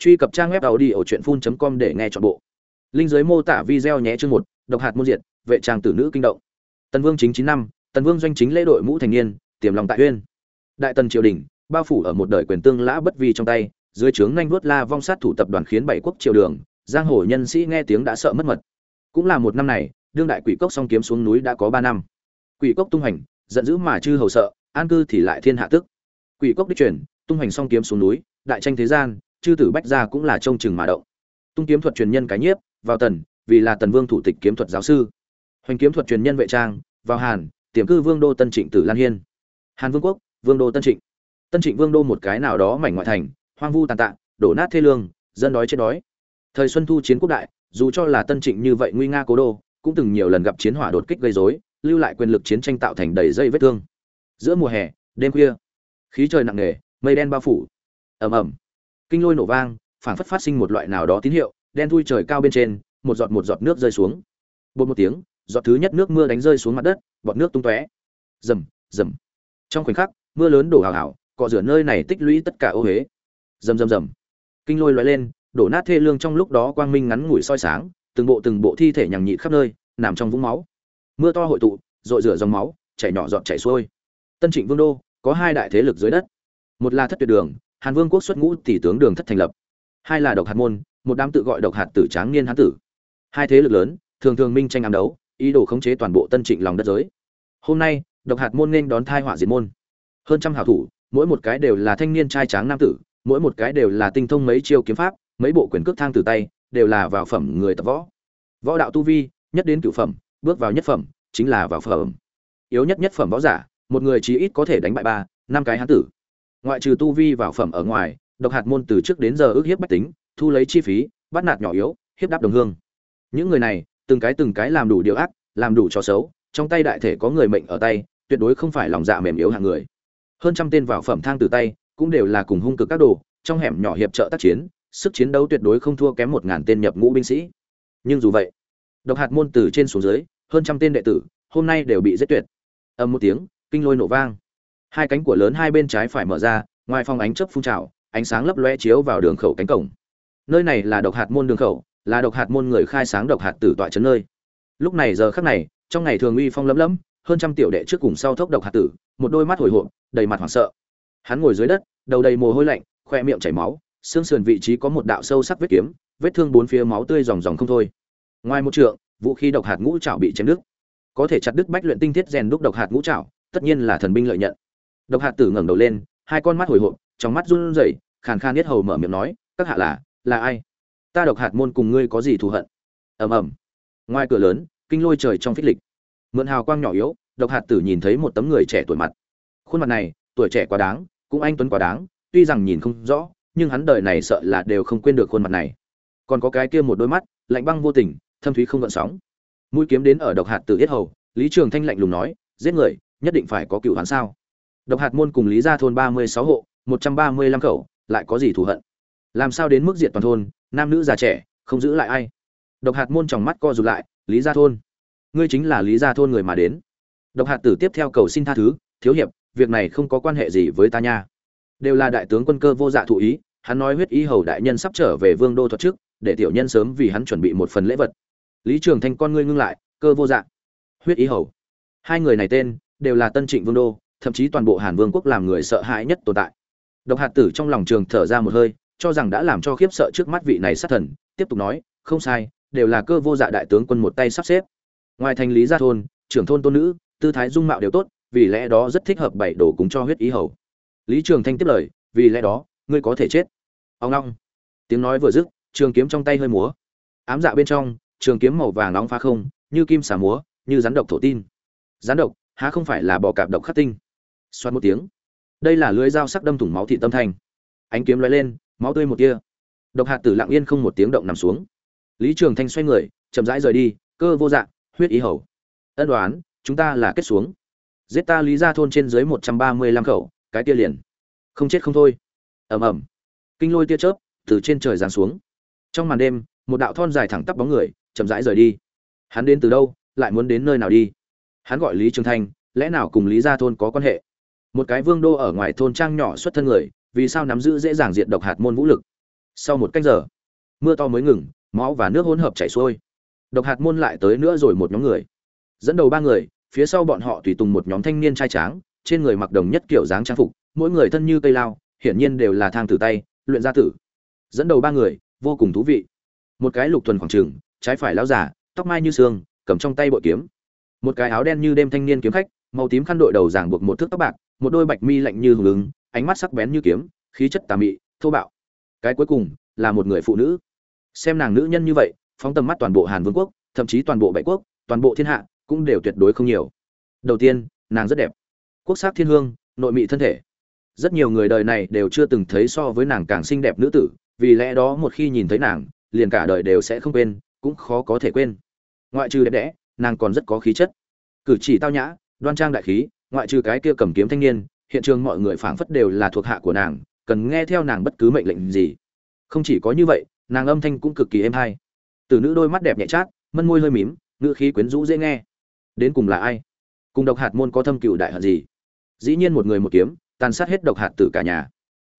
truy cập trang web tàu đi ở truyện phun com để nghe chọn bộ. Linh giới mô tả video nhé chương một độc hạt môn diệt vệ trang tử nữ kinh động. Tần vương chính chín năm tần vương doanh chính lễ đội mũ thành niên tiềm lòng tại uyên. Đại tần triều đình bao phủ ở một đời quyền tương lã bất vi trong tay dưới trướng nhanh vuốt la vong sát thủ tập đoàn khiến bảy quốc triều đường giang hồ nhân sĩ nghe tiếng đã sợ mất mật. Cũng là một năm này đương đại quỷ cốc song kiếm xuống núi đã có ba năm. Quỷ cốc tung hành giận dữ mà chư hầu sợ an cư thì lại thiên hạ tức. Quỷ cốc đích chuyển, tung hành song kiếm xuống núi đại tranh thế gian chư tử bách gia cũng là trông chừng mà động. Tung kiếm thuật truyền nhân cái nhiếp, vào tần, vì là tần vương thủ tịch kiếm thuật giáo sư. Hoành kiếm thuật truyền nhân vệ trang, vào hàn, tiềm cư vương đô tân trịnh tử lan hiên. Hàn vương quốc, vương đô tân trịnh. Tân trịnh vương đô một cái nào đó mảnh ngoại thành, hoang vu tàn tạ, đổ nát thê lương, dân đói chết đói. Thời xuân thu chiến quốc đại, dù cho là tân trịnh như vậy nguy nga cố đô, cũng từng nhiều lần gặp chiến hỏa đột kích gây rối, lưu lại quyền lực chiến tranh tạo thành đầy dây vết thương. Giữa mùa hè, đêm khuya, khí trời nặng nề, mây đen bao phủ. Ầm ầm kinh lôi nổ vang, phảng phất phát sinh một loại nào đó tín hiệu, đen thui trời cao bên trên, một giọt một giọt nước rơi xuống. Bột một tiếng, giọt thứ nhất nước mưa đánh rơi xuống mặt đất, bọt nước tung tóe. Rầm rầm. Trong khoảnh khắc, mưa lớn đổ hào hào, cọ rửa nơi này tích lũy tất cả ô huế rầm rầm rầm. Kinh lôi loại lên, đổ nát thê lương trong lúc đó quang minh ngắn ngủi soi sáng, từng bộ từng bộ thi thể nhằng nhịt khắp nơi, nằm trong vũng máu. Mưa to hội tụ, rội rửa dòng máu, chảy nhỏ giọt chảy xuôi. Tân trịnh vương đô, có hai đại thế lực dưới đất. Một là thất tuyệt đường hàn vương quốc xuất ngũ tỷ tướng đường thất thành lập. Hai là độc hạt môn, một đám tự gọi độc hạt tử tráng niên hán tử. Hai thế lực lớn, thường thường minh tranh ám đấu, ý đồ khống chế toàn bộ tân trịnh lòng đất giới. Hôm nay, độc hạt môn nên đón thai họa diệt môn. Hơn trăm hảo thủ, mỗi một cái đều là thanh niên trai tráng nam tử, mỗi một cái đều là tinh thông mấy chiêu kiếm pháp, mấy bộ quyền cước thang từ tay, đều là vào phẩm người tập võ. Võ đạo tu vi, nhất đến cửu phẩm, bước vào nhất phẩm, chính là vào phẩm. Yếu nhất nhất phẩm võ giả, một người chí ít có thể đánh bại ba, năm cái hán tử ngoại trừ tu vi vào phẩm ở ngoài, độc hạt môn từ trước đến giờ ước hiếp bách tính, thu lấy chi phí, bắt nạt nhỏ yếu, hiếp đáp đồng hương. Những người này, từng cái từng cái làm đủ điều ác, làm đủ trò xấu, trong tay đại thể có người mệnh ở tay, tuyệt đối không phải lòng dạ mềm yếu hạng người. Hơn trăm tên vào phẩm thang từ tay, cũng đều là cùng hung cực các đồ, trong hẻm nhỏ hiệp trợ tác chiến, sức chiến đấu tuyệt đối không thua kém một ngàn tên nhập ngũ binh sĩ. Nhưng dù vậy, độc hạt môn từ trên xuống dưới, hơn trăm tên đệ tử, hôm nay đều bị giết tuyệt. Âm một tiếng, kinh lôi nổ vang hai cánh của lớn hai bên trái phải mở ra, ngoài phòng ánh chớp phun trào, ánh sáng lấp loe chiếu vào đường khẩu cánh cổng. Nơi này là độc hạt môn đường khẩu, là độc hạt môn người khai sáng độc hạt tử tọa trấn nơi. Lúc này giờ khắc này, trong ngày thường uy phong lấm lấm hơn trăm tiểu đệ trước cùng sau thốc độc hạt tử, một đôi mắt hồi hộp, đầy mặt hoảng sợ. Hắn ngồi dưới đất, đầu đầy mồ hôi lạnh, khoe miệng chảy máu, xương sườn vị trí có một đạo sâu sắc vết kiếm, vết thương bốn phía máu tươi ròng ròng không thôi. Ngoài một trượng, vũ khí độc hạt ngũ trảo bị chém đứt. Có thể chặt đứt bách luyện tinh thiết rèn đúc độc hạt ngũ trảo, tất nhiên là thần binh lợi nhận độc hạt tử ngẩng đầu lên, hai con mắt hồi hộp, trong mắt run rẩy, khàn khan nhất hầu mở miệng nói, các hạ là là ai? Ta độc hạt môn cùng ngươi có gì thù hận? Ầm ầm. Ngoài cửa lớn, kinh lôi trời trong phích lịch. Mượn hào quang nhỏ yếu, độc hạt tử nhìn thấy một tấm người trẻ tuổi mặt. Khuôn mặt này, tuổi trẻ quá đáng, cũng anh tuấn quá đáng, tuy rằng nhìn không rõ, nhưng hắn đời này sợ là đều không quên được khuôn mặt này. Còn có cái kia một đôi mắt, lạnh băng vô tình, thâm thúy không gợn sóng. Mũi kiếm đến ở độc hạt tử yết hầu, lý trường thanh lạnh lùng nói, giết người, nhất định phải có cựu hắn sao? Độc hạt môn cùng lý gia thôn ba mươi sáu hộ, một trăm ba mươi lăm khẩu, lại có gì thù hận? Làm sao đến mức diệt toàn thôn, nam nữ già trẻ, không giữ lại ai? Độc hạt môn trong mắt co rụt lại, lý gia thôn. Ngươi chính là lý gia thôn người mà đến. Độc hạt tử tiếp theo cầu xin tha thứ, thiếu hiệp, việc này không có quan hệ gì với ta nha. Đều là đại tướng quân cơ vô dạ thụ ý, hắn nói huyết ý hầu đại nhân sắp trở về vương đô thuật trước, để tiểu nhân sớm vì hắn chuẩn bị một phần lễ vật. Lý trường thanh con ngươi ngưng lại, cơ vô dạ. Huyết ý hầu. Hai người này tên, đều là tân trịnh vương đô thậm chí toàn bộ hàn vương quốc làm người sợ hãi nhất tồn tại. Độc hạt tử trong lòng trường thở ra một hơi, cho rằng đã làm cho khiếp sợ trước mắt vị này sát thần, tiếp tục nói, không sai, đều là cơ vô dạ đại tướng quân một tay sắp xếp. Ngoài thành lý gia thôn, trưởng thôn tôn nữ, tư thái dung mạo đều tốt, vì lẽ đó rất thích hợp bảy đồ cúng cho huyết ý hầu. Lý trường thanh tiếp lời, vì lẽ đó, ngươi có thể chết. Ông long. Tiếng nói vừa dứt, trường kiếm trong tay hơi múa. Ám dạ bên trong, trường kiếm màu vàng nóng phá không, như kim xà múa, như rắn độc thổ tin. Rắn độc, há không phải là bò cạp độc khắc tinh? Xoát một tiếng. Đây là lưới dao sắc đâm thủng máu thị tâm thành ánh kiếm lóe lên, máu tươi một tia. Độc hạt tử lặng yên không một tiếng động nằm xuống. Lý trường thanh xoay người, chậm rãi rời đi, cơ vô dạng huyết ý hầu. Ân đoán, chúng ta là kết xuống. Giết ta lý ra thôn trên dưới một trăm ba mươi lăm khẩu, cái tia liền. Không chết không thôi. Ầm ầm. Kinh lôi tia chớp, từ trên trời giáng xuống. Trong màn đêm, một đạo thon dài thẳng tắp bóng người, chậm rãi rời đi. Hắn đến từ đâu, lại muốn đến nơi nào đi? Hắn gọi lý trường thanh, lẽ nào cùng lý gia thôn có quan hệ? Một cái vương đô ở ngoài thôn trang nhỏ xuất thân người, vì sao nắm giữ dễ dàng diện độc hạt môn vũ lực? Sau một canh giờ, mưa to mới ngừng, máu và nước hỗn hợp chảy xuôi. Độc hạt môn lại tới nữa rồi một nhóm người. Dẫn đầu ba người, phía sau bọn họ tùy tùng một nhóm thanh niên trai tráng, trên người mặc đồng nhất kiểu dáng trang phục, mỗi người thân như cây lao, hiển nhiên đều là thang tử tay, luyện gia tử. Dẫn đầu ba người, vô cùng thú vị. Một cái lục thuần khoảng trường, trái phải lao giả tóc mai như xương, cầm trong tay bội kiếm. Một cái áo đen như đêm thanh niên kiếm khách, màu tím khăn đội đầu giảng buộc một thước tóc bạc một đôi bạch mi lạnh như hùng ứng, ánh mắt sắc bén như kiếm, khí chất tà mị, thô bạo. Cái cuối cùng là một người phụ nữ. Xem nàng nữ nhân như vậy, phóng tầm mắt toàn bộ hàn vương quốc, thậm chí toàn bộ bảy quốc, toàn bộ thiên hạ cũng đều tuyệt đối không nhiều. Đầu tiên, nàng rất đẹp. Quốc sắc thiên hương, nội mị thân thể. Rất nhiều người đời này đều chưa từng thấy so với nàng càng xinh đẹp nữ tử, vì lẽ đó một khi nhìn thấy nàng, liền cả đời đều sẽ không quên, cũng khó có thể quên. Ngoại trừ đẹp đẽ, nàng còn rất có khí chất. Cử chỉ tao nhã, đoan trang đại khí ngoại trừ cái kia cầm kiếm thanh niên, hiện trường mọi người phảng phất đều là thuộc hạ của nàng, cần nghe theo nàng bất cứ mệnh lệnh gì. Không chỉ có như vậy, nàng âm thanh cũng cực kỳ êm hay. Từ nữ đôi mắt đẹp nhẹ chát, mân môi hơi mím, ngữ khí quyến rũ dễ nghe. Đến cùng là ai? Cùng độc hạt môn có thâm cựu đại hận gì? Dĩ nhiên một người một kiếm, tàn sát hết độc hạt tử cả nhà.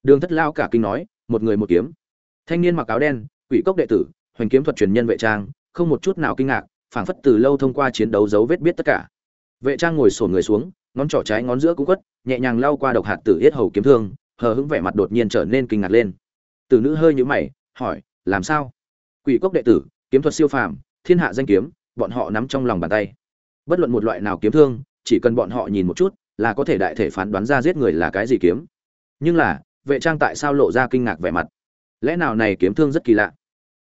Đường thất lao cả kinh nói, một người một kiếm. Thanh niên mặc áo đen, quỷ cốc đệ tử, hoành kiếm thuật truyền nhân vệ trang, không một chút nào kinh ngạc, phảng phất từ lâu thông qua chiến đấu dấu vết biết tất cả. Vệ trang ngồi sổn người xuống ngón trỏ trái ngón giữa cũng quất, nhẹ nhàng lao qua độc hạt tử yết hầu kiếm thương, hờ hững vẻ mặt đột nhiên trở nên kinh ngạc lên. Tử nữ hơi nhũ mày, hỏi, làm sao? Quỷ cốc đệ tử, kiếm thuật siêu phàm, thiên hạ danh kiếm, bọn họ nắm trong lòng bàn tay. Bất luận một loại nào kiếm thương, chỉ cần bọn họ nhìn một chút, là có thể đại thể phán đoán ra giết người là cái gì kiếm. Nhưng là, vệ trang tại sao lộ ra kinh ngạc vẻ mặt? Lẽ nào này kiếm thương rất kỳ lạ?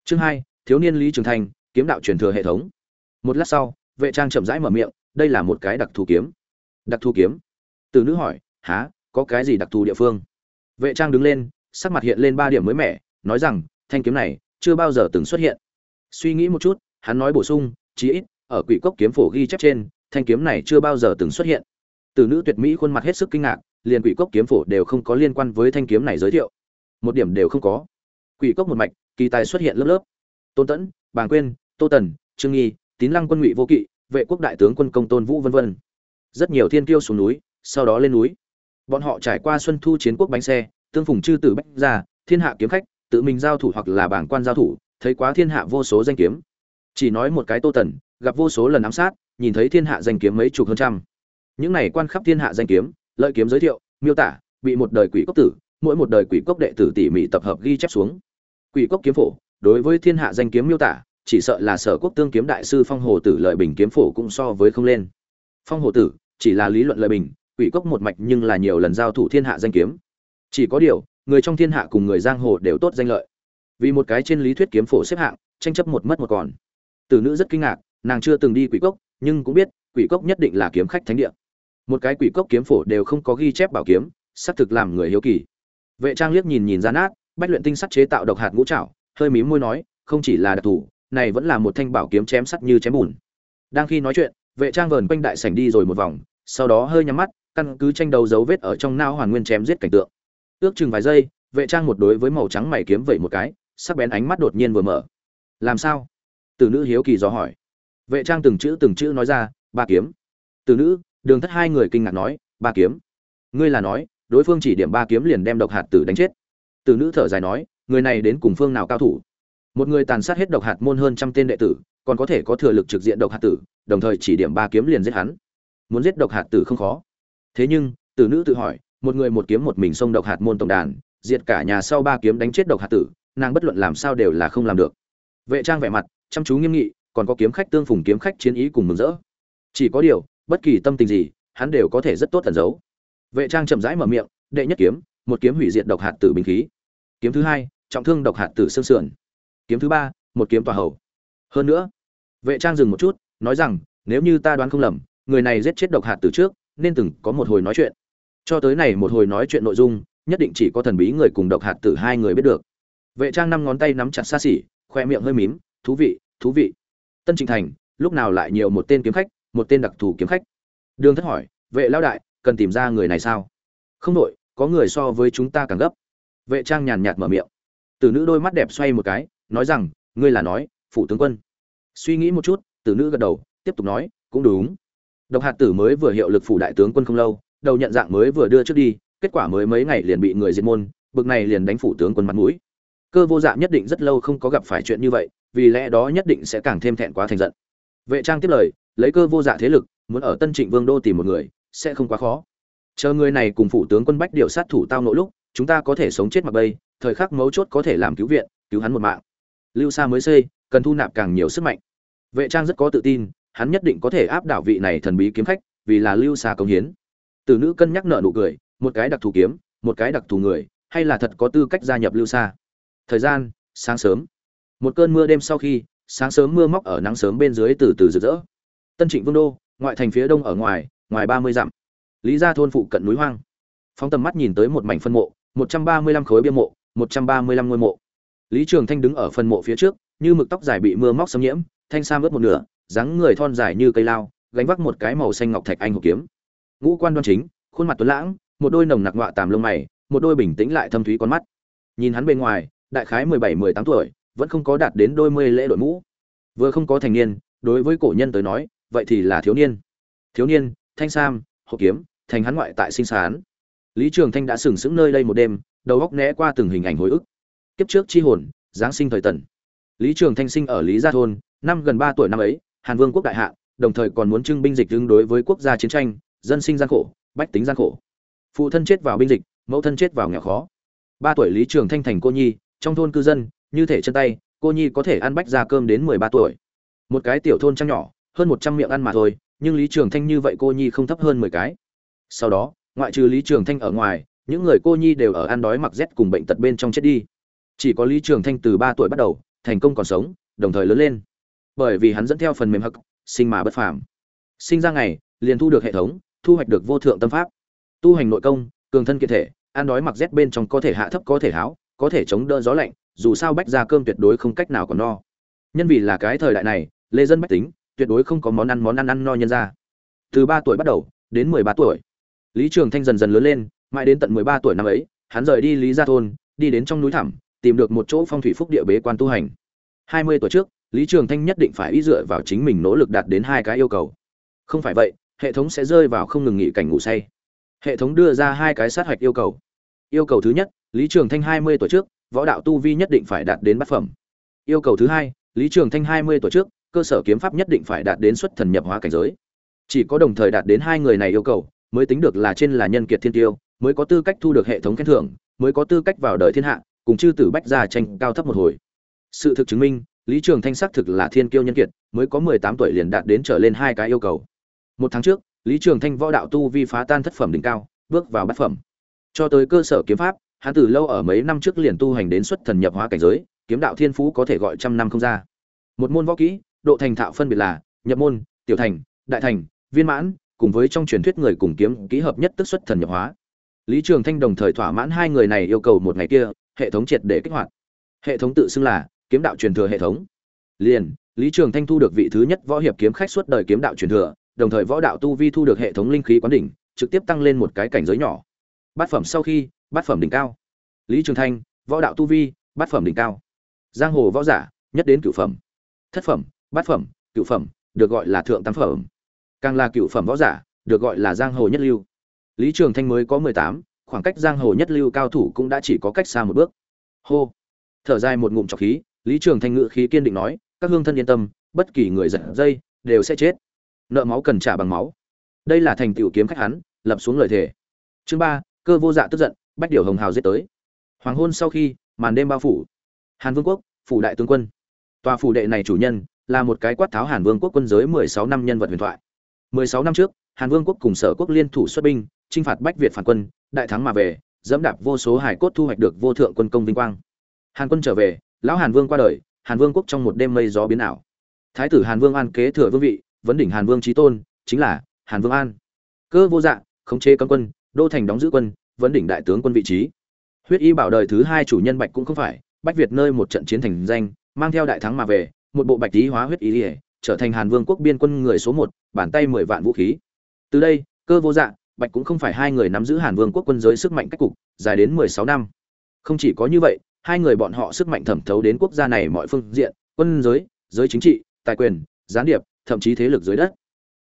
Chương hai, thiếu niên lý trường thành, kiếm đạo truyền thừa hệ thống. Một lát sau, vệ trang chậm rãi mở miệng, đây là một cái đặc thù kiếm đặc thù kiếm. Từ nữ hỏi há có cái gì đặc thù địa phương? Vệ trang đứng lên, sắc mặt hiện lên ba điểm mới mẻ, nói rằng, thanh kiếm này chưa bao giờ từng xuất hiện. Suy nghĩ một chút, hắn nói bổ sung, chí ít, ở quỷ cốc kiếm phổ ghi chép trên, thanh kiếm này chưa bao giờ từng xuất hiện. Từ nữ tuyệt mỹ khuôn mặt hết sức kinh ngạc, liền quỷ cốc kiếm phổ đều không có liên quan với thanh kiếm này giới thiệu. Một điểm đều không có. Quỷ cốc một mạch, kỳ tài xuất hiện lớp lớp. Tôn tẫn, bàng quyên, tô tần, trương nghi, tín lăng quân ngụy vô kỵ, vệ quốc đại tướng quân công tôn vũ vân vân rất nhiều thiên kiêu xuống núi, sau đó lên núi. Bọn họ trải qua xuân thu chiến quốc bánh xe, tương phùng chư tử bách gia, thiên hạ kiếm khách, tự mình giao thủ hoặc là bảng quan giao thủ, thấy quá thiên hạ vô số danh kiếm. Chỉ nói một cái tô tần, gặp vô số lần ám sát, nhìn thấy thiên hạ danh kiếm mấy chục hơn trăm. Những này quan khắp thiên hạ danh kiếm, lợi kiếm giới thiệu, miêu tả, bị một đời quỷ cốc tử, mỗi một đời quỷ cốc đệ tử tỉ mỉ tập hợp ghi chép xuống. Quỷ cốc kiếm phổ, đối với thiên hạ danh kiếm miêu tả, chỉ sợ là sở quốc tương kiếm đại sư phong hồ tử lợi bình kiếm phổ cũng so với không lên. Phong hồ tử chỉ là lý luận lợi bình, quỷ cốc một mạch nhưng là nhiều lần giao thủ thiên hạ danh kiếm. Chỉ có điều, người trong thiên hạ cùng người giang hồ đều tốt danh lợi. Vì một cái trên lý thuyết kiếm phổ xếp hạng, tranh chấp một mất một còn. Tử nữ rất kinh ngạc, nàng chưa từng đi quỷ cốc, nhưng cũng biết, quỷ cốc nhất định là kiếm khách thánh địa. Một cái quỷ cốc kiếm phổ đều không có ghi chép bảo kiếm, xác thực làm người hiếu kỳ. Vệ trang liếc nhìn nhìn ra nát, bách luyện tinh sắt chế tạo độc hạt ngũ trảo, hơi mím môi nói, không chỉ là đặc thù, này vẫn là một thanh bảo kiếm chém sắt như chém bùn. Đang khi nói chuyện vệ trang vờn quanh đại sảnh đi rồi một vòng, sau đó hơi nhắm mắt, căn cứ tranh đấu dấu vết ở trong não hoàn nguyên chém giết cảnh tượng. Ước chừng vài giây, vệ trang một đối với màu trắng mày kiếm vậy một cái, sắc bén ánh mắt đột nhiên vừa mở. Làm sao? Từ nữ hiếu kỳ dò hỏi. Vệ trang từng chữ từng chữ nói ra, ba kiếm. Từ nữ, đường thất hai người kinh ngạc nói, ba kiếm. Ngươi là nói, đối phương chỉ điểm ba kiếm liền đem độc hạt tử đánh chết. Từ nữ thở dài nói, người này đến cùng phương nào cao thủ? Một người tàn sát hết độc hạt môn hơn trăm tên đệ tử, còn có thể có thừa lực trực diện độc hạt tử đồng thời chỉ điểm ba kiếm liền giết hắn. Muốn giết độc hạt tử không khó. Thế nhưng, tử nữ tự hỏi, một người một kiếm một mình xông độc hạt môn tổng đàn, diệt cả nhà sau ba kiếm đánh chết độc hạt tử, nàng bất luận làm sao đều là không làm được. Vệ trang vẻ mặt, chăm chú nghiêm nghị, còn có kiếm khách tương phùng kiếm khách chiến ý cùng mừng rỡ. Chỉ có điều, bất kỳ tâm tình gì, hắn đều có thể rất tốt tẩn giấu. Vệ trang chậm rãi mở miệng, đệ nhất kiếm, một kiếm hủy diệt độc hạt tử bình khí. Kiếm thứ hai, trọng thương độc hạt tử xương sườn. Kiếm thứ ba, một kiếm tòa hầu. Hơn nữa, vệ trang dừng một chút nói rằng, nếu như ta đoán không lầm, người này giết chết độc hạt tử trước, nên từng có một hồi nói chuyện. Cho tới này một hồi nói chuyện nội dung, nhất định chỉ có thần bí người cùng độc hạt tử hai người biết được. Vệ trang năm ngón tay nắm chặt xa xỉ, khoe miệng hơi mím, thú vị thú vị. Tân trịnh thành, lúc nào lại nhiều một tên kiếm khách, một tên đặc thù kiếm khách? Đường thất hỏi, vệ lao đại, cần tìm ra người này sao? Không đội, có người so với chúng ta càng gấp. Vệ trang nhàn nhạt mở miệng. Từ nữ đôi mắt đẹp xoay một cái, nói rằng, ngươi là nói phụ tướng quân. Suy nghĩ một chút tử nữ gật đầu, tiếp tục nói, cũng đúng. Độc hạt tử mới vừa hiệu lực phủ đại tướng quân không lâu, đầu nhận dạng mới vừa đưa trước đi, kết quả mới mấy ngày liền bị người diệt môn, bực này liền đánh phủ tướng quân mặt mũi. Cơ vô dạng nhất định rất lâu không có gặp phải chuyện như vậy, vì lẽ đó nhất định sẽ càng thêm thẹn quá thành giận. Vệ trang tiếp lời, lấy cơ vô dạ thế lực, muốn ở tân trịnh vương đô tìm một người, sẽ không quá khó. Chờ người này cùng phủ tướng quân bách điều sát thủ tao nỗi lúc, chúng ta có thể sống chết mặc bây thời khắc mấu chốt có thể làm cứu viện, cứu hắn một mạng. Lưu sa mới xây cần thu nạp càng nhiều sức mạnh vệ trang rất có tự tin, hắn nhất định có thể áp đảo vị này thần bí kiếm khách, vì là lưu sa công hiến. Từ nữ cân nhắc nợ nụ cười, một cái đặc thù kiếm, một cái đặc thù người, hay là thật có tư cách gia nhập lưu sa? Thời gian, sáng sớm. Một cơn mưa đêm sau khi, sáng sớm mưa móc ở nắng sớm bên dưới từ từ rực rỡ. Tân trịnh vương đô, ngoại thành phía đông ở ngoài ngoài ba mươi dặm. Lý gia thôn phụ cận núi hoang. Phóng tầm mắt nhìn tới một mảnh phân mộ, một trăm ba mươi lăm khối bia mộ, một trăm ba mươi lăm ngôi mộ. Lý trường thanh đứng ở phân mộ phía trước, như mực tóc dài bị mưa móc xâm nhiễm thanh sam ướt một nửa, dáng người thon dài như cây lao, gánh vác một cái màu xanh ngọc thạch anh hộp kiếm. Ngũ quan đoan chính, khuôn mặt tuấn lãng, một đôi nồng nặc ngọa tàm lông mày, một đôi bình tĩnh lại thâm thúy con mắt. Nhìn hắn bên ngoài, đại khái mười bảy, mười tám tuổi, vẫn không có đạt đến đôi mươi lễ đội mũ. Vừa không có thành niên, đối với cổ nhân tới nói, vậy thì là thiếu niên. Thiếu niên, thanh sam hộ kiếm, thành hắn ngoại tại sinh sản. Lý trường thanh đã sừng sững nơi đây một đêm, đầu góc né qua từng hình ảnh hồi ức. Kiếp trước chi hồn, giáng sinh thời tần. Lý trường thanh sinh ở lý gia thôn năm gần ba tuổi năm ấy, hàn vương quốc đại hạ, đồng thời còn muốn trưng binh dịch ứng đối với quốc gia chiến tranh, dân sinh gian khổ, bách tính gian khổ. Phụ thân chết vào binh dịch, mẫu thân chết vào nghèo khó. Ba tuổi lý trường thanh thành cô nhi, trong thôn cư dân, như thể chân tay, cô nhi có thể ăn bách ra cơm đến mười ba tuổi. Một cái tiểu thôn trăng nhỏ, hơn một trăm miệng ăn mà thôi, nhưng lý trường thanh như vậy cô nhi không thấp hơn mười cái. Sau đó, ngoại trừ lý trường thanh ở ngoài, những người cô nhi đều ở ăn đói mặc rét cùng bệnh tật bên trong chết đi. Chỉ có lý trường thanh từ ba tuổi bắt đầu, thành công còn sống, đồng thời lớn lên bởi vì hắn dẫn theo phần mềm hắc, sinh mà bất phàm. Sinh ra ngày, liền thu được hệ thống, thu hoạch được vô thượng tâm pháp. Tu hành nội công, cường thân kiện thể, ăn đói mặc rét bên trong có thể hạ thấp, có thể háo, có thể chống đỡ gió lạnh, dù sao bách ra cơm tuyệt đối không cách nào còn no. Nhân vì là cái thời đại này, lê dân bách tính, tuyệt đối không có món ăn món ăn ăn no nhân ra. Từ ba tuổi bắt đầu, đến mười ba tuổi. Lý trường thanh dần dần lớn lên, mãi đến tận mười ba tuổi năm ấy, hắn rời đi lý gia thôn, đi đến trong núi thẳm, tìm được một chỗ phong thủy phúc địa bế quan tu hành. Hai mươi tuổi trước lý trường thanh nhất định phải ý dựa vào chính mình nỗ lực đạt đến hai cái yêu cầu. Không phải vậy, hệ thống sẽ rơi vào không ngừng nghỉ cảnh ngủ say. Hệ thống đưa ra hai cái sát hạch yêu cầu. Yêu cầu thứ nhất, lý trường thanh hai mươi tuổi trước, võ đạo tu vi nhất định phải đạt đến bát phẩm. Yêu cầu thứ hai, lý trường thanh hai mươi tuổi trước, cơ sở kiếm pháp nhất định phải đạt đến xuất thần nhập hóa cảnh giới. Chỉ có đồng thời đạt đến hai người này yêu cầu, mới tính được là trên là nhân kiệt thiên tiêu, mới có tư cách thu được hệ thống khen thưởng, mới có tư cách vào đời thiên hạ, cùng chư tử bách gia tranh cao thấp một hồi. Sự thực chứng minh lý trường thanh xác thực là thiên kiêu nhân kiệt, mới có mười tám tuổi liền đạt đến trở lên hai cái yêu cầu. Một tháng trước, lý trường thanh võ đạo tu vi phá tan thất phẩm đỉnh cao, bước vào bát phẩm. Cho tới cơ sở kiếm pháp, hắn từ lâu ở mấy năm trước liền tu hành đến xuất thần nhập hóa cảnh giới, kiếm đạo thiên phú có thể gọi trăm năm không ra. Một môn võ kỹ, độ thành thạo phân biệt là nhập môn, tiểu thành, đại thành, viên mãn, cùng với trong truyền thuyết người cùng kiếm kỹ hợp nhất tức xuất thần nhập hóa. Lý trường thanh đồng thời thỏa mãn hai người này yêu cầu một ngày kia, hệ thống triệt để kích hoạt. Hệ thống tự xưng là kiếm đạo truyền thừa hệ thống. Liền, lý trường thanh thu được vị thứ nhất võ hiệp kiếm khách suốt đời kiếm đạo truyền thừa, đồng thời võ đạo tu vi thu được hệ thống linh khí quán đỉnh, trực tiếp tăng lên một cái cảnh giới nhỏ. Bát phẩm sau khi, bát phẩm đỉnh cao. Lý trường thanh, võ đạo tu vi, bát phẩm đỉnh cao. Giang hồ võ giả, nhất đến cửu phẩm. Thất phẩm, bát phẩm, cửu phẩm, được gọi là thượng tam phẩm. Càng là cửu phẩm võ giả, được gọi là giang hồ nhất lưu. Lý trường thanh mới có mười tám, khoảng cách giang hồ nhất lưu cao thủ cũng đã chỉ có cách xa một bước. Hô. Thở dài một ngụm trọc khí lý trường thanh ngự khí kiên định nói, các hương thân yên tâm, bất kỳ người giật dây đều sẽ chết. Nợ máu cần trả bằng máu. Đây là thành tựu kiếm khách hắn, lập xuống lời thề. Chương ba, cơ vô dạ tức giận, bách điều hồng hào giết tới. Hoàng hôn sau khi, màn đêm bao phủ. Hàn vương quốc, phủ đại tướng quân. Tòa phủ đệ này chủ nhân là một cái quát tháo hàn vương quốc quân giới mười sáu năm nhân vật huyền thoại. mười sáu năm trước, hàn vương quốc cùng sở quốc liên thủ xuất binh, chinh phạt bách việt phản quân, đại thắng mà về, dẫm đạp vô số hải cốt thu hoạch được vô thượng quân công vinh quang. Hàn quân trở về lão hàn vương qua đời, hàn vương quốc trong một đêm mây gió biến ảo. Thái tử hàn vương an kế thừa vương vị, vấn đỉnh hàn vương trí tôn, chính là hàn vương an. Cơ vô dạng khống chế cấm quân, đô thành đóng giữ quân, vấn đỉnh đại tướng quân vị trí. Huyết y bảo đời thứ hai chủ nhân bạch cũng không phải bách việt nơi một trận chiến thành danh, mang theo đại thắng mà về, một bộ bạch tí hóa huyết y trở thành hàn vương quốc biên quân người số một, bàn tay mười vạn vũ khí. Từ đây, cơ vô dạng bạch cũng không phải hai người nắm giữ hàn vương quốc quân giới sức mạnh cách cục, dài đến mười sáu năm. Không chỉ có như vậy hai người bọn họ sức mạnh thẩm thấu đến quốc gia này mọi phương diện, quân giới giới chính trị, tài quyền, gián điệp, thậm chí thế lực dưới đất.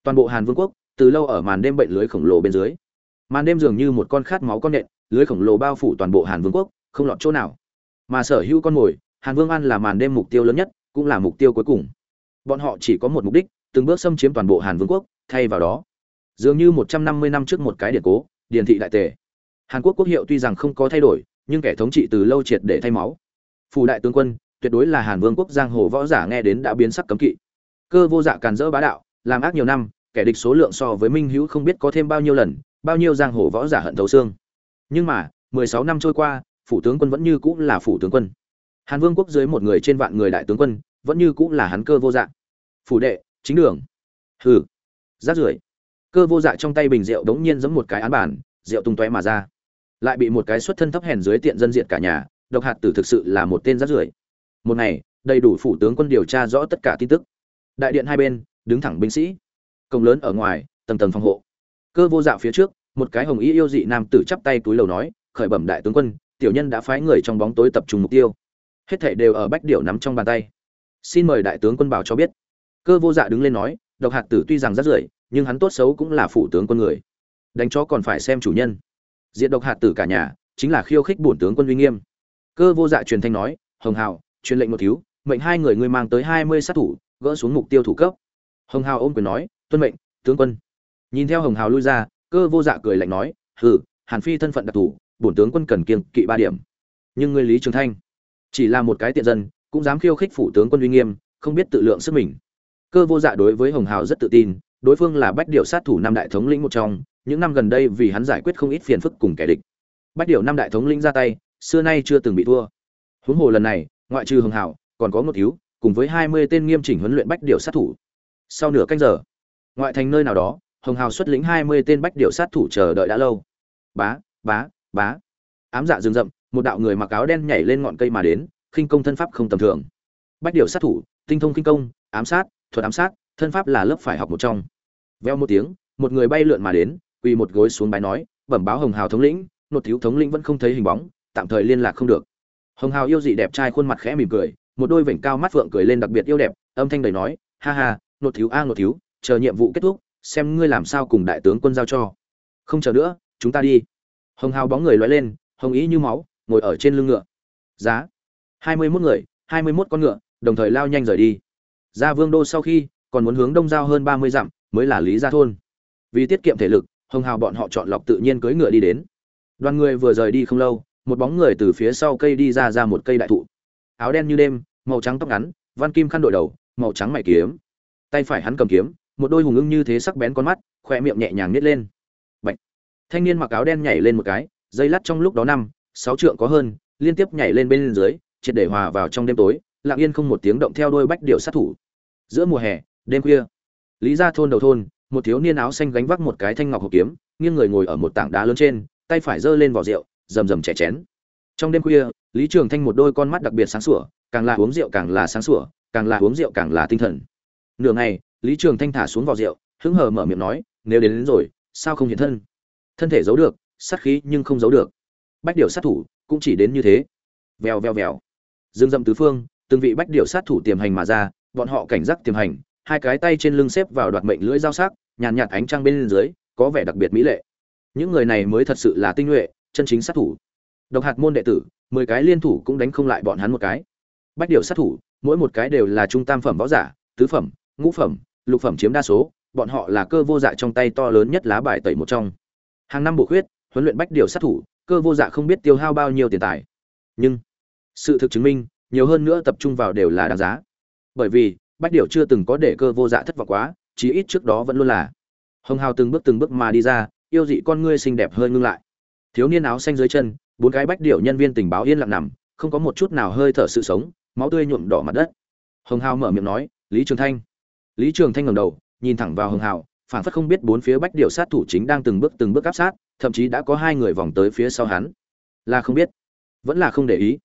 Toàn bộ hàn vương quốc, từ lâu ở màn đêm bệnh lưới khổng lồ bên dưới. Màn đêm dường như một con khát máu con nện lưới khổng lồ bao phủ toàn bộ hàn vương quốc, không lọt chỗ nào. Mà sở hữu con mồi, hàn vương an là màn đêm mục tiêu lớn nhất, cũng là mục tiêu cuối cùng. Bọn họ chỉ có một mục đích, từng bước xâm chiếm toàn bộ hàn vương quốc, thay vào đó, dường như một trăm năm mươi năm trước một cái điện cố, điển thị đại tề. Hàn quốc quốc hiệu tuy rằng không có thay đổi nhưng kẻ thống trị từ lâu triệt để thay máu. Phủ đại tướng quân, tuyệt đối là hàn vương quốc giang hồ võ giả nghe đến đã biến sắc cấm kỵ. Cơ vô dạ càn rỡ bá đạo, làm ác nhiều năm, kẻ địch số lượng so với minh hữu không biết có thêm bao nhiêu lần, bao nhiêu giang hồ võ giả hận thấu xương. Nhưng mà, mười sáu năm trôi qua, phủ tướng quân vẫn như cũ là phủ tướng quân. Hàn vương quốc dưới một người trên vạn người đại tướng quân, vẫn như cũ là hắn cơ vô dạ. Phủ đệ, chính đường. Hừ. Rát rưởi. Cơ vô dạ trong tay bình rượu đống nhiên giống một cái án bản rượu tung tóe mà ra lại bị một cái xuất thân thấp hèn dưới tiện dân diện cả nhà, độc hạt tử thực sự là một tên rát rưởi. Một ngày, đầy đủ phủ tướng quân điều tra rõ tất cả tin tức. Đại điện hai bên, đứng thẳng binh sĩ. Công lớn ở ngoài, tầng tầng phòng hộ. Cơ vô dạo phía trước, một cái hồng y yêu dị nam tử chắp tay túi lầu nói, khởi bẩm đại tướng quân, tiểu nhân đã phái người trong bóng tối tập trung mục tiêu. Hết thảy đều ở bách điểu nắm trong bàn tay. Xin mời đại tướng quân bảo cho biết. Cơ vô dạ đứng lên nói, độc hạt tử tuy rằng rất rưởi, nhưng hắn tốt xấu cũng là phủ tướng quân người. Đánh chó còn phải xem chủ nhân diện độc hạt tử cả nhà chính là khiêu khích bổn tướng quân uy nghiêm. Cơ vô dạ truyền thanh nói hồng hào truyền lệnh một thiếu mệnh hai người ngươi mang tới hai mươi sát thủ gỡ xuống mục tiêu thủ cấp. Hồng hào ôm quyền nói tuân mệnh tướng quân. Nhìn theo hồng hào lui ra cơ vô dạ cười lạnh nói hừ hàn phi thân phận đặc thủ, bổn tướng quân cần kiêng kỵ ba điểm. Nhưng ngươi lý trường thanh chỉ là một cái tiện dân cũng dám khiêu khích phủ tướng quân uy nghiêm không biết tự lượng sức mình. Cơ vô dạ đối với hồng hào rất tự tin đối phương là bách điệu sát thủ năm đại thống lĩnh một trong những năm gần đây vì hắn giải quyết không ít phiền phức cùng kẻ địch. Bách điệu năm đại thống lĩnh ra tay xưa nay chưa từng bị thua. Huống hồ lần này ngoại trừ Hưng Hạo, còn có một thiếu cùng với hai mươi tên nghiêm chỉnh huấn luyện bách điệu sát thủ. Sau nửa canh giờ ngoại thành nơi nào đó hồng hào xuất lĩnh hai mươi tên bách điệu sát thủ chờ đợi đã lâu. Bá bá bá. Ám dạ rừng rậm một đạo người mặc áo đen nhảy lên ngọn cây mà đến khinh công thân pháp không tầm thường. Bách điệu sát thủ tinh thông khinh công ám sát thuật ám sát thân pháp là lớp phải học một trong. Veo một tiếng một người bay lượn mà đến quỳ một gối xuống bái nói, bẩm báo hồng hào thống lĩnh, nột thiếu thống lĩnh vẫn không thấy hình bóng, tạm thời liên lạc không được. Hồng hào yêu dị đẹp trai khuôn mặt khẽ mỉm cười, một đôi vểnh cao mắt phượng cười lên đặc biệt yêu đẹp, âm thanh đầy nói, ha ha, nột thiếu a, nột thiếu, chờ nhiệm vụ kết thúc, xem ngươi làm sao cùng đại tướng quân giao cho. Không chờ nữa, chúng ta đi. Hồng hào bóng người loay lên, hồng ý như máu, ngồi ở trên lưng ngựa. Giá, hai mươi mốt người, hai mươi mốt con ngựa, đồng thời lao nhanh rời đi. Ra vương đô sau khi còn muốn hướng đông giao hơn ba mươi dặm, mới là lý gia thôn. Vì tiết kiệm thể lực hồng hào bọn họ chọn lọc tự nhiên cưỡi ngựa đi đến. Đoàn người vừa rời đi không lâu, một bóng người từ phía sau cây đi ra ra một cây đại thụ. Áo đen như đêm, màu trắng tóc ngắn, văn kim khăn đội đầu, màu trắng mày kiếm. Tay phải hắn cầm kiếm, một đôi hùng ưng như thế sắc bén con mắt khoe miệng nhẹ nhàng nhét lên. Bạch. thanh niên mặc áo đen nhảy lên một cái, dây lắt trong lúc đó năm, sáu trượng có hơn, liên tiếp nhảy lên bên dưới, triệt để hòa vào trong đêm tối, lặng yên không một tiếng động theo đôi bách điệu sát thủ. Giữa mùa hè, đêm khuya, lý ra thôn đầu thôn một thiếu niên áo xanh gánh vác một cái thanh ngọc hộp kiếm nghiêng người ngồi ở một tảng đá lớn trên tay phải giơ lên vỏ rượu rầm rầm chè chén. Trong đêm khuya lý trường thanh một đôi con mắt đặc biệt sáng sủa càng là uống rượu càng là sáng sủa càng là uống rượu càng là tinh thần. Nửa ngày lý trường thanh thả xuống vỏ rượu hứng hờ mở miệng nói nếu đến, đến rồi sao không hiện thân? Thân thể giấu được sát khí nhưng không giấu được. Bách điều sát thủ cũng chỉ đến như thế. Vèo vèo vèo. Dương dâm tứ phương từng vị bách điều sát thủ tiềm hành mà ra bọn họ cảnh giác tiềm hành hai cái tay trên lưng xếp vào đoạt mệnh lưỡi dao sắc nhàn nhạt ánh trăng bên dưới, có vẻ đặc biệt mỹ lệ. Những người này mới thật sự là tinh nhuệ, chân chính sát thủ. Độc hạt môn đệ tử, mười cái liên thủ cũng đánh không lại bọn hắn một cái. Bách điều sát thủ, mỗi một cái đều là trung tam phẩm võ giả, tứ phẩm, ngũ phẩm, lục phẩm chiếm đa số, bọn họ là cơ vô dạ trong tay to lớn nhất lá bài tẩy một trong. Hàng năm bổ khuyết, huấn luyện bách điều sát thủ, cơ vô dạ không biết tiêu hao bao nhiêu tiền tài. Nhưng, sự thực chứng minh, nhiều hơn nữa tập trung vào đều là đáng giá. Bởi vì, bách điều chưa từng có để cơ vô dạ thất vọng quá chí ít trước đó vẫn luôn là. Hồng hào từng bước từng bước mà đi ra, yêu dị con ngươi xinh đẹp hơi ngưng lại. Thiếu niên áo xanh dưới chân, bốn cái bách điệu nhân viên tình báo yên lặng nằm, không có một chút nào hơi thở sự sống, máu tươi nhuộm đỏ mặt đất. Hồng hào mở miệng nói, lý trường thanh. Lý trường thanh ngẩng đầu, nhìn thẳng vào hồng hào, phảng phất không biết bốn phía bách điệu sát thủ chính đang từng bước từng bước áp sát, thậm chí đã có hai người vòng tới phía sau hắn. Là không biết, vẫn là không để ý.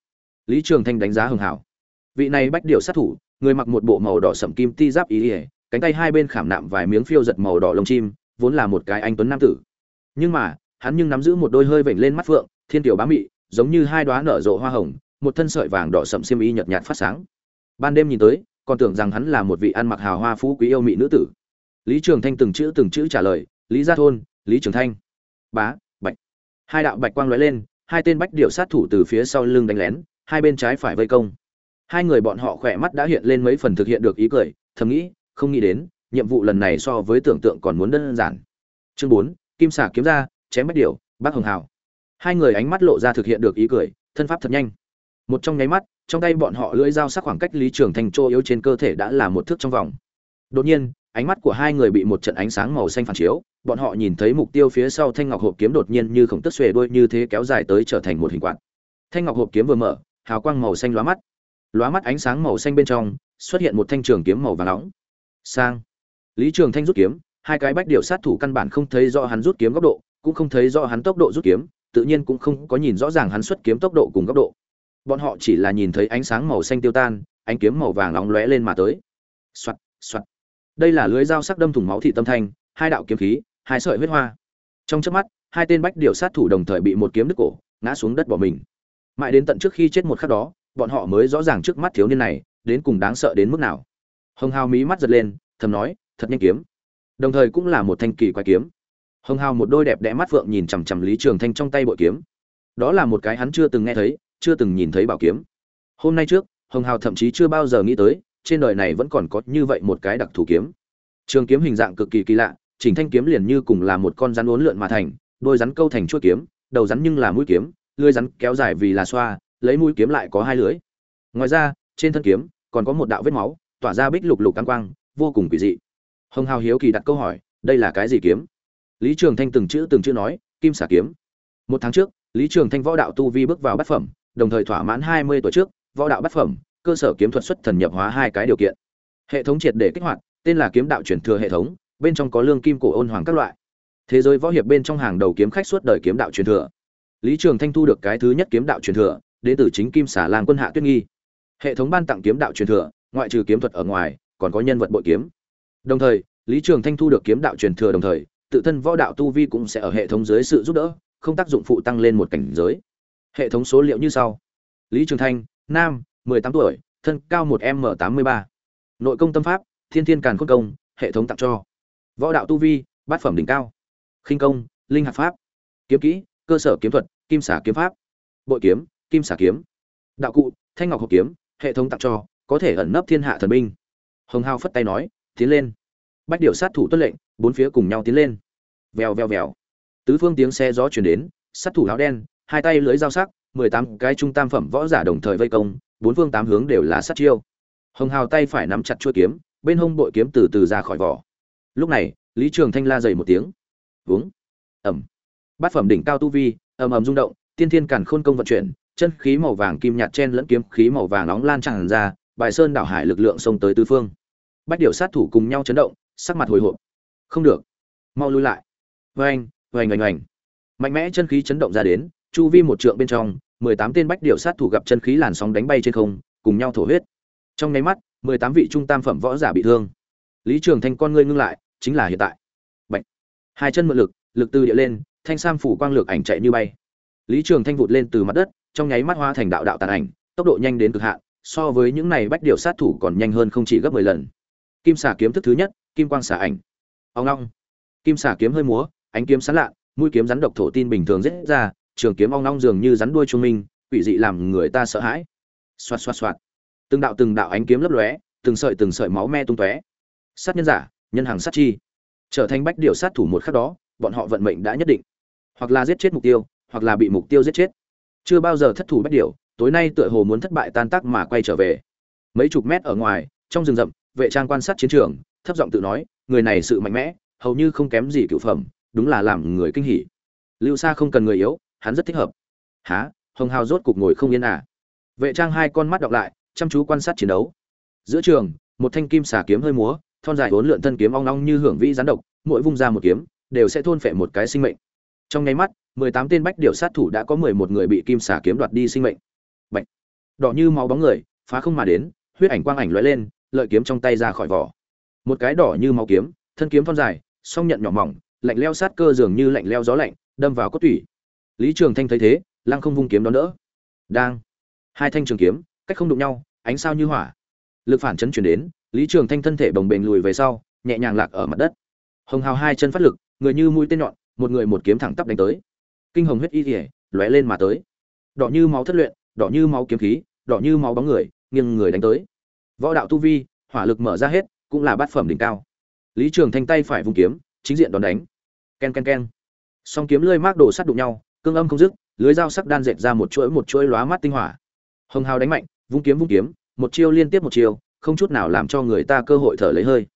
Lý trường thanh đánh giá hồng hào. Vị này bách điệu sát thủ, người mặc một bộ màu đỏ sậm kim ti giáp ý ỉa cánh tay hai bên khảm nạm vài miếng phiêu giật màu đỏ lông chim, vốn là một cái anh tuấn nam tử. Nhưng mà, hắn nhưng nắm giữ một đôi hơi vểnh lên mắt phượng, thiên tiểu bá mị, giống như hai đoá nở rộ hoa hồng, một thân sợi vàng đỏ sậm xiêm y nhợt nhạt phát sáng. Ban đêm nhìn tới, còn tưởng rằng hắn là một vị ăn mặc hào hoa phú quý yêu mỹ nữ tử. Lý trường thanh từng chữ từng chữ trả lời, lý gia thôn, lý trường thanh. Bá, bạch. Hai đạo bạch quang lóe lên, hai tên bách điệu sát thủ từ phía sau lưng đánh lén, hai bên trái phải vây công. Hai người bọn họ khỏe mắt đã hiện lên mấy phần thực hiện được ý cười, thầm nghĩ không nghĩ đến, nhiệm vụ lần này so với tưởng tượng còn muốn đơn giản. Chương bốn, kim xả kiếm ra, chém bách điệu bác hồng hào. Hai người ánh mắt lộ ra thực hiện được ý cười, thân pháp thật nhanh. Một trong nháy mắt, trong tay bọn họ lưỡi dao sắc khoảng cách lý trường thành chỗ yếu trên cơ thể đã là một thước trong vòng. Đột nhiên, ánh mắt của hai người bị một trận ánh sáng màu xanh phản chiếu, bọn họ nhìn thấy mục tiêu phía sau thanh ngọc hộp kiếm đột nhiên như khổng tức xuề đuôi như thế kéo dài tới trở thành một hình quạt. Thanh ngọc hộp kiếm vừa mở, hào quang màu xanh lóa mắt. Lóa mắt ánh sáng màu xanh bên trong, xuất hiện một thanh trường kiếm màu vàng nóng sang. Lý trường thanh rút kiếm, hai cái bách điệu sát thủ căn bản không thấy rõ hắn rút kiếm góc độ, cũng không thấy rõ hắn tốc độ rút kiếm, tự nhiên cũng không có nhìn rõ ràng hắn xuất kiếm tốc độ cùng góc độ. Bọn họ chỉ là nhìn thấy ánh sáng màu xanh tiêu tan, ánh kiếm màu vàng nóng lóe lên mà tới. Soạt soạt đây là lưới dao sắc đâm thủng máu thị tâm thanh, hai đạo kiếm khí, hai sợi huyết hoa. Trong chớp mắt, hai tên bách điệu sát thủ đồng thời bị một kiếm đứt cổ, ngã xuống đất bỏ mình. Mãi đến tận trước khi chết một khắc đó, bọn họ mới rõ ràng trước mắt thiếu niên này, đến cùng đáng sợ đến mức nào hồng hào mí mắt giật lên, thầm nói, thật nhanh kiếm. Đồng thời cũng là một thanh kỳ quái kiếm. Hồng hào một đôi đẹp đẽ mắt phượng nhìn chằm chằm lý trường thanh trong tay bội kiếm. Đó là một cái hắn chưa từng nghe thấy, chưa từng nhìn thấy bảo kiếm. Hôm nay trước, hồng hào thậm chí chưa bao giờ nghĩ tới, trên đời này vẫn còn có như vậy một cái đặc thù kiếm. Trường kiếm hình dạng cực kỳ kỳ lạ, chỉnh thanh kiếm liền như cùng là một con rắn uốn lượn mà thành, đôi rắn câu thành chuỗi kiếm, đầu rắn nhưng là mũi kiếm, lưỡi rắn kéo dài vì là xoa, lấy mũi kiếm lại có hai lưỡi. Ngoài ra, trên thân kiếm còn có một đạo vết máu tỏa ra bích lục lục căng quang, vô cùng kỳ dị. Hồng hào hiếu kỳ đặt câu hỏi, đây là cái gì kiếm? Lý trường thanh từng chữ từng chữ nói, kim xả kiếm. Một tháng trước, lý trường thanh võ đạo tu vi bước vào bát phẩm, đồng thời thỏa mãn hai mươi tuổi trước, võ đạo bát phẩm, cơ sở kiếm thuật xuất thần nhập hóa hai cái điều kiện. Hệ thống triệt để kích hoạt, tên là kiếm đạo truyền thừa hệ thống, bên trong có lương kim cổ ôn hoàng các loại. Thế giới võ hiệp bên trong hàng đầu kiếm khách suốt đời kiếm đạo truyền thừa. Lý trường thanh thu được cái thứ nhất kiếm đạo truyền thừa, đến từ chính kim xả lan quân hạ tuyết nghi. Hệ thống ban tặng kiếm đạo truyền thừa ngoại trừ kiếm thuật ở ngoài, còn có nhân vật bội kiếm. Đồng thời, lý trường thanh thu được kiếm đạo truyền thừa đồng thời, tự thân võ đạo tu vi cũng sẽ ở hệ thống dưới sự giúp đỡ, không tác dụng phụ tăng lên một cảnh giới. Hệ thống số liệu như sau. Lý trường thanh, nam 18 tuổi, thân cao một m 83 nội công tâm pháp, thiên thiên càn khôn công, hệ thống tặng cho. Võ đạo tu vi, bát phẩm đỉnh cao. Khinh công, linh hạt pháp. Kiếm kỹ, cơ sở kiếm thuật, kim xả kiếm pháp. Bội kiếm, kim xả kiếm. Đạo cụ, thanh ngọc hộ kiếm, hệ thống tặng cho có thể ẩn nấp thiên hạ thần binh. Hồng hào phất tay nói, tiến lên. Bách điệu sát thủ tuân lệnh, bốn phía cùng nhau tiến lên. Vèo vèo vèo. Tứ phương tiếng xe gió chuyển đến, sát thủ áo đen, hai tay lưới dao sắc, mười tám cái trung tam phẩm võ giả đồng thời vây công, bốn phương tám hướng đều là sát chiêu. Hồng hào tay phải nắm chặt chuôi kiếm, bên hông bội kiếm từ từ ra khỏi vỏ. Lúc này, lý trường thanh la dày một tiếng. Uống. Ẩm. Bát phẩm đỉnh cao tu vi, ầm ầm rung động, tiên thiên càn khôn công vận chuyển, chân khí màu vàng kim nhạt chen lẫn kiếm khí màu vàng nóng lan tràn ra bài sơn đảo hải lực lượng xông tới tứ phương. Bách điệu sát thủ cùng nhau chấn động, sắc mặt hồi hộp. Không được. Mau lui lại. Vênh vênh oanh oanh. Mạnh mẽ chân khí chấn động ra đến, chu vi một trượng bên trong, mười tám tên bách điệu sát thủ gặp chân khí làn sóng đánh bay trên không, cùng nhau thổ huyết. Trong nháy mắt, mười tám vị trung tam phẩm võ giả bị thương. Lý trường thanh con ngươi ngưng lại, chính là hiện tại. Bạch. hai chân mượn lực lực từ địa lên, thanh sam phủ quang lược ảnh chạy như bay. Lý trường thanh vụt lên từ mặt đất, trong nháy mắt hoa thành đạo đạo tàn ảnh, tốc độ nhanh đến cực hạn so với những này bách điều sát thủ còn nhanh hơn không chỉ gấp mười lần. Kim xà kiếm thức thứ nhất, kim quang xà ảnh. Ông long kim xà kiếm hơi múa, ánh kiếm sán lạ, mũi kiếm rắn độc thổ tin bình thường rết ra, trường kiếm ong long dường như rắn đuôi trung minh, quỷ dị làm người ta sợ hãi. Xoạt xoạt xoạt. Từng đạo từng đạo ánh kiếm lấp lóe, từng sợi từng sợi máu me tung tóe. Sát nhân giả, nhân hàng sát chi. Trở thành bách điều sát thủ một khắc đó, bọn họ vận mệnh đã nhất định. Hoặc là giết chết mục tiêu, hoặc là bị mục tiêu giết chết. Chưa bao giờ thất thủ bách điều tối nay tựa hồ muốn thất bại tan tác mà quay trở về. Mấy chục mét ở ngoài, trong rừng rậm, vệ trang quan sát chiến trường, thấp giọng tự nói, người này sự mạnh mẽ, hầu như không kém gì cựu phẩm, đúng là làm người kinh hỉ. Lưu sa không cần người yếu, hắn rất thích hợp. Há hồng hào rốt cục ngồi không yên à? Vệ trang hai con mắt đọc lại, chăm chú quan sát chiến đấu. Giữa trường, một thanh kim xà kiếm hơi múa, thon dài bốn lượn thân kiếm ong ong như hưởng vĩ gián độc, mỗi vung ra một kiếm, đều sẽ thôn phệ một cái sinh mệnh. Trong nháy mắt, mười tám tên bách điểu sát thủ đã có mười một người bị kim xà kiếm đoạt đi sinh mệnh đỏ như máu bóng người, phá không mà đến, huyết ảnh quang ảnh lóe lên, lợi kiếm trong tay ra khỏi vỏ. Một cái đỏ như máu kiếm, thân kiếm thon dài, song nhận nhỏ mỏng, lạnh leo sát cơ dường như lạnh leo gió lạnh, đâm vào cốt tủy. Lý trường thanh thấy thế, lăng không vung kiếm đón đỡ. Đang. Hai thanh trường kiếm, cách không đụng nhau, ánh sao như hỏa. Lực phản chấn chuyển đến, lý trường thanh thân thể bồng bềnh lùi về sau, nhẹ nhàng lạc ở mặt đất. Hồng hào hai chân phát lực, người như mũi tên nhọn, một người một kiếm thẳng tắp đánh tới. Kinh hồng huyết y thể lóe lên mà tới. Đỏ như máu thất luyện, đỏ như máu kiếm khí đỏ như máu bóng người, nghiêng người đánh tới. Võ đạo tu vi, hỏa lực mở ra hết, cũng là bát phẩm đỉnh cao. Lý trường thanh tay phải vung kiếm, chính diện đón đánh. Ken ken ken. Song kiếm lưỡi mác đổ sát đụng nhau, cương âm không dứt, lưới dao sắc đan dệt ra một chuỗi một chuỗi lóa mắt tinh hỏa. Hồng hào đánh mạnh, vung kiếm vung kiếm, một chiêu liên tiếp một chiêu, không chút nào làm cho người ta cơ hội thở lấy hơi.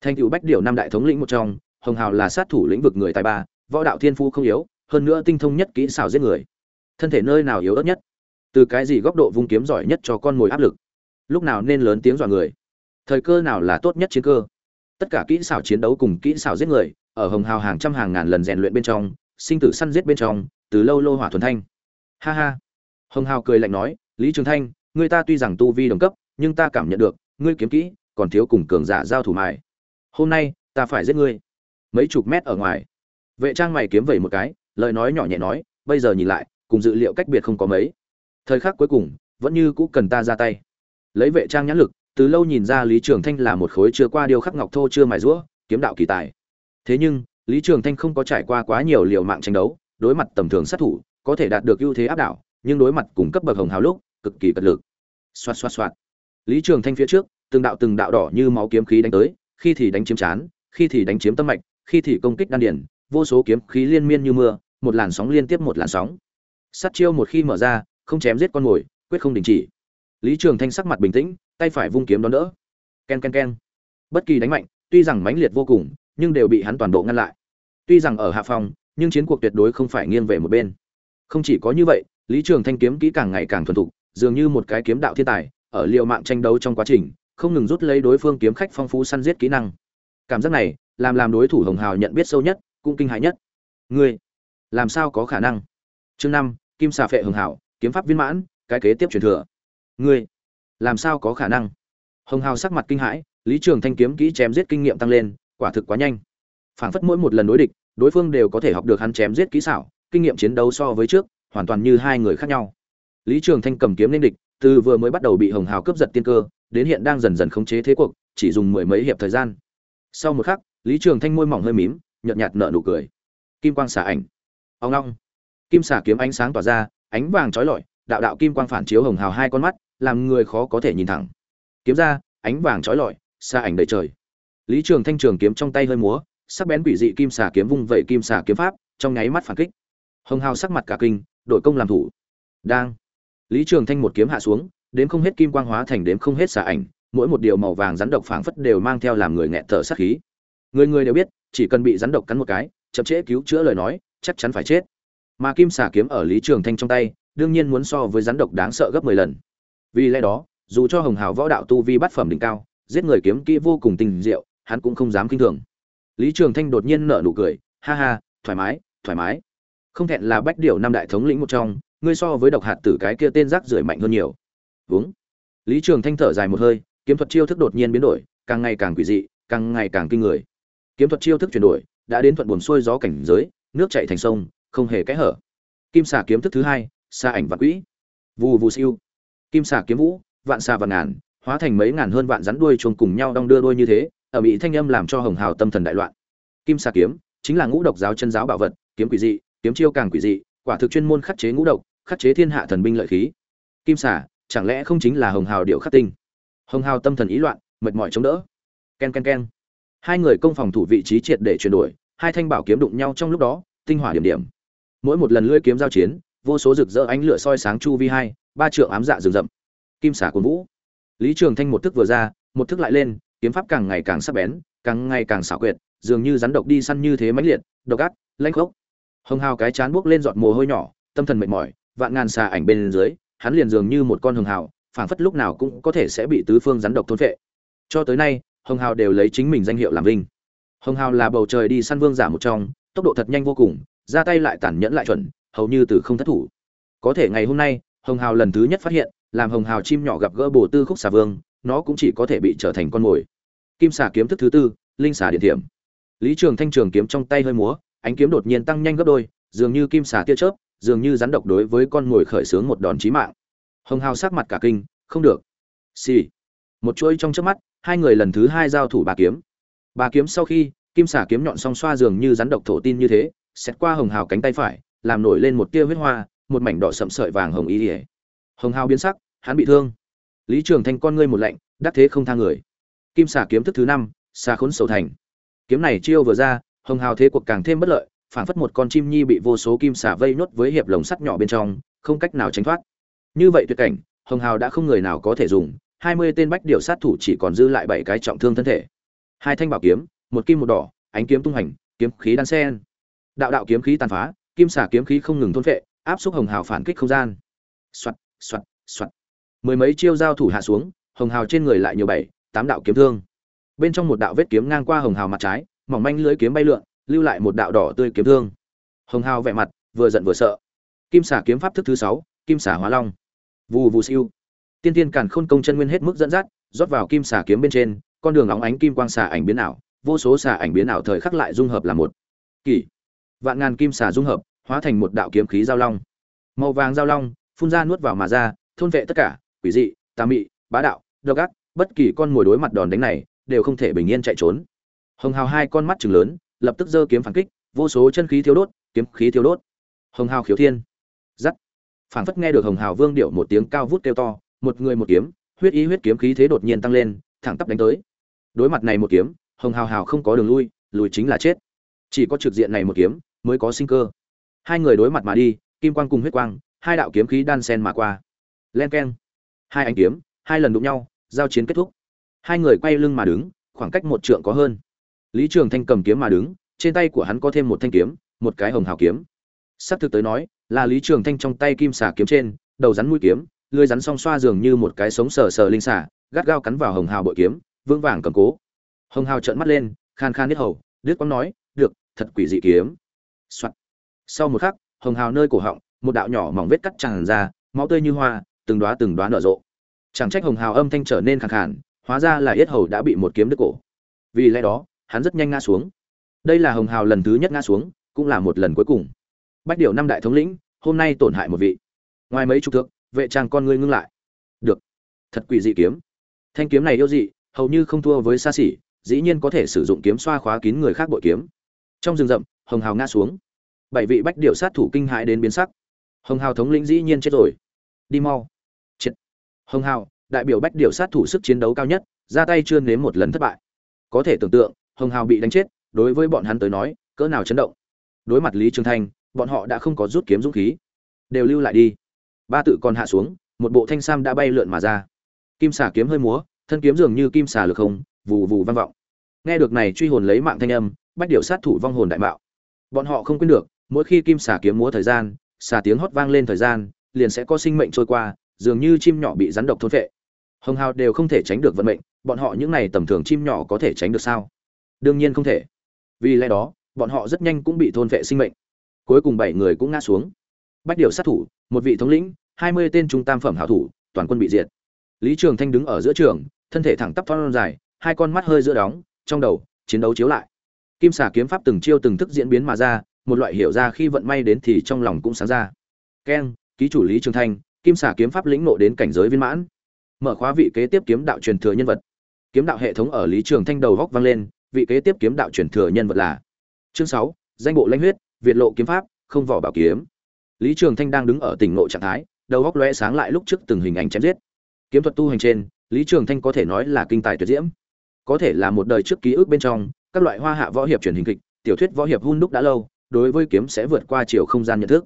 Thành cựu bách điều năm đại thống lĩnh một trong, hồng hào là sát thủ lĩnh vực người tài ba, võ đạo thiên phu không yếu, hơn nữa tinh thông nhất kỹ xảo giết người. Thân thể nơi nào yếu ớt nhất? Từ cái gì góc độ vung kiếm giỏi nhất cho con mồi áp lực? Lúc nào nên lớn tiếng dọa người? Thời cơ nào là tốt nhất chiến cơ? Tất cả kỹ xảo chiến đấu cùng kỹ xảo giết người, ở hồng hào hàng trăm hàng ngàn lần rèn luyện bên trong, sinh tử săn giết bên trong, từ lâu lô hỏa thuần thanh. Ha ha. Hồng hào cười lạnh nói, lý trường thanh ngươi ta tuy rằng tu vi đồng cấp, nhưng ta cảm nhận được, ngươi kiếm kỹ, còn thiếu cùng cường giả giao thủ mài. Hôm nay, ta phải giết ngươi. Mấy chục mét ở ngoài. Vệ trang mày kiếm vẩy một cái, lời nói nhỏ nhẹ nói, bây giờ nhìn lại, cùng dự liệu cách biệt không có mấy thời khắc cuối cùng, vẫn như cũ cần ta ra tay. Lấy vệ trang nhãn lực, từ lâu nhìn ra lý trường thanh là một khối chưa qua điều khắc ngọc thô chưa mài rũa, kiếm đạo kỳ tài. Thế nhưng, lý trường thanh không có trải qua quá nhiều liều mạng tranh đấu, đối mặt tầm thường sát thủ, có thể đạt được ưu thế áp đảo, nhưng đối mặt cùng cấp bậc hồng hào lúc, cực kỳ cật lực. Xoạt xoạt xoạt. Lý trường thanh phía trước, từng đạo từng đạo đỏ như máu kiếm khí đánh tới, khi thì đánh chiếm chán, khi thì đánh chiếm tâm mạch, khi thì công kích đan điển vô số kiếm khí liên miên như mưa, một làn sóng liên tiếp một làn sóng. Sắt chiêu một khi mở ra không chém giết con mồi, quyết không đình chỉ. Lý trường thanh sắc mặt bình tĩnh, tay phải vung kiếm đón đỡ. Ken ken ken. Bất kỳ đánh mạnh, tuy rằng mãnh liệt vô cùng, nhưng đều bị hắn toàn bộ ngăn lại. Tuy rằng ở hạ phòng, nhưng chiến cuộc tuyệt đối không phải nghiêng về một bên. Không chỉ có như vậy, lý trường thanh kiếm kỹ càng ngày càng thuần thục, dường như một cái kiếm đạo thiên tài, ở liều mạng tranh đấu trong quá trình, không ngừng rút lấy đối phương kiếm khách phong phú săn giết kỹ năng. Cảm giác này, làm làm đối thủ hồng hào nhận biết sâu nhất, cũng kinh hãi nhất. Ngươi, làm sao có khả năng? Chương năm, kim xà phệ hồng hào kiếm pháp viên mãn, cái kế tiếp truyền thừa. Ngươi, làm sao có khả năng? Hồng hào sắc mặt kinh hãi, lý trường thanh kiếm kỹ chém giết kinh nghiệm tăng lên, quả thực quá nhanh. Phảng phất mỗi một lần đối địch, đối phương đều có thể học được hắn chém giết kỹ xảo, kinh nghiệm chiến đấu so với trước, hoàn toàn như hai người khác nhau. Lý trường thanh cầm kiếm lên địch, từ vừa mới bắt đầu bị hồng hào cướp giật tiên cơ, đến hiện đang dần dần khống chế thế cuộc, chỉ dùng mười mấy hiệp thời gian. Sau một khắc, lý trường thanh môi mỏng hơi mím, nhợt nhạt nở nụ cười. Kim quang xả ảnh. Ông long. Kim xả kiếm ánh sáng tỏa ra ánh vàng trói lọi, đạo đạo kim quang phản chiếu hồng hào hai con mắt, làm người khó có thể nhìn thẳng. Kiếm ra, ánh vàng trói lọi, xa ảnh đầy trời. Lý trường thanh trường kiếm trong tay hơi múa, sắc bén quỷ dị kim xà kiếm vung vẩy kim xà kiếm pháp, trong nháy mắt phản kích. Hồng hào sắc mặt cả kinh, đội công làm thủ. Đang. Lý trường thanh một kiếm hạ xuống đến không hết kim quang hóa thành đến không hết xà ảnh, mỗi một điều màu vàng rắn độc phảng phất đều mang theo làm người nghẹt thở sát khí. Người người đều biết, chỉ cần bị rắn độc cắn một cái, chậm trễ cứu chữa lời nói, chắc chắn phải chết mà kim xà kiếm ở lý trường thanh trong tay, đương nhiên muốn so với rắn độc đáng sợ gấp mười lần. Vì lẽ đó, dù cho hồng hào võ đạo tu vi bát phẩm đỉnh cao, giết người kiếm kỹ vô cùng tình diệu, hắn cũng không dám kinh thường. Lý trường thanh đột nhiên nở nụ cười, ha ha, thoải mái thoải mái. Không thẹn là bách điệu năm đại thống lĩnh một trong, ngươi so với độc hạt tử cái kia tên rác rưởi mạnh hơn nhiều. Đúng. lý trường thanh thở dài một hơi, kiếm thuật chiêu thức đột nhiên biến đổi, càng ngày càng quỷ dị, càng ngày càng kinh người. Kiếm thuật chiêu thức chuyển đổi, đã đến thuận buồn xuôi gió cảnh giới, nước chảy thành sông không hề kẽ hở. Kim xà kiếm thức thứ hai xa ảnh vạn quỹ. Vù vù siêu. Kim xà kiếm vũ, vạn xà vạn ngàn, hóa thành mấy ngàn hơn vạn rắn đuôi chuông cùng nhau đong đưa đuôi như thế, ở bị thanh âm làm cho hồng hào tâm thần đại loạn. Kim xà kiếm, chính là ngũ độc giáo chân giáo bảo vật, kiếm quỷ dị, kiếm chiêu càng quỷ dị, quả thực chuyên môn khắc chế ngũ độc, khắc chế thiên hạ thần binh lợi khí. Kim xà, chẳng lẽ không chính là hồng hào điệu khắc tinh? Hồng hào tâm thần ý loạn, mệt mỏi chống đỡ. Ken ken ken. Hai người công phòng thủ vị trí triệt để chuyển đổi, hai thanh bảo kiếm đụng nhau trong lúc đó, tinh hỏa điểm điểm mỗi một lần lưỡi kiếm giao chiến, vô số rực rỡ ánh lửa soi sáng chu vi hai, ba trượng ám dạ rừng rậm. Kim xả cuốn vũ. Lý trường thanh một thức vừa ra, một thức lại lên, kiếm pháp càng ngày càng sắc bén, càng ngày càng xảo quyệt, dường như rắn độc đi săn như thế mãnh liệt, độc ác, lanh khốc. Hồng hào cái chán buốc lên giọt mồ hôi nhỏ, tâm thần mệt mỏi, vạn ngàn xà ảnh bên dưới, hắn liền dường như một con hồng hào, phảng phất lúc nào cũng có thể sẽ bị tứ phương rắn độc thôn phệ. Cho tới nay, hồng hào đều lấy chính mình danh hiệu làm vinh. Hồng hào là bầu trời đi săn vương giả một trong, tốc độ thật nhanh vô cùng ra tay lại tàn nhẫn lại chuẩn, hầu như từ không thất thủ. Có thể ngày hôm nay, hồng hào lần thứ nhất phát hiện, làm hồng hào chim nhỏ gặp gỡ bồ tư khúc xà vương, nó cũng chỉ có thể bị trở thành con mồi. Kim xà kiếm thức thứ tư, linh xà điện thiểm. Lý trường thanh trường kiếm trong tay hơi múa, ánh kiếm đột nhiên tăng nhanh gấp đôi, dường như kim xà tia chớp, dường như rắn độc đối với con mồi khởi xướng một đòn chí mạng. Hồng hào sắc mặt cả kinh, không được. Xì、sì. một chuỗi trong trước mắt, hai người lần thứ hai giao thủ bà kiếm. Bà kiếm sau khi, kim xà kiếm nhọn song xoa dường như rắn độc thổ tin như thế xét qua hồng hào cánh tay phải, làm nổi lên một tia huyết hoa, một mảnh đỏ sậm sợi vàng hồng y ỉa hồng hào biến sắc, hắn bị thương. Lý trường thanh con ngươi một lạnh, đắc thế không tha người. Kim xà kiếm thức thứ năm, xà khốn sầu thành. Kiếm này chiêu vừa ra, hồng hào thế cuộc càng thêm bất lợi phản phất một con chim nhi bị vô số kim xà vây nốt với hiệp lồng sắt nhỏ bên trong, không cách nào tránh thoát. Như vậy tuyệt cảnh, hồng hào đã không người nào có thể dùng, hai mươi tên bách điệu sát thủ chỉ còn dư lại bảy cái trọng thương thân thể. Hai thanh bảo kiếm, một kim một đỏ, ánh kiếm tung hành, kiếm khí đan sen đạo đạo kiếm khí tàn phá, kim xả kiếm khí không ngừng thôn phệ, áp xúc hồng hào phản kích không gian. Soạt soạt soạt. Mười mấy chiêu giao thủ hạ xuống, hồng hào trên người lại nhiều bảy, tám đạo kiếm thương. Bên trong một đạo vết kiếm ngang qua hồng hào mặt trái, mỏng manh lưới kiếm bay lượn, lưu lại một đạo đỏ tươi kiếm thương. Hồng hào vẻ mặt, vừa giận vừa sợ. Kim xả kiếm pháp thức thứ sáu, kim xả hóa long. Vù vù siêu. Tiên tiên càn khôn công chân nguyên hết mức dẫn dắt, rót vào kim xả kiếm bên trên, con đường óng ánh kim quang xả ảnh biến ảo, vô số xả ảnh biến ảo thời khắc lại dung hợp là một. Kỷ vạn ngàn kim xà dung hợp, hóa thành một đạo kiếm khí giao long. Màu vàng giao long, phun ra nuốt vào mà ra, thôn vệ tất cả, quỷ dị, tà mị, bá đạo, độc ác, bất kỳ con mồi đối mặt đòn đánh này, đều không thể bình yên chạy trốn. Hồng hào hai con mắt chừng lớn, lập tức giơ kiếm phản kích, vô số chân khí thiếu đốt, kiếm khí thiếu đốt. Hồng hào khiếu thiên. Giắt. Phản phất nghe được hồng hào vương điệu một tiếng cao vút kêu to, một người một kiếm, huyết ý huyết kiếm khí thế đột nhiên tăng lên, thẳng tắp đánh tới. Đối mặt này một kiếm, hồng hào hào không có đường lui, lùi chính là chết. Chỉ có trực diện này một kiếm mới có sinh cơ. Hai người đối mặt mà đi, kim quang cùng huyết quang, hai đạo kiếm khí đan sen mà qua. Len keng. Hai ánh kiếm, hai lần đụng nhau, giao chiến kết thúc. Hai người quay lưng mà đứng, khoảng cách một trượng có hơn. Lý trường thanh cầm kiếm mà đứng, trên tay của hắn có thêm một thanh kiếm, một cái hồng hào kiếm. Sắp thực tới nói, là lý trường thanh trong tay kim xà kiếm trên, đầu rắn mũi kiếm, lưới rắn song xoa dường như một cái sống sờ sờ linh xà, gắt gao cắn vào hồng hào bội kiếm, vững vàng cầm cố. Hồng hào trợn mắt lên, khan khan biết hầu đứt quang nói, được, thật quỷ dị kiếm. Soạn. sau một khắc, hồng hào nơi cổ họng, một đạo nhỏ mỏng vết cắt tràn ra, máu tươi như hoa, từng đóa từng đóa nở rộ. Chẳng trách hồng hào âm thanh trở nên khàn khàn, hóa ra là yết hầu đã bị một kiếm đứt cổ. Vì lẽ đó, hắn rất nhanh ngã xuống. Đây là hồng hào lần thứ nhất ngã xuống, cũng là một lần cuối cùng. Bách điều năm đại thống lĩnh, hôm nay tổn hại một vị. Ngoài mấy chục thước, vệ trang con ngươi ngưng lại. Được. Thật quỷ dị kiếm. Thanh kiếm này yêu dị, hầu như không thua với xa xỉ, dĩ nhiên có thể sử dụng kiếm xoa khóa kín người khác bội kiếm. Trong rừng rậm hồng hào ngã xuống. Bảy vị bách điệu sát thủ kinh hãi đến biến sắc. Hồng hào thống lĩnh dĩ nhiên chết rồi. Đi mau. Chết. Hồng hào, đại biểu bách điệu sát thủ sức chiến đấu cao nhất, ra tay chưa nếm một lần thất bại. Có thể tưởng tượng, hồng hào bị đánh chết, đối với bọn hắn tới nói, cỡ nào chấn động. Đối mặt lý trường thanh bọn họ đã không có rút kiếm dũng khí. Đều lưu lại đi. Ba tự còn hạ xuống, một bộ thanh sam đã bay lượn mà ra. Kim xà kiếm hơi múa, thân kiếm dường như kim xà lực không, vù vù vang vọng. Nghe được này truy hồn lấy mạng thanh âm, bách điệu sát thủ vong hồn đại mạo bọn họ không quên được mỗi khi kim xà kiếm múa thời gian xà tiếng hót vang lên thời gian liền sẽ có sinh mệnh trôi qua dường như chim nhỏ bị rắn độc thôn vệ, hồng hào đều không thể tránh được vận mệnh bọn họ những này tầm thường chim nhỏ có thể tránh được sao? Đương nhiên không thể. Vì lẽ đó bọn họ rất nhanh cũng bị thôn vệ sinh mệnh. Cuối cùng bảy người cũng ngã xuống. Bách điều sát thủ một vị thống lĩnh hai mươi tên trung tam phẩm hảo thủ toàn quân bị diệt. Lý trường thanh đứng ở giữa trường thân thể thẳng tắp thon dài hai con mắt hơi giữa đóng trong đầu chiến đấu chiếu lại kim xà kiếm pháp từng chiêu từng thức diễn biến mà ra, một loại hiểu ra khi vận may đến thì trong lòng cũng sáng ra. Keng ký chủ lý trường thanh, kim xà kiếm pháp lĩnh nộ đến cảnh giới viên mãn. Mở khóa vị kế tiếp kiếm đạo truyền thừa nhân vật. Kiếm đạo hệ thống ở lý trường thanh đầu góc vang lên, vị kế tiếp kiếm đạo truyền thừa nhân vật là chương sáu, danh bộ lãnh huyết, việt lộ kiếm pháp, không vỏ bảo kiếm. Lý trường thanh đang đứng ở tỉnh nội trạng thái, đầu góc lóe sáng lại lúc trước từng hình ảnh chém giết. Kiếm thuật tu hành trên, lý trường thanh có thể nói là kinh tài tuyệt diễm. Có thể là một đời trước ký ức bên trong các loại hoa hạ võ hiệp truyền hình kịch, tiểu thuyết võ hiệp hun đúc đã lâu, đối với kiếm sẽ vượt qua chiều không gian nhận thức.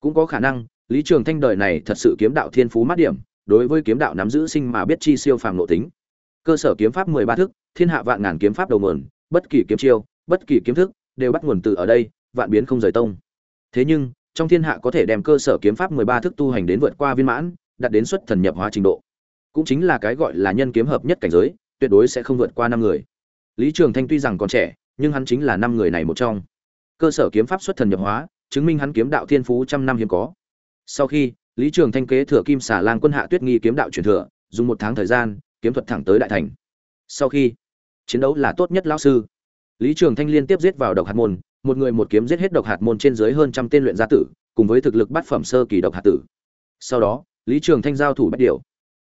Cũng có khả năng, lý trường thanh đời này thật sự kiếm đạo thiên phú mát điểm, đối với kiếm đạo nắm giữ sinh mà biết chi siêu phàm nội tính. Cơ sở kiếm pháp mười ba thức, thiên hạ vạn ngàn kiếm pháp đầu nguồn, bất kỳ kiếm chiêu, bất kỳ kiếm thức, đều bắt nguồn từ ở đây, vạn biến không rời tông. Thế nhưng, trong thiên hạ có thể đem cơ sở kiếm pháp mười ba thức tu hành đến vượt qua viên mãn, đạt đến xuất thần nhập hóa trình độ. Cũng chính là cái gọi là nhân kiếm hợp nhất cảnh giới, tuyệt đối sẽ không vượt qua năm người lý trường thanh tuy rằng còn trẻ nhưng hắn chính là năm người này một trong. Cơ sở kiếm pháp xuất thần nhập hóa chứng minh hắn kiếm đạo thiên phú trăm năm hiếm có. Sau khi lý trường thanh kế thừa kim xà lang quân hạ tuyết nghi kiếm đạo truyền thừa dùng một tháng thời gian kiếm thuật thẳng tới đại thành. Sau khi chiến đấu là tốt nhất lão sư. Lý trường thanh liên tiếp giết vào độc hạt môn một người một kiếm giết hết độc hạt môn trên dưới hơn trăm tên luyện gia tử cùng với thực lực bát phẩm sơ kỳ độc hạt tử. Sau đó lý trường thanh giao thủ bắt điệu,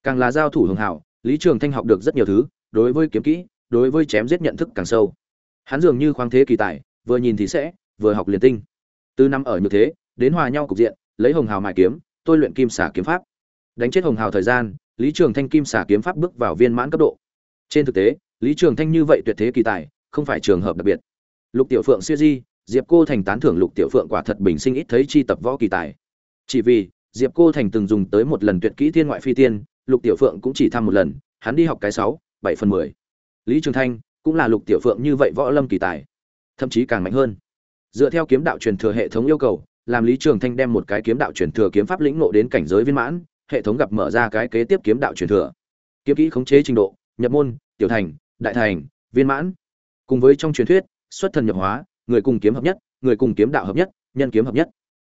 càng là giao thủ hưởng hảo lý trường thanh học được rất nhiều thứ đối với kiếm kỹ đối với chém giết nhận thức càng sâu. Hắn dường như khoáng thế kỳ tài, vừa nhìn thì sẽ, vừa học liền tinh. Từ năm ở như thế, đến hòa nhau cục diện, lấy hồng hào mài kiếm, tôi luyện kim xả kiếm pháp. Đánh chết hồng hào thời gian, lý trường thanh kim xả kiếm pháp bước vào viên mãn cấp độ. Trên thực tế, lý trường thanh như vậy tuyệt thế kỳ tài, không phải trường hợp đặc biệt. Lục tiểu phượng siêu di, diệp cô thành tán thưởng lục tiểu phượng quả thật bình sinh ít thấy chi tập võ kỳ tài. Chỉ vì, diệp cô thành từng dùng tới một lần tuyệt kỹ thiên ngoại phi tiên, lục tiểu phượng cũng chỉ thăm một lần, hắn đi học cái sáu, bảy phần mười lý trường thanh cũng là lục tiểu phượng như vậy võ lâm kỳ tài, thậm chí càng mạnh hơn. Dựa theo kiếm đạo truyền thừa hệ thống yêu cầu, làm lý trường thanh đem một cái kiếm đạo truyền thừa kiếm pháp lĩnh ngộ đến cảnh giới viên mãn, hệ thống gặp mở ra cái kế tiếp kiếm đạo truyền thừa. Kiếm kỹ khống chế trình độ, nhập môn, tiểu thành, đại thành, viên mãn. Cùng với trong truyền thuyết, xuất thần nhập hóa, người cùng kiếm hợp nhất, người cùng kiếm đạo hợp nhất, nhân kiếm hợp nhất.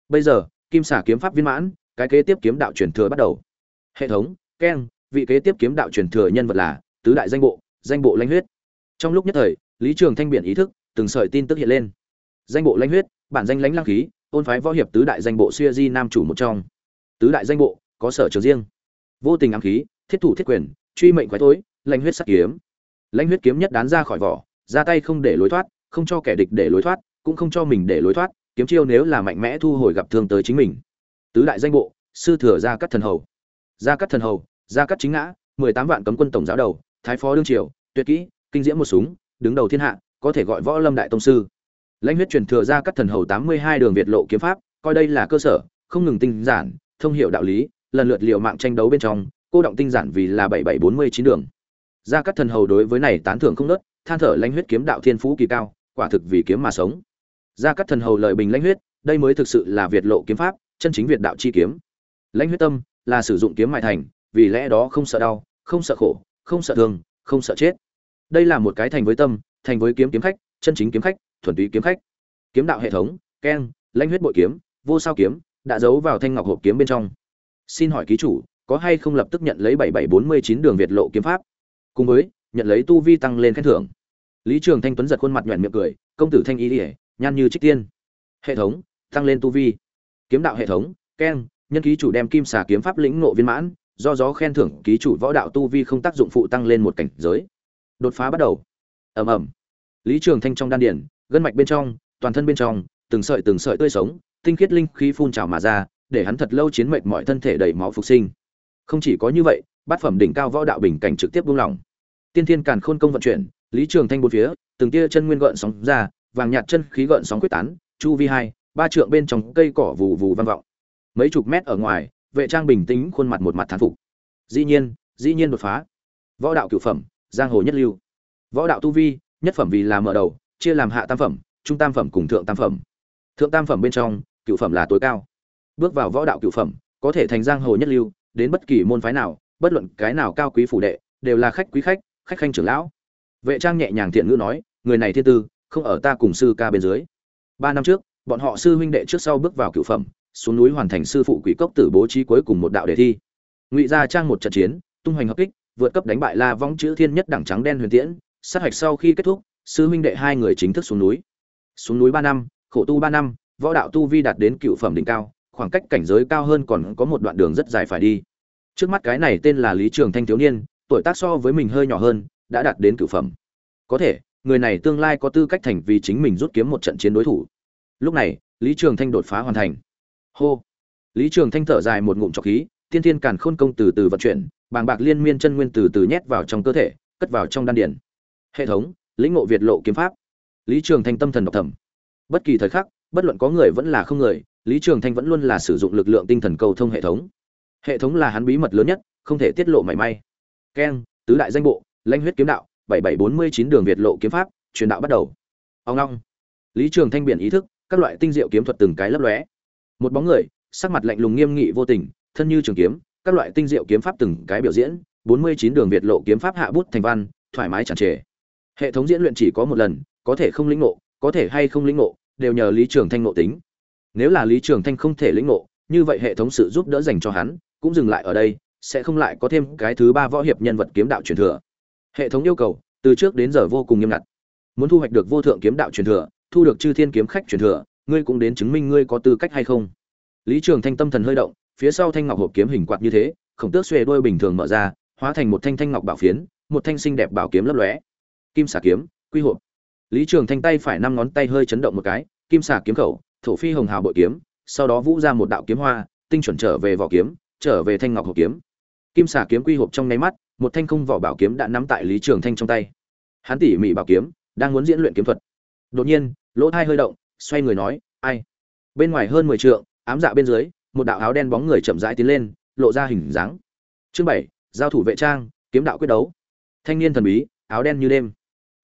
Bây giờ, kim xả kiếm pháp viên mãn, cái kế tiếp kiếm đạo truyền thừa bắt đầu. Hệ thống, keng, vị kế tiếp kiếm đạo truyền thừa nhân vật là tứ đại danh bộ danh bộ lãnh huyết. Trong lúc nhất thời, lý trường thanh biện ý thức, từng sợi tin tức hiện lên. Danh bộ lãnh huyết, bản danh lãnh lăng khí ôn phái võ hiệp tứ đại danh bộ xuya di nam chủ một trong. Tứ đại danh bộ, có sở trường riêng. Vô tình ám khí, thiết thủ thiết quyền, truy mệnh quái tối lãnh huyết sắc kiếm. Lãnh huyết kiếm nhất đán ra khỏi vỏ, ra tay không để lối thoát, không cho kẻ địch để lối thoát, cũng không cho mình để lối thoát, kiếm chiêu nếu là mạnh mẽ thu hồi gặp thương tới chính mình. Tứ đại danh bộ, sư thừa gia cắt thần hầu. Gia cắt thần hầu, gia cắt chính ngã, mười tám vạn cấm quân tổng giáo đầu thái phó đương triều, tuyệt kỹ, kinh diễm một súng, đứng đầu thiên hạ, có thể gọi võ lâm đại tông sư. Lãnh huyết truyền thừa ra các thần hầu tám mươi hai đường việt lộ kiếm pháp, coi đây là cơ sở, không ngừng tinh giản, thông hiểu đạo lý, lần lượt liều mạng tranh đấu bên trong, cô động tinh giản vì là bảy bảy bốn mươi chín đường. Ra các thần hầu đối với này tán thưởng không nớt, than thở lãnh huyết kiếm đạo thiên phú kỳ cao, quả thực vì kiếm mà sống. Ra các thần hầu lời bình lãnh huyết, đây mới thực sự là việt lộ kiếm pháp, chân chính việt đạo chi kiếm. Lãnh huyết tâm là sử dụng kiếm mại thành, vì lẽ đó không sợ đau, không sợ khổ không sợ thương, không sợ chết. Đây là một cái thành với tâm, thành với kiếm kiếm khách, chân chính kiếm khách, thuần túy kiếm khách. Kiếm đạo hệ thống, keng, lãnh huyết bội kiếm, vô sao kiếm, đã giấu vào thanh ngọc hộp kiếm bên trong. Xin hỏi ký chủ, có hay không lập tức nhận lấy bảy bảy bốn mươi chín đường việt lộ kiếm pháp? Cùng với, nhận lấy tu vi tăng lên khen thưởng. Lý trường thanh tuấn giật khuôn mặt nhoẻn miệng cười, công tử thanh ý ỉa nhan như trích tiên. Hệ thống, tăng lên tu vi. Kiếm đạo hệ thống, keng, nhân ký chủ đem kim xà kiếm pháp lĩnh ngộ viên mãn do gió khen thưởng ký chủ võ đạo tu vi không tác dụng phụ tăng lên một cảnh giới. Đột phá bắt đầu. Ầm ầm. Lý trường thanh trong đan điển gân mạch bên trong, toàn thân bên trong, từng sợi từng sợi tươi sống, tinh khiết linh khí phun trào mà ra, để hắn thật lâu chiến mệnh mọi thân thể đầy máu phục sinh. Không chỉ có như vậy, bát phẩm đỉnh cao võ đạo bình cảnh trực tiếp buông lỏng. Tiên thiên càn khôn công vận chuyển, lý trường thanh bốn phía, từng tia chân nguyên gợn sóng ra, vàng nhạt chân khí gợn sóng quyết tán, chu vi hai, ba trượng bên trong cây cỏ vù vù vang vọng. Mấy chục mét ở ngoài vệ trang bình tĩnh khuôn mặt một mặt thán phục. Dĩ nhiên dĩ nhiên đột phá. Võ đạo cửu phẩm, giang hồ nhất lưu. Võ đạo tu vi, nhất phẩm vì là mở đầu, chia làm hạ tam phẩm, trung tam phẩm cùng thượng tam phẩm. Thượng tam phẩm bên trong, cửu phẩm là tối cao. Bước vào võ đạo cửu phẩm, có thể thành giang hồ nhất lưu, đến bất kỳ môn phái nào, bất luận cái nào cao quý phủ đệ, đều là khách quý khách khách khanh trưởng lão. Vệ trang nhẹ nhàng thiện ngữ nói, người này thiên tư, không ở ta cùng sư ca bên dưới. Ba năm trước, bọn họ sư huynh đệ trước sau bước vào cửu phẩm xuống núi hoàn thành sư phụ quỷ cốc tử bố trí cuối cùng một đạo đề thi. Ngụy gia trang một trận chiến, tung hoành hợp kích, vượt cấp đánh bại la vong chữ thiên nhất đẳng trắng đen huyền tiễn, sát hạch sau khi kết thúc, sư huynh đệ hai người chính thức xuống núi. Xuống núi ba năm, khổ tu ba năm, võ đạo tu vi đạt đến cựu phẩm đỉnh cao, khoảng cách cảnh giới cao hơn còn có một đoạn đường rất dài phải đi. Trước mắt cái này tên là lý trường thanh thiếu niên, tuổi tác so với mình hơi nhỏ hơn, đã đạt đến cựu phẩm. Có thể, người này tương lai có tư cách thành vì chính mình rút kiếm một trận chiến đối thủ. Lúc này, lý trường thanh đột phá hoàn thành hô. Lý trường thanh thở dài một ngụm trọc khí, tiên thiên càn khôn công từ từ vận chuyển, bàng bạc liên miên chân nguyên từ từ nhét vào trong cơ thể, cất vào trong đan điển hệ thống, lĩnh ngộ việt lộ kiếm pháp. Lý trường thanh tâm thần độc thẩm. Bất kỳ thời khắc, bất luận có người vẫn là không người, lý trường thanh vẫn luôn là sử dụng lực lượng tinh thần cầu thông hệ thống. Hệ thống là hắn bí mật lớn nhất, không thể tiết lộ mảy may. Keng, tứ đại danh bộ lanh huyết kiếm đạo, bảy bảy bốn mươi chín đường việt lộ kiếm pháp, truyền đạo bắt đầu. Ông long lý trường thanh biển ý thức, các loại tinh diệu kiếm thuật từng cái lấp lóe một bóng người, sắc mặt lạnh lùng nghiêm nghị vô tình, thân như trường kiếm, các loại tinh diệu kiếm pháp từng cái biểu diễn, bốn mươi chín đường việt lộ kiếm pháp hạ bút thành văn, thoải mái chẳng trề. Hệ thống diễn luyện chỉ có một lần, có thể không lĩnh ngộ, có thể hay không lĩnh ngộ, đều nhờ lý trường thanh ngộ tính. Nếu là lý trường thanh không thể lĩnh ngộ, như vậy hệ thống sự giúp đỡ dành cho hắn, cũng dừng lại ở đây, sẽ không lại có thêm cái thứ ba võ hiệp nhân vật kiếm đạo truyền thừa. Hệ thống yêu cầu, từ trước đến giờ vô cùng nghiêm ngặt. Muốn thu hoạch được vô thượng kiếm đạo truyền thừa, thu được chư thiên kiếm khách truyền thừa ngươi cũng đến chứng minh ngươi có tư cách hay không? Lý trường thanh tâm thần hơi động, phía sau thanh ngọc hộp kiếm hình quạt như thế, khổng tước xuề đôi bình thường mở ra, hóa thành một thanh thanh ngọc bảo phiến, một thanh xinh đẹp bảo kiếm lấp lóe. Kim xà kiếm, quy hộp. Lý trường thanh tay phải năm ngón tay hơi chấn động một cái, kim xà kiếm khẩu, thổ phi hồng hào bội kiếm, sau đó vũ ra một đạo kiếm hoa, tinh chuẩn trở về vỏ kiếm, trở về thanh ngọc hộp kiếm. Kim xà kiếm quy hộp trong nháy mắt, một thanh không vỏ bảo kiếm đã nắm tại lý trường thanh trong tay. Hắn tỉ mỉ bảo kiếm, đang muốn diễn luyện kiếm thuật. Đột nhiên, lỗ thai hơi động xoay người nói, ai? Bên ngoài hơn mười trượng, ám dạ bên dưới, một đạo áo đen bóng người chậm rãi tiến lên, lộ ra hình dáng. Chương bảy, giao thủ vệ trang, kiếm đạo quyết đấu. Thanh niên thần bí, áo đen như đêm.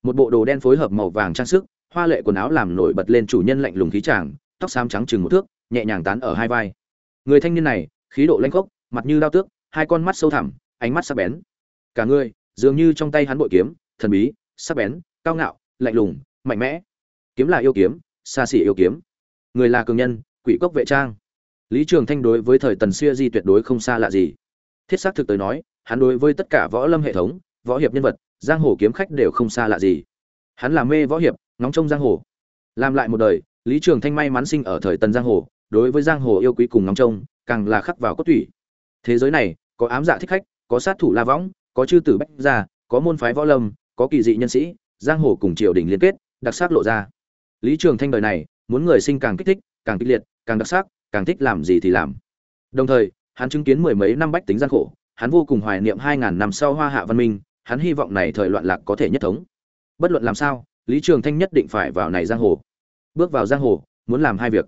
Một bộ đồ đen phối hợp màu vàng trang sức, hoa lệ quần áo làm nổi bật lên chủ nhân lạnh lùng khí tràng, tóc xám trắng chừng một thước, nhẹ nhàng tán ở hai vai. Người thanh niên này, khí độ lanh khốc, mặt như lao tước, hai con mắt sâu thẳm, ánh mắt sắc bén. Cả người, dường như trong tay hắn bội kiếm, thần bí, sắc bén, cao ngạo, lạnh lùng, mạnh mẽ. Kiếm là yêu kiếm xa xỉ yêu kiếm. Người là cường nhân, quỷ cốc vệ trang. Lý trường thanh đối với thời tần xưa di tuyệt đối không xa lạ gì. Thiết xác thực tới nói, hắn đối với tất cả võ lâm hệ thống, võ hiệp nhân vật, giang hồ kiếm khách đều không xa lạ gì. Hắn là mê võ hiệp, ngóng trông giang hồ. Làm lại một đời, lý trường thanh may mắn sinh ở thời tần giang hồ, đối với giang hồ yêu quý cùng ngóng trông, càng là khắc vào cốt tủy. Thế giới này, có ám dạ thích khách, có sát thủ la võng, có chư tử bách gia, có môn phái võ lâm, có kỳ dị nhân sĩ, giang hồ cùng triều đình liên kết, đặc sắc lộ ra lý trường thanh đời này, muốn người sinh càng kích thích, càng kịch liệt, càng đặc sắc, càng thích làm gì thì làm. Đồng thời, hắn chứng kiến mười mấy năm bách tính gian khổ, hắn vô cùng hoài niệm hai ngàn năm sau hoa hạ văn minh, hắn hy vọng này thời loạn lạc có thể nhất thống. Bất luận làm sao, lý trường thanh nhất định phải vào này giang hồ. Bước vào giang hồ, muốn làm hai việc.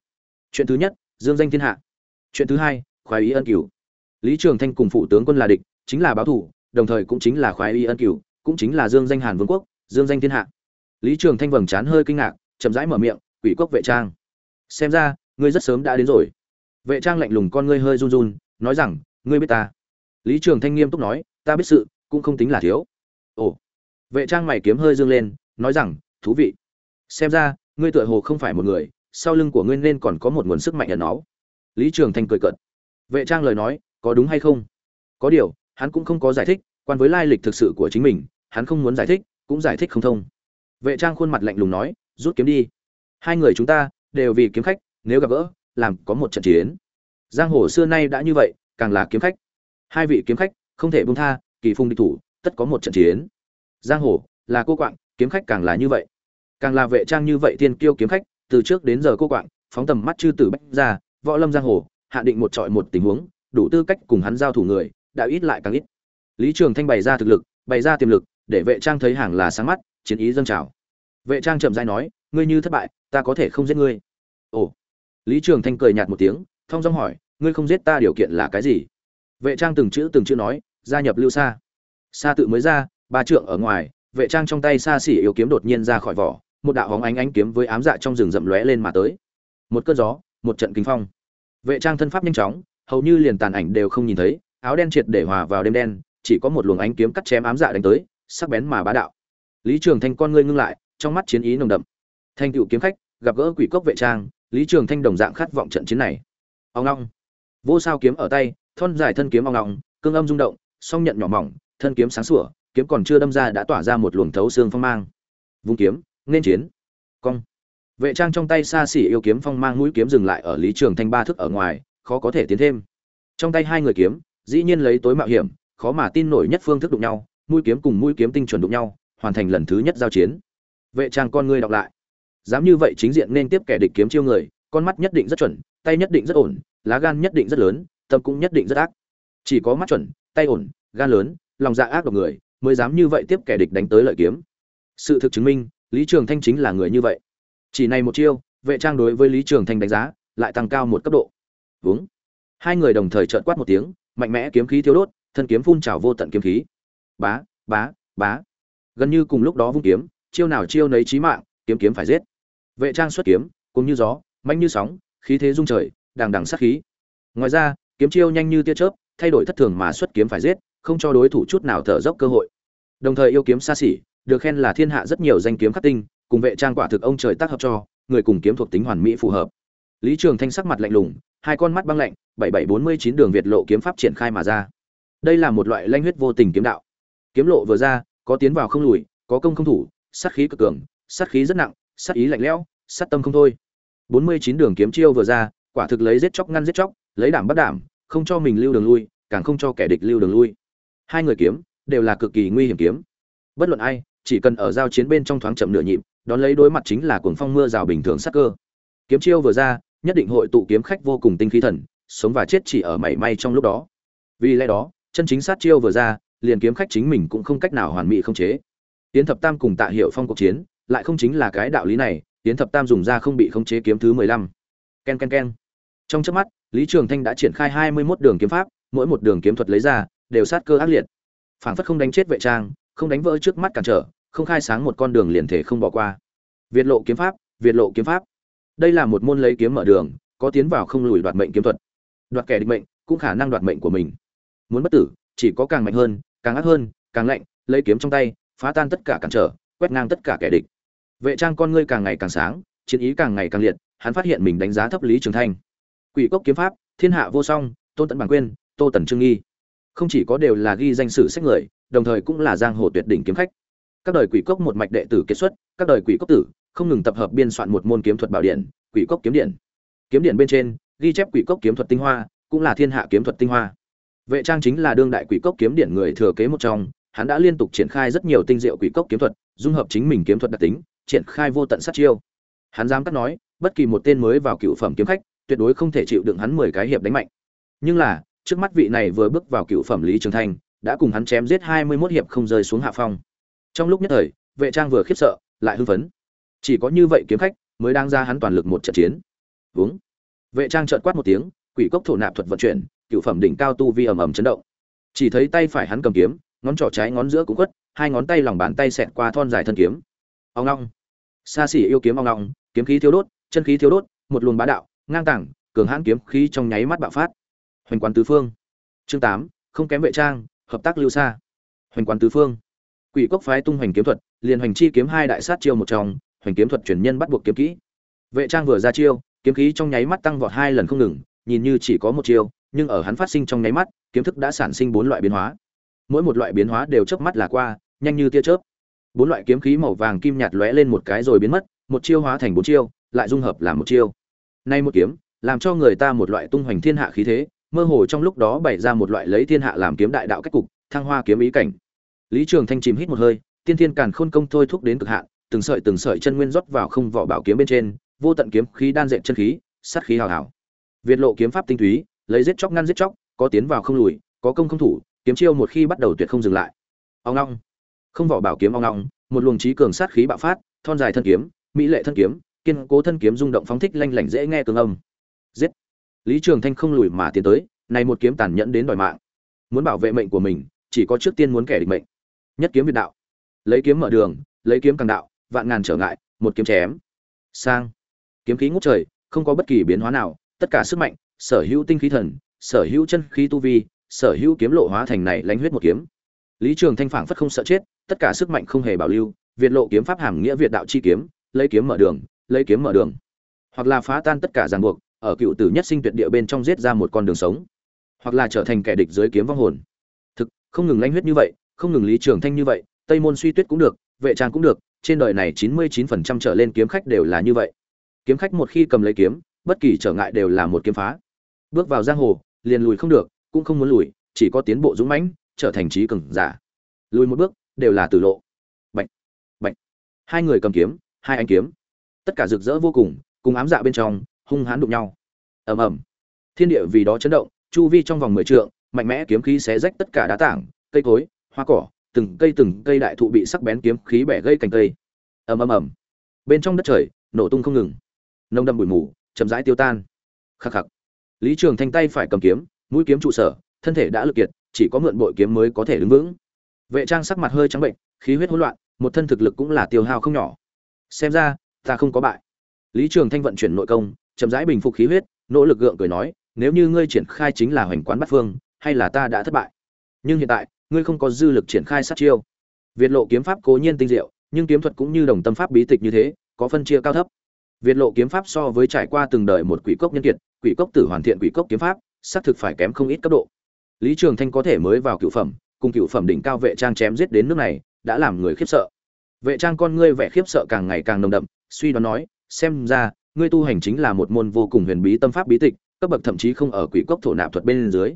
Chuyện thứ nhất, dương danh thiên hạ. Chuyện thứ hai, khoái ý ân cửu. Lý trường thanh cùng phụ tướng quân là địch, chính là báo thủ, đồng thời cũng chính là khoái ý ân cửu, cũng chính là dương danh hàn vương quốc, dương danh thiên hạ. Lý trường thanh vầng trán hơi kinh ngạc chậm rãi mở miệng, quỷ quốc vệ trang. Xem ra, ngươi rất sớm đã đến rồi. Vệ trang lạnh lùng con ngươi hơi run run, nói rằng, ngươi biết ta? Lý trường thanh nghiêm túc nói, ta biết sự, cũng không tính là thiếu. Ồ. Vệ trang mày kiếm hơi dương lên, nói rằng, thú vị. Xem ra, ngươi tựa hồ không phải một người, sau lưng của ngươi nên còn có một nguồn sức mạnh ẩn náu. Lý trường thanh cười cợt. Vệ trang lời nói, có đúng hay không? Có điều, hắn cũng không có giải thích, quan với lai lịch thực sự của chính mình, hắn không muốn giải thích, cũng giải thích không thông. Vệ trang khuôn mặt lạnh lùng nói rút kiếm đi. Hai người chúng ta đều vì kiếm khách, nếu gặp gỡ, làm có một trận chiến. Giang hồ xưa nay đã như vậy, càng là kiếm khách. Hai vị kiếm khách không thể buông tha, kỳ phung địch thủ, tất có một trận chiến. Giang hồ là cô quạng, kiếm khách càng là như vậy. Càng là vệ trang như vậy thiên kiêu kiếm khách, từ trước đến giờ cô quạng, phóng tầm mắt chư tử bách ra võ lâm giang hồ, hạ định một trọi một tình huống, đủ tư cách cùng hắn giao thủ người, đã ít lại càng ít. Lý trường thanh bày ra thực lực, bày ra tiềm lực, để vệ trang thấy hàng là sáng mắt, chiến ý dâng trào vệ trang chậm dai nói, ngươi như thất bại, ta có thể không giết ngươi. Ồ. Lý trường thanh cười nhạt một tiếng, thong dong hỏi, ngươi không giết ta điều kiện là cái gì? Vệ trang từng chữ từng chữ nói, gia nhập lưu sa. Sa tự mới ra, ba trượng ở ngoài, vệ trang trong tay xa xỉ yếu kiếm đột nhiên ra khỏi vỏ, một đạo hóng ánh ánh kiếm với ám dạ trong rừng rậm lóe lên mà tới. Một cơn gió, một trận kinh phong. Vệ trang thân pháp nhanh chóng, hầu như liền tàn ảnh đều không nhìn thấy, áo đen triệt để hòa vào đêm đen, chỉ có một luồng ánh kiếm cắt chém ám dạ đánh tới, sắc bén mà bá đạo. Lý trường thanh con ngươi ngưng lại trong mắt chiến ý nồng đậm. Thanh tựu kiếm khách, gặp gỡ quỷ cốc vệ trang, lý trường thanh đồng dạng khát vọng trận chiến này. Ông long. Vô sao kiếm ở tay, thon dài thân kiếm ông long, cương âm rung động, song nhận nhỏ mỏng, thân kiếm sáng sủa, kiếm còn chưa đâm ra đã tỏa ra một luồng thấu xương phong mang. Vung kiếm, nên chiến. Cong. Vệ trang trong tay xa xỉ yêu kiếm phong mang mũi kiếm dừng lại ở lý trường thanh ba thước ở ngoài, khó có thể tiến thêm. Trong tay hai người kiếm, dĩ nhiên lấy tối mạo hiểm, khó mà tin nổi nhất phương thức đụng nhau, mũi kiếm cùng mũi kiếm tinh chuẩn đụng nhau, hoàn thành lần thứ nhất giao chiến vệ trang con ngươi đọc lại. Dám như vậy chính diện nên tiếp kẻ địch kiếm chiêu người, con mắt nhất định rất chuẩn, tay nhất định rất ổn, lá gan nhất định rất lớn, tâm cũng nhất định rất ác. Chỉ có mắt chuẩn, tay ổn, gan lớn, lòng dạ ác độc người, mới dám như vậy tiếp kẻ địch đánh tới lợi kiếm. Sự thực chứng minh, lý trường thanh chính là người như vậy. Chỉ này một chiêu, vệ trang đối với lý trường thanh đánh giá lại tăng cao một cấp độ. Vướng hai người đồng thời trợn quát một tiếng, mạnh mẽ kiếm khí thiếu đốt, thân kiếm phun trào vô tận kiếm khí. Bá bá bá. Gần như cùng lúc đó vung kiếm chiêu nào chiêu nấy chí mạng, kiếm kiếm phải giết. Vệ trang xuất kiếm cũng như gió mạnh như sóng, khí thế rung trời đàng đàng sát khí. Ngoài ra, kiếm chiêu nhanh như tia chớp, thay đổi thất thường mà xuất kiếm phải giết, không cho đối thủ chút nào thở dốc cơ hội. Đồng thời yêu kiếm xa xỉ, được khen là thiên hạ rất nhiều danh kiếm khắc tinh, cùng vệ trang quả thực ông trời tác hợp cho, người cùng kiếm thuộc tính hoàn mỹ phù hợp. Lý trường thanh sắc mặt lạnh lùng, hai con mắt băng lạnh, bảy bảy bốn mươi chín đường việt lộ kiếm pháp triển khai mà ra. Đây là một loại lanh huyết vô tình kiếm đạo. Kiếm lộ vừa ra, có tiến vào không lùi, có công không thủ sát khí cực cường, sát khí rất nặng, sát ý lạnh lẽo, sát tâm không thôi. Bốn mươi chín đường kiếm chiêu vừa ra, quả thực lấy giết chóc ngăn giết chóc, lấy đảm bắt đảm, không cho mình lưu đường lui, càng không cho kẻ địch lưu đường lui. Hai người kiếm đều là cực kỳ nguy hiểm kiếm. Bất luận ai, chỉ cần ở giao chiến bên trong thoáng chậm nửa nhịp, đón lấy đối mặt chính là cuồng phong mưa rào bình thường sát cơ. Kiếm chiêu vừa ra, nhất định hội tụ kiếm khách vô cùng tinh khí thần, sống và chết chỉ ở mảy may trong lúc đó. Vì lẽ đó, chân chính sát chiêu vừa ra, liền kiếm khách chính mình cũng không cách nào hoàn mỹ không chế tiến thập tam cùng tạ hiệu phong cuộc chiến, lại không chính là cái đạo lý này tiến thập tam dùng ra không bị khống chế kiếm thứ mười lăm. Ken ken ken. Trong chớp mắt, lý trường thanh đã triển khai hai mươi 21 đường kiếm pháp, mỗi một đường kiếm thuật lấy ra, đều sát cơ ác liệt. Phảng phất không đánh chết vệ trang, không đánh vỡ trước mắt cản trở, không khai sáng một con đường liền thể không bỏ qua. Việt lộ kiếm pháp, việt lộ kiếm pháp. Đây là một môn lấy kiếm mở đường, có tiến vào không lùi đoạt mệnh kiếm thuật. Đoạt kẻ địch mệnh, cũng khả năng đoạt mệnh của mình. Muốn bất tử, chỉ có càng mạnh hơn, càng ác hơn, càng lạnh, lấy kiếm trong tay phá tan tất cả cản trở quét ngang tất cả kẻ địch. Vệ trang con ngươi càng ngày càng sáng chiến ý càng ngày càng liệt hắn phát hiện mình đánh giá thấp lý trường thanh. Quỷ cốc kiếm pháp thiên hạ vô song tôn tận bản quyền, tô tần trương nghi. Không chỉ có đều là ghi danh sử sách người đồng thời cũng là giang hồ tuyệt đỉnh kiếm khách. Các đời quỷ cốc một mạch đệ tử kết xuất các đời quỷ cốc tử không ngừng tập hợp biên soạn một môn kiếm thuật bảo điện quỷ cốc kiếm điện. Kiếm điện bên trên ghi chép quỷ cốc kiếm thuật tinh hoa cũng là thiên hạ kiếm thuật tinh hoa. Vệ trang chính là đương đại quỷ cốc kiếm điện người thừa kế một trong hắn đã liên tục triển khai rất nhiều tinh diệu quỷ cốc kiếm thuật, dung hợp chính mình kiếm thuật đặc tính, triển khai vô tận sát chiêu. Hắn dám cắt nói, bất kỳ một tên mới vào cựu phẩm kiếm khách, tuyệt đối không thể chịu đựng hắn mười cái hiệp đánh mạnh. Nhưng là, trước mắt vị này vừa bước vào cựu phẩm lý trường thanh đã cùng hắn chém giết hai mươi 21 hiệp không rơi xuống hạ phong. Trong lúc nhất thời, vệ trang vừa khiếp sợ, lại hưng phấn. Chỉ có như vậy kiếm khách mới đang ra hắn toàn lực một trận chiến. Vướng vệ trang chợt quát một tiếng, quỷ cốc thổ nạp thuật vận chuyển, cựu phẩm đỉnh cao tu vi ầm ầm chấn động. Chỉ thấy tay phải hắn cầm kiếm ngón trỏ trái ngón giữa cũng quất hai ngón tay lòng bàn tay xẹt qua thon dài thân kiếm. Ông long xa xỉ yêu kiếm ông long kiếm khí thiếu đốt, chân khí thiếu đốt, một luồng bá đạo, ngang tảng, cường hãn kiếm khí trong nháy mắt bạo phát. Hoành quán tứ phương. Chương tám, không kém vệ trang, hợp tác lưu xa hoành quán tứ phương. Quỷ cốc phái tung hoành kiếm thuật, liền hoành chi kiếm hai đại sát chiêu một trong, hoành kiếm thuật truyền nhân bắt buộc kiếm kỹ. Vệ trang vừa ra chiêu, kiếm khí trong nháy mắt tăng vọt hai lần không ngừng, nhìn như chỉ có một chiêu, nhưng ở hắn phát sinh trong nháy mắt, kiếm thức đã sản sinh bốn loại biến hóa mỗi một loại biến hóa đều chớp mắt là qua, nhanh như tia chớp. Bốn loại kiếm khí màu vàng kim nhạt lóe lên một cái rồi biến mất, một chiêu hóa thành bốn chiêu, lại dung hợp làm một chiêu. Nay một kiếm, làm cho người ta một loại tung hoành thiên hạ khí thế, mơ hồ trong lúc đó bày ra một loại lấy thiên hạ làm kiếm đại đạo cách cục, thăng hoa kiếm ý cảnh. Lý trường thanh chìm hít một hơi, tiên thiên càn khôn công thôi thúc đến cực hạn, từng sợi từng sợi chân nguyên rót vào không vỏ bảo kiếm bên trên, vô tận kiếm khí đan dệt chân khí, sát khí hào hào. Việt lộ kiếm pháp tinh túy, lấy giết chóc ngăn giết chóc, có tiến vào không lùi, có công không thủ kiếm chiêu một khi bắt đầu tuyệt không dừng lại. Ông long không vỏ bảo kiếm ông long một luồng trí cường sát khí bạo phát, thon dài thân kiếm, mỹ lệ thân kiếm, kiên cố thân kiếm rung động phóng thích lanh lảnh dễ nghe cường âm. Giết. Lý trường thanh không lùi mà tiến tới, này một kiếm tàn nhẫn đến đòi mạng. Muốn bảo vệ mệnh của mình, chỉ có trước tiên muốn kẻ địch mệnh. Nhất kiếm việt đạo. Lấy kiếm mở đường, lấy kiếm càng đạo, vạn ngàn trở ngại, một kiếm chém. Sang. Kiếm khí ngút trời, không có bất kỳ biến hóa nào, tất cả sức mạnh, sở hữu tinh khí thần, sở hữu chân khí tu vi sở hữu kiếm lộ hóa thành này lãnh huyết một kiếm. Lý trường thanh phảng phất không sợ chết, tất cả sức mạnh không hề bảo lưu, việt lộ kiếm pháp hàm nghĩa việt đạo chi kiếm, lấy kiếm mở đường, lấy kiếm mở đường. Hoặc là phá tan tất cả ràng buộc, ở cựu tử nhất sinh tuyệt địa bên trong giết ra một con đường sống. Hoặc là trở thành kẻ địch dưới kiếm vong hồn. Thực, không ngừng lãnh huyết như vậy, không ngừng lý trường thanh như vậy, tây môn suy tuyết cũng được, vệ trang cũng được, trên đời này chín mươi chín phần trăm trở lên kiếm khách đều là như vậy. Kiếm khách một khi cầm lấy kiếm, bất kỳ trở ngại đều là một kiếm phá. Bước vào giang hồ, liền lùi không được cũng không muốn lùi, chỉ có tiến bộ dũng mãnh, trở thành trí cường giả. Lùi một bước, đều là tử lộ. Bệnh bệnh hai người cầm kiếm, hai anh kiếm. Tất cả rực rỡ vô cùng cùng ám dạ bên trong, hung hãn đụng nhau. Ầm ầm. Thiên địa vì đó chấn động, chu vi trong vòng mười trượng, mạnh mẽ kiếm khí xé rách tất cả đá tảng, cây cối, hoa cỏ, từng cây từng cây đại thụ bị sắc bén kiếm khí bẻ gây cành cây. Ầm ầm ầm. Bên trong đất trời, nổ tung không ngừng. Nông đâm bụi mù, chậm rãi tiêu tan. Khắc khắc. Lý trường thanh tay phải cầm kiếm mũi kiếm trụ sở, thân thể đã lực kiệt, chỉ có mượn bội kiếm mới có thể đứng vững. Vệ trang sắc mặt hơi trắng bệnh, khí huyết hỗn loạn, một thân thực lực cũng là tiêu hao không nhỏ. Xem ra, ta không có bại. Lý trường thanh vận chuyển nội công, chậm rãi bình phục khí huyết, nỗ lực gượng cười nói, nếu như ngươi triển khai chính là hoành quán bắt phương, hay là ta đã thất bại? Nhưng hiện tại, ngươi không có dư lực triển khai sát chiêu. Việt lộ kiếm pháp cố nhiên tinh diệu, nhưng kiếm thuật cũng như đồng tâm pháp bí tịch như thế, có phân chia cao thấp. Việt lộ kiếm pháp so với trải qua từng đời một quỷ cốc nhân kiệt, quỷ cốc tử hoàn thiện quỷ cốc kiếm pháp xác thực phải kém không ít cấp độ. Lý trường thanh có thể mới vào cựu phẩm, cùng cựu phẩm đỉnh cao vệ trang chém giết đến nước này, đã làm người khiếp sợ. Vệ trang con ngươi vẻ khiếp sợ càng ngày càng nồng đậm, suy đoán nói, xem ra, ngươi tu hành chính là một môn vô cùng huyền bí tâm pháp bí tịch, cấp bậc thậm chí không ở quỷ cốc thổ nạp thuật bên dưới.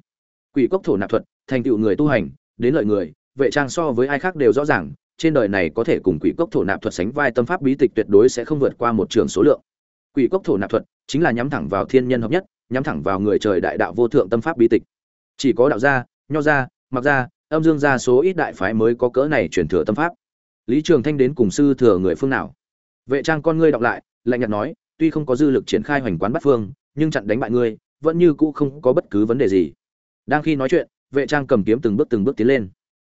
Quỷ cốc thổ nạp thuật, thành tựu người tu hành, đến lợi người, vệ trang so với ai khác đều rõ ràng, trên đời này có thể cùng quỷ cốc thổ nạp thuật sánh vai tâm pháp bí tịch tuyệt đối sẽ không vượt qua một trường số lượng. Quỷ cốc thổ nạp thuật chính là nhắm thẳng vào thiên nhân hợp nhất nhắm thẳng vào người trời đại đạo vô thượng tâm pháp bí tịch. Chỉ có đạo gia, nho gia, mặc gia, âm dương gia số ít đại phái mới có cỡ này truyền thừa tâm pháp. Lý trường thanh đến cùng sư thừa người phương nào? Vệ trang con ngươi đọc lại, lạnh nhạt nói, tuy không có dư lực triển khai hoành quán bắt phương, nhưng chặn đánh bại ngươi, vẫn như cũ không có bất cứ vấn đề gì. Đang khi nói chuyện, vệ trang cầm kiếm từng bước từng bước tiến lên.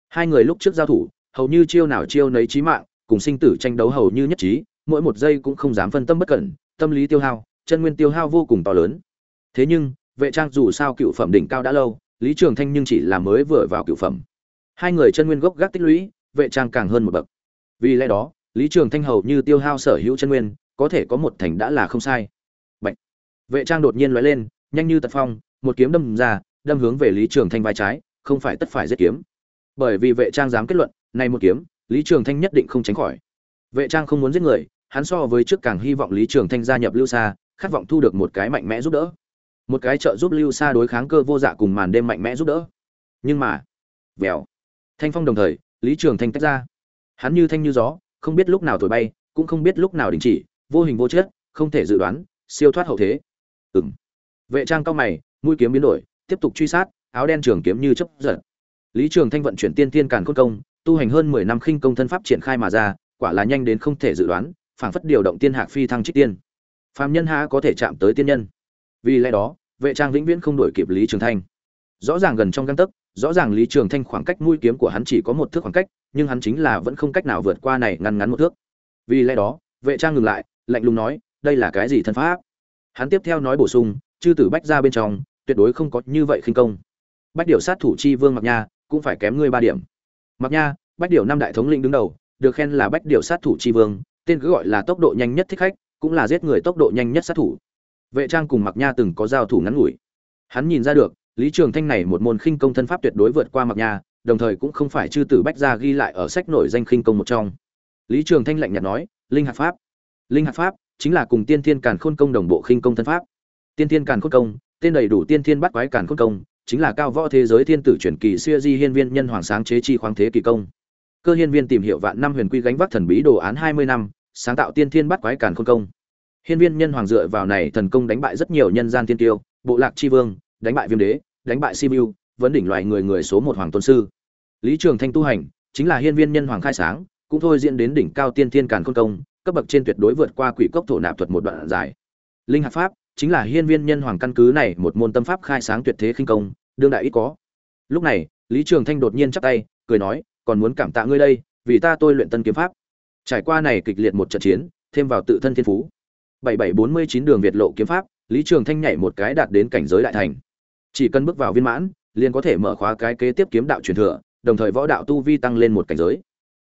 Hai người lúc trước giao thủ, hầu như chiêu nào chiêu nấy chí mạng, cùng sinh tử tranh đấu hầu như nhất trí, mỗi một giây cũng không dám phân tâm bất cẩn, tâm lý tiêu hao, chân nguyên tiêu hao vô cùng to lớn thế nhưng, vệ trang dù sao cựu phẩm đỉnh cao đã lâu, lý trường thanh nhưng chỉ là mới vừa vào cựu phẩm. Hai người chân nguyên gốc gác tích lũy, vệ trang càng hơn một bậc. Vì lẽ đó, lý trường thanh hầu như tiêu hao sở hữu chân nguyên, có thể có một thành đã là không sai. Bạch. vệ trang đột nhiên lóe lên, nhanh như tật phong, một kiếm đâm ra, đâm hướng về lý trường thanh vai trái, không phải tất phải giết kiếm. Bởi vì vệ trang dám kết luận nay một kiếm, lý trường thanh nhất định không tránh khỏi. Vệ trang không muốn giết người, hắn so với trước càng hy vọng lý trường thanh gia nhập lưu xa khát vọng thu được một cái mạnh mẽ giúp đỡ một cái trợ giúp lưu xa đối kháng cơ vô dạ cùng màn đêm mạnh mẽ giúp đỡ. Nhưng mà, vèo. Thanh phong đồng thời, lý trường thanh tách ra. Hắn như thanh như gió, không biết lúc nào thổi bay, cũng không biết lúc nào đình chỉ, vô hình vô chất, không thể dự đoán, siêu thoát hậu thế. Ừng vệ trang cao mày, mũi kiếm biến đổi, tiếp tục truy sát, áo đen trường kiếm như chấp giật. Lý trường thanh vận chuyển tiên tiên càn khôn công, tu hành hơn mười năm khinh công thân pháp triển khai mà ra, quả là nhanh đến không thể dự đoán, phảng phất điều động tiên hạc phi thăng trích tiên. Phàm nhân há có thể chạm tới tiên nhân? Vì lẽ đó, vệ trang vĩnh viễn không đổi kịp lý trường thanh. Rõ ràng gần trong găng tấc, rõ ràng lý trường thanh khoảng cách mũi kiếm của hắn chỉ có một thước khoảng cách, nhưng hắn chính là vẫn không cách nào vượt qua này ngăn ngắn một thước. Vì lẽ đó, vệ trang ngừng lại, lạnh lùng nói, đây là cái gì thân pháp? Hắn tiếp theo nói bổ sung, chư tử bách ra bên trong, tuyệt đối không có như vậy khinh công. Bách điều sát thủ chi vương mặc nha, cũng phải kém ngươi ba điểm. Mặc nha, bách điều năm đại thống lĩnh đứng đầu, được khen là bách điều sát thủ chi vương, tên cứ gọi là tốc độ nhanh nhất thích khách, cũng là giết người tốc độ nhanh nhất sát thủ vệ trang cùng mặc nha từng có giao thủ ngắn ngủi. Hắn nhìn ra được, lý trường thanh này một môn khinh công thân pháp tuyệt đối vượt qua mặc nha, đồng thời cũng không phải chư tử bách gia ghi lại ở sách nổi danh khinh công một trong. Lý trường thanh lạnh nhạt nói, linh hạt pháp, linh hạt pháp chính là cùng tiên thiên càn khôn công đồng bộ khinh công thân pháp. Tiên thiên càn khôn công, tên đầy đủ tiên thiên bắt quái càn khôn công, chính là cao võ thế giới thiên tử truyền kỳ xưa di hiên viên nhân hoàng sáng chế chi khoáng thế kỳ công. Cơ hiên viên tìm hiểu vạn năm huyền quy gánh vác thần bí đồ án hai mươi năm, sáng tạo tiên thiên bắt quái càn khôn công hiên viên nhân hoàng dựa vào này thần công đánh bại rất nhiều nhân gian tiên tiêu, bộ lạc Chi vương, đánh bại viêm đế, đánh bại sibiu vấn đỉnh loài người người số một hoàng tôn sư. Lý trường thanh tu hành, chính là hiên viên nhân hoàng khai sáng, cũng thôi diễn đến đỉnh cao tiên thiên càn khôn công, cấp bậc trên tuyệt đối vượt qua quỷ cốc thổ nạp thuật một đoạn dài. Linh hạt pháp, chính là hiên viên nhân hoàng căn cứ này một môn tâm pháp khai sáng tuyệt thế khinh công, đương đại ít có. Lúc này, lý trường thanh đột nhiên chắp tay, cười nói, còn muốn cảm tạ ngươi đây, vì ta tôi luyện tân kiếm pháp. Trải qua này kịch liệt một trận chiến, thêm vào tự thân thiên phú bảy bảy bốn mươi chín đường việt lộ kiếm pháp, lý trường thanh nhảy một cái đạt đến cảnh giới đại thành. Chỉ cần bước vào viên mãn, liền có thể mở khóa cái kế tiếp kiếm đạo truyền thừa, đồng thời võ đạo tu vi tăng lên một cảnh giới.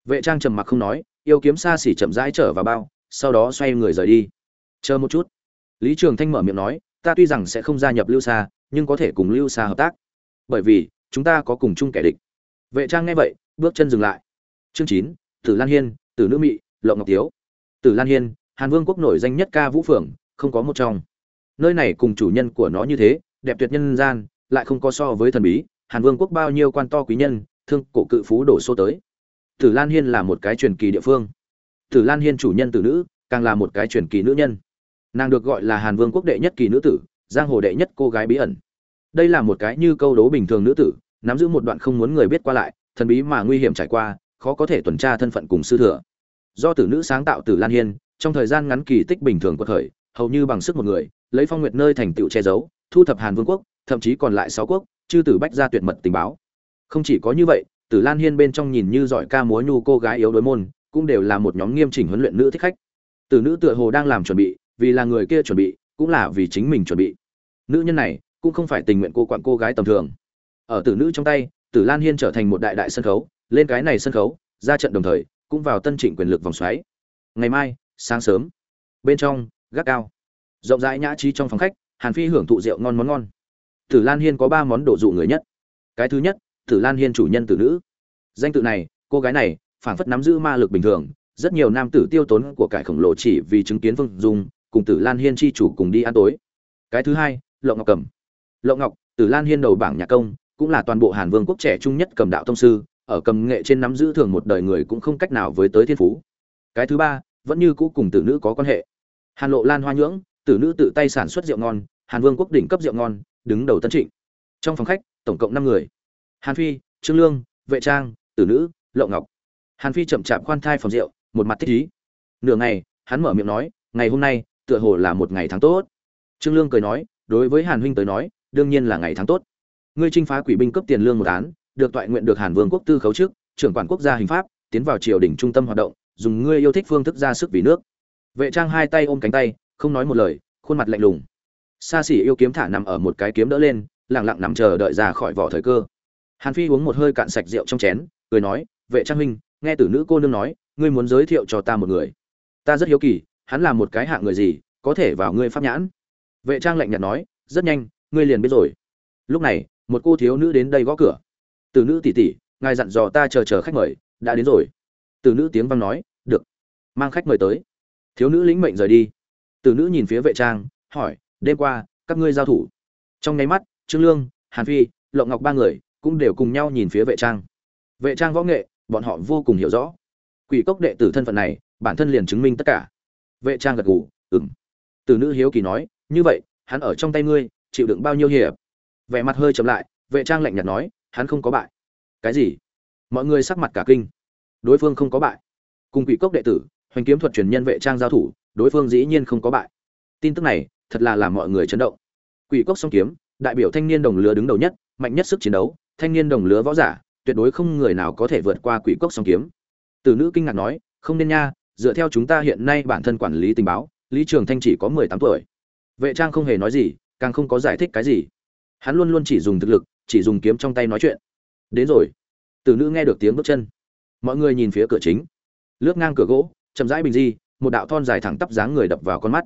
Vệ trang trầm mặc không nói, yêu kiếm xa xỉ chậm rãi trở vào bao, sau đó xoay người rời đi. Chờ một chút. Lý trường thanh mở miệng nói, ta tuy rằng sẽ không gia nhập lưu Sa, nhưng có thể cùng lưu Sa hợp tác. Bởi vì, chúng ta có cùng chung kẻ địch. Vệ trang nghe vậy, bước chân dừng lại. Chương chín, tử lan hiên, tử nữ mị, lộng ngọc tiếu tử lan hiên hàn vương quốc nổi danh nhất ca vũ phượng không có một trong. Nơi này cùng chủ nhân của nó như thế, đẹp tuyệt nhân gian, lại không có so với thần bí. Hàn vương quốc bao nhiêu quan to quý nhân, thương cổ cự phú đổ xô tới. Tử lan hiên là một cái truyền kỳ địa phương. Tử lan hiên chủ nhân tử nữ, càng là một cái truyền kỳ nữ nhân. Nàng được gọi là hàn vương quốc đệ nhất kỳ nữ tử, giang hồ đệ nhất cô gái bí ẩn. Đây là một cái như câu đố bình thường nữ tử, nắm giữ một đoạn không muốn người biết qua lại, thần bí mà nguy hiểm trải qua, khó có thể tuần tra thân phận cùng sư thừa. Do tử nữ sáng tạo tử lan hiên trong thời gian ngắn kỳ tích bình thường của thời, hầu như bằng sức một người, lấy phong nguyệt nơi thành tựu che giấu, thu thập hàn vương quốc, thậm chí còn lại sáu quốc, chư tử bách ra tuyệt mật tình báo. Không chỉ có như vậy, tử lan hiên bên trong nhìn như giỏi ca múa nhu cô gái yếu đối môn, cũng đều là một nhóm nghiêm chỉnh huấn luyện nữ thích khách. Tử nữ tựa hồ đang làm chuẩn bị, vì là người kia chuẩn bị, cũng là vì chính mình chuẩn bị. Nữ nhân này, cũng không phải tình nguyện cô quặn cô gái tầm thường. Ở tử nữ trong tay, tử lan hiên trở thành một đại đại sân khấu, lên cái này sân khấu, ra trận đồng thời, cũng vào tân trịnh quyền lực vòng xoáy. Ngày mai sáng sớm. Bên trong gác cao rộng rãi nhã trí trong phòng khách hàn phi hưởng thụ rượu ngon món ngon. Tử lan hiên có ba món đồ dụ người nhất. Cái thứ nhất tử lan hiên chủ nhân tử nữ. Danh tự này cô gái này phảng phất nắm giữ ma lực bình thường rất nhiều nam tử tiêu tốn của cải khổng lồ chỉ vì chứng kiến vương, dung cùng tử lan hiên chi chủ cùng đi ăn tối. Cái thứ hai lộng ngọc cầm lộng ngọc tử lan hiên đầu bảng nhạc công cũng là toàn bộ hàn vương quốc trẻ trung nhất cầm đạo thông sư ở cầm nghệ trên nắm giữ thường một đời người cũng không cách nào với tới thiên phú. Cái thứ ba vẫn như cũ cùng tử nữ có quan hệ. Hàn lộ lan hoa nhưỡng, tử nữ tự tay sản xuất rượu ngon, hàn vương quốc đỉnh cấp rượu ngon, đứng đầu tân trịnh. Trong phòng khách, tổng cộng năm người. Hàn phi, trương lương, vệ trang, tử nữ lộ ngọc. Hàn phi chậm chạp khoan thai phòng rượu, một mặt thích ý. Nửa ngày, hắn mở miệng nói, ngày hôm nay, tựa hồ là một ngày tháng tốt. Trương lương cười nói, đối với hàn huynh tới nói, đương nhiên là ngày tháng tốt. Ngươi trinh phá quỷ binh cấp tiền lương một án, được toại nguyện được hàn vương quốc tư khấu trước, trưởng quản quốc gia hình pháp, tiến vào triều đình trung tâm hoạt động dùng ngươi yêu thích phương thức ra sức vì nước. Vệ trang hai tay ôm cánh tay, không nói một lời, khuôn mặt lạnh lùng. Xa xỉ yêu kiếm thả nằm ở một cái kiếm đỡ lên, lặng lặng nằm chờ đợi ra khỏi vỏ thời cơ. Hàn phi uống một hơi cạn sạch rượu trong chén, cười nói, vệ trang huynh, nghe tử nữ cô nương nói, ngươi muốn giới thiệu cho ta một người. Ta rất hiếu kỳ, hắn là một cái hạng người gì, có thể vào ngươi pháp nhãn? Vệ trang lạnh nhạt nói, rất nhanh, ngươi liền biết rồi. Lúc này, một cô thiếu nữ đến đây gõ cửa. Tử nữ tỷ tỷ, ngài dặn dò ta chờ chờ khách mời, đã đến rồi từ nữ tiếng vang nói, được, mang khách mời tới. Thiếu nữ lĩnh mệnh rời đi. Từ nữ nhìn phía vệ trang, hỏi, đêm qua, các ngươi giao thủ? Trong nháy mắt, trương lương, hàn phi, lộng ngọc ba người cũng đều cùng nhau nhìn phía vệ trang. Vệ trang võ nghệ, bọn họ vô cùng hiểu rõ. Quỷ cốc đệ tử thân phận này, bản thân liền chứng minh tất cả. Vệ trang gật gù ừng từ nữ hiếu kỳ nói, như vậy, hắn ở trong tay ngươi, chịu đựng bao nhiêu hiệp? Vẻ mặt hơi chậm lại, vệ trang lạnh nhạt nói, hắn không có bại. Cái gì? Mọi người sắc mặt cả kinh đối phương không có bại. Cùng quỷ cốc đệ tử, hoành kiếm thuật truyền nhân vệ trang giao thủ, đối phương dĩ nhiên không có bại. Tin tức này, thật là làm mọi người chấn động. Quỷ cốc song kiếm, đại biểu thanh niên đồng lứa đứng đầu nhất, mạnh nhất sức chiến đấu, thanh niên đồng lứa võ giả, tuyệt đối không người nào có thể vượt qua quỷ cốc song kiếm. Từ nữ kinh ngạc nói, không nên nha, dựa theo chúng ta hiện nay bản thân quản lý tình báo, lý trường thanh chỉ có mười tám tuổi. Vệ trang không hề nói gì, càng không có giải thích cái gì. Hắn luôn luôn chỉ dùng thực lực, chỉ dùng kiếm trong tay nói chuyện. Đến rồi. Từ nữ nghe được tiếng bước chân mọi người nhìn phía cửa chính. Lướt ngang cửa gỗ, chậm rãi bình di, một đạo thon dài thẳng tắp dáng người đập vào con mắt.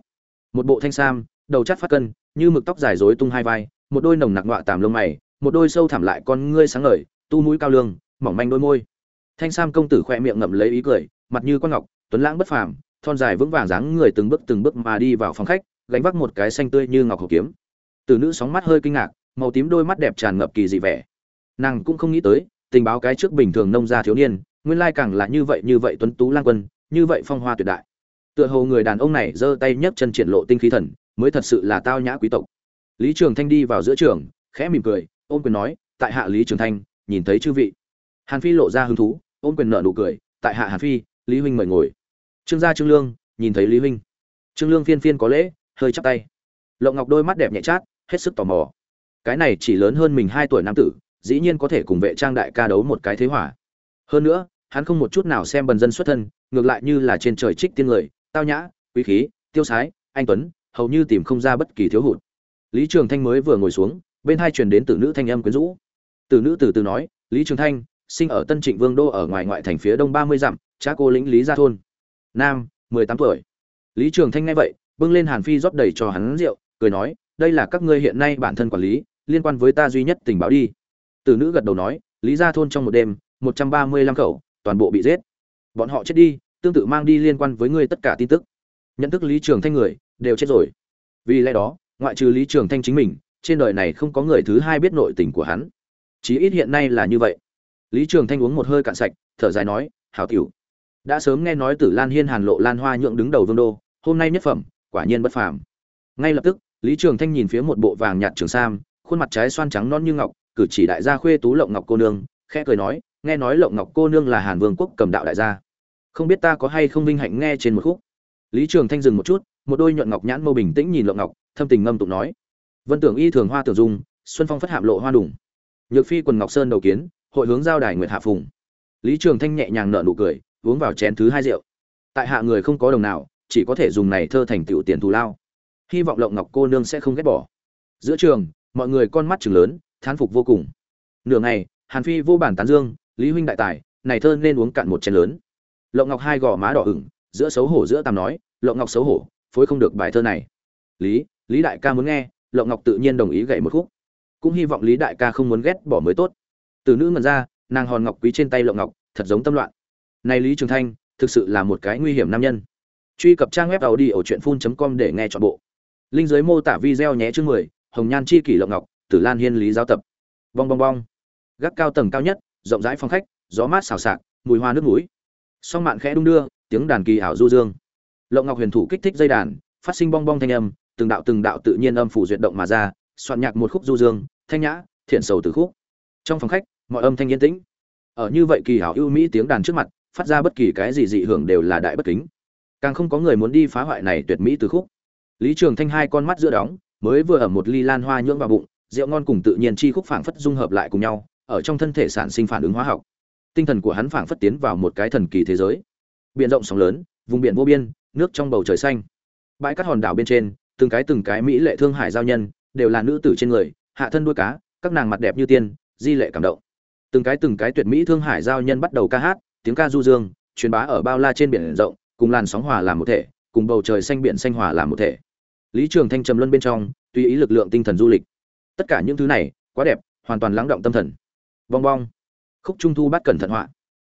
Một bộ thanh sam, đầu chắt phát cân, như mực tóc dài rối tung hai vai, một đôi nồng nặc ngọa tàm lông mày, một đôi sâu thẳm lại con ngươi sáng ngời, tu mũi cao lương, mỏng manh đôi môi. Thanh sam công tử khoe miệng ngậm lấy ý cười, mặt như con ngọc, tuấn lãng bất phàm, thon dài vững vàng dáng người từng bước từng bước mà đi vào phòng khách, gánh vác một cái xanh tươi như ngọc hộp kiếm. Từ nữ sóng mắt hơi kinh ngạc, màu tím đôi mắt đẹp tràn ngập kỳ dị vẻ. Nàng cũng không nghĩ tới, tình báo cái trước bình thường nông gia thiếu niên nguyên lai càng là như vậy như vậy tuấn tú lang quân, như vậy phong hoa tuyệt đại. Tựa hồ người đàn ông này giơ tay nhấc chân triển lộ tinh khí thần, mới thật sự là tao nhã quý tộc. Lý trường thanh đi vào giữa trường, khẽ mỉm cười ôm quyền nói, tại hạ lý trường thanh, nhìn thấy chư vị. Hàn phi lộ ra hứng thú ôm quyền nợ nụ cười, tại hạ hàn phi, lý huynh mời ngồi. Trương gia trương lương, nhìn thấy lý huynh. Trương lương phiên phiên có lễ, hơi chắp tay. Lộng ngọc đôi mắt đẹp nhẹ chát, hết sức tò mò. Cái này chỉ lớn hơn mình hai tuổi nam tử, dĩ nhiên có thể cùng vệ trang đại ca đấu một cái thế hỏa hơn nữa hắn không một chút nào xem bần dân xuất thân, ngược lại như là trên trời trích tiên người, tao nhã, quý khí, tiêu sái, anh tuấn, hầu như tìm không ra bất kỳ thiếu hụt. Lý trường thanh mới vừa ngồi xuống, bên hai truyền đến từ nữ thanh âm quyến rũ. Từ nữ từ từ nói, lý trường thanh, sinh ở tân trịnh vương đô ở ngoài ngoại thành phía đông ba mươi dặm cha cô lĩnh lý gia thôn. Nam, mười tám tuổi. Lý trường thanh nghe vậy, bưng lên hàn phi rót đầy cho hắn rượu, cười nói, đây là các ngươi hiện nay bản thân quản lý, liên quan với ta duy nhất tình báo đi. Từ nữ gật đầu nói, lý gia thôn trong một đêm, một trăm ba mươi lăm khẩu toàn bộ bị giết. Bọn họ chết đi, tương tự mang đi liên quan với ngươi tất cả tin tức. Nhận thức lý trường thanh người, đều chết rồi. Vì lẽ đó, ngoại trừ lý trường thanh chính mình, trên đời này không có người thứ hai biết nội tình của hắn. Chí ít hiện nay là như vậy. Lý trường thanh uống một hơi cạn sạch, thở dài nói, hảo tiểu, đã sớm nghe nói tử lan hiên hàn lộ lan hoa nhượng đứng đầu vương đô, hôm nay nhất phẩm, quả nhiên bất phàm. Ngay lập tức, lý trường thanh nhìn phía một bộ vàng nhạt trường sam, khuôn mặt trái xoan trắng non như ngọc, cử chỉ đại gia khuê tú lộng ngọc cô nương, khẽ cười nói nghe nói lộng ngọc cô nương là hàn vương quốc cầm đạo đại gia. Không biết ta có hay không vinh hạnh nghe trên một khúc. Lý trường thanh dừng một chút, một đôi nhuận ngọc nhãn mâu bình tĩnh nhìn lộng ngọc, thâm tình ngâm tụng nói. Vân tưởng y thường hoa tưởng dung, xuân phong phất hạm lộ hoa đủng nhược phi quần ngọc sơn đầu kiến, hội hướng giao đài nguyệt hạ phùng. Lý trường thanh nhẹ nhàng nở nụ cười, uống vào chén thứ hai rượu. Tại hạ người không có đồng nào, chỉ có thể dùng này thơ thành tựu tiền thù lao. Hy vọng lộng ngọc cô nương sẽ không ghét bỏ. Giữa trường, mọi người con mắt chừng lớn, thán phục vô cùng. Nửa ngày, hàn phi vô bản tán dương lý huynh đại tài, này thơ nên uống cạn một chén lớn. Lộng ngọc hai gò má đỏ ửng, giữa xấu hổ giữa tàm nói lộng ngọc xấu hổ, phối không được bài thơ này. Lý lý đại ca muốn nghe. Lộng ngọc tự nhiên đồng ý gậy một khúc. Cũng hy vọng lý đại ca không muốn ghét bỏ mới tốt. Từ nữ ngần ra, nàng hòn ngọc quý trên tay lộng ngọc, thật giống tâm loạn. Này lý trường thanh, thực sự là một cái nguy hiểm nam nhân. Truy cập trang web tàu đi ở truyện phun com để nghe chọn bộ. Linh giới mô tả video nhé chương mười, hồng nhan chi kỷ lộng ngọc, tử lan hiên lý giáo tập. Bong bong bong. Gác cao tầng cao nhất rộng rãi phòng khách, gió mát xào xạc, mùi hoa nước mũi. Song mạn khẽ đung đưa, tiếng đàn kỳ ảo du dương. Lộng ngọc huyền thủ kích thích dây đàn, phát sinh bong bong thanh âm, từng đạo từng đạo tự nhiên âm phủ duyệt động mà ra, soạn nhạc một khúc du dương, thanh nhã, thiện sầu từ khúc. Trong phòng khách, mọi âm thanh yên tĩnh. Ở như vậy kỳ hảo ưu mỹ tiếng đàn trước mặt, phát ra bất kỳ cái gì dị hưởng đều là đại bất kính. Càng không có người muốn đi phá hoại này tuyệt mỹ từ khúc. Lý trường thanh hai con mắt giữa đóng, mới vừa ở một ly lan hoa nhưỡng vào bụng, rượu ngon cùng tự nhiên chi khúc phảng phất dung hợp lại cùng nhau ở trong thân thể sản sinh phản ứng hóa học. Tinh thần của hắn phảng phất tiến vào một cái thần kỳ thế giới. Biển rộng sóng lớn, vùng biển vô biên, nước trong bầu trời xanh. Bãi cát hòn đảo bên trên, từng cái từng cái mỹ lệ thương hải giao nhân, đều là nữ tử trên người, hạ thân đuôi cá, các nàng mặt đẹp như tiên, di lệ cảm động. Từng cái từng cái tuyệt mỹ thương hải giao nhân bắt đầu ca hát, tiếng ca du dương, truyền bá ở bao la trên biển rộng, cùng làn sóng hòa làm một thể, cùng bầu trời xanh biển xanh hòa làm một thể. Lý trường thanh trầm luân bên trong, tùy ý lực lượng tinh thần du lịch. Tất cả những thứ này, quá đẹp, hoàn toàn lắng động tâm thần bong bong. Khúc trung thu bắt cẩn thận họa.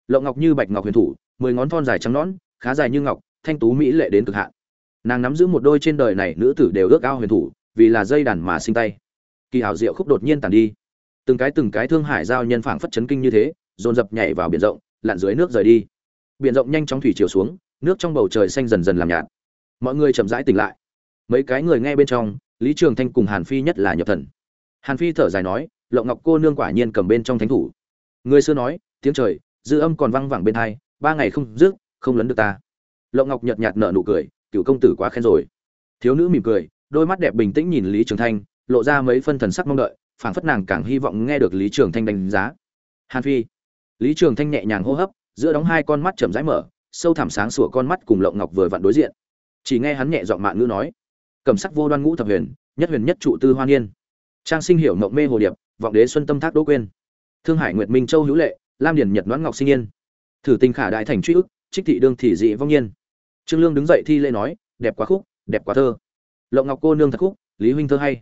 Lộng ngọc như bạch ngọc huyền thủ, mười ngón thon dài trắng nõn, khá dài như ngọc, thanh tú mỹ lệ đến cực hạn. Nàng nắm giữ một đôi trên đời này nữ tử đều ước ao huyền thủ, vì là dây đàn mà sinh tay. Kỳ hảo diệu khúc đột nhiên tàn đi. Từng cái từng cái thương hải giao nhân phảng phất chấn kinh như thế, dồn dập nhảy vào biển rộng, lặn dưới nước rời đi. Biển rộng nhanh chóng thủy chiều xuống, nước trong bầu trời xanh dần dần làm nhạt. Mọi người chậm rãi tỉnh lại. Mấy cái người nghe bên trong, lý trường thanh cùng hàn phi nhất là nhập thần. Hàn phi thở dài nói lộng ngọc cô nương quả nhiên cầm bên trong thánh thủ. Người xưa nói, tiếng trời, dư âm còn văng vẳng bên hai, ba ngày không dứt, không lấn được ta. Lộng ngọc nhợt nhạt nở nụ cười cựu công tử quá khen rồi. Thiếu nữ mỉm cười, đôi mắt đẹp bình tĩnh nhìn lý trường thanh, lộ ra mấy phân thần sắc mong đợi, phảng phất nàng càng hy vọng nghe được lý trường thanh đánh giá. Hàn phi. Lý trường thanh nhẹ nhàng hô hấp, giữa đóng hai con mắt chậm rãi mở, sâu thẳm sáng sủa con mắt cùng lộng ngọc vừa vặn đối diện. Chỉ nghe hắn nhẹ giọng mạn ngữ nói cầm sắc vô đoan ngũ thập huyền, nhất huyền nhất trụ tư hoa niên. Trang sinh hiểu mộng mê hồ điệp vọng đế xuân tâm thác đỗ quên. Thương hải nguyệt minh châu hữu lệ, lam điển nhật đoán ngọc sinh yên. Thử tình khả đại thành truy ức, trích thị đương thị dị vong nhiên. Trương lương đứng dậy thi lễ nói, đẹp quá khúc, đẹp quá thơ. Lộng ngọc cô nương thật khúc, lý huynh thơ hay.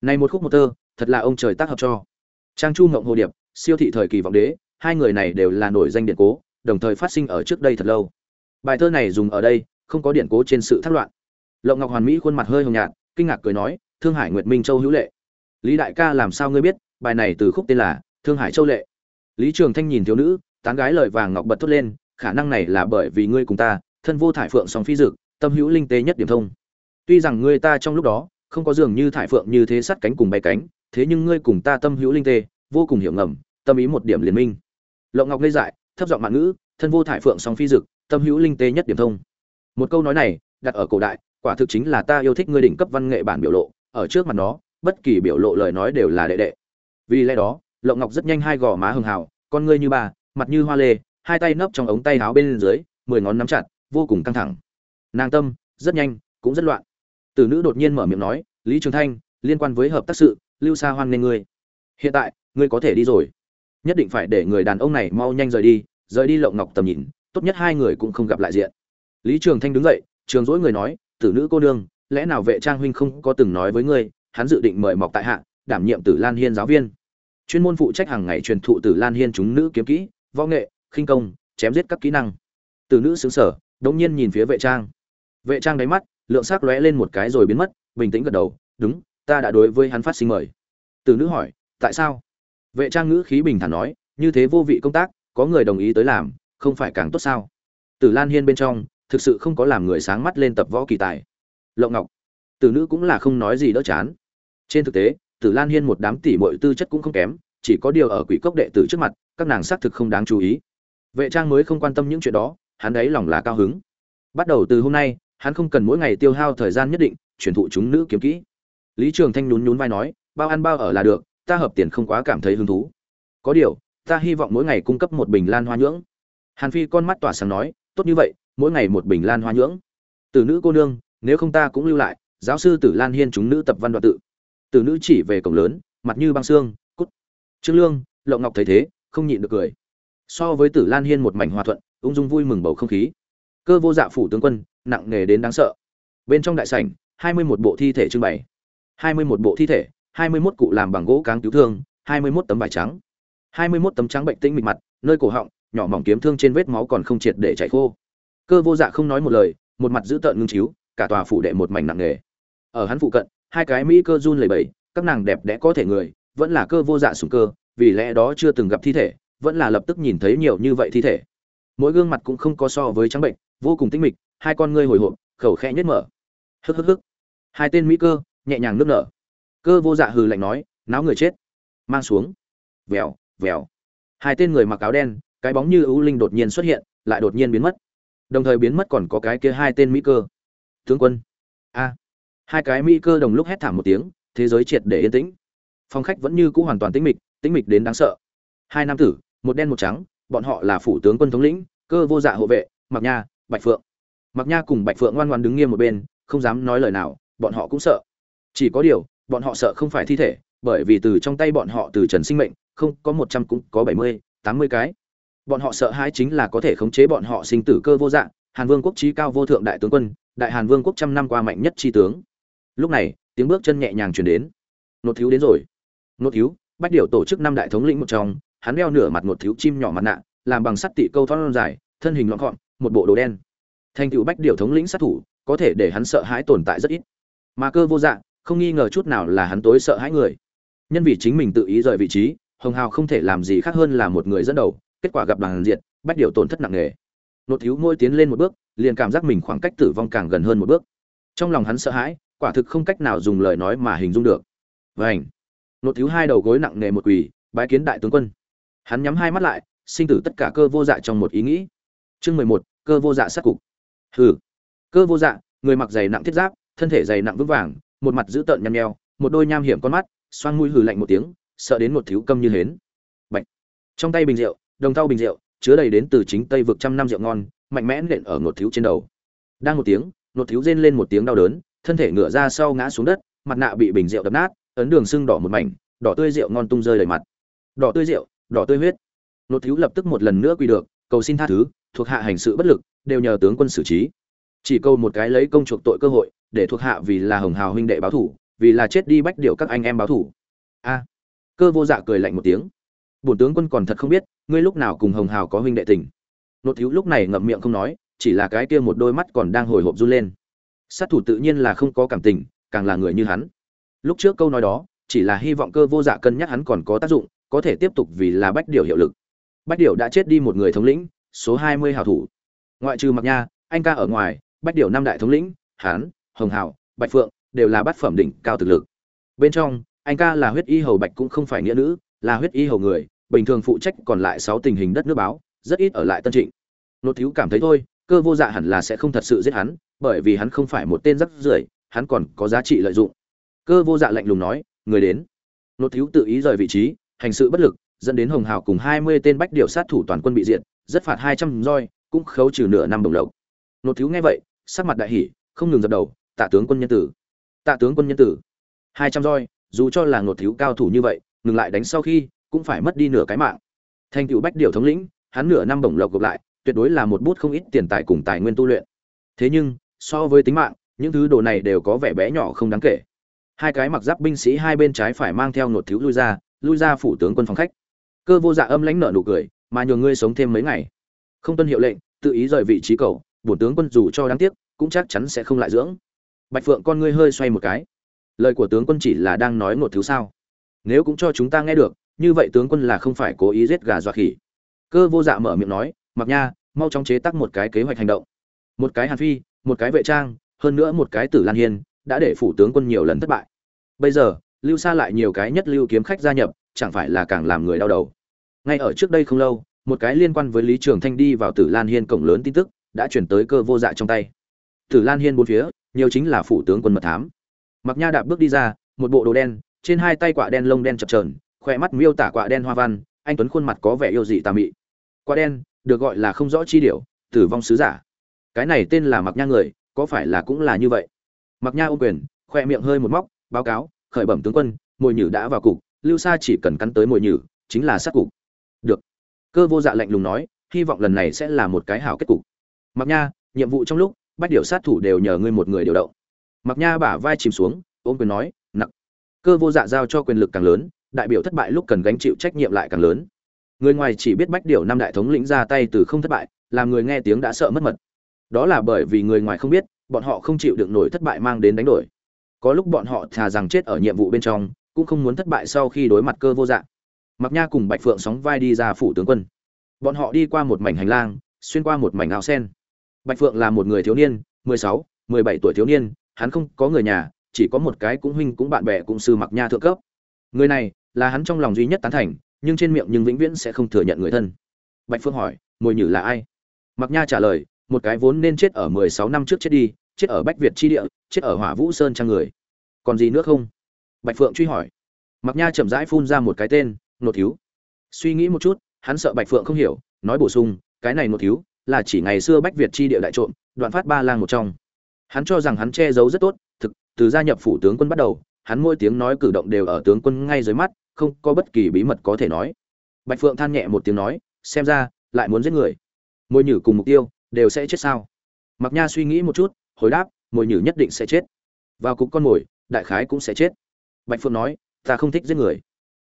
Này một khúc một thơ, thật là ông trời tác hợp cho. Trang chu ngộng hồ điệp, siêu thị thời kỳ vọng đế, hai người này đều là nổi danh điện cố, đồng thời phát sinh ở trước đây thật lâu. Bài thơ này dùng ở đây, không có điện cố trên sự thác loạn. Lộng ngọc hoàn mỹ khuôn mặt hơi hồng nhạt, kinh ngạc cười nói, thương hải nguyệt minh châu hữu lệ. Lý đại ca làm sao ngươi biết bài này từ khúc tên là thương hải châu lệ. Lý trường thanh nhìn thiếu nữ, tán gái lời vàng ngọc bật thốt lên, khả năng này là bởi vì ngươi cùng ta, thân vô thải phượng song phi dực, tâm hữu linh tế nhất điểm thông. Tuy rằng ngươi ta trong lúc đó, không có dường như thải phượng như thế sắt cánh cùng bay cánh, thế nhưng ngươi cùng ta tâm hữu linh tê, vô cùng hiểu ngầm, tâm ý một điểm liên minh. Lộng ngọc lê dại, thấp giọng mạn ngữ, thân vô thải phượng song phi dực, tâm hữu linh tê nhất điểm thông. Một câu nói này, đặt ở cổ đại, quả thực chính là ta yêu thích ngươi đỉnh cấp văn nghệ bản biểu lộ, ở trước mặt nó, bất kỳ biểu lộ lời nói đều là đệ đệ vì lẽ đó lộng ngọc rất nhanh hai gò má hưng hào, con ngươi như bà mặt như hoa lê, hai tay nấp trong ống tay áo bên dưới, mười ngón nắm chặt, vô cùng căng thẳng. Nàng tâm, rất nhanh, cũng rất loạn. Tử nữ đột nhiên mở miệng nói, lý trường thanh, liên quan với hợp tác sự, lưu xa hoan nên ngươi. Hiện tại, ngươi có thể đi rồi. Nhất định phải để người đàn ông này mau nhanh rời đi. Rời đi lộng ngọc tầm nhìn, tốt nhất hai người cũng không gặp lại diện. Lý trường thanh đứng dậy, trường dỗi người nói, tử nữ cô nương, lẽ nào vệ trang huynh không có từng nói với ngươi, hắn dự định mời mọc tại hạ đảm nhiệm tử lan hiên giáo viên. Chuyên môn phụ trách hàng ngày truyền thụ tử lan hiên chúng nữ kiếm kỹ, võ nghệ, khinh công, chém giết các kỹ năng. Tử nữ sướng sở, đống nhiên nhìn phía vệ trang. Vệ trang đáy mắt, lượng sắc lóe lên một cái rồi biến mất, bình tĩnh gật đầu, đúng, ta đã đối với hắn phát sinh mời. Tử nữ hỏi, tại sao? Vệ trang ngữ khí bình thản nói, như thế vô vị công tác, có người đồng ý tới làm, không phải càng tốt sao? Tử lan hiên bên trong, thực sự không có làm người sáng mắt lên tập võ kỳ tài. Lộng ngọc, tử nữ cũng là không nói gì đỡ chán. Trên thực tế tử lan hiên một đám tỷ muội tư chất cũng không kém, chỉ có điều ở quỷ cốc đệ tử trước mặt, các nàng xác thực không đáng chú ý. Vệ trang mới không quan tâm những chuyện đó, hắn ấy lòng là cao hứng. Bắt đầu từ hôm nay, hắn không cần mỗi ngày tiêu hao thời gian nhất định, truyền thụ chúng nữ kiếm kỹ. Lý trường thanh nhún nhún vai nói, bao ăn bao ở là được, ta hợp tiền không quá cảm thấy hứng thú. Có điều, ta hy vọng mỗi ngày cung cấp một bình lan hoa nhưỡng. Hàn phi con mắt tỏa sáng nói, tốt như vậy, mỗi ngày một bình lan hoa nhưỡng. Từ nữ cô nương, nếu không ta cũng lưu lại, giáo sư tử lan hiên chúng nữ tập văn đoạn tự từ nữ chỉ về cổng lớn, mặt như băng xương, cút. Trương lương lộng ngọc thấy thế, không nhịn được cười. So với tử lan hiên một mảnh hòa thuận, ung dung vui mừng bầu không khí. Cơ vô dạ phủ tướng quân, nặng nề đến đáng sợ. Bên trong đại sảnh, hai mươi một bộ thi thể trưng bày. hai mươi một bộ thi thể, hai mươi 21 cụ làm bằng gỗ cáng cứu thương, hai mươi 21 tấm vải trắng. hai mươi 21 tấm trắng bệnh tĩnh mịt mặt, nơi cổ họng, nhỏ mỏng kiếm thương trên vết máu còn không triệt để chảy khô. Cơ vô dạ không nói một lời, một mặt giữ tợn ngưng chiếu, cả tòa phủ đệ một mảnh nặng nề. Ở hắn phụ cận hai cái mỹ cơ run lẩy bẩy, các nàng đẹp đẽ có thể người, vẫn là cơ vô dạ sủng cơ, vì lẽ đó chưa từng gặp thi thể, vẫn là lập tức nhìn thấy nhiều như vậy thi thể. Mỗi gương mặt cũng không có so với trắng bệnh, vô cùng tinh mịch, hai con ngươi hồi hộp, khẩu khẽ nhất mở. Hức hức hức. Hai tên mỹ cơ, nhẹ nhàng nước nở. Cơ vô dạ hừ lạnh nói, náo người chết. Mang xuống. Vèo vèo. Hai tên người mặc áo đen, cái bóng như ưu linh đột nhiên xuất hiện, lại đột nhiên biến mất. Đồng thời biến mất còn có cái kia hai tên mỹ cơ. Tướng quân. A hai cái mỹ cơ đồng lúc hét thảm một tiếng, thế giới triệt để yên tĩnh. Phong khách vẫn như cũ hoàn toàn tĩnh mịch tĩnh mịch đến đáng sợ. Hai nam tử, một đen một trắng, bọn họ là phủ tướng quân thống lĩnh, cơ vô dạ hộ vệ mặc nha, bạch phượng. Mặc nha cùng bạch phượng ngoan ngoan đứng nghiêm một bên, không dám nói lời nào, bọn họ cũng sợ. Chỉ có điều, bọn họ sợ không phải thi thể, bởi vì từ trong tay bọn họ từ trần sinh mệnh, không, có một trăm cũng có bảy mươi, tám mươi cái. Bọn họ sợ hãi chính là có thể khống chế bọn họ sinh tử cơ vô dạng hàn vương quốc trí cao vô thượng đại tướng quân, đại hàn vương quốc trăm năm qua mạnh nhất tri tướng lúc này, tiếng bước chân nhẹ nhàng chuyển đến. Nột thiếu đến rồi. Nột thiếu, bách điều tổ chức năm đại thống lĩnh một trong, hắn đeo nửa mặt một thiếu chim nhỏ mặt nạ, làm bằng sắt tị câu thon dài, thân hình lõng gọn, một bộ đồ đen. Thành tựu bách điều thống lĩnh sát thủ, có thể để hắn sợ hãi tồn tại rất ít. Mà cơ vô dạng không nghi ngờ chút nào là hắn tối sợ hãi người. Nhân vì chính mình tự ý rời vị trí, hồng hào không thể làm gì khác hơn là một người dẫn đầu, kết quả gặp đoàn diệt, bách điều tổn thất nặng nề. Nột thiếu môi tiến lên một bước, liền cảm giác mình khoảng cách tử vong càng gần hơn một bước. Trong lòng hắn sợ hãi quả thực không cách nào dùng lời nói mà hình dung được. Vảnh nột thiếu hai đầu gối nặng nề một quỳ, bái kiến đại tướng quân. Hắn nhắm hai mắt lại, sinh tử tất cả cơ vô dạ trong một ý nghĩ. Chương mười một, cơ vô dạ sát cục. Hừ. Cơ vô dạ người mặc giày nặng thiết giáp, thân thể dày nặng vững vàng, một mặt dữ tợn nhăn nheo, một đôi nham hiểm con mắt, xoang mũi hừ lạnh một tiếng, sợ đến một thiếu câm như hến. Bạch. trong tay bình rượu, đồng thau bình rượu, chứa đầy đến từ chính tây vực trăm năm rượu ngon, mạnh mẽ nện ở ngột thiếu trên đầu. Đang một tiếng ngột thiếu rên lên một tiếng đau đớn thân thể ngửa ra sau ngã xuống đất, mặt nạ bị bình rượu đập nát, ấn đường sưng đỏ một mảnh, đỏ tươi rượu ngon tung rơi đầy mặt. Đỏ tươi rượu, đỏ tươi huyết. Ngột thiếu lập tức một lần nữa quy được, cầu xin tha thứ, thuộc hạ hành sự bất lực, đều nhờ tướng quân xử trí. Chỉ câu một cái lấy công chuộc tội cơ hội, để thuộc hạ vì là hồng hào huynh đệ báo thủ, vì là chết đi bách điệu các anh em báo thủ. A. Cơ vô dạ cười lạnh một tiếng. Bổn tướng quân còn thật không biết, ngươi lúc nào cùng hồng hào có huynh đệ tình. Nốt thiếu lúc này ngậm miệng không nói, chỉ là cái kia một đôi mắt còn đang hồi hộp run lên sát thủ tự nhiên là không có cảm tình, càng là người như hắn. Lúc trước câu nói đó, chỉ là hy vọng cơ vô dạ cân nhắc hắn còn có tác dụng, có thể tiếp tục vì là bách điều hiệu lực. Bách điều đã chết đi một người thống lĩnh, số hai mươi hảo thủ. Ngoại trừ mặc nha, anh ca ở ngoài, bách điều năm đại thống lĩnh, hán, hồng hảo bạch phượng, đều là bát phẩm đỉnh cao thực lực. Bên trong, anh ca là huyết y hầu bạch cũng không phải nghĩa nữ, là huyết y hầu người, bình thường phụ trách còn lại sáu tình hình đất nước báo, rất ít ở lại tân trịnh. Nô thiếu cảm thấy thôi cơ vô dạ hẳn là sẽ không thật sự giết hắn, bởi vì hắn không phải một tên rắc rưởi, hắn còn có giá trị lợi dụng. Cơ vô dạ lạnh lùng nói, người đến. Nốt thiếu tự ý rời vị trí, hành sự bất lực, dẫn đến hồng hào cùng hai mươi tên bách điều sát thủ toàn quân bị diệt, rất phạt hai trăm roi, cũng khấu trừ nửa năm đồng lộc. Nốt thiếu nghe vậy, sắc mặt đại hỉ, không ngừng dập đầu, tạ tướng quân nhân tử. Tạ tướng quân nhân tử. Hai trăm roi, dù cho là nốt thiếu cao thủ như vậy, ngừng lại đánh sau khi, cũng phải mất đi nửa cái mạng. Thành tựu bách điều thống lĩnh, hắn nửa năm bổng lộc gộp lại tuyệt đối là một bút không ít tiền tài cùng tài nguyên tu luyện. Thế nhưng, so với tính mạng, những thứ đồ này đều có vẻ bé nhỏ không đáng kể. Hai cái mặc giáp binh sĩ hai bên trái phải mang theo nột thiếu lui ra lui ra phủ tướng quân phòng khách. Cơ vô dạ âm lãnh nợ nụ cười, mà nhường ngươi sống thêm mấy ngày. Không tuân hiệu lệnh, tự ý rời vị trí cầu, bổn tướng quân dù cho đáng tiếc, cũng chắc chắn sẽ không lại dưỡng. Bạch phượng con ngươi hơi xoay một cái. Lời của tướng quân chỉ là đang nói một thứ sao? Nếu cũng cho chúng ta nghe được, như vậy tướng quân là không phải cố ý giết gà dọa khỉ. Cơ vô dạ mở miệng nói, mặc nha mau chóng chế tác một cái kế hoạch hành động. Một cái hàn phi, một cái vệ trang, hơn nữa một cái tử lan hiên, đã để phủ tướng quân nhiều lần thất bại. Bây giờ, lưu xa lại nhiều cái nhất lưu kiếm khách gia nhập, chẳng phải là càng làm người đau đầu. Ngay ở trước đây không lâu, một cái liên quan với lý trường thanh đi vào tử lan hiên cổng lớn tin tức, đã chuyển tới cơ vô dạ trong tay. Tử lan hiên bốn phía, nhiều chính là phủ tướng quân mật thám. Mặc nha đạp bước đi ra, một bộ đồ đen, trên hai tay quả đen lông đen chập trờn khỏe mắt miêu tả quả đen hoa văn, anh tuấn khuôn mặt có vẻ yêu dị tà mị. Quả đen được gọi là không rõ chi điểu, tử vong sứ giả. Cái này tên là mặc nha người, có phải là cũng là như vậy? Mặc nha ô quyền, khoe miệng hơi một móc, báo cáo, khởi bẩm tướng quân, mồi nhử đã vào cục, lưu sa chỉ cần cắn tới mồi nhử, chính là sát cục. Được. Cơ vô dạ lạnh lùng nói, hy vọng lần này sẽ là một cái hảo kết cục. Mặc nha, nhiệm vụ trong lúc, bách điều sát thủ đều nhờ ngươi một người điều động. Mặc nha bả vai chìm xuống, ôm quyền nói nặng cơ vô dạ giao cho quyền lực càng lớn, đại biểu thất bại lúc cần gánh chịu trách nhiệm lại càng lớn người ngoài chỉ biết bách điều năm đại thống lĩnh ra tay từ không thất bại, làm người nghe tiếng đã sợ mất mật. Đó là bởi vì người ngoài không biết, bọn họ không chịu được nổi thất bại mang đến đánh đổi. Có lúc bọn họ thà rằng chết ở nhiệm vụ bên trong, cũng không muốn thất bại sau khi đối mặt cơ vô dạng mặc nha cùng bạch phượng sóng vai đi ra phủ tướng quân. Bọn họ đi qua một mảnh hành lang, xuyên qua một mảnh áo sen. Bạch phượng là một người thiếu niên, mười sáu, mười bảy tuổi thiếu niên, hắn không có người nhà, chỉ có một cái cũng huynh cũng bạn bè cũng sư mặc nha thượng cấp. Người này là hắn trong lòng duy nhất tán thành nhưng trên miệng nhưng vĩnh viễn sẽ không thừa nhận người thân. Bạch phương hỏi, mồi nhử là ai? Mặc nha trả lời, một cái vốn nên chết ở mười sáu năm trước chết đi, chết ở bách việt chi địa, chết ở hỏa vũ sơn trang người. Còn gì nữa không? Bạch phượng truy hỏi. Mặc nha chậm rãi phun ra một cái tên, nột thiếu. Suy nghĩ một chút, hắn sợ bạch phượng không hiểu, nói bổ sung, cái này nột thiếu là chỉ ngày xưa bách việt chi địa đại trộm, đoạn phát ba lang một trong. Hắn cho rằng hắn che giấu rất tốt, thực, từ gia nhập phủ tướng quân bắt đầu, hắn mỗi tiếng nói cử động đều ở tướng quân ngay dưới mắt không có bất kỳ bí mật có thể nói. Bạch phượng than nhẹ một tiếng nói, xem ra, lại muốn giết người. Môi nhử cùng mục tiêu, đều sẽ chết sao? Mặc nha suy nghĩ một chút, hồi đáp mồi nhử nhất định sẽ chết. Vào cục con mồi, đại khái cũng sẽ chết. Bạch phượng nói, ta không thích giết người.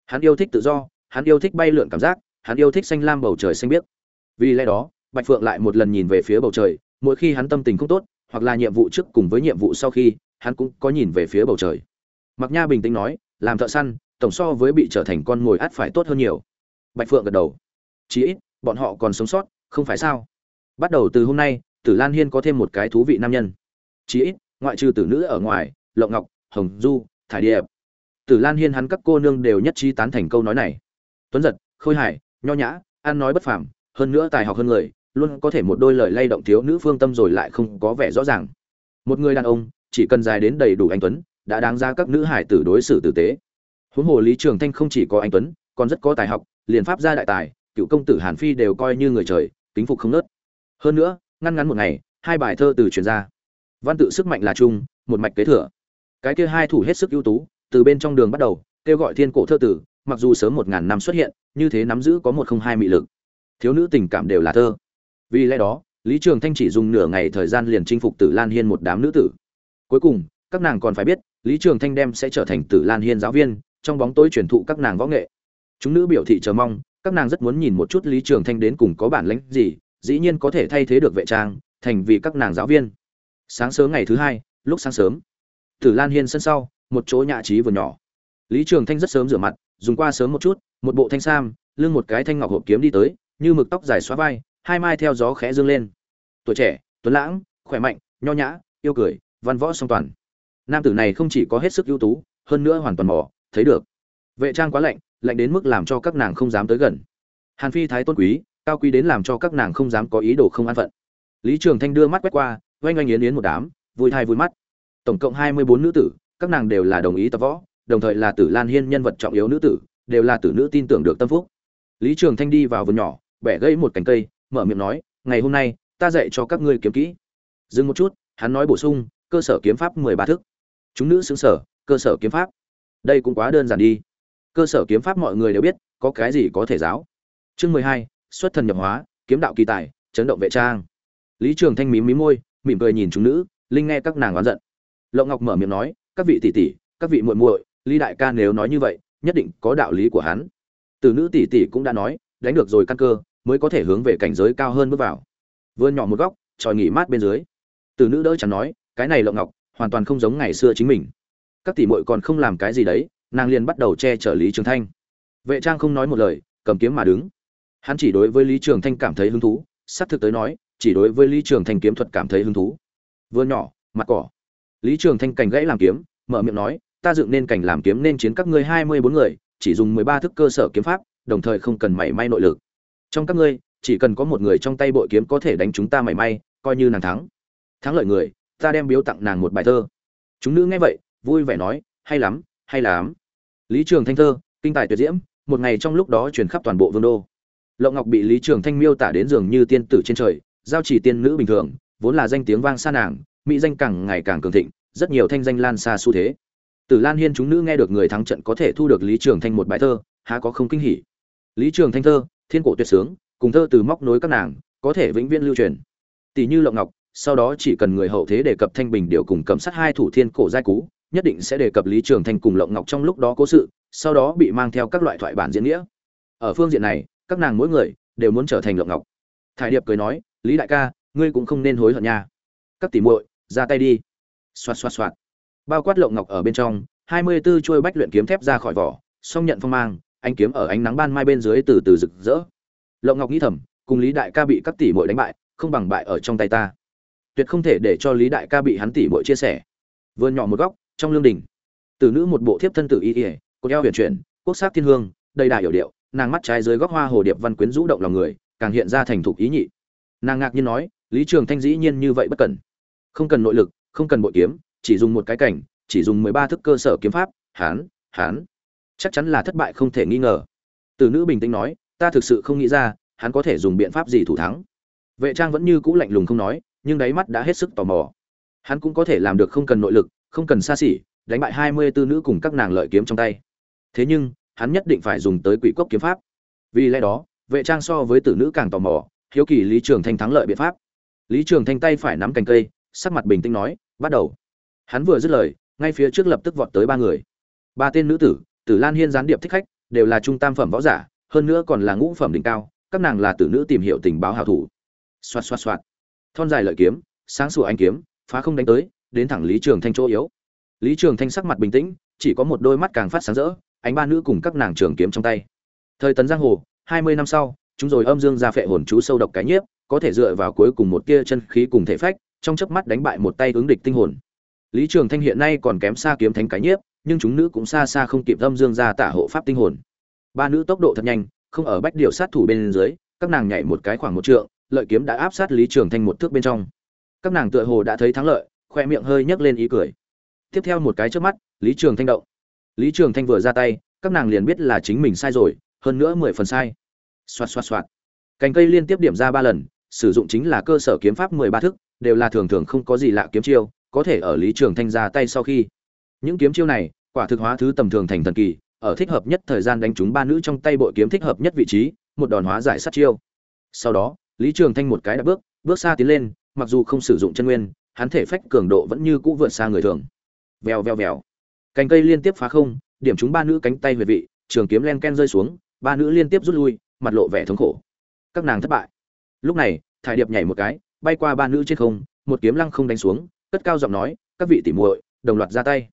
Hắn yêu thích tự do, hắn yêu thích bay lượn cảm giác, hắn yêu thích xanh lam bầu trời xanh biếc. Vì lẽ đó, bạch phượng lại một lần nhìn về phía bầu trời, mỗi khi hắn tâm tình không tốt, hoặc là nhiệm vụ trước cùng với nhiệm vụ sau khi, hắn cũng có nhìn về phía bầu trời. Mặc nha bình tĩnh nói, làm thợ săn tổng so với bị trở thành con mồi át phải tốt hơn nhiều. Bạch phượng gật đầu. Chí ít, bọn họ còn sống sót, không phải sao? Bắt đầu từ hôm nay, tử lan hiên có thêm một cái thú vị nam nhân. Chí ít, ngoại trừ tử nữ ở ngoài, lộng ngọc, hồng du, thải điệp. Tử lan hiên hắn các cô nương đều nhất trí tán thành câu nói này. Tuấn giật, khôi hải, nho nhã, ăn nói bất phàm, hơn nữa tài học hơn người, luôn có thể một đôi lời lay động thiếu nữ phương tâm rồi lại không có vẻ rõ ràng. Một người đàn ông, chỉ cần dài đến đầy đủ anh tuấn, đã đáng ra các nữ hải tử đối xử tử tế huống hồ lý trường thanh không chỉ có anh tuấn, còn rất có tài học, liền pháp gia đại tài, cựu công tử hàn phi đều coi như người trời, kính phục không nớt. Hơn nữa, ngăn ngắn một ngày, hai bài thơ từ truyền ra. Văn tự sức mạnh là chung một mạch kế thừa. Cái kia hai thủ hết sức ưu tú, từ bên trong đường bắt đầu, kêu gọi thiên cổ thơ tử, mặc dù sớm một ngàn năm xuất hiện, như thế nắm giữ có một không hai mị lực. Thiếu nữ tình cảm đều là thơ. Vì lẽ đó, lý trường thanh chỉ dùng nửa ngày thời gian liền chinh phục tử lan hiên một đám nữ tử. Cuối cùng, các nàng còn phải biết, lý trường thanh đem sẽ trở thành tử lan hiên giáo viên trong bóng tối truyền thụ các nàng võ nghệ. Chúng nữ biểu thị chờ mong, các nàng rất muốn nhìn một chút lý trường thanh đến cùng có bản lĩnh gì, dĩ nhiên có thể thay thế được vệ trang, thành vì các nàng giáo viên. Sáng sớm ngày thứ hai, lúc sáng sớm, tử lan hiên sân sau, một chỗ nhã trí vừa nhỏ. Lý trường thanh rất sớm rửa mặt, dùng qua sớm một chút, một bộ thanh sam, lưng một cái thanh ngọc hộp kiếm đi tới, như mực tóc dài xóa vai, hai mai theo gió khẽ dương lên. Tuổi trẻ, tuấn lãng, khỏe mạnh, nho nhã, yêu cười, văn võ song toàn. Nam tử này không chỉ có hết sức ưu tú, hơn nữa hoàn toàn mỏ thấy được. Vệ trang quá lạnh lạnh đến mức làm cho các nàng không dám tới gần. Hàn phi thái tôn quý, cao quý đến làm cho các nàng không dám có ý đồ không an phận. Lý trường thanh đưa mắt quét qua, oanh oanh yến yến một đám, vui thai vui mắt. Tổng cộng hai mươi bốn nữ tử, các nàng đều là đồng ý tập võ, đồng thời là tử lan hiên nhân vật trọng yếu nữ tử, đều là tử nữ tin tưởng được tâm phúc. Lý trường thanh đi vào vườn nhỏ, bẻ gãy một cành cây, mở miệng nói, ngày hôm nay, ta dạy cho các ngươi kiếm kỹ. Dừng một chút, hắn nói bổ sung, cơ sở kiếm pháp mười ba thức. Chúng nữ xứng sở, cơ sở kiếm pháp đây cũng quá đơn giản đi. Cơ sở kiếm pháp mọi người đều biết, có cái gì có thể giáo. Chương mười hai, xuất thần nhập hóa, kiếm đạo kỳ tài, chấn động vệ trang. Lý trường thanh mím mí môi, mỉm cười nhìn chúng nữ, linh nghe các nàng oán giận. Lộng ngọc mở miệng nói, các vị tỷ tỷ, các vị muội muội, lý đại ca nếu nói như vậy, nhất định có đạo lý của hắn. Từ nữ tỷ tỷ cũng đã nói, đánh được rồi căn cơ, mới có thể hướng về cảnh giới cao hơn bước vào. Vươn nhỏ một góc, tròi nghỉ mát bên dưới. Từ nữ đỡ chẳng nói, cái này lộng ngọc, hoàn toàn không giống ngày xưa chính mình các tỷ muội còn không làm cái gì đấy, nàng liền bắt đầu che chở lý trường thanh. Vệ trang không nói một lời, cầm kiếm mà đứng. Hắn chỉ đối với lý trường thanh cảm thấy hứng thú sắp thực tới nói, chỉ đối với lý trường thanh kiếm thuật cảm thấy hứng thú. Vừa nhỏ, mặt cỏ. Lý trường thanh cành gãy làm kiếm, mở miệng nói, ta dựng nên cảnh làm kiếm nên chiến các ngươi hai mươi bốn người, chỉ dùng mười ba thức cơ sở kiếm pháp, đồng thời không cần mảy may nội lực. Trong các ngươi, chỉ cần có một người trong tay bội kiếm có thể đánh chúng ta mảy may, coi như nàng thắng. Thắng lợi người, ta đem biếu tặng nàng một bài thơ. Chúng nữ nghe vậy vui vẻ nói hay lắm hay lắm lý trường thanh thơ kinh tài tuyệt diễm một ngày trong lúc đó truyền khắp toàn bộ vương đô lộng ngọc bị lý trường thanh miêu tả đến dường như tiên tử trên trời giao chỉ tiên nữ bình thường vốn là danh tiếng vang xa nàng mỹ danh càng ngày càng cường thịnh rất nhiều thanh danh lan xa xu thế Tử Lan Hiên chúng nữ nghe được người thắng trận có thể thu được Lý Trường Thanh một bài thơ, há có không kinh hỉ. Lý Trường Thanh thơ, thiên cổ tuyệt sướng, cùng thơ từ móc nối các nàng, có thể vĩnh viễn lưu truyền. Tỷ như Lộng Ngọc, sau đó chỉ cần người hậu thế đề cập Thanh Bình điều cùng cấm sát hai thủ thiên cổ giai cú, nhất định sẽ đề cập Lý Trường Thanh cùng Lộng Ngọc trong lúc đó cố sự, sau đó bị mang theo các loại thoại bản diễn nghĩa. Ở phương diện này, các nàng mỗi người đều muốn trở thành Lộng Ngọc. Thải Điệp cười nói, "Lý đại ca, ngươi cũng không nên hối hận nha. Các tỷ muội, ra tay đi." Xoạt xoạt xoạt bao quát lộng ngọc ở bên trong hai mươi 24 chuôi bách luyện kiếm thép ra khỏi vỏ song nhận phong mang anh kiếm ở ánh nắng ban mai bên dưới từ từ rực rỡ lộng ngọc nghĩ thầm cùng lý đại ca bị các tỷ muội đánh bại không bằng bại ở trong tay ta tuyệt không thể để cho lý đại ca bị hắn tỷ muội chia sẻ vươn nhỏ một góc trong lương đình. Từ nữ một bộ thiếp thân tử y ỉa cột eo huyền chuyển, quốc sắc thiên hương, đầy đà hiểu điệu, nàng mắt trái dưới góc hoa hồ điệp văn quyến rũ động lòng người, càng hiện ra thành thục ý nhị. Nàng ngạc nhiên nói, lý trường thanh dĩ nhiên như vậy bất cần không cần nội lực, không cần bội kiếm, chỉ dùng một cái cảnh, chỉ dùng mười ba thức cơ sở kiếm pháp, hán hán. Chắc chắn là thất bại không thể nghi ngờ. Từ nữ bình tĩnh nói, ta thực sự không nghĩ ra, hắn có thể dùng biện pháp gì thủ thắng. Vệ trang vẫn như cũ lạnh lùng không nói, nhưng đáy mắt đã hết sức tò mò. Hắn cũng có thể làm được không cần nội lực không cần xa xỉ, đánh bại hai mươi tư nữ cùng các nàng lợi kiếm trong tay. Thế nhưng, hắn nhất định phải dùng tới quỷ cốc kiếm pháp. Vì lẽ đó, vệ trang so với tử nữ càng tò mò, hiếu kỳ lý trường thanh thắng lợi biện pháp. Lý trường thanh tay phải nắm cành cây, sắc mặt bình tĩnh nói, bắt đầu. Hắn vừa dứt lời, ngay phía trước lập tức vọt tới ba người. Ba tên nữ tử tử lan hiên gián điệp thích khách, đều là trung tam phẩm võ giả, hơn nữa còn là ngũ phẩm đỉnh cao, các nàng là tử nữ tìm hiểu tình báo hảo thủ. Xoạt xoạt xoạt. Thon dài lợi kiếm, sáng sủa anh kiếm, phá không đánh tới đến thẳng lý trường thanh chỗ yếu. Lý trường thanh sắc mặt bình tĩnh, chỉ có một đôi mắt càng phát sáng rỡ, ánh ba nữ cùng các nàng trường kiếm trong tay. Thời tấn giang hồ, hai mươi năm sau, chúng rồi âm dương ra phệ hồn chú sâu độc cái nhiếp, có thể dựa vào cuối cùng một tia chân khí cùng thể phách, trong chớp mắt đánh bại một tay ứng địch tinh hồn. Lý trường thanh hiện nay còn kém xa kiếm thánh cái nhiếp, nhưng chúng nữ cũng xa xa không kịp âm dương ra tả hộ pháp tinh hồn. Ba nữ tốc độ thật nhanh, không ở bách điều sát thủ bên dưới, các nàng nhảy một cái khoảng một trượng, lợi kiếm đã áp sát lý trường thanh một thước bên trong. Các nàng tựa hồ đã thấy thắng lợi khoe miệng hơi nhấc lên ý cười. Tiếp theo một cái trước mắt, lý trường thanh động. Lý trường thanh vừa ra tay, các nàng liền biết là chính mình sai rồi, hơn nữa mười phần sai. Xoạt xoạt xoạt. Cành cây liên tiếp điểm ra ba lần, sử dụng chính là cơ sở kiếm pháp mười ba thức, đều là thường thường không có gì lạ kiếm chiêu, có thể ở lý trường thanh ra tay sau khi. Những kiếm chiêu này, quả thực hóa thứ tầm thường thành thần kỳ, ở thích hợp nhất thời gian đánh trúng ba nữ trong tay bội kiếm thích hợp nhất vị trí, một đòn hóa giải sát chiêu. Sau đó, lý trường thanh một cái đã bước bước xa tiến lên, mặc dù không sử dụng chân nguyên hắn thể phách cường độ vẫn như cũ vượt xa người thường. Vèo vèo vèo. Cành cây liên tiếp phá không, điểm trúng ba nữ cánh tay huyệt vị, trường kiếm len ken rơi xuống, ba nữ liên tiếp rút lui, mặt lộ vẻ thống khổ. Các nàng thất bại. Lúc này, thải điệp nhảy một cái, bay qua ba nữ trên không, một kiếm lăng không đánh xuống, cất cao giọng nói, các vị tỉ muội, đồng loạt ra tay.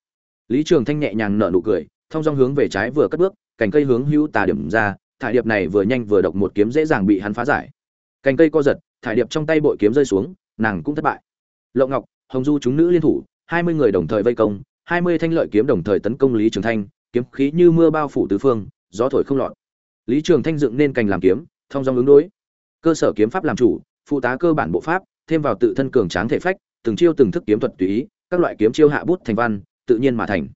Lý trường thanh nhẹ nhàng nở nụ cười, thông dong hướng về trái vừa cất bước, cành cây hướng hữu tà điểm ra, thải điệp này vừa nhanh vừa độc một kiếm dễ dàng bị hắn phá giải. Cành cây co giật, thải điệp trong tay bội kiếm rơi xuống, nàng cũng thất bại lộ ngọc, hồng du chúng nữ liên thủ, hai mươi người đồng thời vây công, hai mươi thanh lợi kiếm đồng thời tấn công lý trường thanh, kiếm khí như mưa bao phủ tứ phương, gió thổi không lọt. Lý trường thanh dựng nên cành làm kiếm, thông dong ứng đối. Cơ sở kiếm pháp làm chủ, phụ tá cơ bản bộ pháp, thêm vào tự thân cường tráng thể phách, từng chiêu từng thức kiếm thuật tùy ý, các loại kiếm chiêu hạ bút thành văn, tự nhiên mà thành.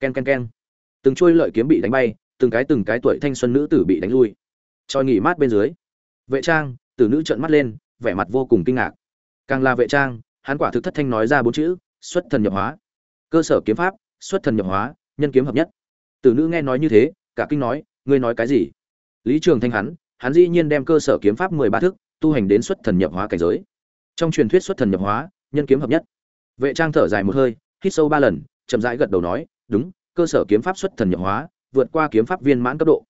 Ken ken ken. Từng chuôi lợi kiếm bị đánh bay, từng cái từng cái tuổi thanh xuân nữ tử bị đánh lui. Trôi nghỉ mát bên dưới. Vệ trang, tử nữ trợn mắt lên, vẻ mặt vô cùng kinh ngạc. Càng là vệ trang hắn quả thực thất thanh nói ra bốn chữ, xuất thần nhập hóa. Cơ sở kiếm pháp, xuất thần nhập hóa, nhân kiếm hợp nhất. Tử nữ nghe nói như thế, cả kinh nói, ngươi nói cái gì? Lý trường thanh hắn hắn dĩ nhiên đem cơ sở kiếm pháp mười ba thức, tu hành đến xuất thần nhập hóa cảnh giới. Trong truyền thuyết xuất thần nhập hóa, nhân kiếm hợp nhất. Vệ trang thở dài một hơi, hít sâu ba lần, chậm rãi gật đầu nói, đúng, cơ sở kiếm pháp xuất thần nhập hóa, vượt qua kiếm pháp viên mãn cấp độ.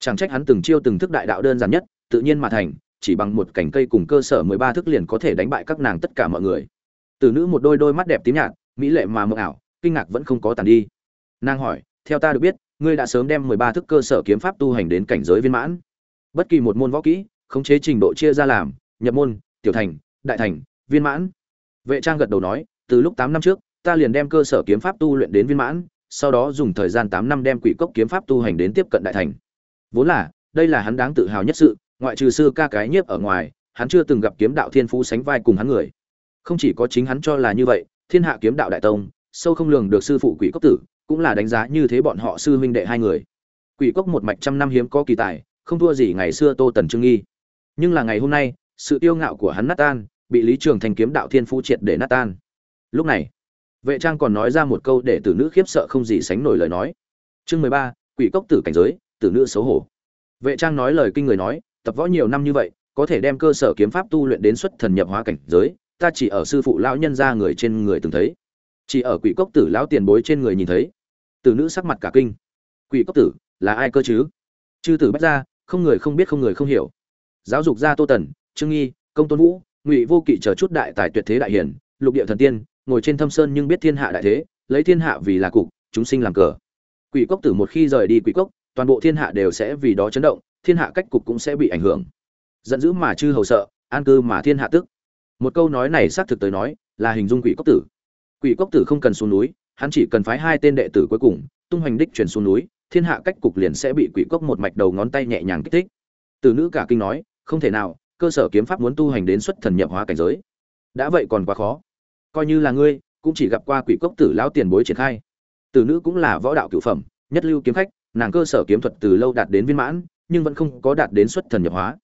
Chẳng trách hắn từng chiêu từng thức đại đạo đơn giản nhất, tự nhiên mà thành, chỉ bằng một cành cây cùng cơ sở mười ba thức liền có thể đánh bại các nàng tất cả mọi người. Tử nữ một đôi đôi mắt đẹp tím nhạt, mỹ lệ mà mộng ảo, kinh ngạc vẫn không có tàn đi. Nàng hỏi, theo ta được biết, ngươi đã sớm đem mười ba thức cơ sở kiếm pháp tu hành đến cảnh giới viên mãn. Bất kỳ một môn võ kỹ, khống chế trình độ chia ra làm, nhập môn, tiểu thành, đại thành, viên mãn. Vệ trang gật đầu nói, từ lúc tám năm trước, ta liền đem cơ sở kiếm pháp tu luyện đến viên mãn, sau đó dùng thời gian tám năm đem quỷ cốc kiếm pháp tu hành đến tiếp cận đại thành. Vốn là, đây là hắn đáng tự hào nhất sự, ngoại trừ sư ca cái nhiếp ở ngoài, hắn chưa từng gặp kiếm đạo thiên phú sánh vai cùng hắn người không chỉ có chính hắn cho là như vậy, thiên hạ kiếm đạo đại tông, sâu không lường được sư phụ quỷ cốc tử, cũng là đánh giá như thế bọn họ sư huynh đệ hai người. Quỷ cốc một mạch trăm năm hiếm có kỳ tài, không thua gì ngày xưa tô tần trương nghi. Nhưng là ngày hôm nay, sự tiêu ngạo của hắn nát tan, bị lý trường thành kiếm đạo thiên phú triệt để nát tan. Lúc này, vệ trang còn nói ra một câu để tử nữ khiếp sợ không gì sánh nổi lời nói. Chương mười ba, quỷ cốc tử cảnh giới, tử nữ xấu hổ. Vệ trang nói lời kinh người nói, tập võ nhiều năm như vậy, có thể đem cơ sở kiếm pháp tu luyện đến xuất thần nhập hóa cảnh giới ta chỉ ở sư phụ lão nhân ra người trên người từng thấy. Chỉ ở quỷ cốc tử lão tiền bối trên người nhìn thấy. Tử nữ sắc mặt cả kinh. Quỷ cốc tử, là ai cơ chứ? Chư tử bách ra không người không biết không người không hiểu. Giáo dục gia tô tần, trương nghi, công tôn vũ, ngụy vô kỵ chờ chút đại tài tuyệt thế đại hiển, lục địa thần tiên, ngồi trên thâm sơn nhưng biết thiên hạ đại thế, lấy thiên hạ vì là cục, chúng sinh làm cờ. Quỷ cốc tử một khi rời đi quỷ cốc, toàn bộ thiên hạ đều sẽ vì đó chấn động, thiên hạ cách cục cũng sẽ bị ảnh hưởng. Giận dữ mà chư hầu sợ, an cư mà thiên hạ tức một câu nói này xác thực tới nói, là hình dung quỷ cốc tử. Quỷ cốc tử không cần xuống núi, hắn chỉ cần phái hai tên đệ tử cuối cùng, tung hoành đích chuyển xuống núi, thiên hạ cách cục liền sẽ bị quỷ cốc một mạch đầu ngón tay nhẹ nhàng kích thích. Từ nữ cả kinh nói, không thể nào, cơ sở kiếm pháp muốn tu hành đến xuất thần nhập hóa cảnh giới. Đã vậy còn quá khó. Coi như là ngươi, cũng chỉ gặp qua quỷ cốc tử lão tiền bối triển khai. Từ nữ cũng là võ đạo cửu phẩm, nhất lưu kiếm khách, nàng cơ sở kiếm thuật từ lâu đạt đến viên mãn, nhưng vẫn không có đạt đến xuất thần nhập hóa.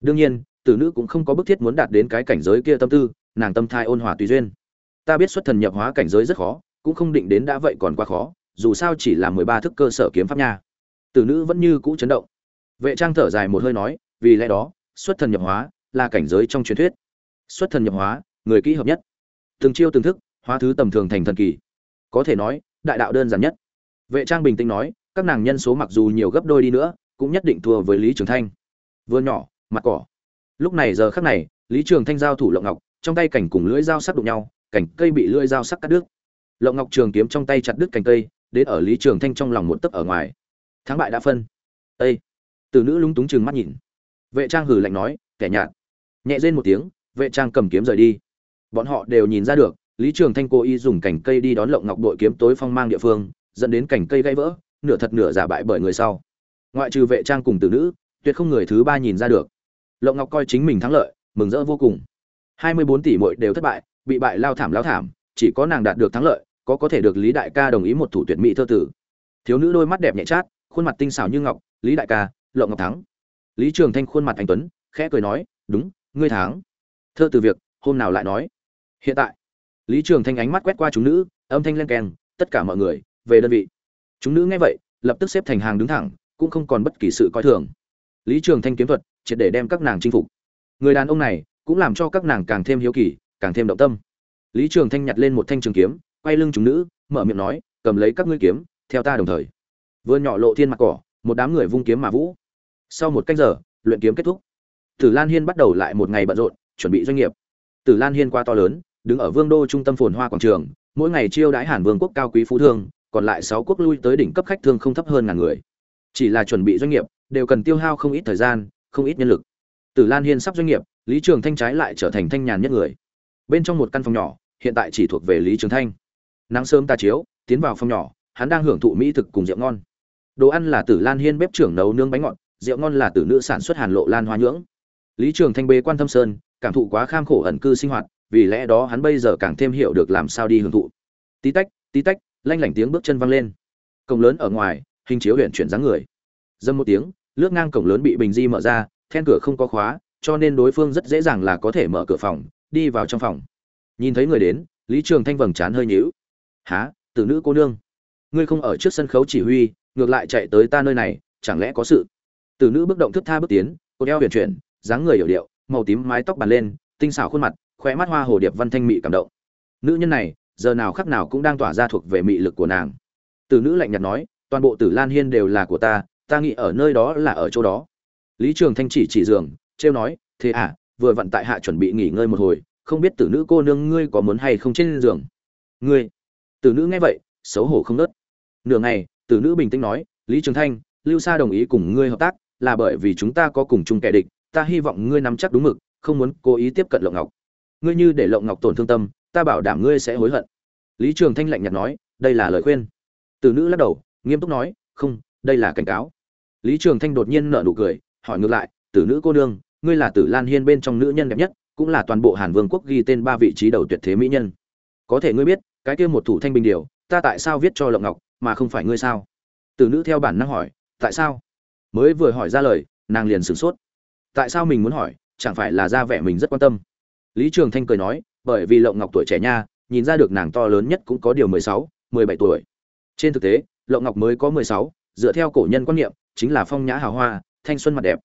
Đương nhiên tử nữ cũng không có bức thiết muốn đạt đến cái cảnh giới kia tâm tư, nàng tâm thai ôn hòa tùy duyên. Ta biết xuất thần nhập hóa cảnh giới rất khó, cũng không định đến đã vậy còn quá khó, dù sao chỉ là mười ba thức cơ sở kiếm pháp nha. Tử nữ vẫn như cũ chấn động. Vệ trang thở dài một hơi nói, vì lẽ đó, xuất thần nhập hóa là cảnh giới trong truyền thuyết. Xuất thần nhập hóa, người kỹ hợp nhất. Từng chiêu từng thức, hóa thứ tầm thường thành thần kỳ. Có thể nói, đại đạo đơn giản nhất. Vệ trang bình tĩnh nói, các nàng nhân số mặc dù nhiều gấp đôi đi nữa, cũng nhất định thua với lý trường thanh. Vừa nhỏ, mặt cỏ lúc này giờ khắc này, lý trường thanh giao thủ lộng ngọc, trong tay cảnh cùng lưỡi dao sắc đụng nhau cảnh cây bị lưỡi dao sắc cắt đứt. Lộng ngọc trường kiếm trong tay chặt đứt cành cây, đến ở lý trường thanh trong lòng một tấc ở ngoài. Thắng bại đã phân. Ây từ nữ lúng túng chừng mắt nhìn. Vệ trang hừ lạnh nói, kẻ nhạt. Nhẹ rên một tiếng, vệ trang cầm kiếm rời đi. Bọn họ đều nhìn ra được, lý trường thanh cố ý dùng cành cây đi đón lộng ngọc đội kiếm tối phong mang địa phương, dẫn đến cành cây gãy vỡ, nửa thật nửa giả bại bởi người sau. Ngoại trừ vệ trang cùng tử nữ, tuyệt không người thứ ba nhìn ra được lộng ngọc coi chính mình thắng lợi, mừng rỡ vô cùng. Hai mươi bốn tỷ muội đều thất bại, bị bại lao thảm lao thảm, chỉ có nàng đạt được thắng lợi, có có thể được lý đại ca đồng ý một thủ tuyệt mỹ thơ tử. Thiếu nữ đôi mắt đẹp nhẹ chát, khuôn mặt tinh xảo như ngọc, lý đại ca, lộng ngọc thắng. Lý trường thanh khuôn mặt anh tuấn, khẽ cười nói, đúng, ngươi thắng. Thơ từ việc, hôm nào lại nói. Hiện tại, lý trường thanh ánh mắt quét qua chúng nữ, âm thanh len keng, tất cả mọi người, về đơn vị. Chúng nữ nghe vậy, lập tức xếp thành hàng đứng thẳng, cũng không còn bất kỳ sự coi thường. Lý trường thanh kiếm thuật triệt để đem các nàng chinh phục. Người đàn ông này cũng làm cho các nàng càng thêm hiếu kỳ, càng thêm động tâm. Lý trường thanh nhặt lên một thanh trường kiếm, quay lưng chúng nữ, mở miệng nói, cầm lấy các ngươi kiếm, theo ta đồng thời. Vừa nhỏ lộ thiên mặt cỏ, một đám người vung kiếm mà vũ. Sau một canh giờ, luyện kiếm kết thúc. Tử lan hiên bắt đầu lại một ngày bận rộn, chuẩn bị doanh nghiệp. Tử lan hiên qua to lớn, đứng ở vương đô trung tâm phồn hoa quảng trường, mỗi ngày chiêu đãi hàn vương quốc cao quý phú thương, còn lại sáu quốc lui tới đỉnh cấp khách thương không thấp hơn ngàn người. Chỉ là chuẩn bị doanh nghiệp, đều cần tiêu hao không ít thời gian không ít nhân lực. Tử lan hiên sắp doanh nghiệp, lý trường thanh trái lại trở thành thanh nhàn nhất người. Bên trong một căn phòng nhỏ, hiện tại chỉ thuộc về lý trường thanh. Nắng sớm ta chiếu, tiến vào phòng nhỏ, hắn đang hưởng thụ mỹ thực cùng rượu ngon. Đồ ăn là tử lan hiên bếp trưởng nấu nướng bánh ngọt, rượu ngon là tử nữ sản xuất hàn lộ lan hoa nhưỡng. Lý trường thanh bê quan thâm sơn, cảm thụ quá kham khổ ẩn cư sinh hoạt, vì lẽ đó hắn bây giờ càng thêm hiểu được làm sao đi hưởng thụ. Tí tách tí tách, lanh lảnh tiếng bước chân văng lên. Cổng lớn ở ngoài, hình chiếu huyện chuyển dáng người. Dâm một tiếng lướt ngang cổng lớn bị bình di mở ra, then cửa không có khóa, cho nên đối phương rất dễ dàng là có thể mở cửa phòng, đi vào trong phòng. Nhìn thấy người đến, lý trường thanh vầng trán hơi nhíu. Há tử nữ cô nương? Ngươi không ở trước sân khấu chỉ huy, ngược lại chạy tới ta nơi này, chẳng lẽ có sự? Tử nữ bước động thức tha bước tiến cô đeo huyền chuyển, dáng người hiểu điệu, màu tím mái tóc bàn lên, tinh xảo khuôn mặt, khóe mắt hoa hồ điệp văn thanh mị cảm động. Nữ nhân này, giờ nào khắc nào cũng đang tỏa ra thuộc về mị lực của nàng. Tử nữ lạnh nhạt nói, toàn bộ tử lan hiên đều là của ta ta nghĩ ở nơi đó là ở chỗ đó. Lý trường thanh chỉ chỉ giường, trêu nói, thế à vừa vặn tại hạ chuẩn bị nghỉ ngơi một hồi, không biết tử nữ cô nương ngươi có muốn hay không trên giường? Ngươi? Tử nữ nghe vậy, xấu hổ không nớt. Nửa ngày, tử nữ bình tĩnh nói, lý trường thanh, lưu sa đồng ý cùng ngươi hợp tác, là bởi vì chúng ta có cùng chung kẻ địch, ta hy vọng ngươi nắm chắc đúng mực, không muốn cố ý tiếp cận lộng ngọc. Ngươi như để lộng ngọc tổn thương tâm, ta bảo đảm ngươi sẽ hối hận. Lý trường thanh lạnh nhạt nói, đây là lời khuyên. Tử nữ lắc đầu, nghiêm túc nói, không, đây là cảnh cáo lý trường thanh đột nhiên nở nụ cười, hỏi ngược lại, tử nữ cô nương, ngươi là tử lan hiên bên trong nữ nhân đẹp nhất, cũng là toàn bộ hàn vương quốc ghi tên ba vị trí đầu tuyệt thế mỹ nhân. Có thể ngươi biết, cái kia một thủ thanh bình điều, ta tại sao viết cho lộng ngọc, mà không phải ngươi sao? Tử nữ theo bản năng hỏi, tại sao? Mới vừa hỏi ra lời, nàng liền sửng sốt. Tại sao mình muốn hỏi, chẳng phải là ra vẻ mình rất quan tâm? Lý trường thanh cười nói, bởi vì lộng ngọc tuổi trẻ nha, nhìn ra được nàng to lớn nhất cũng có điều mười sáu, mười bảy tuổi. Trên thực tế, lộng ngọc mới có mười sáu, dựa theo cổ nhân quan niệm chính là phong nhã hào hoa, thanh xuân mặt đẹp.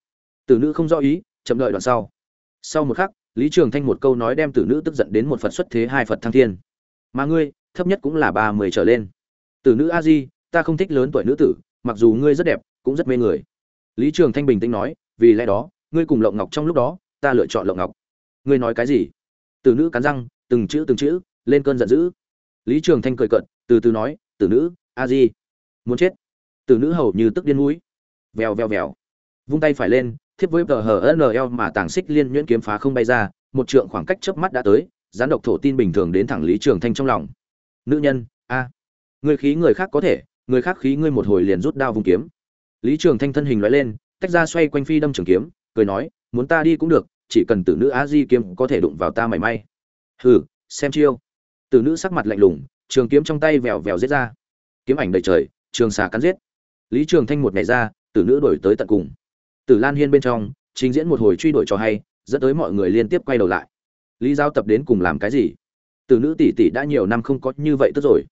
Tử nữ không rõ ý, chậm đợi đoạn sau. Sau một khắc, lý trường thanh một câu nói đem tử nữ tức giận đến một phật xuất thế, hai phật thăng thiên. Mà ngươi, thấp nhất cũng là ba mươi trở lên. Tử nữ a di, ta không thích lớn tuổi nữ tử, mặc dù ngươi rất đẹp, cũng rất mê người. Lý trường thanh bình tĩnh nói, vì lẽ đó, ngươi cùng lộng ngọc trong lúc đó, ta lựa chọn lộng ngọc. Ngươi nói cái gì? Tử nữ cắn răng, từng chữ từng chữ, lên cơn giận dữ. Lý trường thanh cười cận từ từ nói, tử nữ, a di, muốn chết. Tử nữ hầu như tức điên mũi vèo vèo vèo. Vung tay phải lên, thiếp với tờ hờ nl mà tàng xích liên nhuyễn kiếm phá không bay ra, một trượng khoảng cách chớp mắt đã tới, gián độc thổ tin bình thường đến thẳng lý trường thanh trong lòng. Nữ nhân, a, người khí người khác có thể, người khác khí ngươi một hồi liền rút đao vung kiếm. Lý trường thanh thân hình loại lên, tách ra xoay quanh phi đâm trường kiếm, cười nói, muốn ta đi cũng được, chỉ cần tử nữ á di kiếm có thể đụng vào ta mảy may. Hừ, xem chiêu. Tử nữ sắc mặt lạnh lùng, trường kiếm trong tay vèo vèo giết ra. Kiếm ảnh đầy trời, trường xà cắn giết. Lý trường thanh một ngày ra tử nữ đổi tới tận cùng. Tử lan hiên bên trong, trình diễn một hồi truy đuổi cho hay, dẫn tới mọi người liên tiếp quay đầu lại. Lý giao tập đến cùng làm cái gì? Tử nữ tỷ tỷ đã nhiều năm không có như vậy tức rồi.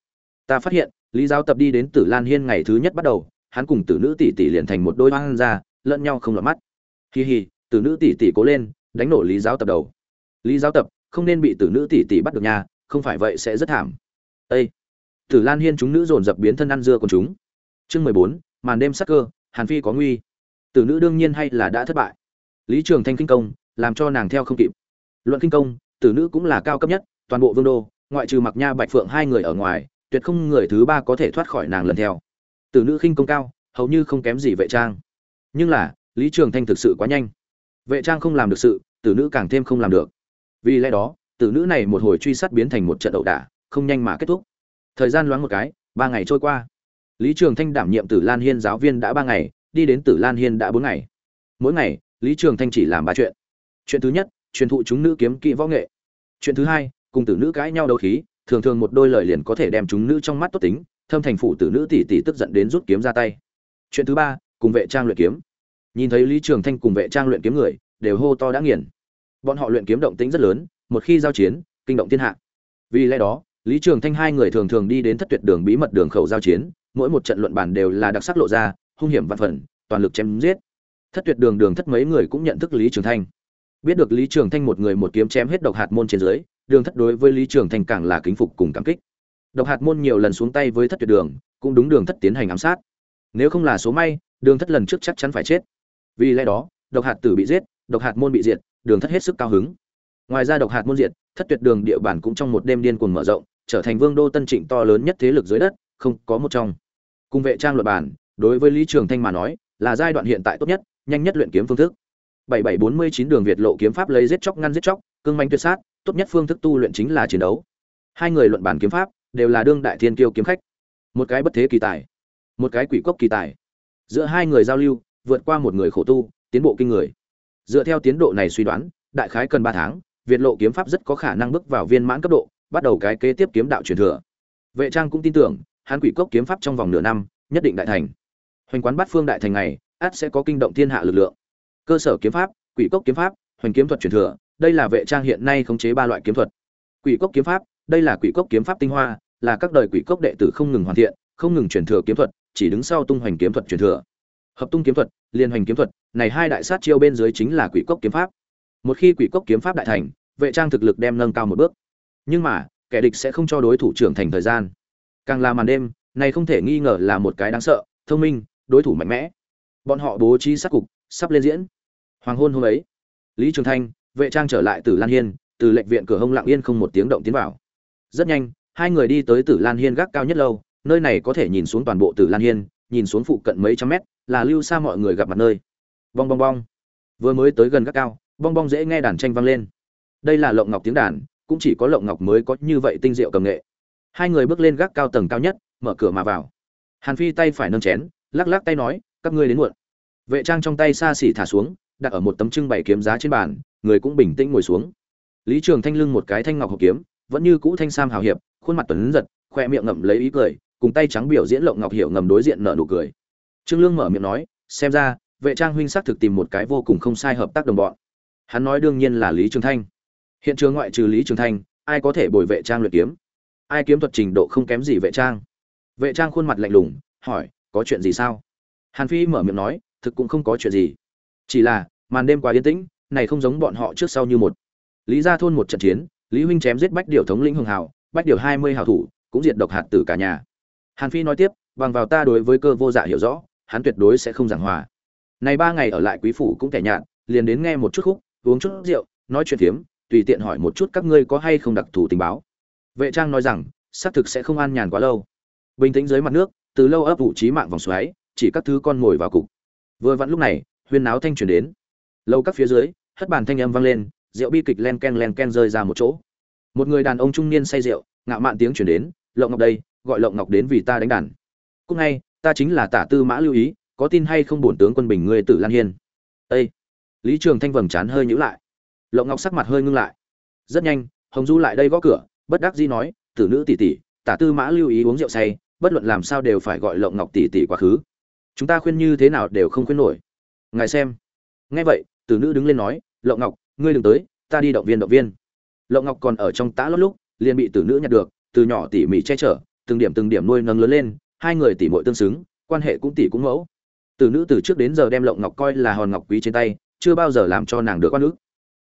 Ta phát hiện, lý giao tập đi đến tử lan hiên ngày thứ nhất bắt đầu, hắn cùng tử nữ tỷ tỷ liền thành một đôi hoang ra lẫn nhau không lọt mắt. Hi hi, tử nữ tỷ tỷ cố lên, đánh nổ lý giáo tập đầu. Lý giáo tập, không nên bị tử nữ tỷ tỷ bắt được nhà không phải vậy sẽ rất thảm. Ê! tử lan hiên chúng nữ dồn dập biến thân ăn dưa còn chúng. Chương mười bốn, màn đêm sắc cơ hàn phi có nguy. Tử nữ đương nhiên hay là đã thất bại. Lý trường thanh kinh công, làm cho nàng theo không kịp. Luận kinh công, tử nữ cũng là cao cấp nhất, toàn bộ vương đô, ngoại trừ mặc nha, bạch phượng hai người ở ngoài, tuyệt không người thứ ba có thể thoát khỏi nàng lần theo. Tử nữ khinh công cao, hầu như không kém gì vệ trang. Nhưng là, lý trường thanh thực sự quá nhanh. Vệ trang không làm được sự, tử nữ càng thêm không làm được. Vì lẽ đó, tử nữ này một hồi truy sát biến thành một trận ẩu đả, không nhanh mà kết thúc. Thời gian loáng một cái, ba ngày trôi qua lý trường thanh đảm nhiệm tử lan hiên giáo viên đã ba ngày, đi đến tử lan hiên đã bốn ngày. Mỗi ngày, lý trường thanh chỉ làm ba chuyện. Chuyện thứ nhất, truyền thụ chúng nữ kiếm kỹ võ nghệ. Chuyện thứ hai, cùng tử nữ cãi nhau đấu khí, thường thường một đôi lời liền có thể đem chúng nữ trong mắt tốt tính, thâm thành phụ tử nữ tỷ tỷ tức giận đến rút kiếm ra tay. Chuyện thứ ba, cùng vệ trang luyện kiếm. Nhìn thấy lý trường thanh cùng vệ trang luyện kiếm người, đều hô to đã nghiền. Bọn họ luyện kiếm động tĩnh rất lớn, một khi giao chiến, kinh động thiên hạ. Vì lẽ đó, lý trường thanh hai người thường thường đi đến thất tuyệt đường bí mật đường khẩu giao chiến mỗi một trận luận bàn đều là đặc sắc lộ ra, hung hiểm vạn phần, toàn lực chém giết. Thất tuyệt đường đường thất mấy người cũng nhận thức lý trường thanh. Biết được lý trường thanh một người một kiếm chém hết độc hạt môn trên dưới, đường thất đối với lý trường thanh càng là kính phục cùng cảm kích. Độc hạt môn nhiều lần xuống tay với thất tuyệt đường, cũng đúng đường thất tiến hành ám sát. Nếu không là số may, đường thất lần trước chắc chắn phải chết. Vì lẽ đó, độc hạt tử bị giết, độc hạt môn bị diệt, đường thất hết sức cao hứng. Ngoài ra độc hạt môn diệt, thất tuyệt đường địa bản cũng trong một đêm điên cuồng mở rộng, trở thành vương đô tân trịnh to lớn nhất thế lực dưới đất không có một trong. Cùng vệ trang luật bản, đối với lý trường thanh mà nói, là giai đoạn hiện tại tốt nhất, nhanh nhất luyện kiếm phương thức. 7749 đường việt lộ kiếm pháp lấy giết chóc ngăn giết chóc, cương manh tuyệt sát, tốt nhất phương thức tu luyện chính là chiến đấu. Hai người luận bản kiếm pháp, đều là đương đại thiên kiêu kiếm khách. Một cái bất thế kỳ tài, một cái quỷ cốc kỳ tài. Giữa hai người giao lưu, vượt qua một người khổ tu, tiến bộ kinh người. Dựa theo tiến độ này suy đoán, đại khái cần ba tháng, việt lộ kiếm pháp rất có khả năng bước vào viên mãn cấp độ, bắt đầu cái kế tiếp kiếm đạo truyền thừa. Vệ trang cũng tin tưởng hán quỷ cốc kiếm pháp trong vòng nửa năm, nhất định đại thành. Hoành quán bát phương đại thành này át sẽ có kinh động thiên hạ lực lượng. Cơ sở kiếm pháp, quỷ cốc kiếm pháp, hoành kiếm thuật truyền thừa, đây là vệ trang hiện nay khống chế ba loại kiếm thuật. Quỷ cốc kiếm pháp, đây là quỷ cốc kiếm pháp tinh hoa, là các đời quỷ cốc đệ tử không ngừng hoàn thiện, không ngừng truyền thừa kiếm thuật, chỉ đứng sau tung hoành kiếm thuật truyền thừa. Hợp tung kiếm thuật, liên hoành kiếm thuật, này hai đại sát chiêu bên dưới chính là quỷ cốc kiếm pháp. Một khi quỷ cốc kiếm pháp đại thành, vệ trang thực lực đem nâng cao một bước. Nhưng mà, kẻ địch sẽ không cho đối thủ trưởng thành thời gian càng là màn đêm, này không thể nghi ngờ là một cái đáng sợ, thông minh, đối thủ mạnh mẽ. Bọn họ bố trí sát cục, sắp lên diễn. Hoàng hôn hôm ấy, lý trường thanh, vệ trang trở lại từ lan hiên, từ lệnh viện cửa hông lặng yên không một tiếng động tiến vào. Rất nhanh, hai người đi tới tử lan hiên gác cao nhất lâu, nơi này có thể nhìn xuống toàn bộ tử lan hiên, nhìn xuống phụ cận mấy trăm mét, là lưu xa mọi người gặp mặt nơi. Bong bong bong. Vừa mới tới gần gác cao, bong bong dễ nghe đàn tranh vang lên. Đây là lộng ngọc tiếng đàn, cũng chỉ có lộng ngọc mới có như vậy tinh diệu cầm nghệ hai người bước lên gác cao tầng cao nhất, mở cửa mà vào. Hàn phi tay phải nâng chén, lắc lắc tay nói, các ngươi đến muộn. Vệ trang trong tay xa xỉ thả xuống, đặt ở một tấm trưng bày kiếm giá trên bàn, người cũng bình tĩnh ngồi xuống. Lý trường thanh lưng một cái thanh ngọc hộp kiếm, vẫn như cũ thanh sam hào hiệp, khuôn mặt tuấn giật, khoe miệng ngậm lấy ý cười, cùng tay trắng biểu diễn lộng ngọc hiểu ngầm đối diện nở nụ cười. Trương lương mở miệng nói, xem ra, vệ trang huynh xác thực tìm một cái vô cùng không sai hợp tác đồng bọn. Hắn nói đương nhiên là lý trường thanh. Hiện trường ngoại trừ lý trường thanh, ai có thể bồi vệ trang luyện kiếm? Ai kiếm thuật trình độ không kém gì vệ trang. Vệ trang khuôn mặt lạnh lùng, hỏi, có chuyện gì sao? Hàn phi mở miệng nói, thực cũng không có chuyện gì. Chỉ là, màn đêm quá yên tĩnh, này không giống bọn họ trước sau như một. Lý gia thôn một trận chiến, lý huynh chém giết bách điều thống lĩnh hưng hào, bách điều hai mươi hào thủ, cũng diệt độc hạt tử cả nhà. Hàn phi nói tiếp, bằng vào ta đối với cơ vô dạ hiểu rõ, hắn tuyệt đối sẽ không giảng hòa. Này ba ngày ở lại quý phủ cũng kẻ nhạt, liền đến nghe một chút khúc, uống chút rượu, nói chuyện phiếm, tùy tiện hỏi một chút các ngươi có hay không đặc thù tình báo vệ trang nói rằng, xác thực sẽ không an nhàn quá lâu. Bình tĩnh dưới mặt nước, từ lâu ấp vụ trí mạng vòng xoáy, chỉ các thứ con ngồi vào cục. Vừa vặn lúc này, huyên náo thanh truyền đến. Lâu các phía dưới, hất bàn thanh âm vang lên, rượu bi kịch len ken len ken rơi ra một chỗ. Một người đàn ông trung niên say rượu, ngạo mạn tiếng truyền đến lộng ngọc đây, gọi lộng ngọc đến vì ta đánh đàn. Cúc ngay, ta chính là tả tư mã lưu ý, có tin hay không bổn tướng quân bình ngươi tử lan hiên. Ây lý trường thanh vầng chán hơi nhữ lại. Lộng ngọc sắc mặt hơi ngưng lại. Rất nhanh, hồng du lại đây gõ cửa bất đắc dĩ nói, tử nữ tỷ tỷ, tả tư mã lưu ý uống rượu say, bất luận làm sao đều phải gọi lộng ngọc tỷ tỷ quá khứ. Chúng ta khuyên như thế nào đều không khuyên nổi. Ngài xem. Nghe vậy, tử nữ đứng lên nói, lộng ngọc, ngươi đừng tới, ta đi động viên động viên. Lộng ngọc còn ở trong tã lót lúc, liền bị tử nữ nhặt được, từ nhỏ tỉ mỉ che chở, từng điểm từng điểm nuôi nâng lớn lên, hai người tỉ muội tương xứng, quan hệ cũng tỉ cũng mẫu. Tử nữ từ trước đến giờ đem lộng ngọc coi là hòn ngọc quý trên tay, chưa bao giờ làm cho nàng được quan ước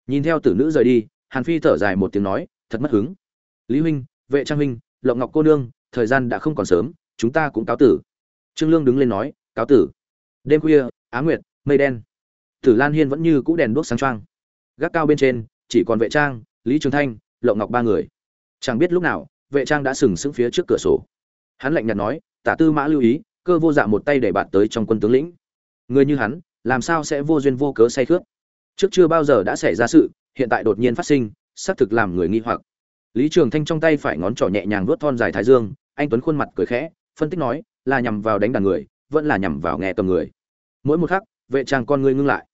nhìn theo tử nữ rời đi, hàn phi thở dài một tiếng nói, thật mất hứng lý huynh, vệ trang huynh, lộng ngọc cô nương, thời gian đã không còn sớm, chúng ta cũng cáo tử. Trương lương đứng lên nói, cáo tử. Đêm khuya, á nguyệt, mây đen. Tử lan hiên vẫn như cũ đèn đuốc sáng trăng gác cao bên trên, chỉ còn vệ trang, lý trường thanh, lộng ngọc ba người. Chẳng biết lúc nào, vệ trang đã sừng sững phía trước cửa sổ. Hắn lạnh nhạt nói, tả tư mã lưu ý, cơ vô dạ một tay để bạn tới trong quân tướng lĩnh. Người như hắn, làm sao sẽ vô duyên vô cớ say khướt trước chưa bao giờ đã xảy ra sự, hiện tại đột nhiên phát sinh, xác thực làm người nghi hoặc lý trường thanh trong tay phải ngón trỏ nhẹ nhàng vuốt thon dài thái dương, anh tuấn khuôn mặt cười khẽ, phân tích nói, là nhằm vào đánh đàn người, vẫn là nhằm vào nghe cầm người. Mỗi một khắc, vệ trang con ngươi ngưng lại.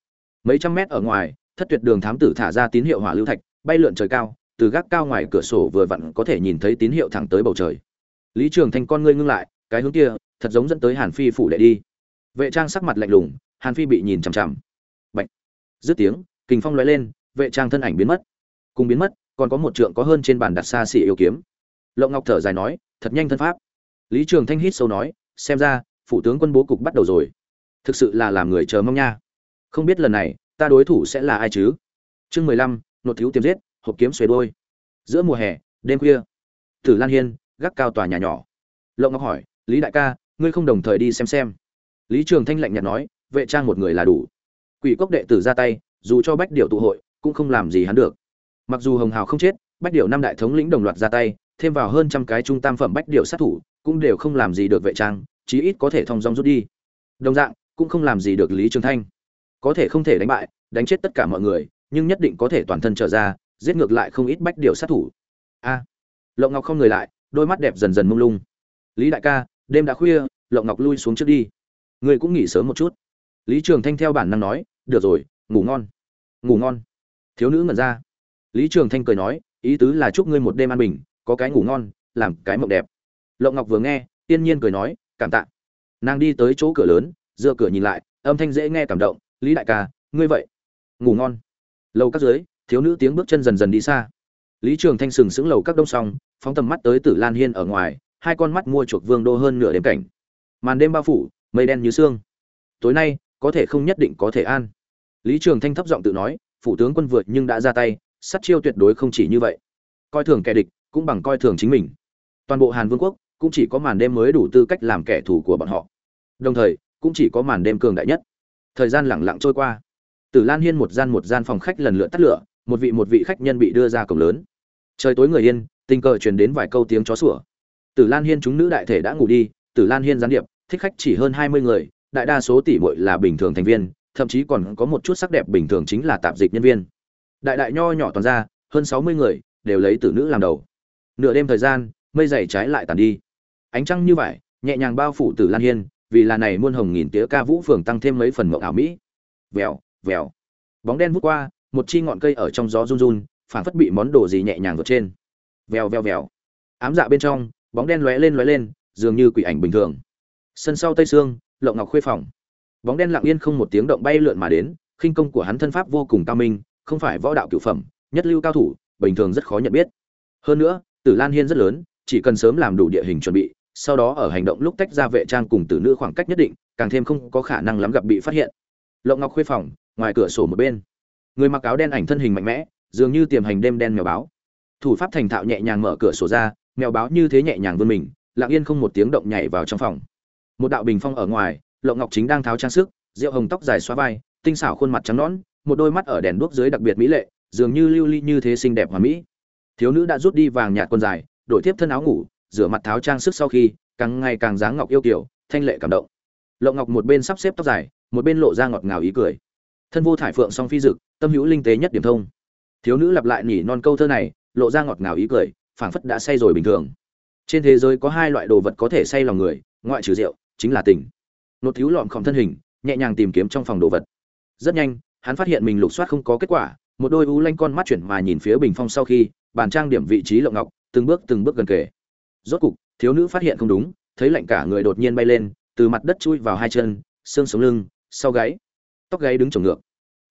Mấy trăm mét ở ngoài, thất tuyệt đường thám tử thả ra tín hiệu hỏa lưu thạch, bay lượn trời cao, từ gác cao ngoài cửa sổ vừa vặn có thể nhìn thấy tín hiệu thẳng tới bầu trời. Lý trường thanh con ngươi ngưng lại, cái hướng kia, thật giống dẫn tới hàn phi phủ đệ đi. Vệ trang sắc mặt lạnh lùng, hàn phi bị nhìn chằm chằm. Bệnh dứt tiếng, kình phong lóe lên, vệ trang thân ảnh biến mất. Cùng biến mất còn có một trượng có hơn trên bàn đặt xa xỉ yêu kiếm. Lộng ngọc thở dài nói, thật nhanh thân pháp. Lý trường thanh hít sâu nói, xem ra, phủ tướng quân bố cục bắt đầu rồi. Thực sự là làm người chờ mong nha. Không biết lần này, ta đối thủ sẽ là ai chứ? Chương mười lăm, nột thiếu tiêm giết, hộp kiếm xuề đôi. Giữa mùa hè, đêm khuya, tử lan hiên, gác cao tòa nhà nhỏ. Lộng ngọc hỏi, lý đại ca, ngươi không đồng thời đi xem xem? Lý trường thanh lạnh nhạt nói, vệ trang một người là đủ. Quỷ cốc đệ tử ra tay, dù cho bách điệu tụ hội, cũng không làm gì hắn được mặc dù hồng hào không chết bách điệu năm đại thống lĩnh đồng loạt ra tay thêm vào hơn trăm cái trung tam phẩm bách điệu sát thủ cũng đều không làm gì được vệ trang chí ít có thể thông dong rút đi. Đồng dạng cũng không làm gì được lý trường thanh. Có thể không thể đánh bại đánh chết tất cả mọi người nhưng nhất định có thể toàn thân trở ra giết ngược lại không ít bách điệu sát thủ. A. À, lộng ngọc không người lại đôi mắt đẹp dần dần mông lung. Lý đại ca đêm đã khuya lộng ngọc lui xuống trước đi. Người cũng nghỉ sớm một chút. Lý trường thanh theo bản năng nói được rồi ngủ ngon. Ngủ ngon. Thiếu nữ ngẩn ra lý trường thanh cười nói, ý tứ là chúc ngươi một đêm an bình, có cái ngủ ngon, làm cái mộng đẹp. Lộng ngọc vừa nghe, tiên nhiên cười nói, cảm tạ. Nàng đi tới chỗ cửa lớn, dựa cửa nhìn lại, âm thanh dễ nghe cảm động, lý đại ca, ngươi vậy, ngủ ngon. Lầu các dưới, thiếu nữ tiếng bước chân dần dần đi xa. Lý trường thanh sừng sững lầu các đông xong, phóng tầm mắt tới tử lan hiên ở ngoài, hai con mắt mua chuộc vương đô hơn nửa đêm cảnh. Màn đêm bao phủ, mây đen như sương. Tối nay, có thể không nhất định có thể an. Lý trường thanh thấp giọng tự nói, phủ tướng quân vượt nhưng đã ra tay sát chiêu tuyệt đối không chỉ như vậy. Coi thường kẻ địch, cũng bằng coi thường chính mình. Toàn bộ hàn vương quốc, cũng chỉ có màn đêm mới đủ tư cách làm kẻ thù của bọn họ. Đồng thời, cũng chỉ có màn đêm cường đại nhất. Thời gian lẳng lặng trôi qua. Tử lan hiên một gian một gian phòng khách lần lượt tắt lửa, một vị một vị khách nhân bị đưa ra cổng lớn. Trời tối người yên, tình cờ truyền đến vài câu tiếng chó sủa. Tử lan hiên chúng nữ đại thể đã ngủ đi, tử lan hiên gián điệp, thích khách chỉ hơn hai mươi người, đại đa số tỷ muội là bình thường thành viên, thậm chí còn có một chút sắc đẹp bình thường chính là tạp dịch nhân viên đại đại nho nhỏ toàn ra, hơn sáu mươi người đều lấy tử nữ làm đầu. Nửa đêm thời gian, mây dày trái lại tàn đi. Ánh trăng như vậy nhẹ nhàng bao phủ tử lan hiên, vì là này muôn hồng nghìn tía ca vũ phường tăng thêm mấy phần mộng ảo mỹ. Vèo vèo. Bóng đen vút qua, một chi ngọn cây ở trong gió run run, phảng phất bị món đồ gì nhẹ nhàng vượt trên. Vèo vèo vèo. Ám dạ bên trong, bóng đen lóe lên lóe lên, dường như quỷ ảnh bình thường. Sân sau tây sương, lộng ngọc khuê phòng. Bóng đen lặng yên không một tiếng động bay lượn mà đến, khinh công của hắn thân pháp vô cùng cao minh không phải võ đạo cửu phẩm, nhất lưu cao thủ, bình thường rất khó nhận biết. Hơn nữa, tử lan hiên rất lớn, chỉ cần sớm làm đủ địa hình chuẩn bị, sau đó ở hành động lúc tách ra vệ trang cùng tử nữ khoảng cách nhất định, càng thêm không có khả năng lắm gặp bị phát hiện. Lộng ngọc khuê phòng, ngoài cửa sổ một bên. Người mặc áo đen ảnh thân hình mạnh mẽ, dường như tiềm hành đêm đen mèo báo. Thủ pháp thành thạo nhẹ nhàng mở cửa sổ ra, mèo báo như thế nhẹ nhàng vươn mình, lặng yên không một tiếng động nhảy vào trong phòng. Một đạo bình phong ở ngoài, lộng ngọc chính đang tháo trang sức, rượu hồng tóc dài xóa vai, tinh xảo khuôn mặt trắng nõn một đôi mắt ở đèn đuốc dưới đặc biệt mỹ lệ dường như lưu ly như thế xinh đẹp hoàn mỹ. Thiếu nữ đã rút đi vàng nhạt quần dài đổi tiếp thân áo ngủ rửa mặt tháo trang sức sau khi càng ngày càng dáng ngọc yêu kiều, thanh lệ cảm động. Lộng ngọc một bên sắp xếp tóc dài một bên lộ ra ngọt ngào ý cười. Thân vô thải phượng song phi dực tâm hữu linh tế nhất điểm thông. Thiếu nữ lặp lại nhỉ non câu thơ này lộ ra ngọt ngào ý cười phảng phất đã say rồi bình thường. Trên thế giới có hai loại đồ vật có thể say lòng người ngoại trừ rượu chính là tình. Nốt thiếu lọn khom thân hình nhẹ nhàng tìm kiếm trong phòng đồ vật. Rất nhanh hắn phát hiện mình lục soát không có kết quả, một đôi u lanh con mắt chuyển mà nhìn phía bình phong sau khi, bàn trang điểm vị trí lộng ngọc, từng bước từng bước gần kề. Rốt cục, thiếu nữ phát hiện không đúng, thấy lạnh cả người đột nhiên bay lên, từ mặt đất chui vào hai chân, xương sống lưng, sau gáy. Tóc gáy đứng trồng ngược.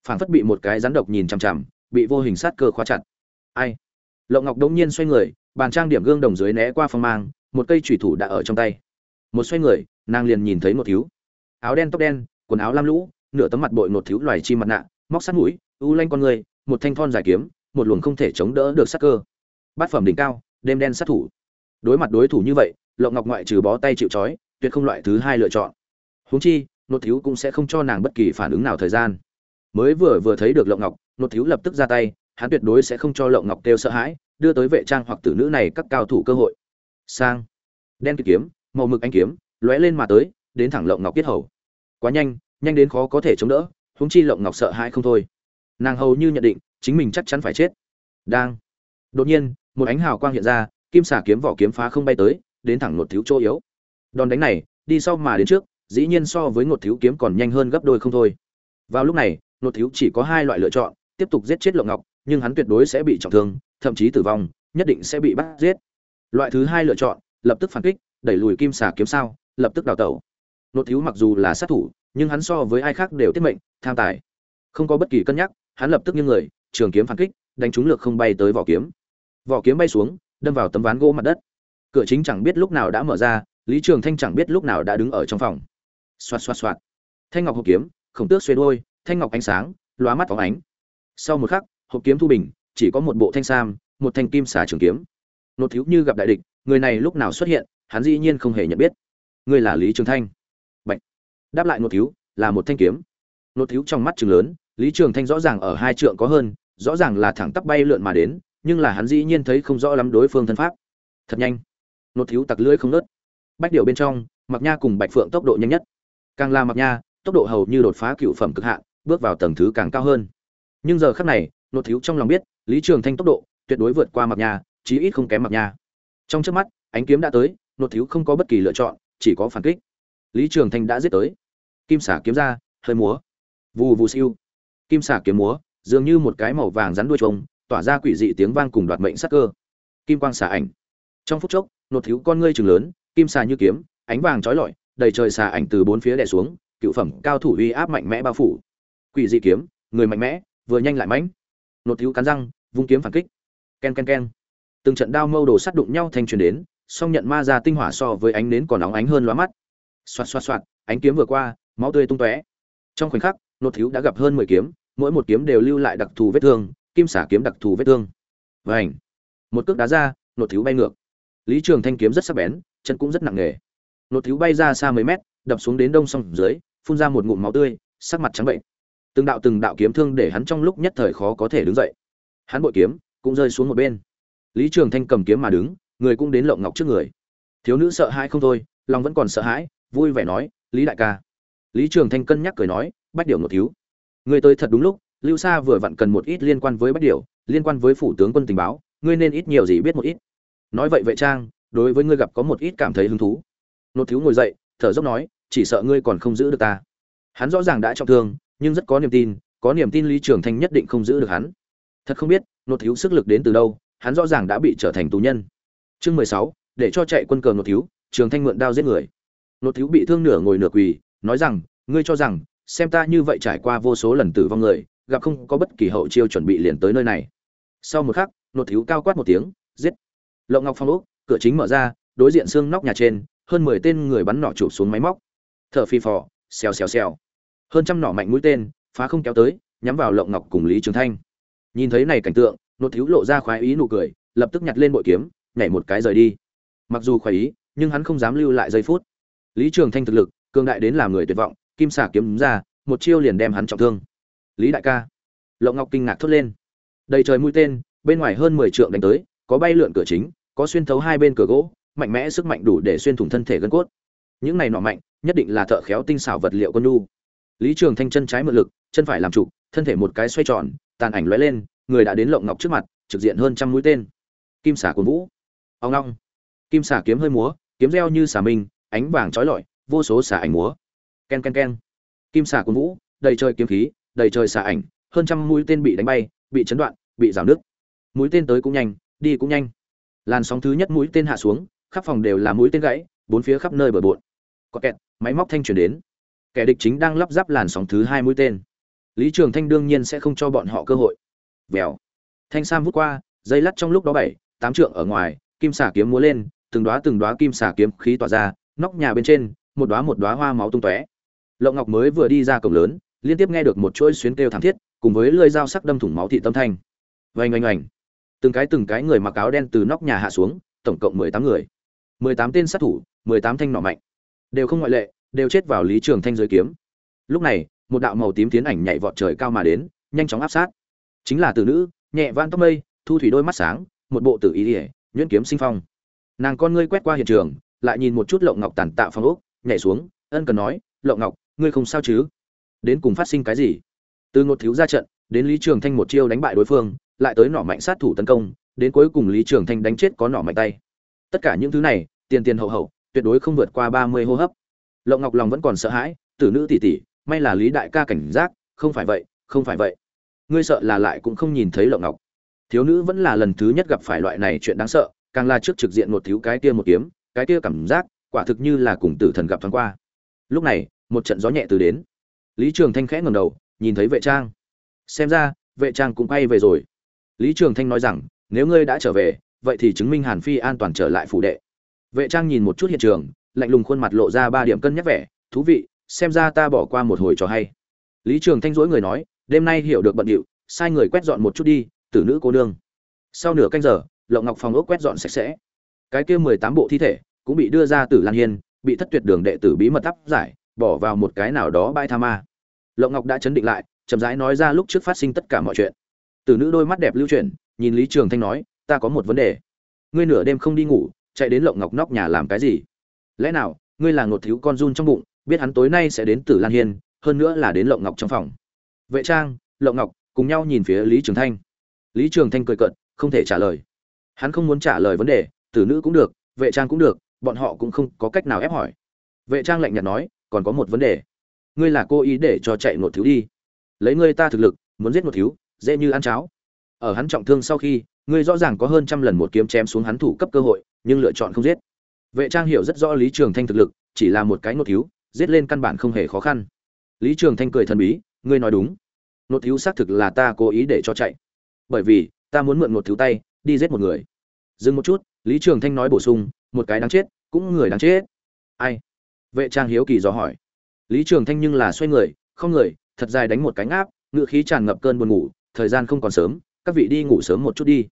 Phảng phất bị một cái rắn độc nhìn chằm chằm, bị vô hình sát cơ khóa chặt. Ai? Lộng ngọc đống nhiên xoay người, bàn trang điểm gương đồng dưới né qua phong mang, một cây thủy thủ đã ở trong tay. Một xoay người, nàng liền nhìn thấy một thiếu. Áo đen tóc đen, quần áo lam lũ nửa tấm mặt bội nột thiếu loài chi mặt nạ, móc sát mũi, u lanh con người, một thanh thon dài kiếm, một luồng không thể chống đỡ được sát cơ. Bát phẩm đỉnh cao, đêm đen sát thủ. Đối mặt đối thủ như vậy, lộng ngọc ngoại trừ bó tay chịu trói, tuyệt không loại thứ hai lựa chọn. Huống chi, nột thiếu cũng sẽ không cho nàng bất kỳ phản ứng nào thời gian. Mới vừa vừa thấy được lộng ngọc, nột thiếu lập tức ra tay, hắn tuyệt đối sẽ không cho lộng ngọc kêu sợ hãi, đưa tới vệ trang hoặc tử nữ này các cao thủ cơ hội. Sang. Đen kiếm, màu mực anh kiếm, lóe lên mà tới, đến thẳng lộng ngọc kết hầu. Quá nhanh nhanh đến khó có thể chống đỡ, huống chi lộng ngọc sợ hãi không thôi. Nàng hầu như nhận định, chính mình chắc chắn phải chết. Đang. Đột nhiên, một ánh hào quang hiện ra, kim xà kiếm vỏ kiếm phá không bay tới, đến thẳng nột thiếu chỗ yếu. Đòn đánh này, đi sau mà đến trước, dĩ nhiên so với ngột thiếu kiếm còn nhanh hơn gấp đôi không thôi. Vào lúc này nột thiếu chỉ có hai loại lựa chọn, tiếp tục giết chết lộng ngọc, nhưng hắn tuyệt đối sẽ bị trọng thương, thậm chí tử vong, nhất định sẽ bị bắt giết. Loại thứ hai lựa chọn, lập tức phản kích, đẩy lùi kim xà kiếm sao, lập tức đào tẩu. Nột thiếu mặc dù là sát thủ nhưng hắn so với ai khác đều tiết mệnh, tham tài. Không có bất kỳ cân nhắc, hắn lập tức như người, trường kiếm phản kích, đánh trúng lược không bay tới vỏ kiếm. Vỏ kiếm bay xuống, đâm vào tấm ván gỗ mặt đất. Cửa chính chẳng biết lúc nào đã mở ra, lý trường thanh chẳng biết lúc nào đã đứng ở trong phòng. Xoạt xoạt xoạt. Thanh ngọc hộp kiếm, khổng tước xuê đôi thanh ngọc ánh sáng, lóa mắt phóng ánh. Sau một khắc, hộp kiếm thu bình, chỉ có một bộ thanh sam, một thanh kim xà trường kiếm. Nột thiếu như gặp đại địch, người này lúc nào xuất hiện, hắn dĩ nhiên không hề nhận biết. Người là lý trường thanh đáp lại nột thiếu, là một thanh kiếm. Nột thiếu trong mắt chừng lớn, lý trường thanh rõ ràng ở hai trượng có hơn, rõ ràng là thẳng tắp bay lượn mà đến, nhưng là hắn dĩ nhiên thấy không rõ lắm đối phương thân pháp. Thật nhanh. Nột thiếu tặc lưỡi không nớt bách điều bên trong mặc nha cùng bạch phượng tốc độ nhanh nhất. Càng là mặc nha, tốc độ hầu như đột phá cựu phẩm cực hạn, bước vào tầng thứ càng cao hơn. Nhưng giờ khắc này, nột thiếu trong lòng biết, lý trường thanh tốc độ tuyệt đối vượt qua mặc nha, chí ít không kém mặc nha. Trong trước mắt, ánh kiếm đã tới, nột thiếu không có bất kỳ lựa chọn, chỉ có phản kích. Lý trường thanh đã giết tới kim xả kiếm ra, hơi múa. Vù vù siêu. Kim xả kiếm múa, dường như một cái màu vàng rắn đuôi trông tỏa ra quỷ dị tiếng vang cùng đoạt mệnh sắc cơ. Kim quang xả ảnh. Trong phút chốc, nột thiếu con ngươi trường lớn, kim xà như kiếm, ánh vàng trói lọi, đầy trời xà ảnh từ bốn phía đè xuống, cựu phẩm cao thủ uy áp mạnh mẽ bao phủ. Quỷ dị kiếm, người mạnh mẽ, vừa nhanh lại mãnh. Nột thiếu cắn răng, vung kiếm phản kích. Ken ken ken. Từng trận đao mâu đồ sắt đụng nhau thành truyền đến, song nhận ma ra tinh hỏa so với ánh nến còn óng ánh hơn lóa mắt. Xoạt xoạt xoạt, ánh kiếm vừa qua máu tươi tung tóe. Trong khoảnh khắc, nột thiếu đã gặp hơn mười kiếm, mỗi một kiếm đều lưu lại đặc thù vết thương, kim xả kiếm đặc thù vết thương. Vảnh một cước đá ra, nột thiếu bay ngược. Lý trường thanh kiếm rất sắc bén, chân cũng rất nặng nề. Nột thiếu bay ra xa mấy mét, đập xuống đến đông sông dưới, phun ra một ngụm máu tươi, sắc mặt trắng bệnh. Từng đạo từng đạo kiếm thương để hắn trong lúc nhất thời khó có thể đứng dậy. Hắn bội kiếm, cũng rơi xuống một bên. Lý trường thanh cầm kiếm mà đứng, người cũng đến lộng ngọc trước người. Thiếu nữ sợ hãi không thôi, lòng vẫn còn sợ hãi, vui vẻ nói, lý đại ca lý trường thanh cân nhắc cười nói bách Điểu một thiếu người tới thật đúng lúc lưu sa vừa vặn cần một ít liên quan với bách Điểu, liên quan với phủ tướng quân tình báo ngươi nên ít nhiều gì biết một ít. Nói vậy vệ trang đối với ngươi gặp có một ít cảm thấy hứng thú. Nột thiếu ngồi dậy thở dốc nói chỉ sợ ngươi còn không giữ được ta. Hắn rõ ràng đã trọng thương nhưng rất có niềm tin có niềm tin lý trường thanh nhất định không giữ được hắn. Thật không biết nột thiếu sức lực đến từ đâu hắn rõ ràng đã bị trở thành tù nhân. Chương mười sáu để cho chạy quân cờ nột thiếu trường thanh mượn đao giết người. Nột thiếu bị thương nửa ngồi nửa quỳ nói rằng, ngươi cho rằng, xem ta như vậy trải qua vô số lần tử vong người, gặp không có bất kỳ hậu chiêu chuẩn bị liền tới nơi này. Sau một khắc, nột thiếu cao quát một tiếng, giết. Lộng ngọc phong úc cửa chính mở ra, đối diện xương nóc nhà trên, hơn mười tên người bắn nỏ chụp xuống máy móc. Thở phi phò, xèo xèo xèo. Hơn trăm nỏ mạnh mũi tên, phá không kéo tới, nhắm vào lộng ngọc cùng lý trường thanh. Nhìn thấy này cảnh tượng, nột thiếu lộ ra khoái ý nụ cười, lập tức nhặt lên bội kiếm, nhảy một cái rời đi. Mặc dù khoái ý, nhưng hắn không dám lưu lại giây phút. Lý trường thanh thực lực cường đại đến làm người tuyệt vọng, kim xả kiếm ra, một chiêu liền đem hắn trọng thương. Lý đại ca. Lộng ngọc kinh ngạc thốt lên. Đầy trời mũi tên, bên ngoài hơn mười trượng đánh tới, có bay lượn cửa chính, có xuyên thấu hai bên cửa gỗ, mạnh mẽ sức mạnh đủ để xuyên thủng thân thể gân cốt. Những này nọ mạnh, nhất định là thợ khéo tinh xảo vật liệu con nu lý trường thanh chân trái mượn lực, chân phải làm trụ, thân thể một cái xoay tròn, tàn ảnh lóe lên, người đã đến lộng ngọc trước mặt, trực diện hơn trăm mũi tên. Kim xả cuốn vũ. Ông long kim xả kiếm hơi múa, kiếm reo như xả minh ánh vàng trói lọi vô số xả ảnh múa. Ken ken ken. Kim xả cuốn vũ, đầy trời kiếm khí, đầy trời xả ảnh, hơn trăm mũi tên bị đánh bay, bị chấn đoạn, bị giảm nước mũi tên tới cũng nhanh, đi cũng nhanh. Làn sóng thứ nhất mũi tên hạ xuống, khắp phòng đều là mũi tên gãy, bốn phía khắp nơi bờ bộn. Có kẹt, máy móc thanh chuyển đến. Kẻ địch chính đang lắp ráp làn sóng thứ hai mũi tên. Lý trường thanh đương nhiên sẽ không cho bọn họ cơ hội. Vèo. Thanh sam vút qua, dây lắt trong lúc đó bảy, tám trượng ở ngoài, kim xà kiếm múa lên, từng đóa từng đóa kim xà kiếm khí tỏa ra, nóc nhà bên trên một đóa một đóa hoa máu tung tóe. Lộng ngọc mới vừa đi ra cổng lớn liên tiếp nghe được một chuỗi xuyến kêu thảm thiết cùng với lưỡi dao sắc đâm thủng máu thị tâm thanh. Vành oanh oanh. Từng cái từng cái người mặc áo đen từ nóc nhà hạ xuống tổng cộng mười tám người. Mười tám tên sát thủ mười tám thanh nỏ mạnh. Đều không ngoại lệ đều chết vào lý trường thanh dưới kiếm. Lúc này một đạo màu tím tiến ảnh nhảy vọt trời cao mà đến nhanh chóng áp sát. Chính là tử nữ nhẹ van tóc mây thu thủy đôi mắt sáng một bộ tử ý liễu, nhuyễn kiếm sinh phong. Nàng con ngươi quét qua hiện trường lại nhìn một chút lộng ngọc tàn tạ phong ốc nhảy xuống, ân cần nói lộng ngọc, ngươi không sao chứ? Đến cùng phát sinh cái gì? Từ ngột thiếu ra trận, đến lý trường thanh một chiêu đánh bại đối phương, lại tới nỏ mạnh sát thủ tấn công, đến cuối cùng lý trường thanh đánh chết có nỏ mạnh tay. Tất cả những thứ này, tiền tiền hậu hậu, tuyệt đối không vượt qua ba mươi hô hấp. Lộng ngọc lòng vẫn còn sợ hãi, tử nữ tỷ tỷ, may là lý đại ca cảnh giác, không phải vậy, không phải vậy. Ngươi sợ là lại cũng không nhìn thấy lộng ngọc. Thiếu nữ vẫn là lần thứ nhất gặp phải loại này chuyện đáng sợ, càng là trước trực diện một thiếu cái kia một kiếm, cái kia cảm giác quả thực như là cùng tử thần gặp thoáng qua. Lúc này, một trận gió nhẹ từ đến. Lý trường thanh khẽ ngầm đầu, nhìn thấy vệ trang. Xem ra, vệ trang cũng quay về rồi. Lý trường thanh nói rằng, nếu ngươi đã trở về, vậy thì chứng minh hàn phi an toàn trở lại phủ đệ. Vệ trang nhìn một chút hiện trường, lạnh lùng khuôn mặt lộ ra ba điểm cân nhắc vẻ, thú vị, xem ra ta bỏ qua một hồi trò hay. Lý trường thanh dỗi người nói, đêm nay hiểu được bận điệu, sai người quét dọn một chút đi, tử nữ cô nương. Sau nửa canh giờ, lộng ngọc phòng ốc quét dọn sạch sẽ. Cái kia mười tám bộ thi thể cũng bị đưa ra Tử lan hiên, bị thất tuyệt đường đệ tử bí mật áp giải, bỏ vào một cái nào đó bãi tha ma. Lộng ngọc đã chấn định lại, chậm rãi nói ra lúc trước phát sinh tất cả mọi chuyện. Tử nữ đôi mắt đẹp lưu chuyển, nhìn lý trường thanh nói, ta có một vấn đề. Ngươi nửa đêm không đi ngủ, chạy đến lộng ngọc nóc nhà làm cái gì? Lẽ nào, ngươi là ngột thiếu con run trong bụng, biết hắn tối nay sẽ đến tử lan hiên, hơn nữa là đến lộng ngọc trong phòng? Vệ trang, lộng ngọc cùng nhau nhìn phía lý trường thanh. Lý trường thanh cười cợt, không thể trả lời. Hắn không muốn trả lời vấn đề, tử nữ cũng được, vệ trang cũng được bọn họ cũng không có cách nào ép hỏi. Vệ trang lạnh nhạt nói, còn có một vấn đề. Ngươi là cô ý để cho chạy một thiếu đi. Lấy ngươi ta thực lực, muốn giết một thiếu, dễ như ăn cháo. Ở hắn trọng thương sau khi, ngươi rõ ràng có hơn trăm lần một kiếm chém xuống hắn thủ cấp cơ hội, nhưng lựa chọn không giết. Vệ trang hiểu rất rõ lý trường thanh thực lực, chỉ là một cái nốt thiếu, giết lên căn bản không hề khó khăn. Lý trường thanh cười thần bí, ngươi nói đúng. Nốt thiếu xác thực là ta cố ý để cho chạy. Bởi vì, ta muốn mượn một thiếu tay, đi giết một người. Dừng một chút, lý trường thanh nói bổ sung một cái đáng chết, cũng người đáng chết. Ai? Vệ trang hiếu kỳ dò hỏi. Lý trường thanh nhưng là xoay người, không người, thật dài đánh một cánh áp ngựa khí tràn ngập cơn buồn ngủ, thời gian không còn sớm, các vị đi ngủ sớm một chút đi.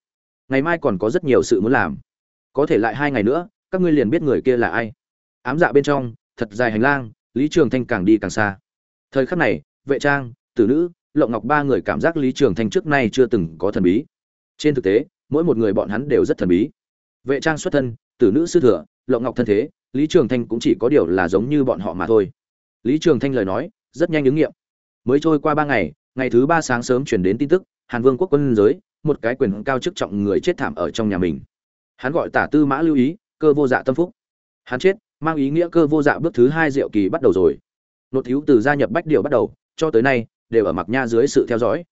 Ngày mai còn có rất nhiều sự muốn làm. Có thể lại hai ngày nữa, các ngươi liền biết người kia là ai. Ám dạ bên trong, thật dài hành lang, lý trường thanh càng đi càng xa. Thời khắc này, vệ trang, tử nữ lộng ngọc ba người cảm giác lý trường thanh trước nay chưa từng có thần bí. Trên thực tế, mỗi một người bọn hắn đều rất thần bí. Vệ trang xuất thân tử nữ sư thừa, lộng ngọc thân thế, lý trường thanh cũng chỉ có điều là giống như bọn họ mà thôi. Lý trường thanh lời nói, rất nhanh ứng nghiệm. Mới trôi qua ba ngày ngày thứ ba sáng sớm chuyển đến tin tức, hàn vương quốc quân giới, một cái quyền cao chức trọng người chết thảm ở trong nhà mình. Hắn gọi tả tư mã lưu ý, cơ vô dạ tâm phúc. Hắn chết, mang ý nghĩa cơ vô dạ bước thứ hai diệu kỳ bắt đầu rồi. Nột thiếu từ gia nhập bách điều bắt đầu, cho tới nay, đều ở mặc nha dưới sự theo dõi.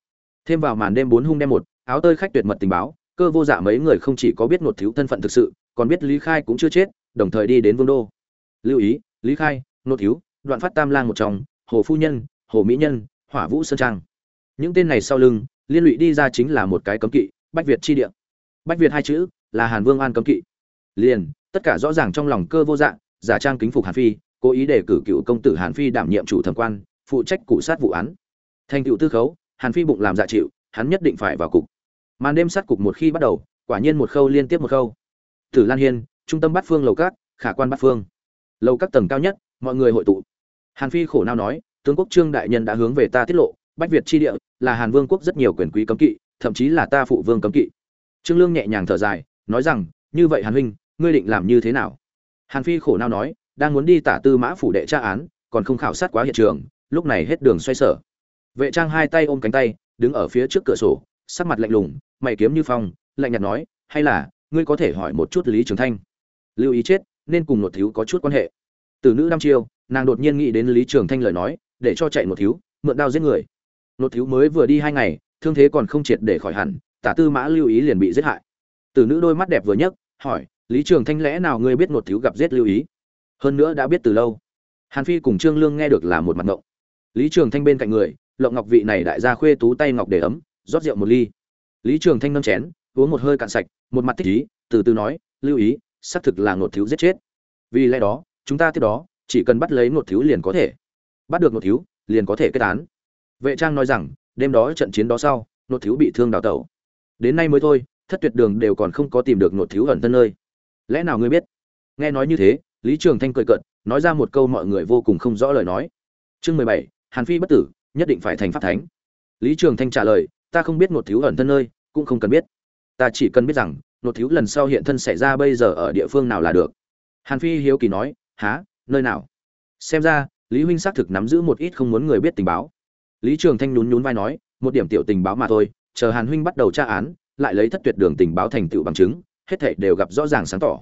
Thêm vào màn đêm bốn hung đêm một, áo tơi khách tuyệt mật tình báo, cơ vô dạ mấy người không chỉ có biết nột thiếu thân phận thực sự còn biết lý khai cũng chưa chết đồng thời đi đến vương đô. Lưu ý lý khai Nô thiếu đoạn phát tam lang một chồng, hồ phu nhân hồ mỹ nhân hỏa vũ sơn trang. Những tên này sau lưng liên lụy đi ra chính là một cái cấm kỵ bách việt chi địa. Bách việt hai chữ là hàn vương an cấm kỵ. Liền tất cả rõ ràng trong lòng cơ vô dạng giả trang kính phục hàn phi cố ý để cử cựu công tử hàn phi đảm nhiệm chủ thẩm quan phụ trách cụ sát vụ án. Thành cựu tư khấu hàn phi bụng làm dạ chịu hắn nhất định phải vào cục. Màn đêm sát cục một khi bắt đầu quả nhiên một khâu liên tiếp một khâu tử lan hiên, trung tâm bát phương lầu cát khả quan bát phương. Lầu các tầng cao nhất, mọi người hội tụ. Hàn phi khổ não nói, tướng quốc trương đại nhân đã hướng về ta tiết lộ, bách việt chi địa là hàn vương quốc rất nhiều quyền quý cấm kỵ, thậm chí là ta phụ vương cấm kỵ. Trương lương nhẹ nhàng thở dài, nói rằng, như vậy hàn huynh, ngươi định làm như thế nào? Hàn phi khổ não nói, đang muốn đi tả tư mã phủ đệ tra án, còn không khảo sát quá hiện trường, lúc này hết đường xoay sở. Vệ trang hai tay ôm cánh tay, đứng ở phía trước cửa sổ, sắc mặt lạnh lùng, mày kiếm như phong, lạnh nhạt nói, hay là ngươi có thể hỏi một chút lý trường thanh. Lưu ý chết, nên cùng một thiếu có chút quan hệ. Từ nữ đăm chiêu, nàng đột nhiên nghĩ đến lý trường thanh lời nói, để cho chạy một thiếu, mượn đao giết người. Một thiếu mới vừa đi hai ngày, thương thế còn không triệt để khỏi hẳn, tả tư mã lưu ý liền bị giết hại. Từ nữ đôi mắt đẹp vừa nhấc, hỏi, lý trường thanh lẽ nào ngươi biết một thiếu gặp giết lưu ý? Hơn nữa đã biết từ lâu. Hàn phi cùng trương lương nghe được là một mặt ngộng. Lý trường thanh bên cạnh người, lộng ngọc vị này đại gia khuê tú tay ngọc để ấm, rót rượu một ly. Lý trường thanh nâng chén uống một hơi cạn sạch, một mặt thích ý, từ từ nói, lưu ý, xác thực là ngột thiếu giết chết. Vì lẽ đó, chúng ta tiếp đó, chỉ cần bắt lấy ngột thiếu liền có thể. Bắt được ngột thiếu, liền có thể kết án. Vệ trang nói rằng, đêm đó trận chiến đó sau, ngột thiếu bị thương đào tẩu. Đến nay mới thôi, thất tuyệt đường đều còn không có tìm được ngột thiếu ẩn thân nơi. Lẽ nào ngươi biết? Nghe nói như thế, lý trường thanh cười cợt, nói ra một câu mọi người vô cùng không rõ lời nói. Chương mười bảy, hàn phi bất tử, nhất định phải thành pháp thánh. Lý trường thanh trả lời, ta không biết ngột thiếu ẩn thân nơi, cũng không cần biết ta chỉ cần biết rằng, nột thiếu lần sau hiện thân xảy ra bây giờ ở địa phương nào là được. Hàn phi hiếu kỳ nói há nơi nào? Xem ra, lý huynh xác thực nắm giữ một ít không muốn người biết tình báo. Lý trường thanh nhún nhún vai nói, một điểm tiểu tình báo mà thôi, chờ hàn huynh bắt đầu tra án, lại lấy thất tuyệt đường tình báo thành tựu bằng chứng, hết thảy đều gặp rõ ràng sáng tỏ.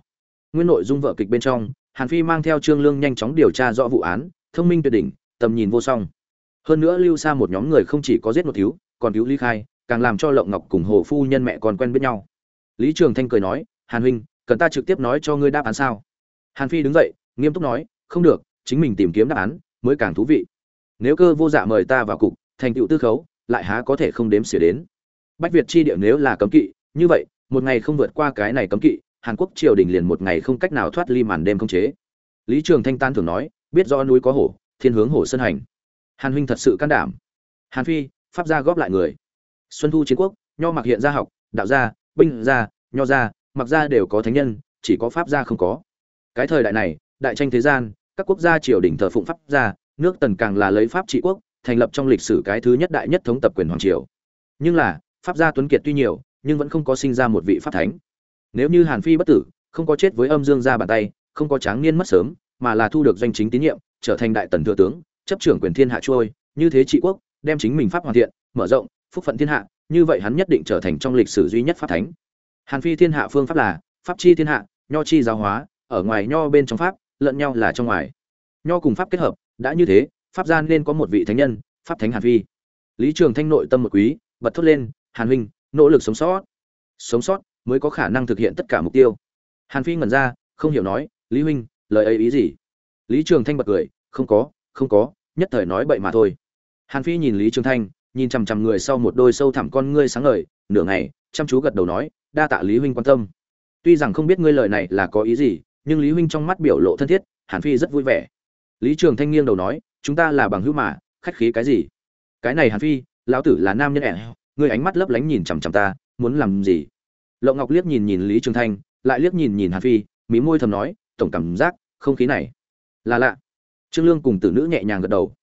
Nguyên nội dung vợ kịch bên trong, hàn phi mang theo trương lương nhanh chóng điều tra rõ vụ án, thông minh tuyệt đỉnh, tầm nhìn vô song. Hơn nữa lưu xa một nhóm người không chỉ có giết một thiếu, còn cứu lý khai càng làm cho lộng ngọc cùng hồ phu nhân mẹ còn quen biết nhau. Lý trường thanh cười nói, hàn huynh, cần ta trực tiếp nói cho ngươi đáp án sao? Hàn phi đứng dậy, nghiêm túc nói, không được, chính mình tìm kiếm đáp án mới càng thú vị. Nếu cơ vô dạ mời ta vào cục, thành tựu tư khấu, lại há có thể không đếm xỉa đến. Bách việt chi địa nếu là cấm kỵ, như vậy, một ngày không vượt qua cái này cấm kỵ, hàn quốc triều đình liền một ngày không cách nào thoát ly màn đêm không chế. Lý trường thanh tan thường nói, biết do núi có hổ, thiên hướng hổ sân hành. Hàn huynh thật sự can đảm. Hàn phi, pháp gia góp lại người xuân thu chiến quốc, nho mặc hiện gia học, đạo gia, binh gia, nho gia mặc gia đều có thánh nhân, chỉ có pháp gia không có. Cái thời đại này, đại tranh thế gian, các quốc gia triều đình thờ phụng pháp gia, nước tần càng là lấy pháp trị quốc, thành lập trong lịch sử cái thứ nhất đại nhất thống tập quyền hoàng triều. Nhưng là, pháp gia tuấn kiệt tuy nhiều, nhưng vẫn không có sinh ra một vị pháp thánh. Nếu như hàn phi bất tử, không có chết với âm dương gia bàn tay, không có tráng niên mất sớm, mà là thu được danh chính tín nhiệm, trở thành đại tần thừa tướng, chấp trưởng quyền thiên hạ trôi, như thế trị quốc, đem chính mình pháp hoàn thiện, mở rộng phúc phận thiên hạ, như vậy hắn nhất định trở thành trong lịch sử duy nhất pháp thánh. Hàn phi thiên hạ phương pháp là, pháp chi thiên hạ, nho chi giáo hóa, ở ngoài nho bên trong pháp, lẫn nhau là trong ngoài. Nho cùng pháp kết hợp, đã như thế, pháp gian nên có một vị thánh nhân, pháp thánh hàn phi. Lý trường thanh nội tâm một quý, bật thốt lên, hàn huynh, nỗ lực sống sót. Sống sót mới có khả năng thực hiện tất cả mục tiêu. Hàn phi ngẩn ra, không hiểu nói, lý huynh, lời ấy ý gì? Lý trường thanh bật cười, không có không có, nhất thời nói bậy mà thôi. Hàn phi nhìn lý trường thanh nhìn chằm chằm người sau một đôi sâu thẳm con ngươi sáng ngời, nửa ngày, chăm chú gật đầu nói, đa tạ lý huynh quan tâm. Tuy rằng không biết ngươi lời này là có ý gì, nhưng lý huynh trong mắt biểu lộ thân thiết, hàn phi rất vui vẻ. Lý trường thanh nghiêng đầu nói, chúng ta là bằng hữu mà, khách khí cái gì? Cái này hàn phi, lão tử là nam nhân ẻo ngươi ánh mắt lấp lánh nhìn chằm chằm ta, muốn làm gì? Lộ ngọc liếc nhìn nhìn lý trường thanh, lại liếc nhìn nhìn hàn phi, mí môi thầm nói, tổng cảm giác, không khí này. Là lạ. Trương lương cùng tử nữ nhẹ nhàng gật đầu.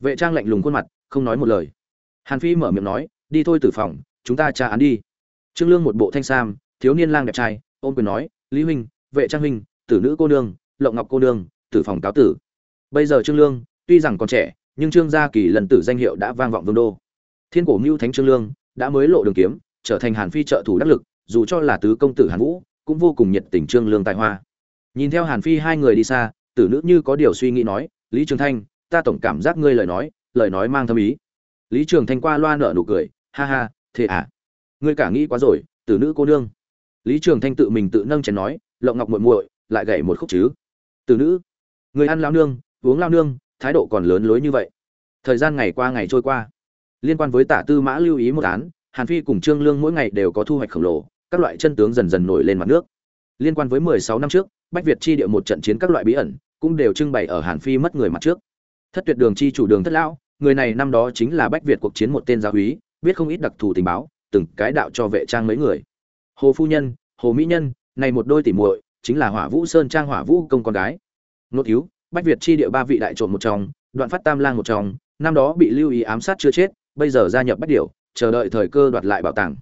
Vệ trang lạnh lùng khuôn mặt, không nói một lời hàn phi mở miệng nói, đi thôi tử phòng, chúng ta tra án đi. Trương lương một bộ thanh sam, thiếu niên lang đẹp trai, ôm quyền nói, lý huynh, vệ trang huynh, tử nữ cô nương, lộng ngọc cô nương, tử phòng cáo tử. Bây giờ trương lương, tuy rằng còn trẻ, nhưng trương gia kỳ lần tử danh hiệu đã vang vọng vương đô. Thiên cổ mưu thánh trương lương đã mới lộ đường kiếm, trở thành hàn phi trợ thủ đắc lực, dù cho là tứ công tử hàn vũ, cũng vô cùng nhiệt tình trương lương tài hoa. Nhìn theo hàn phi hai người đi xa, tử nữ như có điều suy nghĩ nói, lý trường thanh, ta tổng cảm giác ngươi lời nói lời nói mang thâm ý lý trường thanh qua loa nở nụ cười, ha ha, thế à? Ngươi cả nghĩ quá rồi, tử nữ cô nương. Lý trường thanh tự mình tự nâng chén nói, lộng ngọc muội muội, lại gảy một khúc chứ. Tử nữ người ăn lao nương, uống lao nương, thái độ còn lớn lối như vậy. Thời gian ngày qua ngày trôi qua, liên quan với tả tư mã lưu ý một án, hàn phi cùng trương lương mỗi ngày đều có thu hoạch khổng lồ, các loại chân tướng dần dần nổi lên mặt nước. Liên quan với 16 năm trước, bách việt chi địa một trận chiến các loại bí ẩn, cũng đều trưng bày ở hàn phi mất người mặt trước. Thất tuyệt đường chi chủ đường thất lão người này năm đó chính là bách việt cuộc chiến một tên giáo úy, biết không ít đặc thù tình báo, từng cái đạo cho vệ trang mấy người. Hồ phu nhân, hồ mỹ nhân, này một đôi tỉ muội, chính là hỏa vũ sơn trang hỏa vũ công con gái. Nốt yếu, bách việt chi địa ba vị đại trộm một trong, đoạn phát tam lang một trong, năm đó bị lưu ý ám sát chưa chết, bây giờ gia nhập bách điểu, chờ đợi thời cơ đoạt lại bảo tàng.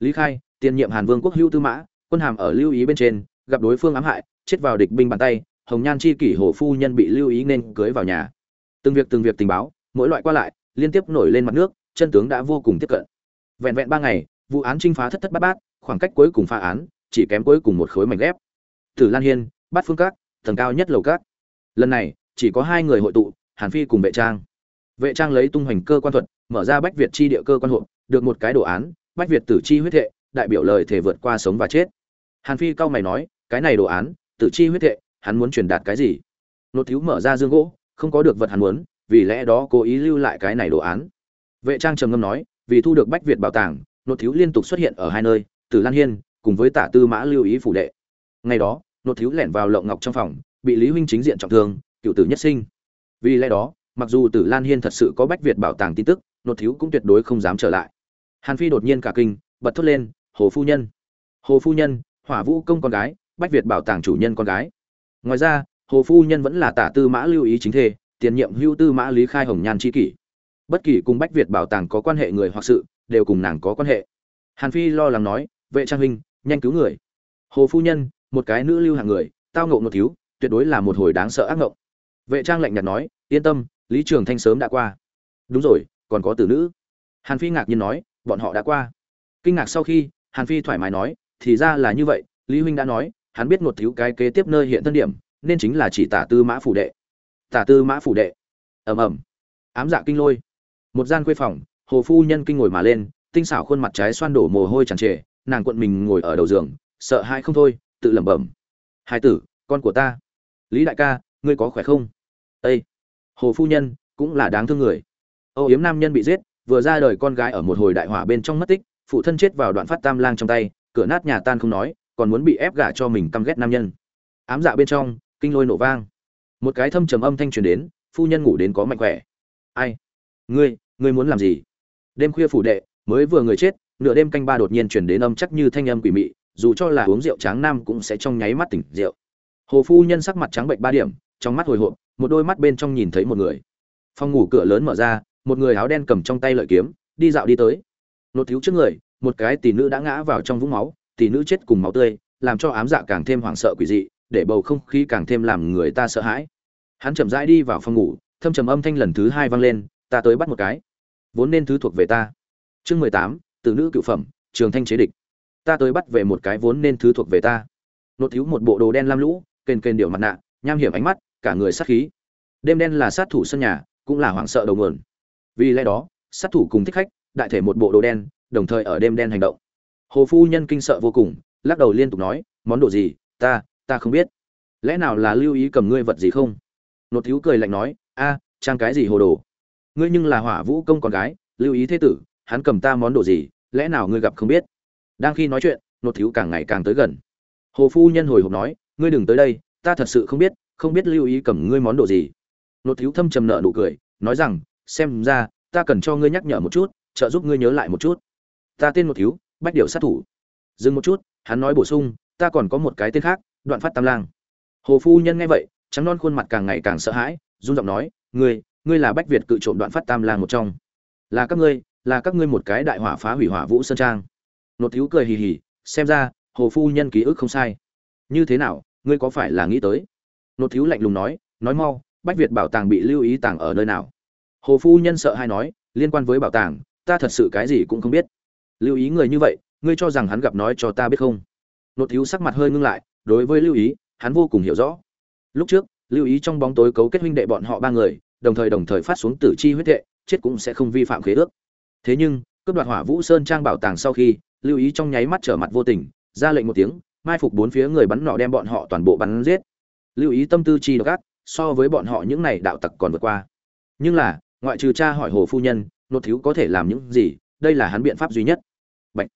Lý khai, tiền nhiệm hàn vương quốc hữu tư mã, quân hàm ở lưu ý bên trên, gặp đối phương ám hại, chết vào địch binh bàn tay, hồng nhan chi kỷ hồ phu nhân bị lưu ý nên cưới vào nhà. Từng việc từng việc tình báo mỗi loại qua lại, liên tiếp nổi lên mặt nước, chân tướng đã vô cùng tiếp cận. Vẹn vẹn ba ngày, vụ án trinh phá thất thất bát bát, khoảng cách cuối cùng phá án, chỉ kém cuối cùng một khối mảnh ghép. Tử lan hiên, bát phương các, tầng cao nhất lầu các. Lần này, chỉ có hai người hội tụ, hàn phi cùng vệ trang. Vệ trang lấy tung hoành cơ quan thuật, mở ra bách việt chi địa cơ quan hộ được một cái đồ án, bách việt tử chi huyết thệ, đại biểu lời thể vượt qua sống và chết. Hàn phi cao mày nói, cái này đồ án, tử chi huyết thệ, hắn muốn truyền đạt cái gì? Nốt thiếu mở ra dương gỗ, không có được vật hắn muốn vì lẽ đó cố ý lưu lại cái này đồ án. Vệ trang trầm ngâm nói, vì thu được bách việt bảo tàng nô thiếu liên tục xuất hiện ở hai nơi, tử lan hiên cùng với tả tư mã lưu ý phủ đệ. Ngày đó nô thiếu lẻn vào lộng ngọc trong phòng, bị lý huynh chính diện trọng thương, cựu tử nhất sinh. Vì lẽ đó, mặc dù tử lan hiên thật sự có bách việt bảo tàng tin tức nô thiếu cũng tuyệt đối không dám trở lại. Hàn phi đột nhiên cả kinh, bật thốt lên, hồ phu nhân, hồ phu nhân, hỏa vũ công con gái, bách việt bảo tàng chủ nhân con gái. Ngoài ra, hồ phu nhân vẫn là tả tư mã lưu ý chính thê tiền nhiệm hưu tư mã lý khai hồng nhan tri kỷ. Bất kỳ cùng bách việt bảo tàng có quan hệ người hoặc sự, đều cùng nàng có quan hệ. Hàn phi lo lắng nói, vệ trang huynh, nhanh cứu người. Hồ phu nhân, một cái nữ lưu hàng người, tao ngộ một thiếu, tuyệt đối là một hồi đáng sợ ác ngộng. Vệ trang lạnh nhạt nói, yên tâm, lý trường thanh sớm đã qua. Đúng rồi, còn có tử nữ. Hàn phi ngạc nhiên nói, bọn họ đã qua. Kinh ngạc sau khi, hàn phi thoải mái nói, thì ra là như vậy, lý huynh đã nói, hắn biết một thiếu cái kế tiếp nơi hiện thân điểm, nên chính là chỉ tả tư mã phủ đệ tả tư mã phủ đệ. Ầm ầm. Ám dạ kinh lôi. Một gian khuê phòng, hồ phu nhân kinh ngồi mà lên, tinh xảo khuôn mặt trái xoan đổ mồ hôi tràn trề, nàng cuộn mình ngồi ở đầu giường, sợ hãi không thôi, tự lẩm bẩm. Hai tử, con của ta. Lý đại ca, ngươi có khỏe không? Ây hồ phu nhân cũng là đáng thương người. Âu yếm nam nhân bị giết, vừa ra đời con gái ở một hồi đại hỏa bên trong mất tích, phụ thân chết vào đoạn phát tam lang trong tay, cửa nát nhà tan không nói, còn muốn bị ép gả cho mình căm ghét nam nhân. Ám dạ bên trong, kinh lôi nổ vang một cái thâm trầm âm thanh truyền đến, phu nhân ngủ đến có mạnh khỏe. Ai? Ngươi ngươi muốn làm gì? Đêm khuya phủ đệ, mới vừa người chết, nửa đêm canh ba đột nhiên truyền đến âm chắc như thanh âm quỷ mị, dù cho là uống rượu tráng nam cũng sẽ trong nháy mắt tỉnh rượu. Hồ phu nhân sắc mặt trắng bệnh ba điểm, trong mắt hồi hộp, một đôi mắt bên trong nhìn thấy một người. Phòng ngủ cửa lớn mở ra, một người áo đen cầm trong tay lợi kiếm, đi dạo đi tới. Nốt thiếu trước người, một cái tỷ nữ đã ngã vào trong vũng máu, tỷ nữ chết cùng máu tươi, làm cho ám dạ càng thêm hoảng sợ quỷ dị, để bầu không khí càng thêm làm người ta sợ hãi hắn chậm rãi đi vào phòng ngủ, thâm trầm âm thanh lần thứ hai vang lên, ta tới bắt một cái. Vốn nên thứ thuộc về ta. Chương mười tám từ nữ cựu phẩm, trường thanh chế địch. Ta tới bắt về một cái vốn nên thứ thuộc về ta. Nốt thiếu một bộ đồ đen lam lũ, kền kền điệu mặt nạ, nham hiểm ánh mắt, cả người sát khí. Đêm đen là sát thủ sân nhà, cũng là hoảng sợ đầu nguồn. Vì lẽ đó, sát thủ cùng thích khách, đại thể một bộ đồ đen, đồng thời ở đêm đen hành động. Hồ phu nhân kinh sợ vô cùng, lắc đầu liên tục nói, món đồ gì? Ta ta không biết. Lẽ nào là lưu ý cầm ngươi vật gì không? Nột thiếu cười lạnh nói, a, trang cái gì hồ đồ? Ngươi nhưng là hỏa vũ công con gái, lưu ý thế tử, hắn cầm ta món đồ gì, lẽ nào ngươi gặp không biết? Đang khi nói chuyện, nột thiếu càng ngày càng tới gần. Hồ phu nhân hồi hộp nói, ngươi đừng tới đây, ta thật sự không biết không biết lưu ý cầm ngươi món đồ gì. Nột thiếu thâm trầm nợ nụ cười, nói rằng, xem ra, ta cần cho ngươi nhắc nhở một chút, trợ giúp ngươi nhớ lại một chút. Ta tên một thiếu, bách điệu sát thủ. Dừng một chút, hắn nói bổ sung, ta còn có một cái tên khác, đoạn phát tam lang. Hồ phu nhân nghe vậy trắng non khuôn mặt càng ngày càng sợ hãi, run giọng nói, ngươi ngươi là bách việt cự trộm đoạn phát tam lang một trong. Là các ngươi, là các ngươi một cái đại hỏa phá hủy hỏa vũ sơn trang. Nột thiếu cười hì hì, xem ra, hồ phu nhân ký ức không sai. Như thế nào, ngươi có phải là nghĩ tới? Nột thiếu lạnh lùng nói nói mau, bách việt bảo tàng bị lưu ý tàng ở nơi nào? Hồ phu nhân sợ hay nói, liên quan với bảo tàng, ta thật sự cái gì cũng không biết. Lưu ý người như vậy, ngươi cho rằng hắn gặp nói cho ta biết không? Nột thiếu sắc mặt hơi ngưng lại, đối với lưu ý, hắn vô cùng hiểu rõ lúc trước, lưu ý trong bóng tối cấu kết huynh đệ bọn họ ba người, đồng thời đồng thời phát xuống tử chi huyết thệ, chết cũng sẽ không vi phạm khế ước. Thế nhưng, cướp đoạt hỏa vũ sơn trang bảo tàng sau khi, lưu ý trong nháy mắt trở mặt vô tình, ra lệnh một tiếng, mai phục bốn phía người bắn nọ đem bọn họ toàn bộ bắn giết. Lưu ý tâm tư chi độc ác, so với bọn họ những này đạo tặc còn vượt qua. Nhưng là, ngoại trừ cha hỏi hồ phu nhân, nột thiếu có thể làm những gì, đây là hắn biện pháp duy nhất. Bạch.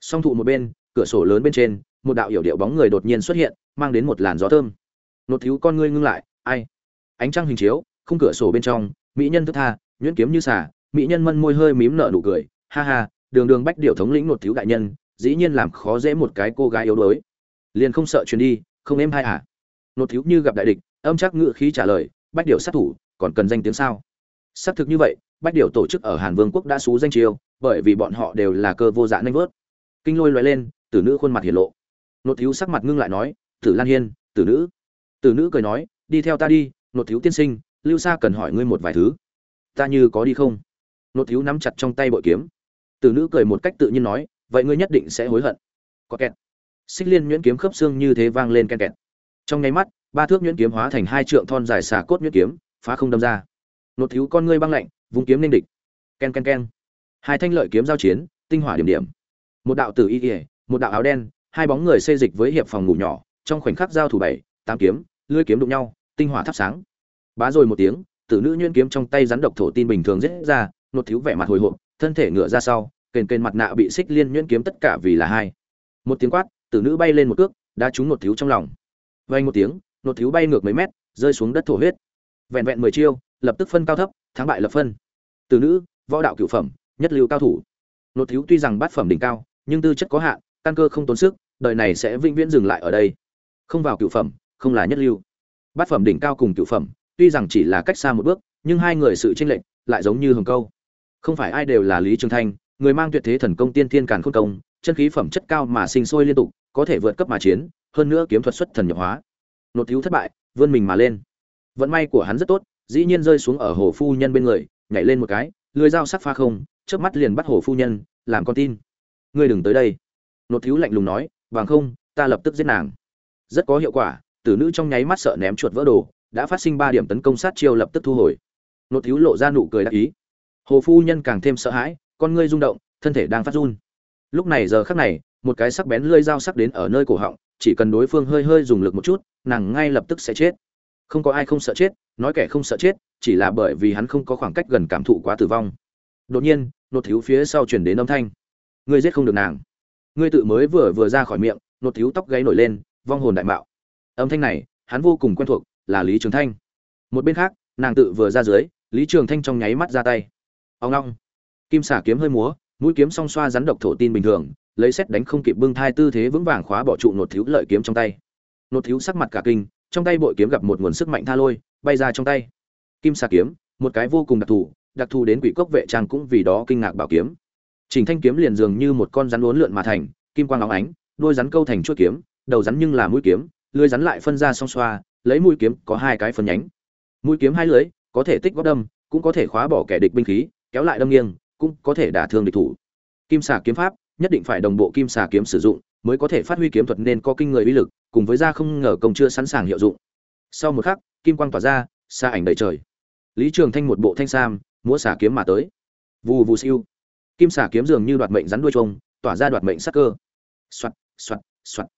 song thụ một bên, cửa sổ lớn bên trên, một đạo hiểu điệu bóng người đột nhiên xuất hiện, mang đến một làn gió thơm nột thiếu con ngươi ngưng lại, ai? Ánh trăng hình chiếu, khung cửa sổ bên trong, mỹ nhân thức tha, nhuyễn kiếm như xả mỹ nhân mân môi hơi mím nở nụ cười, ha ha, đường đường bách điệu thống lĩnh nột thiếu đại nhân, dĩ nhiên làm khó dễ một cái cô gái yếu đuối. Liền không sợ truyền đi, không êm hay à? Nột thiếu như gặp đại địch, âm chắc ngự khí trả lời, bách điệu sát thủ, còn cần danh tiếng sao? Xác thực như vậy, bách điệu tổ chức ở hàn vương quốc đã xú danh chiêu bởi vì bọn họ đều là cơ vô dạ nanh vớt. Kinh lôi loại lên, tử nữ khuôn mặt hiển lộ. Nột thiếu sắc mặt ngưng lại nói, tử lan hiên, tử nữ tử nữ cười nói đi theo ta đi nột thiếu tiên sinh lưu sa cần hỏi ngươi một vài thứ. Ta như có đi không? Nột thiếu nắm chặt trong tay bội kiếm. Tử nữ cười một cách tự nhiên nói vậy ngươi nhất định sẽ hối hận. Có kẹt. Xích liên nhuyễn kiếm khớp xương như thế vang lên ken kẹt. Trong nháy mắt ba thước nhuyễn kiếm hóa thành hai trượng thon dài xà cốt nhuyễn kiếm phá không đâm ra. Nột thiếu con ngươi băng lạnh vùng kiếm lên địch. Ken ken ken. Hai thanh lợi kiếm giao chiến tinh hỏa điểm điểm. Một đạo tử y y, một đạo áo đen hai bóng người xê dịch với hiệp phòng ngủ nhỏ trong khoảnh khắc giao thủ bảy tám kiếm lưỡi kiếm đụng nhau, tinh hỏa thắp sáng. Bá rồi một tiếng, tử nữ nhuyễn kiếm trong tay rắn độc thổ tin bình thường giết ra, nột thiếu vẻ mặt hồi hộp, thân thể ngửa ra sau, kền kền mặt nạ bị xích liên nhuyễn kiếm tất cả vì là hai. Một tiếng quát, tử nữ bay lên một cước đã trúng nột thiếu trong lòng. Vang một tiếng, nột thiếu bay ngược mấy mét, rơi xuống đất thổ huyết. Vẹn vẹn mười chiêu, lập tức phân cao thấp, thắng bại lập phân. Tử nữ, võ đạo cửu phẩm, nhất lưu cao thủ. Nột thiếu tuy rằng bát phẩm đỉnh cao, nhưng tư chất có hạn, căn cơ không tốn sức, đời này sẽ vĩnh viễn dừng lại ở đây. Không vào cửu phẩm không là nhất lưu. Bát phẩm đỉnh cao cùng cửu phẩm, tuy rằng chỉ là cách xa một bước, nhưng hai người sự chênh lệch lại giống như hồng câu. Không phải ai đều là lý trường thanh, người mang tuyệt thế thần công tiên thiên càn khôn công, chân khí phẩm chất cao mà sinh sôi liên tục, có thể vượt cấp mà chiến, hơn nữa kiếm thuật xuất thần nhập hóa. Nột thiếu thất bại, vươn mình mà lên. Vận may của hắn rất tốt, dĩ nhiên rơi xuống ở hồ phu nhân bên người, nhảy lên một cái, lưới dao sắc pha không trước mắt liền bắt hồ phu nhân, làm con tin. Ngươi đừng tới đây. Nột thiếu lạnh lùng nói bằng không, ta lập tức giết nàng. Rất có hiệu quả tử nữ trong nháy mắt sợ ném chuột vỡ đồ, đã phát sinh ba điểm tấn công sát chiêu lập tức thu hồi. Nột thiếu lộ ra nụ cười đắc ý. Hồ phu nhân càng thêm sợ hãi, con ngươi rung động, thân thể đang phát run. Lúc này giờ khắc này, một cái sắc bén lưỡi dao sắc đến ở nơi cổ họng, chỉ cần đối phương hơi hơi dùng lực một chút, nàng ngay lập tức sẽ chết. Không có ai không sợ chết, nói kẻ không sợ chết, chỉ là bởi vì hắn không có khoảng cách gần cảm thụ quá tử vong. Đột nhiên nột thiếu phía sau chuyển đến âm thanh. Ngươi giết không được nàng. Ngươi tự mới vừa vừa ra khỏi miệng nột thiếu tóc gáy nổi lên, vong hồn đại mạo âm thanh này, hắn vô cùng quen thuộc, là lý trường thanh. Một bên khác, nàng tự vừa ra dưới, lý trường thanh trong nháy mắt ra tay. Ao ngong. Kim xả kiếm hơi múa, mũi kiếm song xoa rắn độc thổ tin bình thường, lấy xét đánh không kịp bưng thai tư thế vững vàng khóa bỏ trụ nột thiếu lợi kiếm trong tay. Nột thiếu sắc mặt cả kinh, trong tay bội kiếm gặp một nguồn sức mạnh tha lôi, bay ra trong tay. Kim xà kiếm, một cái vô cùng đặc thù đặc thù đến quỷ cốc vệ trang cũng vì đó kinh ngạc bảo kiếm. Trình thanh kiếm liền dường như một con rắn uốn lượn mà thành, kim quang óng ánh đuôi rắn câu thành chuôi kiếm, đầu rắn nhưng là mũi kiếm lưỡi rắn lại phân ra song xoa, lấy mũi kiếm, có hai cái phần nhánh. Mũi kiếm hai lưỡi có thể tích góp đâm, cũng có thể khóa bỏ kẻ địch binh khí, kéo lại đâm nghiêng, cũng có thể đả thương địch thủ. Kim xà kiếm pháp, nhất định phải đồng bộ kim xà kiếm sử dụng, mới có thể phát huy kiếm thuật nên có kinh người uy lực, cùng với ra không ngờ công chưa sẵn sàng hiệu dụng. Sau một khắc, kim quang tỏa ra, xa ảnh đầy trời. Lý trường thanh một bộ thanh sam, múa xà kiếm mà tới. Vù vù siêu. Kim xà kiếm dường như đoạt mệnh rắn đuôi trông, tỏa ra đoạt mệnh sắc cơ. Soạt soạt soạt.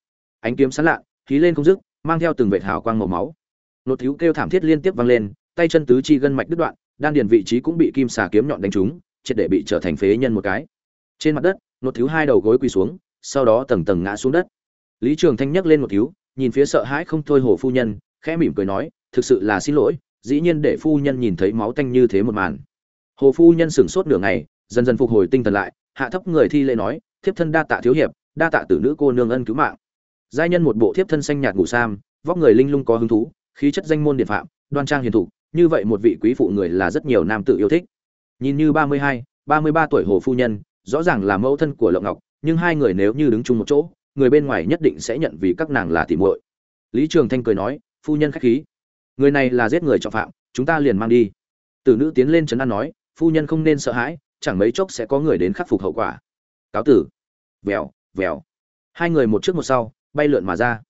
Ánh kiếm sán lạ khí lên không dứt, mang theo từng vệt hào quang màu máu. Nột thiếu kêu thảm thiết liên tiếp vang lên, tay chân tứ chi gân mạch đứt đoạn, đan điền vị trí cũng bị kim xà kiếm nhọn đánh trúng, triệt để bị trở thành phế nhân một cái. Trên mặt đất, nột thiếu hai đầu gối quỳ xuống, sau đó tầng tầng ngã xuống đất. Lý trường thanh nhấc lên một thiếu, nhìn phía sợ hãi không thôi hồ phu nhân, khẽ mỉm cười nói, thực sự là xin lỗi, dĩ nhiên để phu nhân nhìn thấy máu tanh như thế một màn. Hồ phu nhân sững sốt nửa ngày, dần dần phục hồi tinh thần lại, hạ thấp người thi lễ nói, thiếp thân đa tạ thiếu hiệp, đa tạ tử nữ cô nương ân cứu mạng giai nhân một bộ thiếp thân xanh nhạt ngủ sam, vóc người linh lung có hứng thú, khí chất danh môn điện phạm, đoan trang hiền thục, như vậy một vị quý phụ người là rất nhiều nam tự yêu thích. Nhìn như ba mươi hai, ba mươi ba tuổi hồ phu nhân, rõ ràng là mẫu thân của lộng ngọc, nhưng hai người nếu như đứng chung một chỗ, người bên ngoài nhất định sẽ nhận vì các nàng là tỉ muội. Lý trường thanh cười nói, phu nhân khách khí. Người này là giết người trọng phạm, chúng ta liền mang đi. Tử nữ tiến lên trấn an nói, phu nhân không nên sợ hãi, chẳng mấy chốc sẽ có người đến khắc phục hậu quả. Cáo tử. Vèo vèo. Hai người một trước một sau bay lượn mà ra.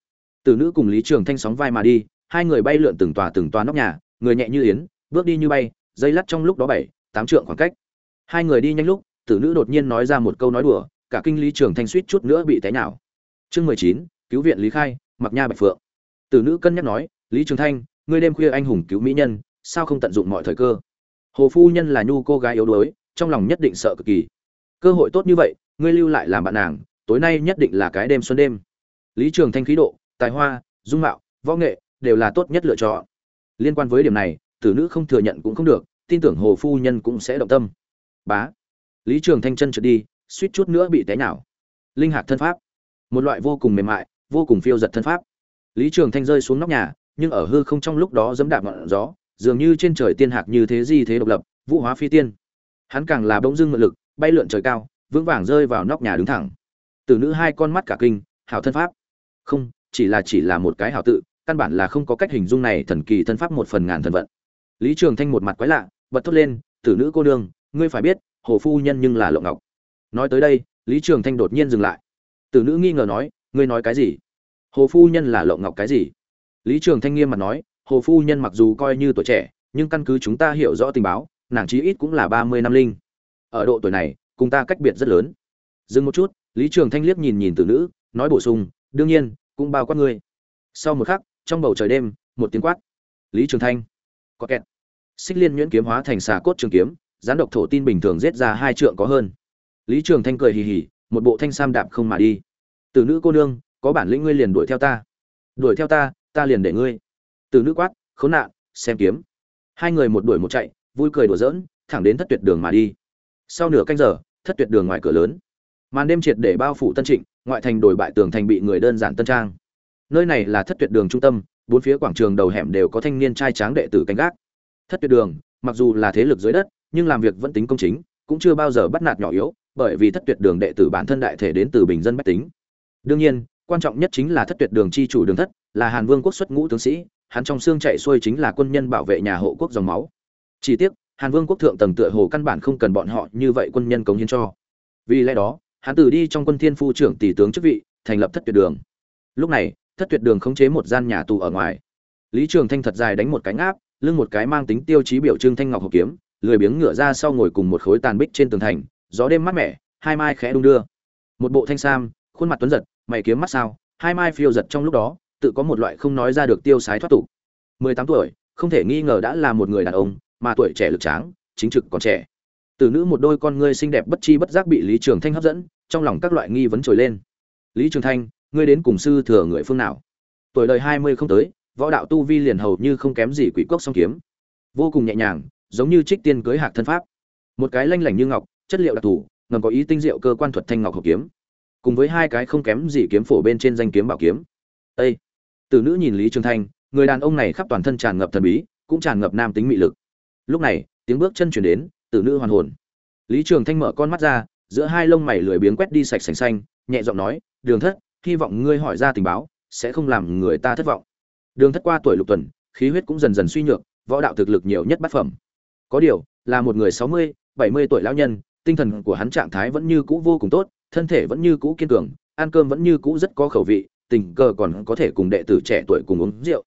Tử nữ cùng lý trường thanh sóng vai mà đi, hai người bay lượn từng tòa từng tòa nóc nhà, người nhẹ như yến, bước đi như bay, dây lắt trong lúc đó bảy, tám trượng khoảng cách. Hai người đi nhanh lúc tử nữ đột nhiên nói ra một câu nói đùa, cả kinh lý trường thanh suýt chút nữa bị té nhào. Chương mười chín, cứu viện lý khai, mặc nha bạch phượng. Tử nữ cân nhắc nói, lý trường thanh, ngươi đêm khuya anh hùng cứu mỹ nhân, sao không tận dụng mọi thời cơ? Hồ phu nhân là nhu cô gái yếu đuối, trong lòng nhất định sợ cực kỳ. Cơ hội tốt như vậy, ngươi lưu lại làm bạn nàng, tối nay nhất định là cái đêm xuân đêm lý trường thanh khí độ, tài hoa, dung mạo, võ nghệ đều là tốt nhất lựa chọn. Liên quan với điểm này, tử nữ không thừa nhận cũng không được, tin tưởng hồ phu nhân cũng sẽ động tâm. Bá. Lý trường thanh chân trượt đi, suýt chút nữa bị té nhào. Linh hạt thân pháp. Một loại vô cùng mềm mại, vô cùng phiêu giật thân pháp. Lý trường thanh rơi xuống nóc nhà, nhưng ở hư không trong lúc đó giẫm đạp ngọn gió, dường như trên trời tiên hạc như thế gì thế độc lập, vũ hóa phi tiên. Hắn càng là bỗng dưng mượn lực, bay lượn trời cao, vững vàng rơi vào nóc nhà đứng thẳng. Tử nữ hai con mắt cả kinh, hảo thân pháp không, chỉ là chỉ là một cái hảo tự, căn bản là không có cách hình dung này thần kỳ thân pháp một phần ngàn thần vận. Lý trường thanh một mặt quái lạ, bật thốt lên, tử nữ cô nương, ngươi phải biết, hồ phu nhân nhưng là lộng ngọc. Nói tới đây, lý trường thanh đột nhiên dừng lại. Tử nữ nghi ngờ nói, ngươi nói cái gì? Hồ phu nhân là lộng ngọc cái gì? Lý trường thanh nghiêm mặt nói, hồ phu nhân mặc dù coi như tuổi trẻ, nhưng căn cứ chúng ta hiểu rõ tình báo, nàng chí ít cũng là ba mươi năm linh. Ở độ tuổi này, cùng ta cách biệt rất lớn. Dừng một chút, lý trường thanh liếc nhìn nhìn từ nữ, nói bổ sung đương nhiên, cũng bao quát ngươi. Sau một khắc, trong bầu trời đêm, một tiếng quát. Lý trường thanh, có kẹt. Xích liên nhuyễn kiếm hóa thành xà cốt trường kiếm, gián độc thổ tin bình thường giết ra hai trượng có hơn. Lý trường thanh cười hì hì, một bộ thanh sam đạp không mà đi. Từ nữ cô nương, có bản lĩnh ngươi liền đuổi theo ta. Đuổi theo ta ta liền để ngươi. Từ nữ quát, khốn nạn, xem kiếm. Hai người một đuổi một chạy, vui cười đùa giỡn, thẳng đến thất tuyệt đường mà đi. Sau nửa canh giờ, thất tuyệt đường ngoài cửa lớn màn đêm triệt để bao phủ tân trịnh, ngoại thành đổi bại tường thành bị người đơn giản tân trang. Nơi này là thất tuyệt đường trung tâm, bốn phía quảng trường đầu hẻm đều có thanh niên trai tráng đệ tử canh gác. Thất tuyệt đường, mặc dù là thế lực dưới đất, nhưng làm việc vẫn tính công chính, cũng chưa bao giờ bắt nạt nhỏ yếu, bởi vì thất tuyệt đường đệ tử bản thân đại thể đến từ bình dân bách tính. Đương nhiên, quan trọng nhất chính là thất tuyệt đường chi chủ đường thất, là hàn vương quốc xuất ngũ tướng sĩ, hắn trong xương chạy xuôi chính là quân nhân bảo vệ nhà hộ quốc dòng máu. Chỉ tiếc, hàn vương quốc thượng tầng tựa hồ căn bản không cần bọn họ như vậy quân nhân cống hiến cho. Vì lẽ đó hắn từ đi trong quân thiên phu trưởng tỷ tướng chức vị, thành lập thất tuyệt đường. Lúc này, thất tuyệt đường khống chế một gian nhà tù ở ngoài. Lý trường thanh thật dài đánh một cái áp lưng một cái mang tính tiêu chí biểu trưng thanh ngọc hộp kiếm, lười biếng ngửa ra sau ngồi cùng một khối tàn bích trên tường thành, gió đêm mát mẻ, hai mai khẽ đung đưa. Một bộ thanh sam, khuôn mặt tuấn giật, mày kiếm mắt sao, hai mai phiêu giật trong lúc đó, tự có một loại không nói ra được tiêu sái thoát tục. Mười tám tuổi, không thể nghi ngờ đã là một người đàn ông, mà tuổi trẻ lực tráng, chính trực còn trẻ tử nữ một đôi con ngươi xinh đẹp bất chi bất giác bị lý trường thanh hấp dẫn, trong lòng các loại nghi vấn trồi lên. Lý trường thanh, ngươi đến cùng sư thừa người phương nào? Tuổi đời hai mươi không tới, võ đạo tu vi liền hầu như không kém gì quỷ Quốc song kiếm. Vô cùng nhẹ nhàng, giống như trích tiên cưới hạc thân pháp. Một cái lanh lảnh như ngọc, chất liệu đặc thù, ngầm có ý tinh diệu cơ quan thuật thanh ngọc hộp kiếm. Cùng với hai cái không kém gì kiếm phổ bên trên danh kiếm bảo kiếm. Ê! từ nữ nhìn lý trường thanh, người đàn ông này khắp toàn thân tràn ngập thần bí, cũng tràn ngập nam tính mị lực. Lúc này, tiếng bước chân chuyển đến tử nữ hoàn hồn. Lý trường thanh mở con mắt ra, giữa hai lông mày lười biếng quét đi sạch sành xanh, nhẹ giọng nói, đường thất, hy vọng ngươi hỏi ra tình báo, sẽ không làm người ta thất vọng. Đường thất qua tuổi lục tuần, khí huyết cũng dần dần suy nhược, võ đạo thực lực nhiều nhất bát phẩm. Có điều, là một người sáu mươi, bảy mươi tuổi lão nhân, tinh thần của hắn trạng thái vẫn như cũ vô cùng tốt, thân thể vẫn như cũ kiên cường, ăn cơm vẫn như cũ rất có khẩu vị, tình cờ còn có thể cùng đệ tử trẻ tuổi cùng uống rượu.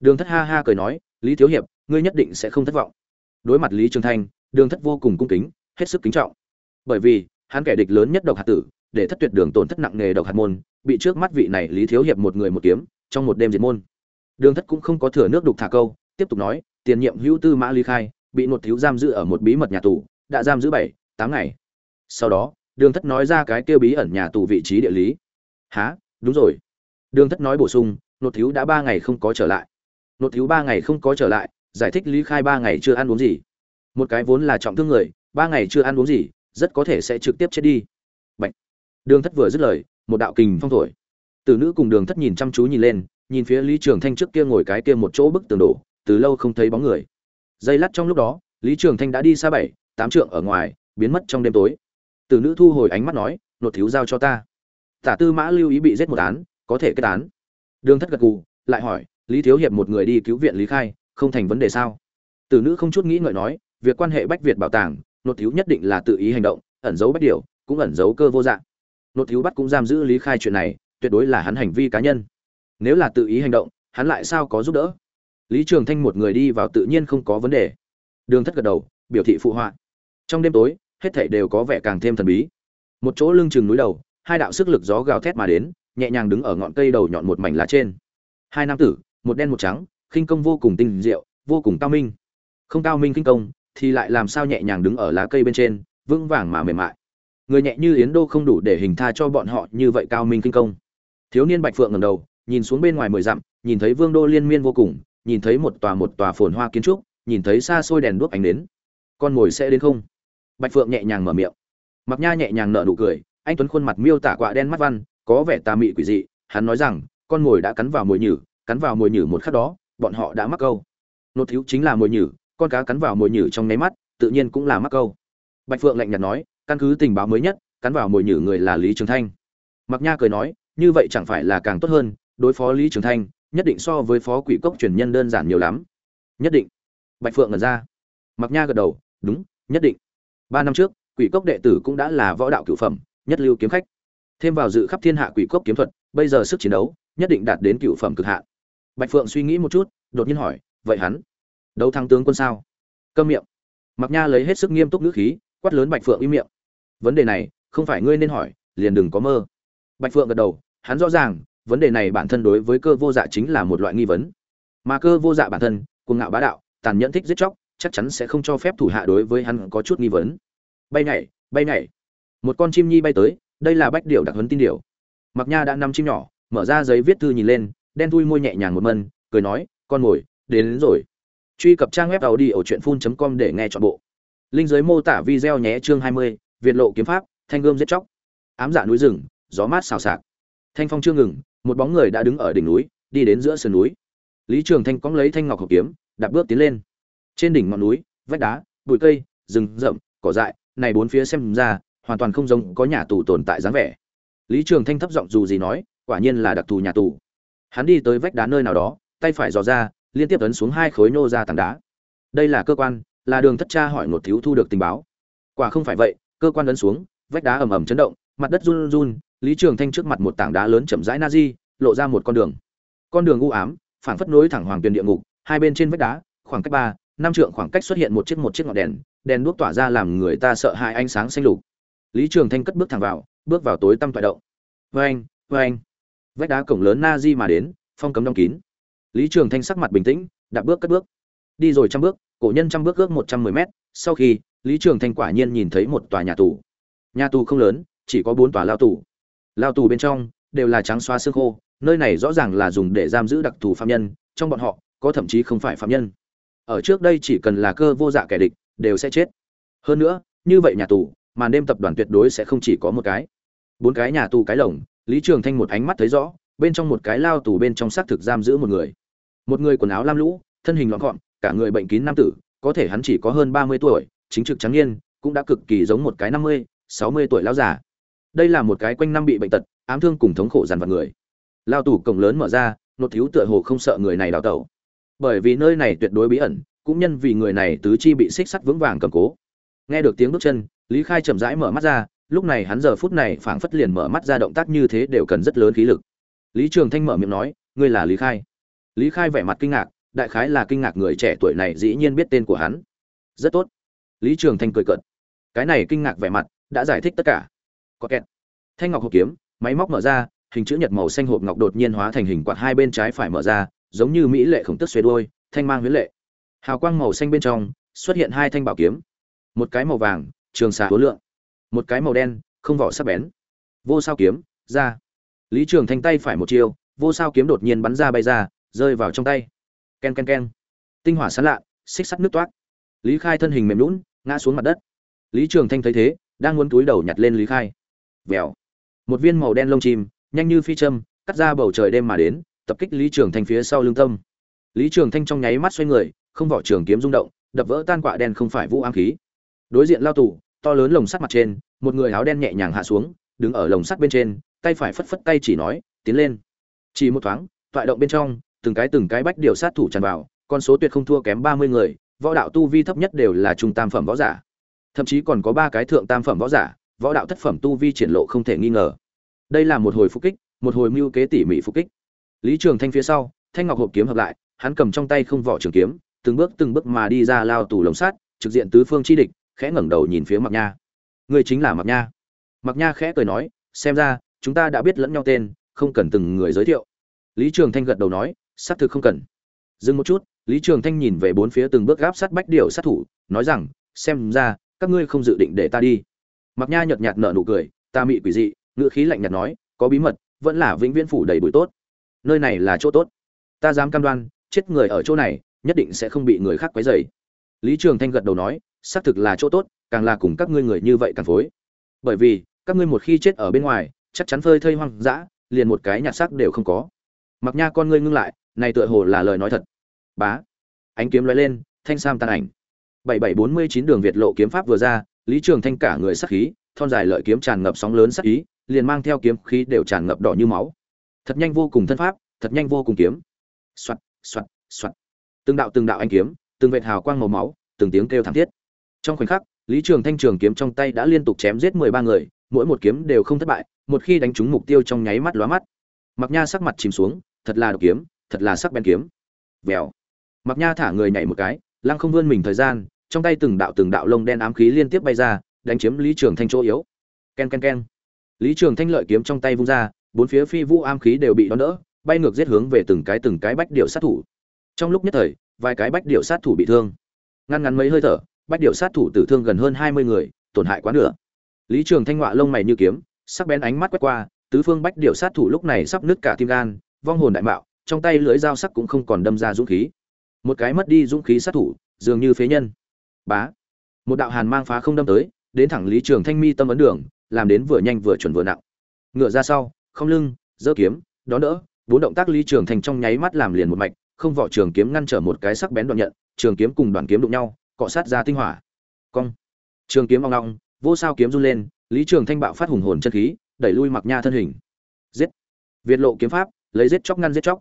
Đường thất ha ha cười nói, lý thiếu hiệp, ngươi nhất định sẽ không thất vọng. Đối mặt lý trường thanh đường thất vô cùng cung kính, hết sức kính trọng. Bởi vì, hắn kẻ địch lớn nhất độc hạt tử, để thất tuyệt đường tổn thất nặng nề độc hạt môn, bị trước mắt vị này lý thiếu hiệp một người một kiếm, trong một đêm diệt môn. Đường thất cũng không có thừa nước đục thả câu, tiếp tục nói, tiền nhiệm hữu tư mã lý khai, bị một thiếu giam giữ ở một bí mật nhà tù, đã giam giữ bảy, tám ngày. Sau đó, đường thất nói ra cái tiêu bí ẩn nhà tù vị trí địa lý. Há đúng rồi. Đường thất nói bổ sung, nột thiếu đã ba ngày không có trở lại. Nột thiếu ba ngày không có trở lại, giải thích lý khai ba ngày chưa ăn uống gì một cái vốn là trọng thương người, ba ngày chưa ăn uống gì, rất có thể sẽ trực tiếp chết đi. Bạch. đường thất vừa dứt lời, một đạo kình phong thổi. Từ nữ cùng đường thất nhìn chăm chú nhìn lên, nhìn phía lý trường thanh trước kia ngồi cái kia một chỗ bức tường đổ, từ lâu không thấy bóng người. Dây lắt trong lúc đó, lý trường thanh đã đi xa bảy, tám trượng ở ngoài, biến mất trong đêm tối. Từ nữ thu hồi ánh mắt nói nộp thiếu giao cho ta. Tả tư mã lưu ý bị giết một án, có thể kết án. Đường thất gật gù, lại hỏi, lý thiếu hiệp một người đi cứu viện lý khai, không thành vấn đề sao? Từ nữ không chút nghĩ ngợi nói việc quan hệ bách việt bảo tàng nội thiếu nhất định là tự ý hành động, ẩn giấu bách điều, cũng ẩn giấu cơ vô dạng nội thiếu bắt cũng giam giữ lý khai chuyện này, tuyệt đối là hắn hành vi cá nhân. Nếu là tự ý hành động, hắn lại sao có giúp đỡ? Lý trường thanh một người đi vào tự nhiên không có vấn đề. Đường thất gật đầu, biểu thị phụ họa. Trong đêm tối, hết thảy đều có vẻ càng thêm thần bí. Một chỗ lưng chừng núi đầu, hai đạo sức lực gió gào thét mà đến, nhẹ nhàng đứng ở ngọn cây đầu nhọn một mảnh lá trên. Hai nam tử, một đen một trắng, khinh công vô cùng tinh diệu, vô cùng cao minh. Không cao minh khinh công thì lại làm sao nhẹ nhàng đứng ở lá cây bên trên, vững vàng mà mềm mại. Người nhẹ như yến đô không đủ để hình tha cho bọn họ như vậy cao minh kinh công. Thiếu niên bạch phượng ngầm đầu, nhìn xuống bên ngoài mười dặm, nhìn thấy vương đô liên miên vô cùng, nhìn thấy một tòa một tòa phồn hoa kiến trúc, nhìn thấy xa xôi đèn đuốc ánh đến con mồi sẽ đến không? Bạch phượng nhẹ nhàng mở miệng. Mặc nha nhẹ nhàng nở nụ cười, anh tuấn khuôn mặt miêu tả quạ đen mắt văn, có vẻ tà mị quỷ dị, hắn nói rằng, con mồi đã cắn vào mồi nhử, cắn vào mồi nhử một khắc đó, bọn họ đã mắc câu. Nốt thiếu chính là mồi nhử con cá cắn vào mồi nhử trong nháy mắt, tự nhiên cũng là mắc câu. Bạch phượng lạnh nhạt nói, căn cứ tình báo mới nhất, cắn vào mồi nhử người là lý trường thanh. Mặc nha cười nói, như vậy chẳng phải là càng tốt hơn, đối phó lý trường thanh, nhất định so với phó quỷ cốc truyền nhân đơn giản nhiều lắm. Nhất định. Bạch phượng ngẩn ra. Mặc nha gật đầu, đúng, nhất định. Ba năm trước, quỷ cốc đệ tử cũng đã là võ đạo cửu phẩm, nhất lưu kiếm khách. Thêm vào dự khắp thiên hạ quỷ cốc kiếm thuật, bây giờ sức chiến đấu, nhất định đạt đến cửu phẩm cực hạn. Bạch phượng suy nghĩ một chút, đột nhiên hỏi, vậy hắn? Đấu thắng tướng quân sao? Câm miệng. Mặc nha lấy hết sức nghiêm túc ngữ khí quát lớn bạch phượng im miệng. Vấn đề này không phải ngươi nên hỏi liền đừng có mơ. Bạch phượng gật đầu hắn rõ ràng vấn đề này bản thân đối với cơ vô dạ chính là một loại nghi vấn. Mà cơ vô dạ bản thân cuồng ngạo bá đạo tàn nhẫn thích giết chóc chắc chắn sẽ không cho phép thủ hạ đối với hắn có chút nghi vấn. Bay nhảy bay nhảy. Một con chim nhi bay tới đây là bách điệu đặc huấn tin điều. mặc nha đã năm chim nhỏ mở ra giấy viết thư nhìn lên đen thui môi nhẹ nhàng một mân cười nói con mồi đến, đến rồi truy cập trang web tàu đi ở truyện phun com để nghe chọn bộ. Linh giới mô tả video nhé chương 20, việt lộ kiếm pháp thanh gươm giết chóc. Ám dạ núi rừng gió mát xào xạc. Thanh phong chưa ngừng một bóng người đã đứng ở đỉnh núi đi đến giữa sườn núi. Lý trường thanh cóng lấy thanh ngọc hộp kiếm đạp bước tiến lên. Trên đỉnh ngọn núi vách đá bụi cây rừng rậm cỏ dại này bốn phía xem ra hoàn toàn không giống có nhà tù tồn tại dáng vẻ. Lý trường thanh thấp giọng dù gì nói quả nhiên là đặc thù nhà tù. Hắn đi tới vách đá nơi nào đó tay phải dò ra liên tiếp ấn xuống hai khối nô ra tảng đá. Đây là cơ quan, là đường thất tra hỏi một thiếu thu được tình báo. Quả không phải vậy, cơ quan ấn xuống, vách đá ầm ầm chấn động, mặt đất run run, lý trường thanh trước mặt một tảng đá lớn chậm rãi na di, lộ ra một con đường. Con đường u ám, phảng phất nối thẳng hoàng tuyền địa ngục, hai bên trên vách đá, khoảng cách ba, năm trượng khoảng cách xuất hiện một chiếc một chiếc ngọn đèn đèn đuốc tỏa ra làm người ta sợ hãi ánh sáng xanh lục. Lý trường thanh cất bước thẳng vào, bước vào tối tăm toại động. Vê anh vê anh vách đá cổng lớn na di mà đến, phong cấm đóng kín lý trường thanh sắc mặt bình tĩnh, đạp bước cất bước. Đi rồi trăm bước, cổ nhân trăm bước ước một trăm mười mét, sau khi, lý trường thanh quả nhiên nhìn thấy một tòa nhà tù. Nhà tù không lớn, chỉ có bốn tòa lao tù. Lao tù bên trong, đều là trắng xoa xương khô, nơi này rõ ràng là dùng để giam giữ đặc thù phạm nhân, trong bọn họ, có thậm chí không phải phạm nhân. Ở trước đây chỉ cần là cơ vô dạ kẻ địch, đều sẽ chết. Hơn nữa, như vậy nhà tù, màn đêm tập đoàn tuyệt đối sẽ không chỉ có một cái. Bốn cái nhà tù cái lồng, lý trường thanh một ánh mắt thấy rõ, bên trong một cái lao tù bên trong xác thực giam giữ một người một người quần áo lam lũ, thân hình loạn gọn, cả người bệnh kín nam tử, có thể hắn chỉ có hơn ba mươi tuổi, chính trực trắng niên, cũng đã cực kỳ giống một cái năm mươi, sáu mươi tuổi lão già. Đây là một cái quanh năm bị bệnh tật, ám thương cùng thống khổ dằn vặt người. Lao tù cổng lớn mở ra, nột thiếu tựa hồ không sợ người này đào tẩu. Bởi vì nơi này tuyệt đối bí ẩn, cũng nhân vì người này tứ chi bị xích sắt vững vàng cầm cố. Nghe được tiếng bước chân, lý khai chậm rãi mở mắt ra, lúc này hắn giờ phút này phảng phất liền mở mắt ra động tác như thế đều cần rất lớn khí lực. Lý trường thanh mở miệng nói, ngươi là lý khai? Lý khai vẻ mặt kinh ngạc, đại khái là kinh ngạc người trẻ tuổi này dĩ nhiên biết tên của hắn. Rất tốt. Lý trường thanh cười cợt. Cái này kinh ngạc vẻ mặt, đã giải thích tất cả. Có kẹt. Thanh ngọc hộp kiếm, máy móc mở ra, hình chữ nhật màu xanh hộp ngọc đột nhiên hóa thành hình quạt hai bên trái phải mở ra, giống như mỹ lệ khổng tức xuề đôi thanh mang huyết lệ. Hào quang màu xanh bên trong, xuất hiện hai thanh bảo kiếm. Một cái màu vàng, trường xà hối lượng. Một cái màu đen, không vỏ sắc bén. Vô sao kiếm, ra. Lý trường thanh tay phải một chiêu, vô sao kiếm đột nhiên bắn ra bay ra rơi vào trong tay. Ken ken ken. Tinh hỏa sán lạ, xích sắt nước toát lý khai thân hình mềm lún ngã xuống mặt đất. Lý trường thanh thấy thế, đang muốn túi đầu nhặt lên lý khai. Vèo. Một viên màu đen lông chim, nhanh như phi châm, cắt ra bầu trời đêm mà đến, tập kích lý trường thanh phía sau lưng tâm. Lý trường thanh trong nháy mắt xoay người, không vỏ trường kiếm rung động, đập vỡ tan quạ đen không phải vũ ám khí. Đối diện lao tù, to lớn lồng sắt mặt trên, một người áo đen nhẹ nhàng hạ xuống, đứng ở lồng sắt bên trên, tay phải phất phất tay chỉ nói, tiến lên. Chỉ một thoáng, toại động bên trong từng cái từng cái bách điều sát thủ tràn vào, con số tuyệt không thua kém ba mươi người, võ đạo tu vi thấp nhất đều là trung tam phẩm võ giả. Thậm chí còn có ba cái thượng tam phẩm võ giả, võ đạo thất phẩm tu vi triển lộ không thể nghi ngờ. Đây là một hồi phục kích, một hồi mưu kế tỉ mỉ phục kích. Lý trường thanh phía sau, thanh ngọc hộp kiếm hợp lại, hắn cầm trong tay không vỏ trường kiếm, từng bước từng bước mà đi ra lao tù lồng sắt trực diện tứ phương chi địch, khẽ ngẩng đầu nhìn phía mặc nha. Người chính là mặc nha. Mặc nha khẽ cười nói, xem ra, chúng ta đã biết lẫn nhau tên, không cần từng người giới thiệu. Lý trường thanh gật đầu nói xác thực không cần. Dừng một chút, lý trường thanh nhìn về bốn phía từng bước gáp sát bách điệu sát thủ, nói rằng, xem ra, các ngươi không dự định để ta đi. Mặc nha nhợt nhạt nở nụ cười, ta mị quỷ dị. Ngữ khí lạnh nhạt nói, có bí mật, vẫn là vĩnh viễn phủ đầy bụi tốt. Nơi này là chỗ tốt. Ta dám cam đoan, chết người ở chỗ này, nhất định sẽ không bị người khác quấy rầy. Lý trường thanh gật đầu nói, xác thực là chỗ tốt, càng là cùng các ngươi người như vậy càng phối. Bởi vì, các ngươi một khi chết ở bên ngoài, chắc chắn phơi thây hoang dã, liền một cái nhặt xác đều không có mặc nha con ngươi ngưng lại, này tựa hồ là lời nói thật. Bá. Ánh kiếm lóe lên, thanh sam tan ảnh. Bảy bảy bốn mươi chín đường việt lộ kiếm pháp vừa ra, lý trường thanh cả người sắc khí, thon dài lợi kiếm tràn ngập sóng lớn sắc ý, liền mang theo kiếm khí đều tràn ngập đỏ như máu. Thật nhanh vô cùng thân pháp, thật nhanh vô cùng kiếm. Xoạt xoạt xoạt. Từng đạo từng đạo anh kiếm, từng vệt hào quang màu máu, từng tiếng kêu thảm thiết. Trong khoảnh khắc, lý trường thanh trường kiếm trong tay đã liên tục chém giết mười ba người, mỗi một kiếm đều không thất bại, một khi đánh trúng mục tiêu trong nháy mắt lóa mắt. Mặc nha sắc mặt chìm xuống thật là độc kiếm, thật là sắc bén kiếm. Vèo. Mặc nha thả người nhảy một cái, lăng không vươn mình thời gian, trong tay từng đạo từng đạo lông đen ám khí liên tiếp bay ra, đánh chiếm lý trường thanh chỗ yếu. Ken ken ken. Lý trường thanh lợi kiếm trong tay vung ra, bốn phía phi vũ ám khí đều bị đón đỡ, bay ngược giết hướng về từng cái từng cái bách điệu sát thủ. Trong lúc nhất thời, vài cái bách điệu sát thủ bị thương. Ngăn ngắn mấy hơi thở, bách điệu sát thủ tử thương gần hơn hai mươi người, tổn hại quá nửa. Lý trường thanh ngọa lông mày như kiếm, sắc bén ánh mắt quét qua, tứ phương bách điệu sát thủ lúc này sắp nứt cả tim gan vong hồn đại mạo, trong tay lưỡi dao sắc cũng không còn đâm ra dũng khí. Một cái mất đi dũng khí sát thủ, dường như phế nhân. Bá. Một đạo hàn mang phá không đâm tới, đến thẳng lý trường thanh mi tâm ấn đường, làm đến vừa nhanh vừa chuẩn vừa nặng. Ngựa ra sau, không lưng, giơ kiếm, đón đỡ, bốn động tác lý trường thanh trong nháy mắt làm liền một mạch, không vỏ trường kiếm ngăn trở một cái sắc bén đoạn nhận, trường kiếm cùng đoàn kiếm đụng nhau, cọ sát ra tinh hỏa. Cong. Trường kiếm oong long vô sao kiếm run lên, lý trường thanh bạo phát hùng hồn chân khí, đẩy lui mặc nha thân hình. Giết. Việt lộ kiếm pháp lấy giết chóc ngăn giết chóc.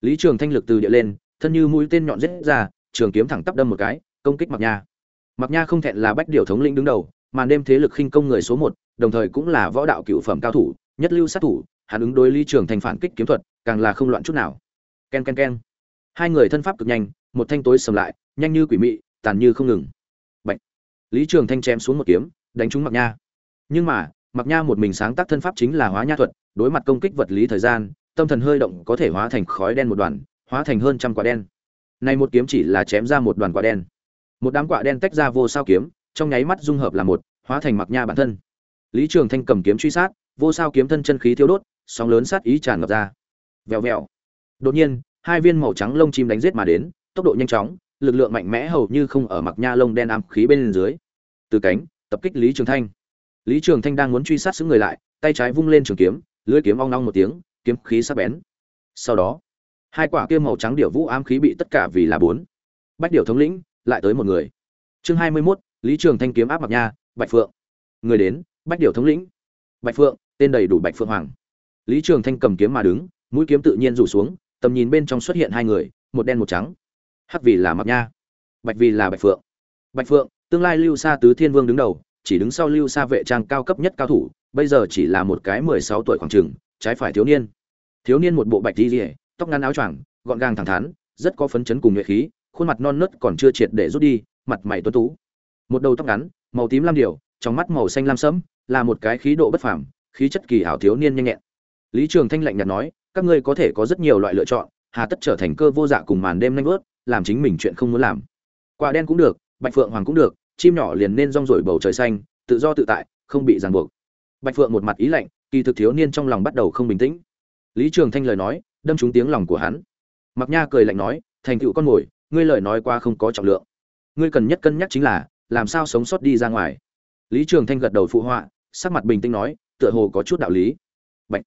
Lý trường thanh lực từ địa lên, thân như mũi tên nhọn giết ra, trường kiếm thẳng tắp đâm một cái, công kích mặc nha. Mặc nha không thẹn là bách điều thống lĩnh đứng đầu màn đêm thế lực khinh công người số một, đồng thời cũng là võ đạo cựu phẩm cao thủ, nhất lưu sát thủ, hắn ứng đối lý trường thanh phản kích kiếm thuật, càng là không loạn chút nào. Ken ken ken. Hai người thân pháp cực nhanh, một thanh tối sầm lại, nhanh như quỷ mị, tàn như không ngừng. Bạch. lý trường thanh chém xuống một kiếm, đánh trúng mặc nha. Nhưng mà mặc nha một mình sáng tác thân pháp chính là hóa nha thuật, đối mặt công kích vật lý thời gian tâm thần hơi động có thể hóa thành khói đen một đoàn, hóa thành hơn trăm quả đen. Này một kiếm chỉ là chém ra một đoàn quả đen. Một đám quả đen tách ra vô sao kiếm, trong nháy mắt dung hợp là một, hóa thành mặc nha bản thân. Lý trường thanh cầm kiếm truy sát, vô sao kiếm thân chân khí thiêu đốt, sóng lớn sát ý tràn ngập ra. Vèo vèo. Đột nhiên, hai viên màu trắng lông chim đánh giết mà đến, tốc độ nhanh chóng, lực lượng mạnh mẽ hầu như không ở mặc nha lông đen ám khí bên dưới. Từ cánh, tập kích lý trường thanh. Lý trường thanh đang muốn truy sát xứ người lại, tay trái vung lên trường kiếm, lưỡi kiếm ong ong một tiếng kiếm khí sắc bén. Sau đó hai quả kia màu trắng điệu vũ ám khí bị tất cả vì là bốn. Bách điệu thống lĩnh lại tới một người. Chương hai mươi 21, lý trường thanh kiếm áp mặc nha bạch phượng. Người đến bách điệu thống lĩnh. Bạch phượng tên đầy đủ bạch phượng hoàng. Lý trường thanh cầm kiếm mà đứng mũi kiếm tự nhiên rủ xuống tầm nhìn bên trong xuất hiện hai người một đen một trắng. Hắc vì là mặc nha bạch vì là bạch phượng. Bạch phượng tương lai lưu sa tứ thiên vương đứng đầu chỉ đứng sau lưu sa vệ trang cao cấp nhất cao thủ bây giờ chỉ là một cái mười sáu tuổi khoảng trường trái phải thiếu niên thiếu niên một bộ bạch di rỉa tóc ngắn áo choàng, gọn gàng thẳng thắn, rất có phấn chấn cùng nhuệ khí, khuôn mặt non nớt còn chưa triệt để rút đi, mặt mày tuấn tú. Một đầu tóc ngắn, màu tím lam điều trong mắt màu xanh lam sẫm, là một cái khí độ bất phàm, khí chất kỳ hảo thiếu niên nhanh nhẹn. Lý trường thanh lạnh nhạt nói, các ngươi có thể có rất nhiều loại lựa chọn, hà tất trở thành cơ vô dạ cùng màn đêm nhanh vớt, làm chính mình chuyện không muốn làm. Quả đen cũng được, bạch phượng hoàng cũng được, chim nhỏ liền nên rong rổi bầu trời xanh, tự do tự tại, không bị ràng buộc. Bạch phượng một mặt ý lạnh, kỳ thực thiếu niên trong lòng bắt đầu không bình tĩnh lý trường thanh lời nói đâm trúng tiếng lòng của hắn. Mặc nha cười lạnh nói thành tựu con ngồi, ngươi lời nói qua không có trọng lượng. Ngươi cần nhất cân nhắc chính là làm sao sống sót đi ra ngoài. Lý trường thanh gật đầu phụ họa sắc mặt bình tĩnh nói tựa hồ có chút đạo lý. Bạch.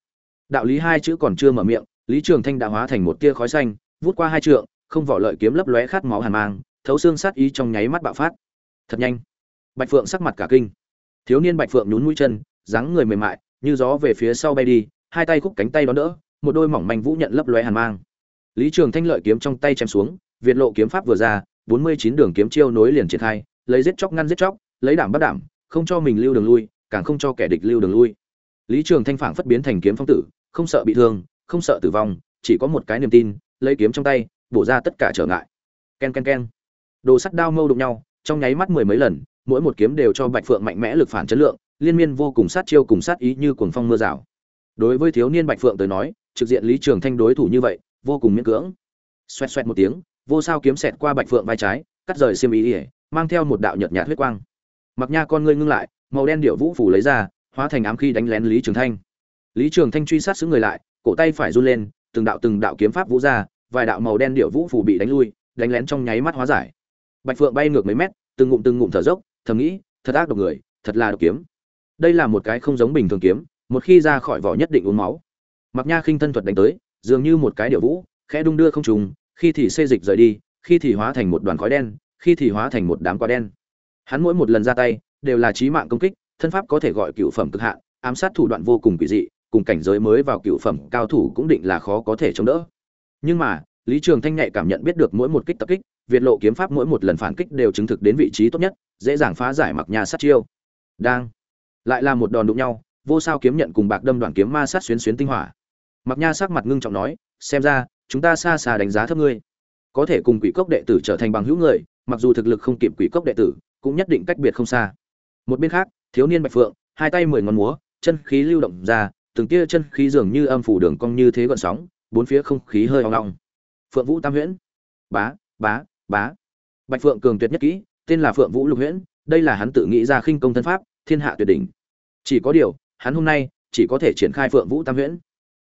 đạo lý hai chữ còn chưa mở miệng lý trường thanh đã hóa thành một tia khói xanh vút qua hai trượng không vỏ lợi kiếm lấp lóe khát máu hàn mang thấu xương sát ý trong nháy mắt bạo phát. Thật nhanh. Bạch phượng sắc mặt cả kinh. Thiếu niên bạch phượng nhún mũi chân dáng người mềm mại như gió về phía sau bay đi hai tay khúc cánh tay đón đỡ, một đôi mỏng manh vũ nhận lấp lóe hàn mang. Lý trường thanh lợi kiếm trong tay chém xuống, việt lộ kiếm pháp vừa ra, bốn mươi chín đường kiếm chiêu nối liền triển khai, lấy giết chóc ngăn giết chóc, lấy đảm bắt đảm, không cho mình lưu đường lui, càng không cho kẻ địch lưu đường lui. Lý trường thanh phảng phất biến thành kiếm phong tử, không sợ bị thương, không sợ tử vong, chỉ có một cái niềm tin, lấy kiếm trong tay, bổ ra tất cả trở ngại. Ken ken ken. Đồ sắt đao mâu đụng nhau, trong nháy mắt mười mấy lần, mỗi một kiếm đều cho bạch phượng mạnh mẽ lực phản chấn lượng, liên miên vô cùng sát chiêu cùng sát ý như cuồng phong mưa rào đối với thiếu niên bạch phượng tới nói, trực diện lý trường thanh đối thủ như vậy, vô cùng miễn cưỡng. Xoẹt xoẹt một tiếng, vô sao kiếm xẹt qua bạch phượng vai trái, cắt rời xiêm ý ỉa mang theo một đạo nhợt nhạt huyết quang. Mặc nha con ngươi ngưng lại, màu đen điệu vũ phủ lấy ra, hóa thành ám khi đánh lén lý trường thanh. Lý trường thanh truy sát xứ người lại, cổ tay phải run lên, từng đạo từng đạo kiếm pháp vũ ra, vài đạo màu đen điệu vũ phủ bị đánh lui, đánh lén trong nháy mắt hóa giải. Bạch phượng bay ngược mấy mét, từng ngụm từng ngụm thở dốc, thầm nghĩ, thật ác độc người, thật là độc kiếm. Đây là một cái không giống bình thường kiếm một khi ra khỏi vỏ nhất định uống máu. Mặc nha khinh thân thuật đánh tới, dường như một cái điệu vũ, khẽ đung đưa không trùng, khi thì xê dịch rời đi, khi thì hóa thành một đoàn khói đen, khi thì hóa thành một đám quá đen. Hắn mỗi một lần ra tay, đều là chí mạng công kích, thân pháp có thể gọi cựu phẩm cực hạn, ám sát thủ đoạn vô cùng quỷ dị, cùng cảnh giới mới vào cựu phẩm cao thủ cũng định là khó có thể chống đỡ. Nhưng mà, lý trường thanh nhạy cảm nhận biết được mỗi một kích tập kích, việt lộ kiếm pháp mỗi một lần phản kích đều chứng thực đến vị trí tốt nhất, dễ dàng phá giải mặc nhà sát chiêu. Đang, lại là một đòn đụng nhau vô sao kiếm nhận cùng bạc đâm đoạn kiếm ma sát xuyến xuyến tinh hỏa. Mặc nha sắc mặt ngưng trọng nói, xem ra, chúng ta xa xa đánh giá thấp ngươi. Có thể cùng quỷ cốc đệ tử trở thành bằng hữu người, mặc dù thực lực không kịp quỷ cốc đệ tử, cũng nhất định cách biệt không xa. Một bên khác, thiếu niên bạch phượng, hai tay mười ngón múa, chân khí lưu động ra, từng tia chân khí dường như âm phủ đường cong như thế gọn sóng, bốn phía không khí hơi hoang long phượng vũ tam huyễn. Bá bá bá. Bạch phượng cường tuyệt nhất kỹ, tên là phượng vũ lục huyễn, đây là hắn tự nghĩ ra khinh công thân pháp, thiên hạ tuyệt đỉnh. Chỉ có điều hắn hôm nay chỉ có thể triển khai phượng vũ tam huyễn.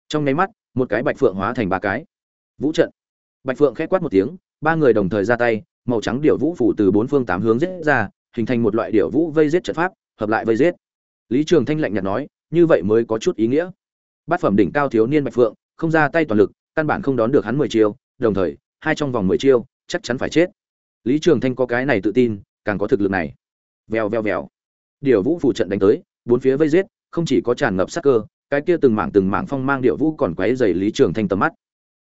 Trong nháy mắt, một cái bạch phượng hóa thành ba cái. Vũ trận. Bạch phượng khẽ quát một tiếng, ba người đồng thời ra tay, màu trắng điệu vũ phủ từ bốn phương tám hướng giết ra, hình thành một loại điệu vũ vây giết trận pháp, hợp lại vây giết. Lý trường thanh lạnh nhạt nói, như vậy mới có chút ý nghĩa. Bát phẩm đỉnh cao thiếu niên bạch phượng, không ra tay toàn lực, căn bản không đón được hắn mười chiêu, đồng thời, hai trong vòng mười chiêu, chắc chắn phải chết. Lý trường thanh có cái này tự tin, càng có thực lực này. Vèo vèo vèo. Điệu vũ phủ trận đánh tới, bốn phía vây giết không chỉ có tràn ngập sắc cơ, cái kia từng mảng từng mảng phong mang điệu vũ còn quấy dày lý trường thanh tầm mắt.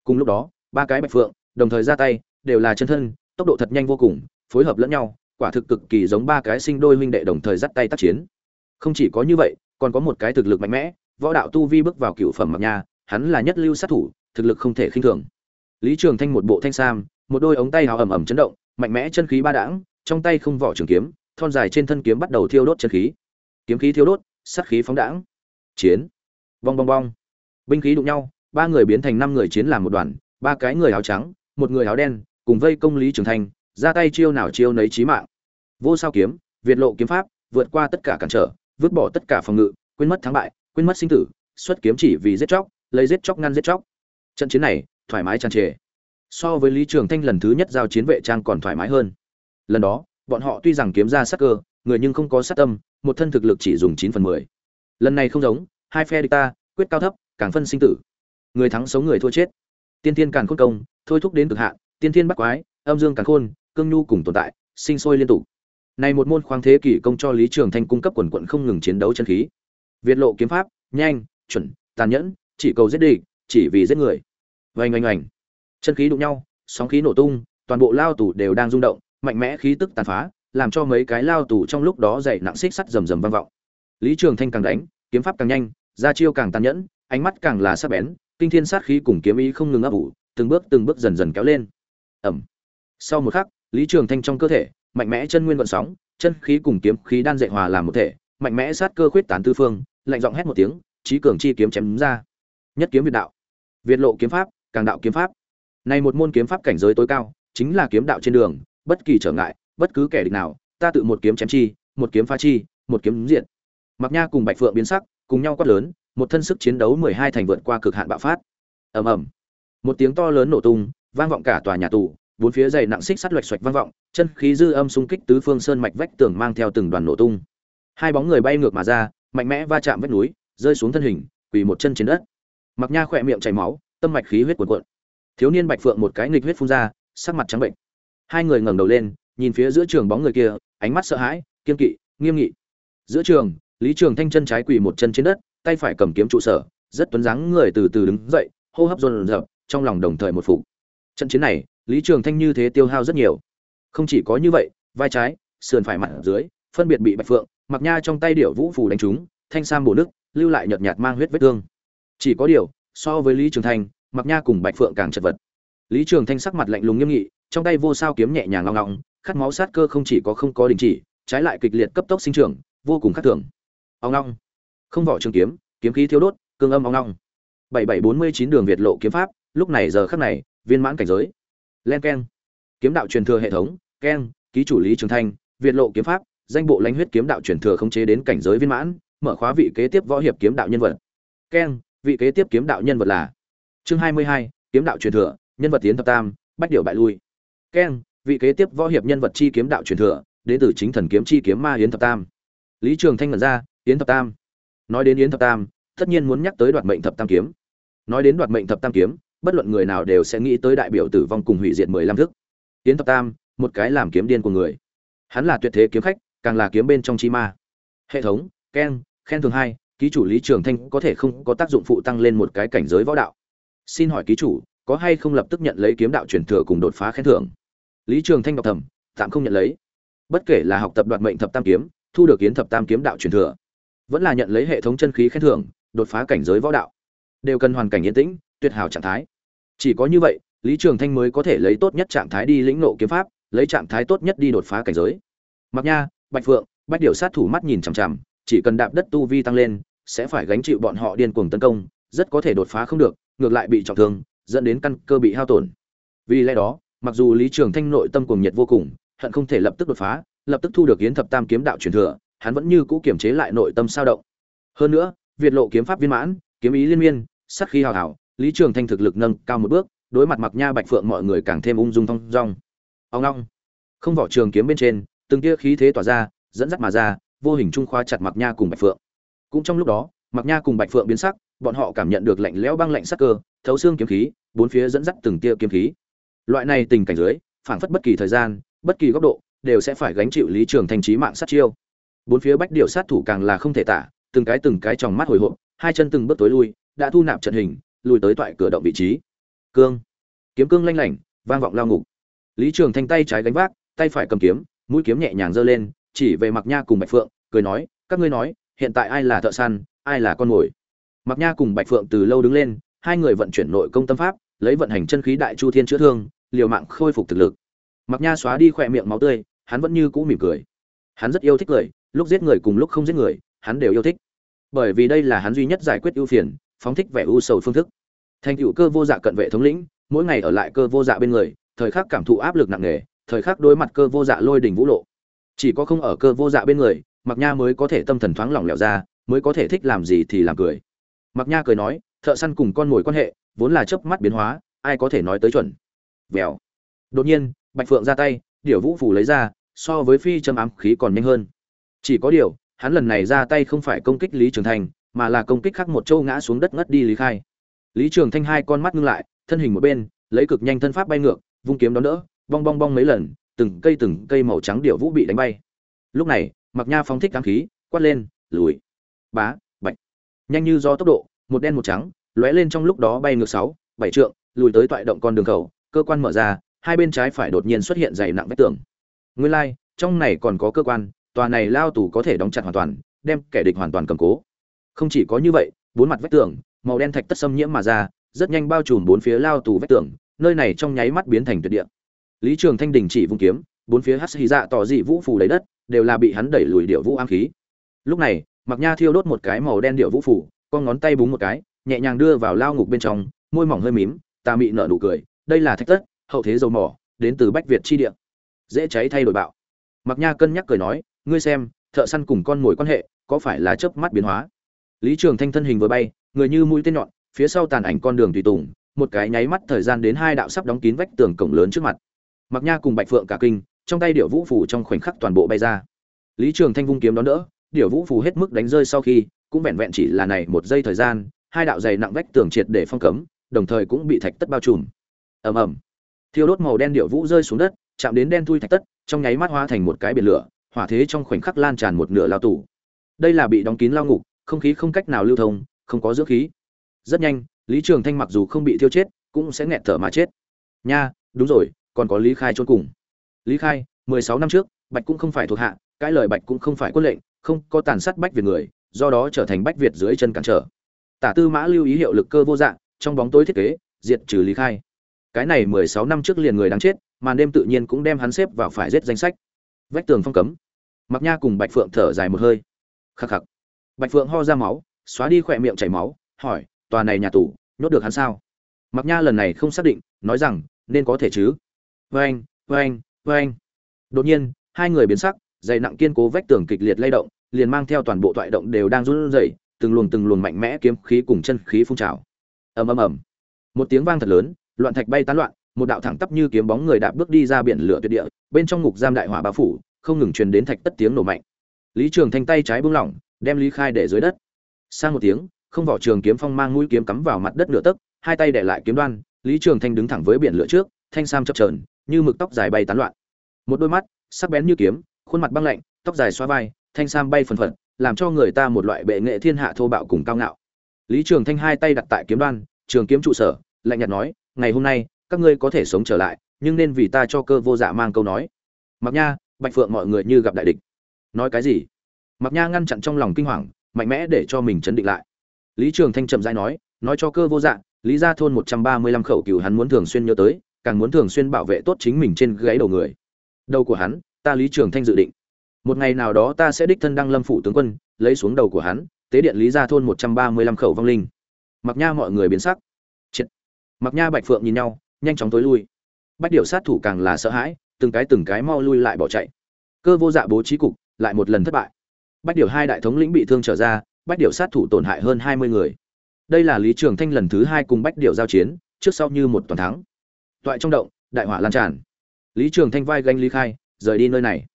Cùng lúc đó, ba cái bạch phượng, đồng thời ra tay, đều là chân thân, tốc độ thật nhanh vô cùng, phối hợp lẫn nhau, quả thực cực kỳ giống ba cái sinh đôi huynh đệ đồng thời dắt tay tác chiến. Không chỉ có như vậy, còn có một cái thực lực mạnh mẽ, võ đạo tu vi bước vào cựu phẩm mặc nha, hắn là nhất lưu sát thủ, thực lực không thể khinh thường. Lý trường thanh một bộ thanh sam, một đôi ống tay hào ầm ầm chấn động, mạnh mẽ chân khí ba đãng, trong tay không vỏ trường kiếm, thon dài trên thân kiếm bắt đầu thiêu đốt chân khí. Kiếm khí thiêu đốt sát khí phóng đãng. Chiến. Bong bong bong. Binh khí đụng nhau, ba người biến thành năm người chiến làm một đoàn, ba cái người áo trắng, một người áo đen, cùng vây công lý trường thanh, ra tay chiêu nào chiêu nấy chí mạng. Vô sao kiếm, việt lộ kiếm pháp, vượt qua tất cả cản trở, vứt bỏ tất cả phòng ngự, quên mất thắng bại, quên mất sinh tử, xuất kiếm chỉ vì giết chóc, lấy giết chóc ngăn giết chóc. Trận chiến này, thoải mái tràn trề. So với lý trường thanh lần thứ nhất giao chiến vệ trang còn thoải mái hơn. Lần đó, bọn họ tuy rằng kiếm ra sát cơ, người nhưng không có sát tâm một thân thực lực chỉ dùng chín phần mười. Lần này không giống, hai phe địch ta, quyết cao thấp, càng phân sinh tử. Người thắng sống người thua chết. Tiên thiên càng khôn công, thôi thúc đến cực hạn, tiên thiên bắt quái, âm dương càng khôn, cương nhu cùng tồn tại, sinh sôi liên tục. Này một môn khoáng thế kỷ công cho lý trường thanh cung cấp quần quận không ngừng chiến đấu chân khí. Việt lộ kiếm pháp, nhanh, chuẩn, tàn nhẫn, chỉ cầu giết địch, chỉ vì giết người. Vành oanh oanh. Chân khí đụng nhau, sóng khí nổ tung, toàn bộ lao tù đều đang rung động, mạnh mẽ khí tức tàn phá làm cho mấy cái lao tù trong lúc đó dậy nặng xích sắt rầm rầm vang vọng. Lý trường thanh càng đánh, kiếm pháp càng nhanh, ra chiêu càng tàn nhẫn, ánh mắt càng là sắc bén, kinh thiên sát khí cùng kiếm ý không ngừng ấp ủ, từng bước từng bước dần dần kéo lên. Ầm. sau một khắc, lý trường thanh trong cơ thể, mạnh mẽ chân nguyên vận sóng, chân khí cùng kiếm khí đan dệt hòa làm một thể, mạnh mẽ sát cơ khuyết tán tứ phương, lạnh giọng hét một tiếng, chí cường chi kiếm chém ra. Nhất kiếm việt đạo. Việt lộ kiếm pháp, càng đạo kiếm pháp. Này một môn kiếm pháp cảnh giới tối cao, chính là kiếm đạo trên đường, bất kỳ trở ngại bất cứ kẻ địch nào, ta tự một kiếm chém chi, một kiếm phá chi, một kiếm diện mặc nha cùng bạch phượng biến sắc, cùng nhau quát lớn, một thân sức chiến đấu mười hai thành vượt qua cực hạn bạo phát. Ầm ầm. Một tiếng to lớn nổ tung, vang vọng cả tòa nhà tù, bốn phía dày nặng xích sắt loạch xoạch vang vọng, chân khí dư âm xung kích tứ phương sơn mạch vách tường mang theo từng đoàn nổ tung. Hai bóng người bay ngược mà ra, mạnh mẽ va chạm vách núi, rơi xuống thân hình, quỳ một chân trên đất. Mặc nha khỏe miệng chảy máu, tâm mạch khí huyết cuồn cuộn. Thiếu niên bạch phượng một cái nghịch huyết phun ra, sắc mặt trắng bệnh. Hai người ngẩng đầu lên nhìn phía giữa trường bóng người kia, ánh mắt sợ hãi, kiên kỵ, nghiêm nghị. Giữa trường, lý trường thanh chân trái quỳ một chân trên đất, tay phải cầm kiếm trụ sở, rất tuấn dáng người từ từ đứng dậy, hô hấp dồn dập, trong lòng đồng thời một phục. Trận chiến này, lý trường thanh như thế tiêu hao rất nhiều. Không chỉ có như vậy, vai trái, sườn phải mặt dưới, phân biệt bị bạch phượng mặc nha trong tay điểu vũ phù đánh trúng, thanh sam bổ nước lưu lại nhợt nhạt mang huyết vết thương. Chỉ có điều, so với lý trường thanh mặc nha cùng bạch phượng càng chật vật. Lý trường thanh sắc mặt lạnh lùng nghiêm nghị, trong tay vô sao kiếm nhẹ nhàng ngong ngọng khát máu sát cơ không chỉ có không có đình chỉ, trái lại kịch liệt cấp tốc sinh trưởng, vô cùng khắc thường. Ông long. Không vỏ trường kiếm kiếm khí thiếu đốt, cương âm ông long. Bảy bảy bốn mươi chín đường việt lộ kiếm pháp, lúc này giờ khắc này, viên mãn cảnh giới. Len keng. Kiếm đạo truyền thừa hệ thống, keng, ký chủ lý trường thanh, việt lộ kiếm pháp, danh bộ lãnh huyết kiếm đạo truyền thừa khống chế đến cảnh giới viên mãn, mở khóa vị kế tiếp võ hiệp kiếm đạo nhân vật. Keng, vị kế tiếp kiếm đạo nhân vật là chương hai mươi hai, kiếm đạo truyền thừa, nhân vật tiến thập tam, bách điệu bại lui. Keng vị kế tiếp võ hiệp nhân vật chi kiếm đạo truyền thừa, đến từ chính thần kiếm chi kiếm ma yến thập tam. Lý trường thanh ngẩn ra, yến thập tam. Nói đến yến thập tam, tất nhiên muốn nhắc tới đoạt mệnh thập tam kiếm. Nói đến đoạt mệnh thập tam kiếm, bất luận người nào đều sẽ nghĩ tới đại biểu tử vong cùng hủy diệt mười lăm thức. Yến thập tam, một cái làm kiếm điên của người. Hắn là tuyệt thế kiếm khách, càng là kiếm bên trong chi ma. Hệ thống keng khen thường hai, ký chủ lý trường thanh có thể không có tác dụng phụ tăng lên một cái cảnh giới võ đạo. Xin hỏi ký chủ, có hay không lập tức nhận lấy kiếm đạo truyền thừa cùng đột phá khen thưởng? Lý trường thanh đọc thầm, tạm không nhận lấy. Bất kể là học tập đoạt mệnh thập tam kiếm, thu được kiến thập tam kiếm đạo truyền thừa, vẫn là nhận lấy hệ thống chân khí khen thưởng, đột phá cảnh giới võ đạo, đều cần hoàn cảnh yên tĩnh, tuyệt hảo trạng thái. Chỉ có như vậy, lý trường thanh mới có thể lấy tốt nhất trạng thái đi lĩnh nộ kiếm pháp, lấy trạng thái tốt nhất đi đột phá cảnh giới. Mặc nha, bạch phượng bách điều sát thủ mắt nhìn chằm chằm, chỉ cần đạp đất tu vi tăng lên, sẽ phải gánh chịu bọn họ điên cuồng tấn công, rất có thể đột phá không được, ngược lại bị trọng thương, dẫn đến căn cơ bị hao tổn. Vì lẽ đó mặc dù lý trường thanh nội tâm cuồng nhiệt vô cùng, hận không thể lập tức đột phá, lập tức thu được yến thập tam kiếm đạo truyền thừa, hắn vẫn như cũ kiềm chế lại nội tâm sao động. Hơn nữa, việt lộ kiếm pháp viên mãn, kiếm ý liên miên sắc khí hào hào, lý trường thanh thực lực nâng cao một bước, đối mặt mặc nha bạch phượng mọi người càng thêm ung dung thong dong. Ông long không vỏ trường kiếm bên trên, từng tia khí thế tỏa ra, dẫn dắt mà ra, vô hình trung khoa chặt mặc nha cùng bạch phượng. Cũng trong lúc đó, mặc nha cùng bạch phượng biến sắc, bọn họ cảm nhận được lạnh lẽo băng lạnh sắc cơ, thấu xương kiếm khí, bốn phía dẫn dắt từng tia kiếm khí loại này tình cảnh dưới, phảng phất bất kỳ thời gian, bất kỳ góc độ, đều sẽ phải gánh chịu lý trường thành trí mạng sát chiêu. Bốn phía bách điều sát thủ càng là không thể tả, từng cái từng cái tròng mắt hồi hộp, hai chân từng bước tối lui, đã thu nạp trận hình, lùi tới toại cửa động vị trí. Cương. Kiếm cương lanh lảnh, vang vọng lao ngục. Lý trường thanh tay trái gánh vác, tay phải cầm kiếm, mũi kiếm nhẹ nhàng giơ lên, chỉ về mặc nha cùng bạch phượng, cười nói, các ngươi nói, hiện tại ai là thợ săn, ai là con mồi? Mặc nha cùng bạch phượng từ lâu đứng lên, hai người vận chuyển nội công tâm pháp lấy vận hành chân khí đại chu thiên chữa thương, liều mạng khôi phục thực lực. Mặc nha xóa đi khỏe miệng máu tươi, hắn vẫn như cũ mỉm cười. Hắn rất yêu thích cười lúc giết người cùng lúc không giết người, hắn đều yêu thích. Bởi vì đây là hắn duy nhất giải quyết ưu phiền, phóng thích vẻ ưu sầu phương thức. Thành cựu cơ vô dạ cận vệ thống lĩnh, mỗi ngày ở lại cơ vô dạ bên người, thời khắc cảm thụ áp lực nặng nề, thời khắc đối mặt cơ vô dạ lôi đỉnh vũ lộ. Chỉ có không ở cơ vô dạ bên người mặc nha mới có thể tâm thần thoáng lỏng lẻo ra, mới có thể thích làm gì thì làm cười. Mặc nha cười nói, thợ săn cùng con mồi quan hệ vốn là chớp mắt biến hóa, ai có thể nói tới chuẩn. Vèo. Đột nhiên, bạch phượng ra tay, điểu vũ phù lấy ra, so với phi châm ám khí còn nhanh hơn. Chỉ có điều, hắn lần này ra tay không phải công kích lý trường thành, mà là công kích khắc một châu ngã xuống đất ngất đi lý khai. Lý trường thanh hai con mắt ngưng lại, thân hình một bên, lấy cực nhanh thân pháp bay ngược, vung kiếm đón đỡ, bong bong bong mấy lần, từng cây từng cây màu trắng điệu vũ bị đánh bay. Lúc này mặc nha phóng thích ám khí, quát lên, lùi. Bá, bạch. Nhanh như do tốc độ, một đen một trắng lóe lên trong lúc đó bay ngược sáu bảy trượng lùi tới toại động con đường khẩu cơ quan mở ra hai bên trái phải đột nhiên xuất hiện dày nặng vách tường. Nguyên lai like, trong này còn có cơ quan tòa này lao tù có thể đóng chặt hoàn toàn đem kẻ địch hoàn toàn cầm cố. Không chỉ có như vậy bốn mặt vách tường màu đen thạch tất xâm nhiễm mà ra rất nhanh bao trùm bốn phía lao tù vách tường nơi này trong nháy mắt biến thành tuyệt địa. Lý trường thanh đình chỉ vung kiếm bốn phía hắc hy dạ tỏ dị vũ phù lấy đất đều là bị hắn đẩy lùi điệu vũ ám khí. Lúc này mặc nha thiêu đốt một cái màu đen điệu vũ phủ con ngón tay búng một cái nhẹ nhàng đưa vào lao ngục bên trong, môi mỏng hơi mím, tà mị nở nụ cười, đây là thạch tất, hậu thế dầu mỏ, đến từ bách việt chi địa. Dễ cháy thay đổi bạo. Mặc nha cân nhắc cười nói, ngươi xem, thợ săn cùng con mồi quan hệ, có phải là chớp mắt biến hóa? Lý trường thanh thân hình vừa bay, người như mũi tên nhọn, phía sau tàn ảnh con đường tùy tùng, một cái nháy mắt thời gian đến hai đạo sắp đóng kín vách tường cổng lớn trước mặt. Mặc nha cùng bạch phượng cả kinh, trong tay điệu vũ phủ trong khoảnh khắc toàn bộ bay ra. Lý trường thanh vung kiếm đón đỡ điệu vũ phủ hết mức đánh rơi sau khi, cũng vẹn vẹn chỉ là này một giây thời gian hai đạo dày nặng vách tường triệt để phong cấm, đồng thời cũng bị thạch tất bao trùm. Ầm ầm. Thiêu đốt màu đen điệu vũ rơi xuống đất, chạm đến đen thui thạch tất, trong nháy mắt hóa thành một cái biển lửa, hỏa thế trong khoảnh khắc lan tràn một nửa lao tủ đây là bị đóng kín lao ngục, không khí không cách nào lưu thông, không có dưỡng khí. Rất nhanh, lý trường thanh mặc dù không bị thiêu chết, cũng sẽ nghẹt thở mà chết. Nha, đúng rồi, còn có lý khai chôn cùng. Lý khai, mười sáu năm trước, bạch cũng không phải thuộc hạ, cái lời bạch cũng không phải quân lệnh, không có tàn sát bách việt người, do đó trở thành bách việt dưới chân cản trở tả tư mã lưu ý hiệu lực cơ vô dạng, trong bóng tối thiết kế, diệt trừ lý khai. Cái này mười sáu năm trước liền người đáng chết, màn đêm tự nhiên cũng đem hắn xếp vào phải giết danh sách. Vách tường phong cấm. Mặc nha cùng bạch phượng thở dài một hơi. Khắc khắc. Bạch phượng ho ra máu, xóa đi khỏe miệng chảy máu, hỏi, tòa này nhà tù, nhốt được hắn sao? Mặc nha lần này không xác định, nói rằng, nên có thể chứ. Vênh vênh vênh đột nhiên, hai người biến sắc, dày nặng kiên cố vách tường kịch liệt lay động, liền mang theo toàn bộ toại động đều đang run rẩy từng luồng từng luồng mạnh mẽ kiếm khí cùng chân khí phun trào. Ầm ầm ầm. Một tiếng vang thật lớn, loạn thạch bay tán loạn, một đạo thẳng tắp như kiếm bóng người đạp bước đi ra biển lửa tuyệt địa, bên trong ngục giam đại hỏa bao phủ, không ngừng truyền đến thạch tất tiếng nổ mạnh. Lý trường thanh tay trái buông lỏng, đem lý khai để dưới đất. Sang một tiếng, không vỏ trường kiếm phong mang mũi kiếm cắm vào mặt đất nửa tấc, hai tay để lại kiếm đoan, lý trường thanh đứng thẳng với biển lửa trước, thanh sam chập chờn, như mực tóc dài bay tán loạn. Một đôi mắt, sắc bén như kiếm, khuôn mặt băng lạnh, tóc dài xóa vai, thanh sam bay phần phật làm cho người ta một loại bệ nghệ thiên hạ thô bạo cùng cao ngạo. Lý trường thanh hai tay đặt tại kiếm đoan, trường kiếm trụ sở, lạnh nhạt nói, ngày hôm nay, các ngươi có thể sống trở lại, nhưng nên vì ta cho cơ vô dạ mang câu nói. Mặc nha, bạch phượng mọi người như gặp đại địch. Nói cái gì? Mặc nha ngăn chặn trong lòng kinh hoàng, mạnh mẽ để cho mình chấn định lại. Lý trường thanh trầm dai nói nói cho cơ vô dạ lý gia thôn một trăm ba mươi lăm khẩu cừu hắn muốn thường xuyên nhớ tới, càng muốn thường xuyên bảo vệ tốt chính mình trên gáy đầu người. Đầu của hắn, ta lý trường thanh dự định một ngày nào đó ta sẽ đích thân đăng lâm phủ tướng quân, lấy xuống đầu của hắn, tế điện lý gia thôn một trăm ba mươi lăm khẩu vong linh. Mặc nha mọi người biến sắc. Triệt. mặc nha, bạch phượng nhìn nhau, nhanh chóng tối lui. Bách điệu sát thủ càng là sợ hãi, từng cái từng cái mau lui lại bỏ chạy. Cơ vô dạ bố trí cục, lại một lần thất bại. Bách điệu hai đại thống lĩnh bị thương trở ra, bách điệu sát thủ tổn hại hơn hai mươi người. Đây là lý trường thanh lần thứ hai cùng bách điệu giao chiến, trước sau như một toàn thắng. Toại trong động, đại hỏa lan tràn. Lý trường thanh vai ganh lý khai, rời đi nơi này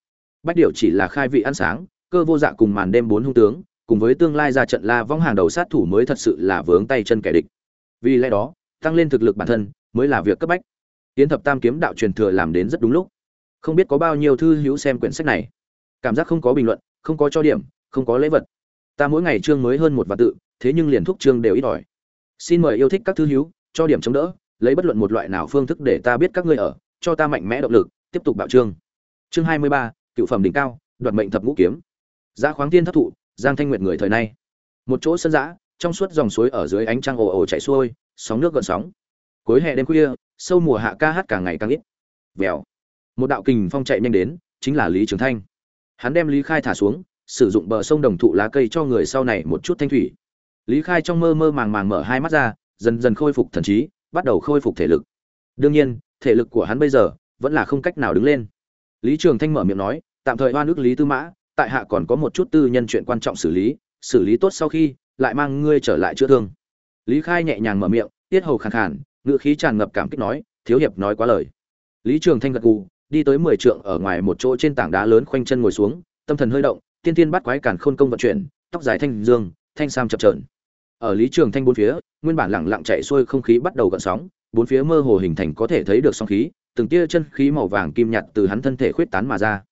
bách điệu chỉ là khai vị ăn sáng, cơ vô dạ cùng màn đêm bốn hung tướng, cùng với tương lai ra trận la vong hàng đầu sát thủ mới thật sự là vướng tay chân kẻ địch. Vì lẽ đó, tăng lên thực lực bản thân mới là việc cấp bách. Tiến thập tam kiếm đạo truyền thừa làm đến rất đúng lúc. Không biết có bao nhiêu thư hữu xem quyển sách này. Cảm giác không có bình luận, không có cho điểm, không có lễ vật. Ta mỗi ngày chương mới hơn một vạn tự, thế nhưng liền thúc chương đều ít ỏi. Xin mời yêu thích các thư hữu, cho điểm chống đỡ, lấy bất luận một loại nào phương thức để ta biết các ngươi ở, cho ta mạnh mẽ động lực, tiếp tục bạo chương. Chương hai mươi ba cựu phẩm đỉnh cao, đoạt mệnh thập ngũ kiếm. Giá khoáng tiên thất thụ, giang thanh nguyệt người thời nay. Một chỗ sân giã trong suốt dòng suối ở dưới ánh trăng ồ ồ chảy xuôi, sóng nước gợn sóng. Cuối hè đêm khuya, sâu mùa hạ ca hát càng ngày càng ít. Vèo. Một đạo kình phong chạy nhanh đến, chính là lý trường thanh. Hắn đem lý khai thả xuống, sử dụng bờ sông đồng thụ lá cây cho người sau này một chút thanh thủy. Lý khai trong mơ mơ màng màng mở hai mắt ra, dần dần khôi phục thần trí, bắt đầu khôi phục thể lực. Đương nhiên, thể lực của hắn bây giờ vẫn là không cách nào đứng lên. Lý trường thanh mở miệng nói tạm thời oan ước lý tư mã, tại hạ còn có một chút tư nhân chuyện quan trọng xử lý xử lý tốt sau khi, lại mang ngươi trở lại chữa thương. Lý khai nhẹ nhàng mở miệng, tiết hầu khàn khàn ngự khí tràn ngập cảm kích nói, thiếu hiệp nói quá lời. Lý trường thanh gật gù, đi tới mười trượng ở ngoài một chỗ trên tảng đá lớn khoanh chân ngồi xuống, tâm thần hơi động, tiên tiên bắt quái càn khôn công vận chuyển, tóc dài thanh dương, thanh sam chập trờn ở lý trường thanh bốn phía, nguyên bản lẳng lặng chạy xuôi không khí bắt đầu gợn sóng, bốn phía mơ hồ hình thành có thể thấy được sóng khí, từng tia chân khí màu vàng kim nhạt từ hắn thân thể khuyết tán mà ra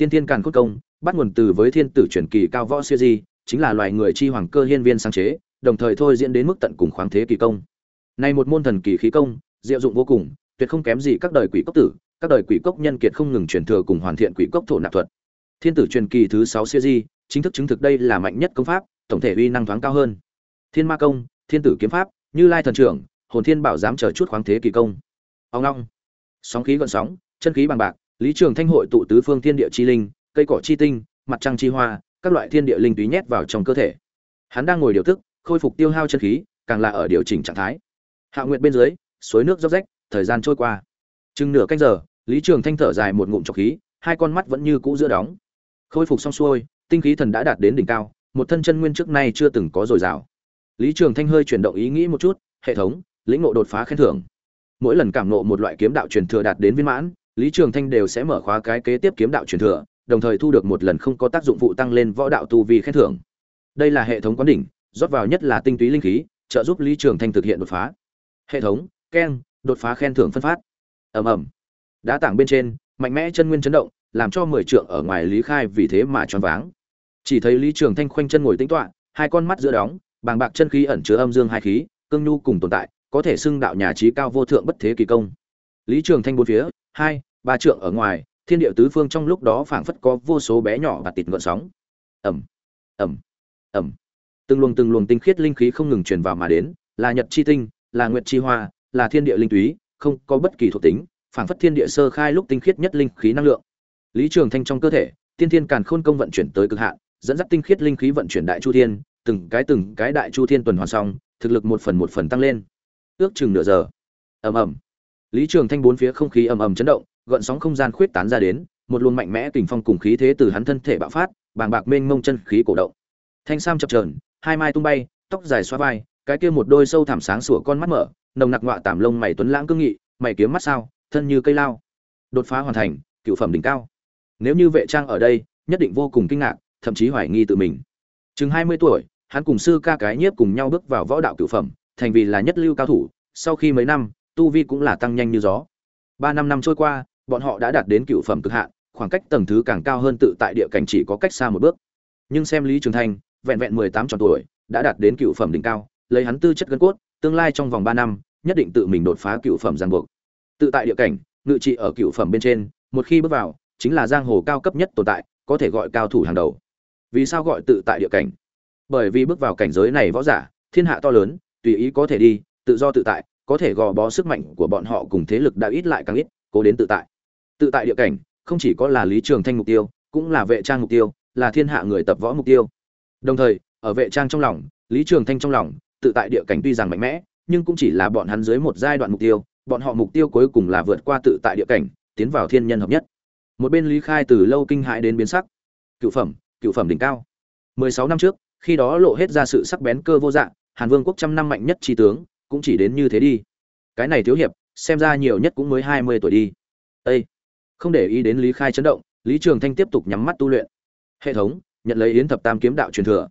tiên tiên càn cốt công, bắt nguồn từ với thiên tử truyền kỳ cao võ siêu di, chính là loài người chi hoàng cơ hiên viên sáng chế, đồng thời thôi diễn đến mức tận cùng khoáng thế kỳ công. Này một môn thần kỳ khí công, diệu dụng vô cùng, tuyệt không kém gì các đời quỷ cốc tử, các đời quỷ cốc nhân kiệt không ngừng truyền thừa cùng hoàn thiện quỷ cốc thổ nạp thuật. Thiên tử truyền kỳ thứ sáu siêu di, chính thức chứng thực đây là mạnh nhất công pháp, tổng thể uy năng thoáng cao hơn. Thiên ma công, thiên tử kiếm pháp, như lai thần trưởng, hồn thiên bảo dám chờ chút khoáng thế kỳ công. Ông long sóng khí gọn sóng, chân khí bằng bạc lý trường thanh hội tụ tứ phương thiên địa chi linh, cây cỏ chi tinh, mặt trăng chi hoa, các loại thiên địa linh túy nhét vào trong cơ thể. Hắn đang ngồi điều tức, khôi phục tiêu hao chân khí, càng là ở điều chỉnh trạng thái. Hạ Nguyệt bên dưới, suối nước róc rách, thời gian trôi qua. Chừng nửa canh giờ, lý trường thanh thở dài một ngụm trọc khí, hai con mắt vẫn như cũ giữa đóng. Khôi phục xong xuôi, tinh khí thần đã đạt đến đỉnh cao, một thân chân nguyên trước nay chưa từng có dồi dào. Lý trường thanh hơi chuyển động ý nghĩ một chút, hệ thống, lĩnh ngộ đột phá khen thưởng. Mỗi lần cảm ngộ một loại kiếm đạo truyền thừa đạt đến viên mãn lý trường thanh đều sẽ mở khóa cái kế tiếp kiếm đạo truyền thừa, đồng thời thu được một lần không có tác dụng phụ tăng lên võ đạo tu vi khen thưởng. Đây là hệ thống quán đỉnh, rót vào nhất là tinh túy linh khí, trợ giúp lý trường thanh thực hiện đột phá. Hệ thống, keng, đột phá khen thưởng phân phát. Ầm ầm. Đá tảng bên trên, mạnh mẽ chân nguyên chấn động, làm cho mười trượng ở ngoài lý khai vì thế mà choáng váng. Chỉ thấy lý trường thanh khoanh chân ngồi tĩnh tọa, hai con mắt giữa đóng, bàng bạc chân khí ẩn chứa âm dương hai khí, cương nhu cùng tồn tại, có thể xưng đạo nhà trí cao vô thượng bất thế kỳ công. Lý trường thanh bốn phía, hai ba trượng ở ngoài, thiên địa tứ phương trong lúc đó phảng phất có vô số bé nhỏ và tịt ngợn sóng. Ẩm ẩm ẩm từng luồng từng luồng tinh khiết linh khí không ngừng truyền vào mà đến, là nhật chi tinh, là nguyệt chi hoa, là thiên địa linh túy, không có bất kỳ thuộc tính, phảng phất thiên địa sơ khai lúc tinh khiết nhất linh khí năng lượng. Lý trường thanh trong cơ thể, tiên thiên càn khôn công vận chuyển tới cực hạn, dẫn dắt tinh khiết linh khí vận chuyển đại chu thiên, từng cái từng cái đại chu thiên tuần hoàn xong, thực lực một phần một phần tăng lên. Ước chừng nửa giờ. Ầm ầm. Lý trường thanh bốn phía không khí ầm ầm chấn động gợn sóng không gian khuyết tán ra đến, một luồng mạnh mẽ kình phong cùng khí thế từ hắn thân thể bạo phát, bàng bạc mênh mông chân khí cổ động. Thanh sam chập chờn, hai mai tung bay, tóc dài xóa vai, cái kia một đôi sâu thẳm sáng sủa con mắt mở, nồng nặc ngọa tảm lông mày tuấn lãng cương nghị, mày kiếm mắt sao, thân như cây lao. Đột phá hoàn thành, cựu phẩm đỉnh cao. Nếu như vệ trang ở đây, nhất định vô cùng kinh ngạc, thậm chí hoài nghi tự mình. Chừng hai mươi tuổi, hắn cùng sư ca cái nhiếp cùng nhau bước vào võ đạo cựu phẩm, thành vì là nhất lưu cao thủ, sau khi mấy năm, tu vi cũng là tăng nhanh như gió. Ba năm năm trôi qua bọn họ đã đạt đến cựu phẩm cực hạn, khoảng cách tầng thứ càng cao hơn tự tại địa cảnh chỉ có cách xa một bước. Nhưng xem lý trường thanh, vẹn vẹn mười tám tròn tuổi, đã đạt đến cựu phẩm đỉnh cao, lấy hắn tư chất gân cốt, tương lai trong vòng ba năm, nhất định tự mình đột phá cựu phẩm giang buộc. Tự tại địa cảnh, ngự trị ở cựu phẩm bên trên, một khi bước vào, chính là giang hồ cao cấp nhất tồn tại, có thể gọi cao thủ hàng đầu. Vì sao gọi tự tại địa cảnh? Bởi vì bước vào cảnh giới này võ giả, thiên hạ to lớn, tùy ý có thể đi, tự do tự tại, có thể gò bó sức mạnh của bọn họ cùng thế lực đã ít lại càng ít, cố đến tự tại tự tại địa cảnh, không chỉ có là lý trường thanh mục tiêu, cũng là vệ trang mục tiêu, là thiên hạ người tập võ mục tiêu. Đồng thời, ở vệ trang trong lòng, lý trường thanh trong lòng, tự tại địa cảnh tuy rằng mạnh mẽ, nhưng cũng chỉ là bọn hắn dưới một giai đoạn mục tiêu, bọn họ mục tiêu cuối cùng là vượt qua tự tại địa cảnh, tiến vào thiên nhân hợp nhất. Một bên lý khai từ lâu kinh hãi đến biến sắc. Cựu phẩm cựu phẩm đỉnh cao. Mười sáu năm trước, khi đó lộ hết ra sự sắc bén cơ vô dạng hàn vương quốc trăm năm mạnh nhất tri tướng, cũng chỉ đến như thế đi. Cái này thiếu hiệp, xem ra nhiều nhất cũng mới hai mươi tuổi đi. Ây không để ý đến lý khai chấn động, lý trường thanh tiếp tục nhắm mắt tu luyện. Hệ thống, nhận lấy yến thập tam kiếm đạo truyền thừa.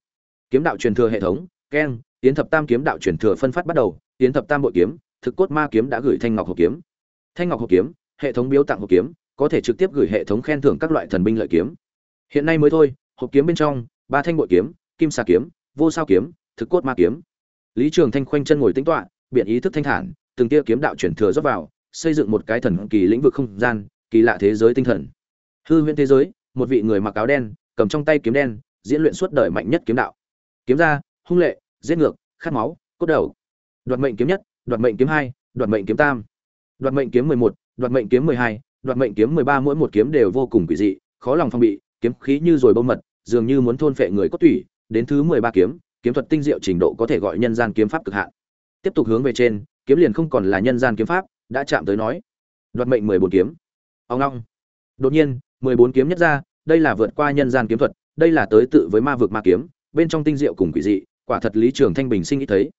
Kiếm đạo truyền thừa hệ thống, keng, yến thập tam kiếm đạo truyền thừa phân phát bắt đầu, yến thập tam bội kiếm, thực cốt ma kiếm đã gửi thanh ngọc hộp kiếm. Thanh ngọc hộp kiếm, hệ thống biếu tặng hộp kiếm, có thể trực tiếp gửi hệ thống khen thưởng các loại thần binh lợi kiếm. Hiện nay mới thôi hộp kiếm bên trong, ba thanh bội kiếm, kim xà kiếm, vô sao kiếm, thực cốt ma kiếm. Lý trường thanh khoanh chân ngồi tính toạ biện ý thức thanh thản, từng tia kiếm đạo chuyển thừa rót vào, xây dựng một cái thần kỳ lĩnh vực không gian kỳ lạ thế giới tinh thần. Hư huyễn thế giới, một vị người mặc áo đen, cầm trong tay kiếm đen, diễn luyện suốt đời mạnh nhất kiếm đạo. Kiếm ra hung lệ, giết ngược, khát máu, cốt đầu. Đoạt mệnh kiếm nhất, đoạt mệnh kiếm hai, đoạt mệnh kiếm tam. Đoạt mệnh kiếm mười một, đoạt mệnh kiếm mười hai, đoạt mệnh kiếm mười ba mỗi một kiếm đều vô cùng quỷ dị, khó lòng phong bị, kiếm khí như rồi bông mật, dường như muốn thôn phệ người cốt tủy, đến thứ mười ba kiếm kiếm thuật tinh diệu trình độ có thể gọi nhân gian kiếm pháp cực hạn. Tiếp tục hướng về trên, kiếm liền không còn là nhân gian kiếm pháp, đã chạm tới nói. Đoạt mệnh mười bốn kiếm ông long đột nhiên, mười bốn kiếm nhất ra, đây là vượt qua nhân gian kiếm thuật, đây là tới tự với ma vực ma kiếm, bên trong tinh diệu cùng quỷ dị, quả thật lý trường thanh bình sinh ít thấy.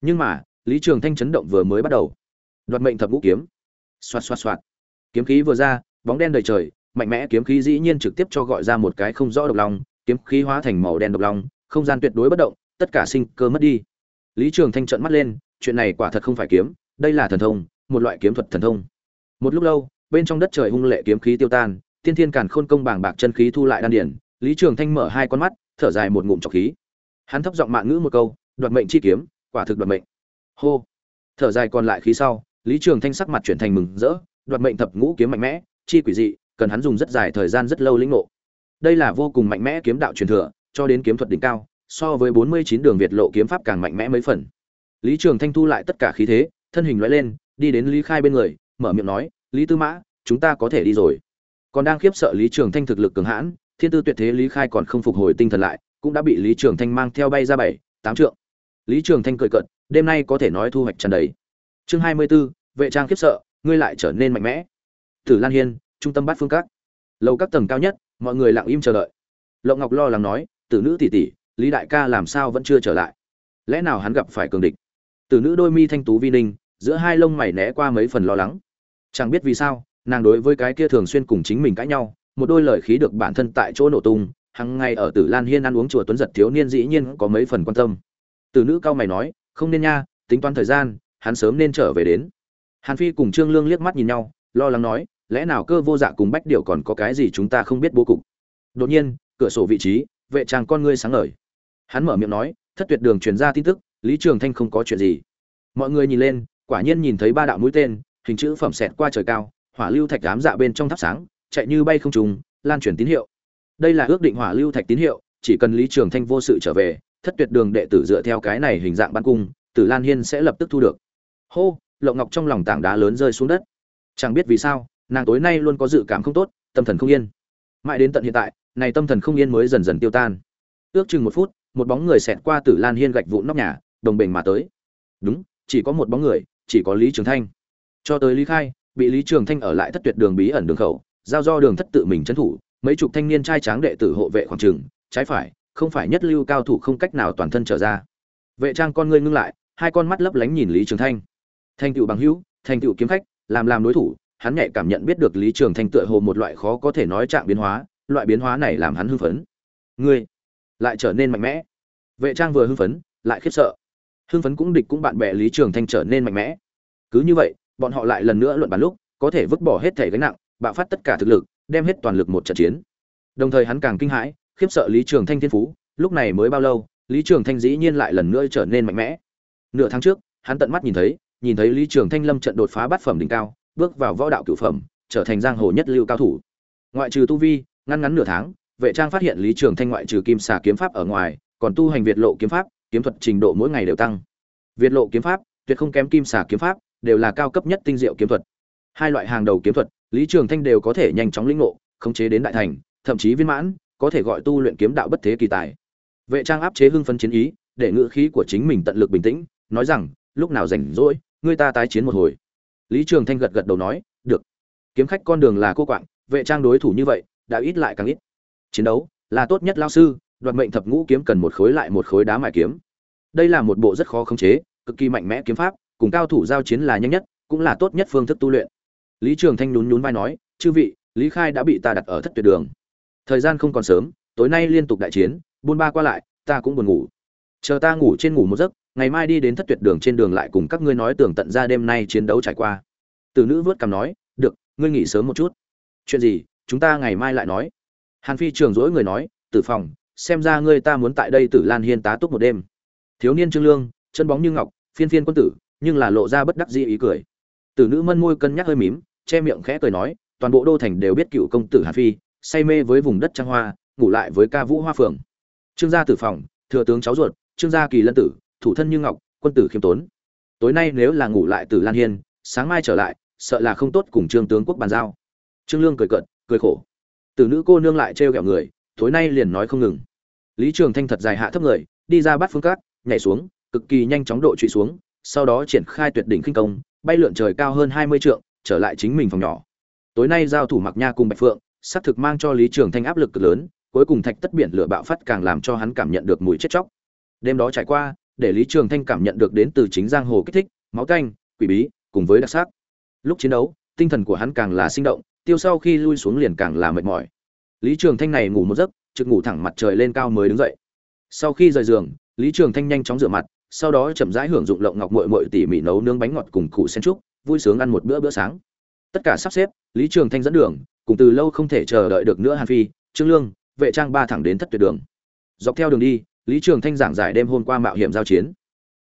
Nhưng mà, lý trường thanh chấn động vừa mới bắt đầu. Đoạt mệnh thập ngũ kiếm. Xoạt xoạt xoạt. Kiếm khí vừa ra, bóng đen đầy trời, mạnh mẽ kiếm khí dĩ nhiên trực tiếp cho gọi ra một cái không rõ độc long, kiếm khí hóa thành màu đen độc long, không gian tuyệt đối bất động, tất cả sinh cơ mất đi. Lý trường thanh trợn mắt lên, chuyện này quả thật không phải kiếm, đây là thần thông, một loại kiếm thuật thần thông. Một lúc lâu bên trong đất trời hung lệ kiếm khí tiêu tan tiên thiên càn khôn công bảng bạc chân khí thu lại đan điền, lý trường thanh mở hai con mắt thở dài một ngụm trọc khí. Hắn thấp giọng mạn ngữ một câu đoạt mệnh chi kiếm quả thực đoạt mệnh. Hô. Thở dài còn lại khí sau lý trường thanh sắc mặt chuyển thành mừng rỡ đoạt mệnh thập ngũ kiếm mạnh mẽ chi quỷ dị cần hắn dùng rất dài thời gian rất lâu lĩnh ngộ. Đây là vô cùng mạnh mẽ kiếm đạo truyền thừa cho đến kiếm thuật đỉnh cao so với bốn mươi chín đường việt lộ kiếm pháp càng mạnh mẽ mấy phần. Lý trường thanh thu lại tất cả khí thế thân hình lóe lên đi đến lý khai bên người mở miệng nói lý tư mã chúng ta có thể đi rồi. Còn đang khiếp sợ lý trường thanh thực lực cường hãn thiên tư tuyệt thế lý khai còn không phục hồi tinh thần lại cũng đã bị lý trường thanh mang theo bay ra bảy tám trượng. Lý trường thanh cười cợt đêm nay có thể nói thu hoạch trần đấy chương hai mươi 24, vệ trang khiếp sợ ngươi lại trở nên mạnh mẽ. Tử lan hiên trung tâm bát phương các. Lầu các tầng cao nhất mọi người lặng im chờ đợi. Lộng ngọc lo lắng nói tử nữ tỷ tỷ lý đại ca làm sao vẫn chưa trở lại? Lẽ nào hắn gặp phải cường địch? Tử nữ đôi mi thanh tú vi ninh giữa hai lông mày né qua mấy phần lo lắng chẳng biết vì sao, nàng đối với cái kia thường xuyên cùng chính mình cãi nhau, một đôi lời khí được bản thân tại chỗ nổ tung, hằng ngày ở tử lan hiên ăn uống chùa tuấn giật thiếu niên dĩ nhiên có mấy phần quan tâm. Từ nữ cao mày nói, không nên nha, tính toán thời gian, hắn sớm nên trở về đến. Hàn phi cùng trương lương liếc mắt nhìn nhau, lo lắng nói, lẽ nào cơ vô dạ cùng bách điệu còn có cái gì chúng ta không biết bố cục? Đột nhiên, cửa sổ vị trí, vệ trang con ngươi sáng ngời. Hắn mở miệng nói, thất tuyệt đường truyền ra tin tức, lý trường thanh không có chuyện gì. Mọi người nhìn lên, quả nhiên nhìn thấy ba đạo mũi tên hình chữ phẩm xẹt qua trời cao, hỏa lưu thạch đám dạ bên trong thắp sáng, chạy như bay không trùng, lan truyền tín hiệu. Đây là ước định hỏa lưu thạch tín hiệu, chỉ cần lý trường thanh vô sự trở về, thất tuyệt đường đệ tử dựa theo cái này hình dạng ban cung, tử lan hiên sẽ lập tức thu được. Hô, lộng ngọc trong lòng tảng đá lớn rơi xuống đất. Chẳng biết vì sao, nàng tối nay luôn có dự cảm không tốt, tâm thần không yên. Mãi đến tận hiện tại, này tâm thần không yên mới dần dần tiêu tan. Ước chừng một phút, một bóng người xẹt qua tử lan hiên gạch vụn nóc nhà, đồng bình mà tới. Đúng, chỉ có một bóng người, chỉ có lý trường thanh cho tới lý khai, bị lý trường thanh ở lại thất tuyệt đường bí ẩn đường khẩu, giao do đường thất tự mình trấn thủ, mấy chục thanh niên trai tráng đệ tử hộ vệ khoảng trường trái phải, không phải nhất lưu cao thủ không cách nào toàn thân trở ra. Vệ trang con ngươi ngưng lại, hai con mắt lấp lánh nhìn lý trường thanh. Thành tựu bằng hữu, thành tựu kiếm khách, làm làm đối thủ, hắn nhạy cảm nhận biết được lý trường thanh tựa hồ một loại khó có thể nói trạng biến hóa, loại biến hóa này làm hắn hưng phấn. Ngươi lại trở nên mạnh mẽ. Vệ trang vừa hưng phấn, lại khiếp sợ. Hưng phấn cũng địch cũng bạn bè lý trường thanh trở nên mạnh mẽ. Cứ như vậy bọn họ lại lần nữa luận bàn lúc, có thể vứt bỏ hết thể gánh nặng, bạo phát tất cả thực lực, đem hết toàn lực một trận chiến. Đồng thời hắn càng kinh hãi, khiếp sợ lý trường thanh thiên phú, lúc này mới bao lâu, lý trường thanh dĩ nhiên lại lần nữa trở nên mạnh mẽ. Nửa tháng trước, hắn tận mắt nhìn thấy nhìn thấy lý trường thanh lâm trận đột phá bát phẩm đỉnh cao, bước vào võ đạo cửu phẩm, trở thành giang hồ nhất lưu cao thủ. Ngoại trừ tu vi, ngăn ngắn nửa tháng, vệ trang phát hiện lý trường thanh ngoại trừ kim xà kiếm pháp ở ngoài, còn tu hành việt lộ kiếm pháp, kiếm thuật trình độ mỗi ngày đều tăng. Việt lộ kiếm pháp, tuyệt không kém kim xà kiếm pháp đều là cao cấp nhất tinh diệu kiếm thuật. Hai loại hàng đầu kiếm thuật, lý trường thanh đều có thể nhanh chóng lĩnh ngộ, khống chế đến đại thành, thậm chí viên mãn, có thể gọi tu luyện kiếm đạo bất thế kỳ tài. Vệ trang áp chế hưng phấn chiến ý, để ngữ khí của chính mình tận lực bình tĩnh, nói rằng, lúc nào rảnh rỗi, ngươi ta tái chiến một hồi. Lý trường thanh gật gật đầu nói, được. Kiếm khách con đường là cô quạng, vệ trang đối thủ như vậy, đã ít lại càng ít. Chiến đấu là tốt nhất Lão sư, đoạt mệnh thập ngũ kiếm cần một khối lại một khối đá mài kiếm. Đây là một bộ rất khó khống chế, cực kỳ mạnh mẽ kiếm pháp cùng cao thủ giao chiến là nhanh nhất, cũng là tốt nhất phương thức tu luyện. Lý trường thanh nhún nhún vai nói, chư vị, lý khai đã bị ta đặt ở thất tuyệt đường. Thời gian không còn sớm, tối nay liên tục đại chiến, buôn ba qua lại, ta cũng buồn ngủ. Chờ ta ngủ trên ngủ một giấc, ngày mai đi đến thất tuyệt đường trên đường lại cùng các ngươi nói tưởng tận ra đêm nay chiến đấu trải qua. Từ nữ vớt cằm nói, được, ngươi nghỉ sớm một chút. Chuyện gì? Chúng ta ngày mai lại nói. Hàn phi trường dỗi người nói, tử phòng, xem ra ngươi ta muốn tại đây tử lan hiên tá túc một đêm. Thiếu niên trương lương, chân bóng như ngọc, phiên phiên quân tử nhưng là lộ ra bất đắc dĩ ý cười. Tử nữ mân môi cân nhắc hơi mím, che miệng khẽ cười nói, toàn bộ đô thành đều biết cựu công tử hàn phi, say mê với vùng đất trăng hoa, ngủ lại với ca vũ hoa phượng. Trương gia tử phòng, thừa tướng cháu ruột, trương gia kỳ lân tử, thủ thân như ngọc, quân tử khiêm tốn. Tối nay nếu là ngủ lại tử lan hiên, sáng mai trở lại, sợ là không tốt cùng trương tướng quốc bàn giao. Trương lương cười cợt, cười khổ. Tử nữ cô nương lại trêu ghẹo người, tối nay liền nói không ngừng. Lý trường thanh thật dài hạ thấp người, đi ra bắt phương cát, nhảy xuống, cực kỳ nhanh chóng độ trụy xuống sau đó triển khai tuyệt đỉnh khinh công bay lượn trời cao hơn hai mươi trượng trở lại chính mình phòng nhỏ. Tối nay giao thủ mặc nha cùng bạch phượng sát thực mang cho lý trường thanh áp lực cực lớn cuối cùng thạch tất biển lửa bạo phát càng làm cho hắn cảm nhận được mùi chết chóc. Đêm đó trải qua để lý trường thanh cảm nhận được đến từ chính giang hồ kích thích máu tanh, quỷ bí cùng với đặc sắc. Lúc chiến đấu tinh thần của hắn càng là sinh động tiêu sau khi lui xuống liền càng là mệt mỏi. Lý trường thanh này ngủ một giấc trực ngủ thẳng mặt trời lên cao mới đứng dậy. Sau khi rời giường lý trường thanh nhanh chóng rửa mặt sau đó chậm rãi hưởng dụng lộng ngọc muội muội tỉ mỉ nấu nướng bánh ngọt cùng củ sen trúc, vui sướng ăn một bữa bữa sáng. Tất cả sắp xếp, lý trường thanh dẫn đường, cùng từ lâu không thể chờ đợi được nữa hàn phi, trương lương, vệ trang ba thẳng đến thất tuyệt đường. Dọc theo đường đi, lý trường thanh giảng giải đêm hôm qua mạo hiểm giao chiến.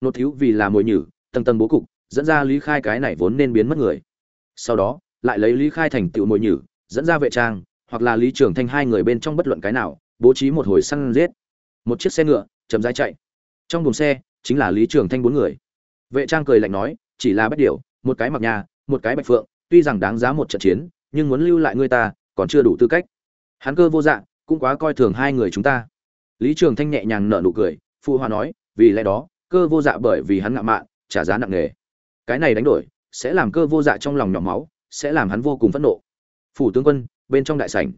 Nốt thiếu vì là mồi nhử, tầng tầng bố cục, dẫn ra lý khai cái này vốn nên biến mất người. Sau đó, lại lấy lý khai thành tựu mồi nhử, dẫn ra vệ trang, hoặc là lý trường thanh hai người bên trong bất luận cái nào, bố trí một hồi săn giết. Một chiếc xe ngựa, chậm rãi chạy. Trong buồng xe chính là lý trường thanh bốn người. Vệ trang cười lạnh nói, chỉ là bất điều một cái mặc nhà, một cái bạch phượng, tuy rằng đáng giá một trận chiến, nhưng muốn lưu lại người ta, còn chưa đủ tư cách. Hắn cơ vô dạng cũng quá coi thường hai người chúng ta. Lý trường thanh nhẹ nhàng nở nụ cười, phụ hòa nói, vì lẽ đó, cơ vô dạ bởi vì hắn ngạo mạn, trả giá nặng nề. Cái này đánh đổi, sẽ làm cơ vô dạ trong lòng nhỏ máu, sẽ làm hắn vô cùng phẫn nộ. Phủ tướng quân, bên trong đại sảnh.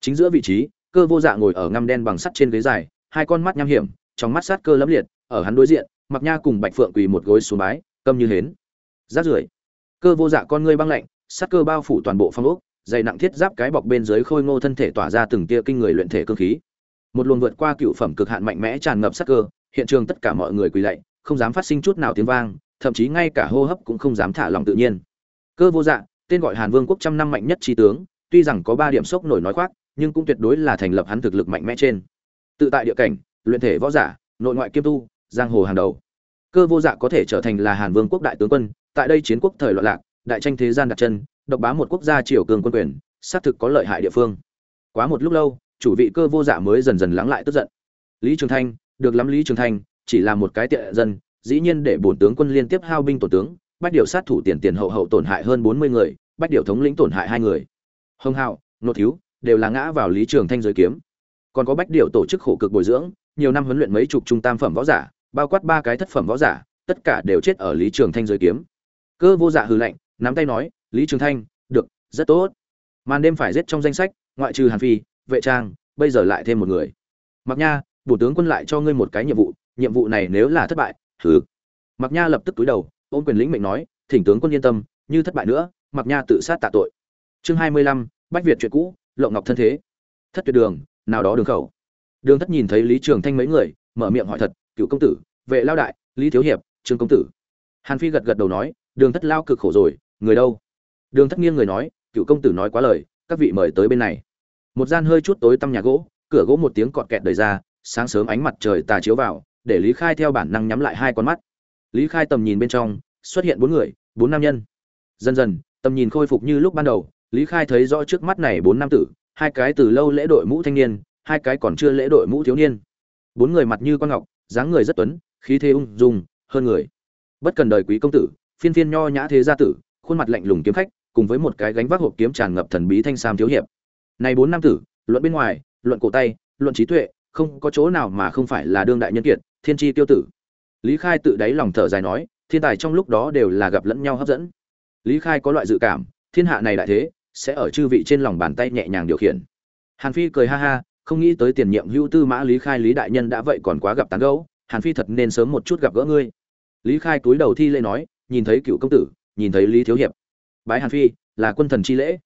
Chính giữa vị trí, cơ vô dạ ngồi ở ngăm đen bằng sắt trên ghế dài, hai con mắt nham hiểm, trong mắt sát cơ lẫm liệt ở hắn đối diện mặc nha cùng bạch phượng quỳ một gối xuống bái, câm như hến. Rát rưởi, cơ vô dạ con ngươi băng lạnh, sát cơ bao phủ toàn bộ phong ốc, dày nặng thiết giáp cái bọc bên dưới khôi ngô thân thể tỏa ra từng tia kinh người luyện thể cương khí. Một luồng vượt qua cựu phẩm cực hạn mạnh mẽ tràn ngập sát cơ, hiện trường tất cả mọi người quỳ lạy, không dám phát sinh chút nào tiếng vang, thậm chí ngay cả hô hấp cũng không dám thả lòng tự nhiên. Cơ vô dạ tên gọi hàn vương quốc trăm năm mạnh nhất tri tướng, tuy rằng có ba điểm sốc nổi nói khoác, nhưng cũng tuyệt đối là thành lập hắn thực lực mạnh mẽ trên. Tự tại địa cảnh, luyện thể võ giả, nội ngoại kiêm tu giang hồ hàng đầu. Cơ vô dạ có thể trở thành là hàn vương quốc đại tướng quân, tại đây chiến quốc thời loạn lạc, đại tranh thế gian đặt chân, độc bá một quốc gia triều cường quân quyền, xác thực có lợi hại địa phương. Quá một lúc lâu, chủ vị cơ vô dạ mới dần dần lắng lại tức giận. Lý trường thanh, được lắm lý trường thanh, chỉ là một cái tiện dân, dĩ nhiên để bổn tướng quân liên tiếp hao binh tổ tướng, bách điều sát thủ tiền tiền hậu hậu tổn hại hơn bốn mươi người, bách điều thống lĩnh tổn hại hai người. Hưng hạo, nô thiếu, đều là ngã vào lý trường thanh giới kiếm. Còn có bách điều tổ chức khổ cực bồi dưỡng, nhiều năm huấn luyện mấy chục trung tam phẩm võ giả bao quát ba cái thất phẩm võ giả tất cả đều chết ở lý trường thanh dưới kiếm. Cơ vô dạ hư lạnh, nắm tay nói lý trường thanh được rất tốt. Màn đêm phải giết trong danh sách ngoại trừ hàn phi vệ trang bây giờ lại thêm một người. Mặc nha bổ tướng quân lại cho ngươi một cái nhiệm vụ nhiệm vụ này nếu là thất bại thử mặc nha lập tức túi đầu ôm quyền lĩnh mệnh nói thỉnh tướng quân yên tâm như thất bại nữa mặc nha tự sát tạ tội. Chương hai mươi lăm bách việt chuyện cũ lộ ngọc thân thế. Thất tuyệt đường nào đó đường khẩu. Đường thất nhìn thấy lý trường thanh mấy người mở miệng hỏi thật cựu công tử, vệ lao đại, lý thiếu hiệp, trương công tử. Hàn phi gật gật đầu nói, đường thất lao cực khổ rồi, người đâu? Đường thất nghiêng người nói, cựu công tử nói quá lời, các vị mời tới bên này. Một gian hơi chút tối tăm nhà gỗ, cửa gỗ một tiếng cọt kẹt đời ra, sáng sớm ánh mặt trời tà chiếu vào, để lý khai theo bản năng nhắm lại hai con mắt. Lý khai tầm nhìn bên trong, xuất hiện bốn người, bốn nam nhân. Dần dần, tầm nhìn khôi phục như lúc ban đầu, lý khai thấy rõ trước mắt này bốn nam tử, hai cái từ lâu lễ đội mũ thanh niên, hai cái còn chưa lễ đội mũ thiếu niên. Bốn người mặt như con ngọc dáng người rất tuấn, khí thế ung dung, hơn người. Bất cần đời quý công tử, phiên phiên nho nhã thế gia tử, khuôn mặt lạnh lùng kiếm khách, cùng với một cái gánh vác hộp kiếm tràn ngập thần bí thanh sam thiếu hiệp. Này bốn nam tử, luận bên ngoài, luận cổ tay, luận trí tuệ, không có chỗ nào mà không phải là đương đại nhân kiệt, thiên tri tiêu tử. Lý khai tự đáy lòng thở dài nói, thiên tài trong lúc đó đều là gặp lẫn nhau hấp dẫn. Lý khai có loại dự cảm, thiên hạ này đại thế, sẽ ở chư vị trên lòng bàn tay nhẹ nhàng điều khiển. Hàn phi cười ha ha không nghĩ tới tiền nhiệm hữu tư mã lý khai lý đại nhân đã vậy còn quá gặp tán gẫu, hàn phi thật nên sớm một chút gặp gỡ ngươi. Lý khai túi đầu thi lễ nói, nhìn thấy cựu công tử, nhìn thấy lý thiếu hiệp. Bái hàn phi, là quân thần chi lễ.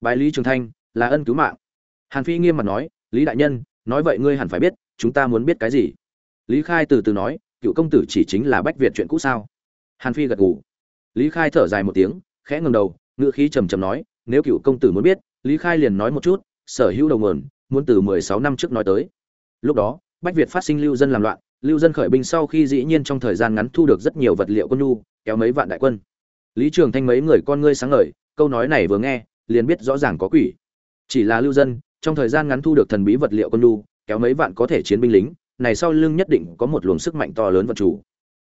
Bái lý trường thanh, là ân cứu mạng. Hàn phi nghiêm mặt nói, lý đại nhân, nói vậy ngươi hẳn phải biết, chúng ta muốn biết cái gì? Lý khai từ từ nói, cựu công tử chỉ chính là bách việt chuyện cũ sao? Hàn phi gật gù. Lý khai thở dài một tiếng, khẽ ngầm đầu, ngữ khí trầm trầm nói, nếu cựu công tử muốn biết, lý khai liền nói một chút, sở hữu đầu nguồn muốn từ mười sáu năm trước nói tới. Lúc đó, bách việt phát sinh lưu dân làm loạn, lưu dân khởi binh sau khi dĩ nhiên trong thời gian ngắn thu được rất nhiều vật liệu quân nhu, kéo mấy vạn đại quân. Lý trường thanh mấy người con ngươi sáng ngời, câu nói này vừa nghe, liền biết rõ ràng có quỷ. Chỉ là lưu dân, trong thời gian ngắn thu được thần bí vật liệu quân nhu, kéo mấy vạn có thể chiến binh lính, này sau lưng nhất định có một luồng sức mạnh to lớn vận chủ.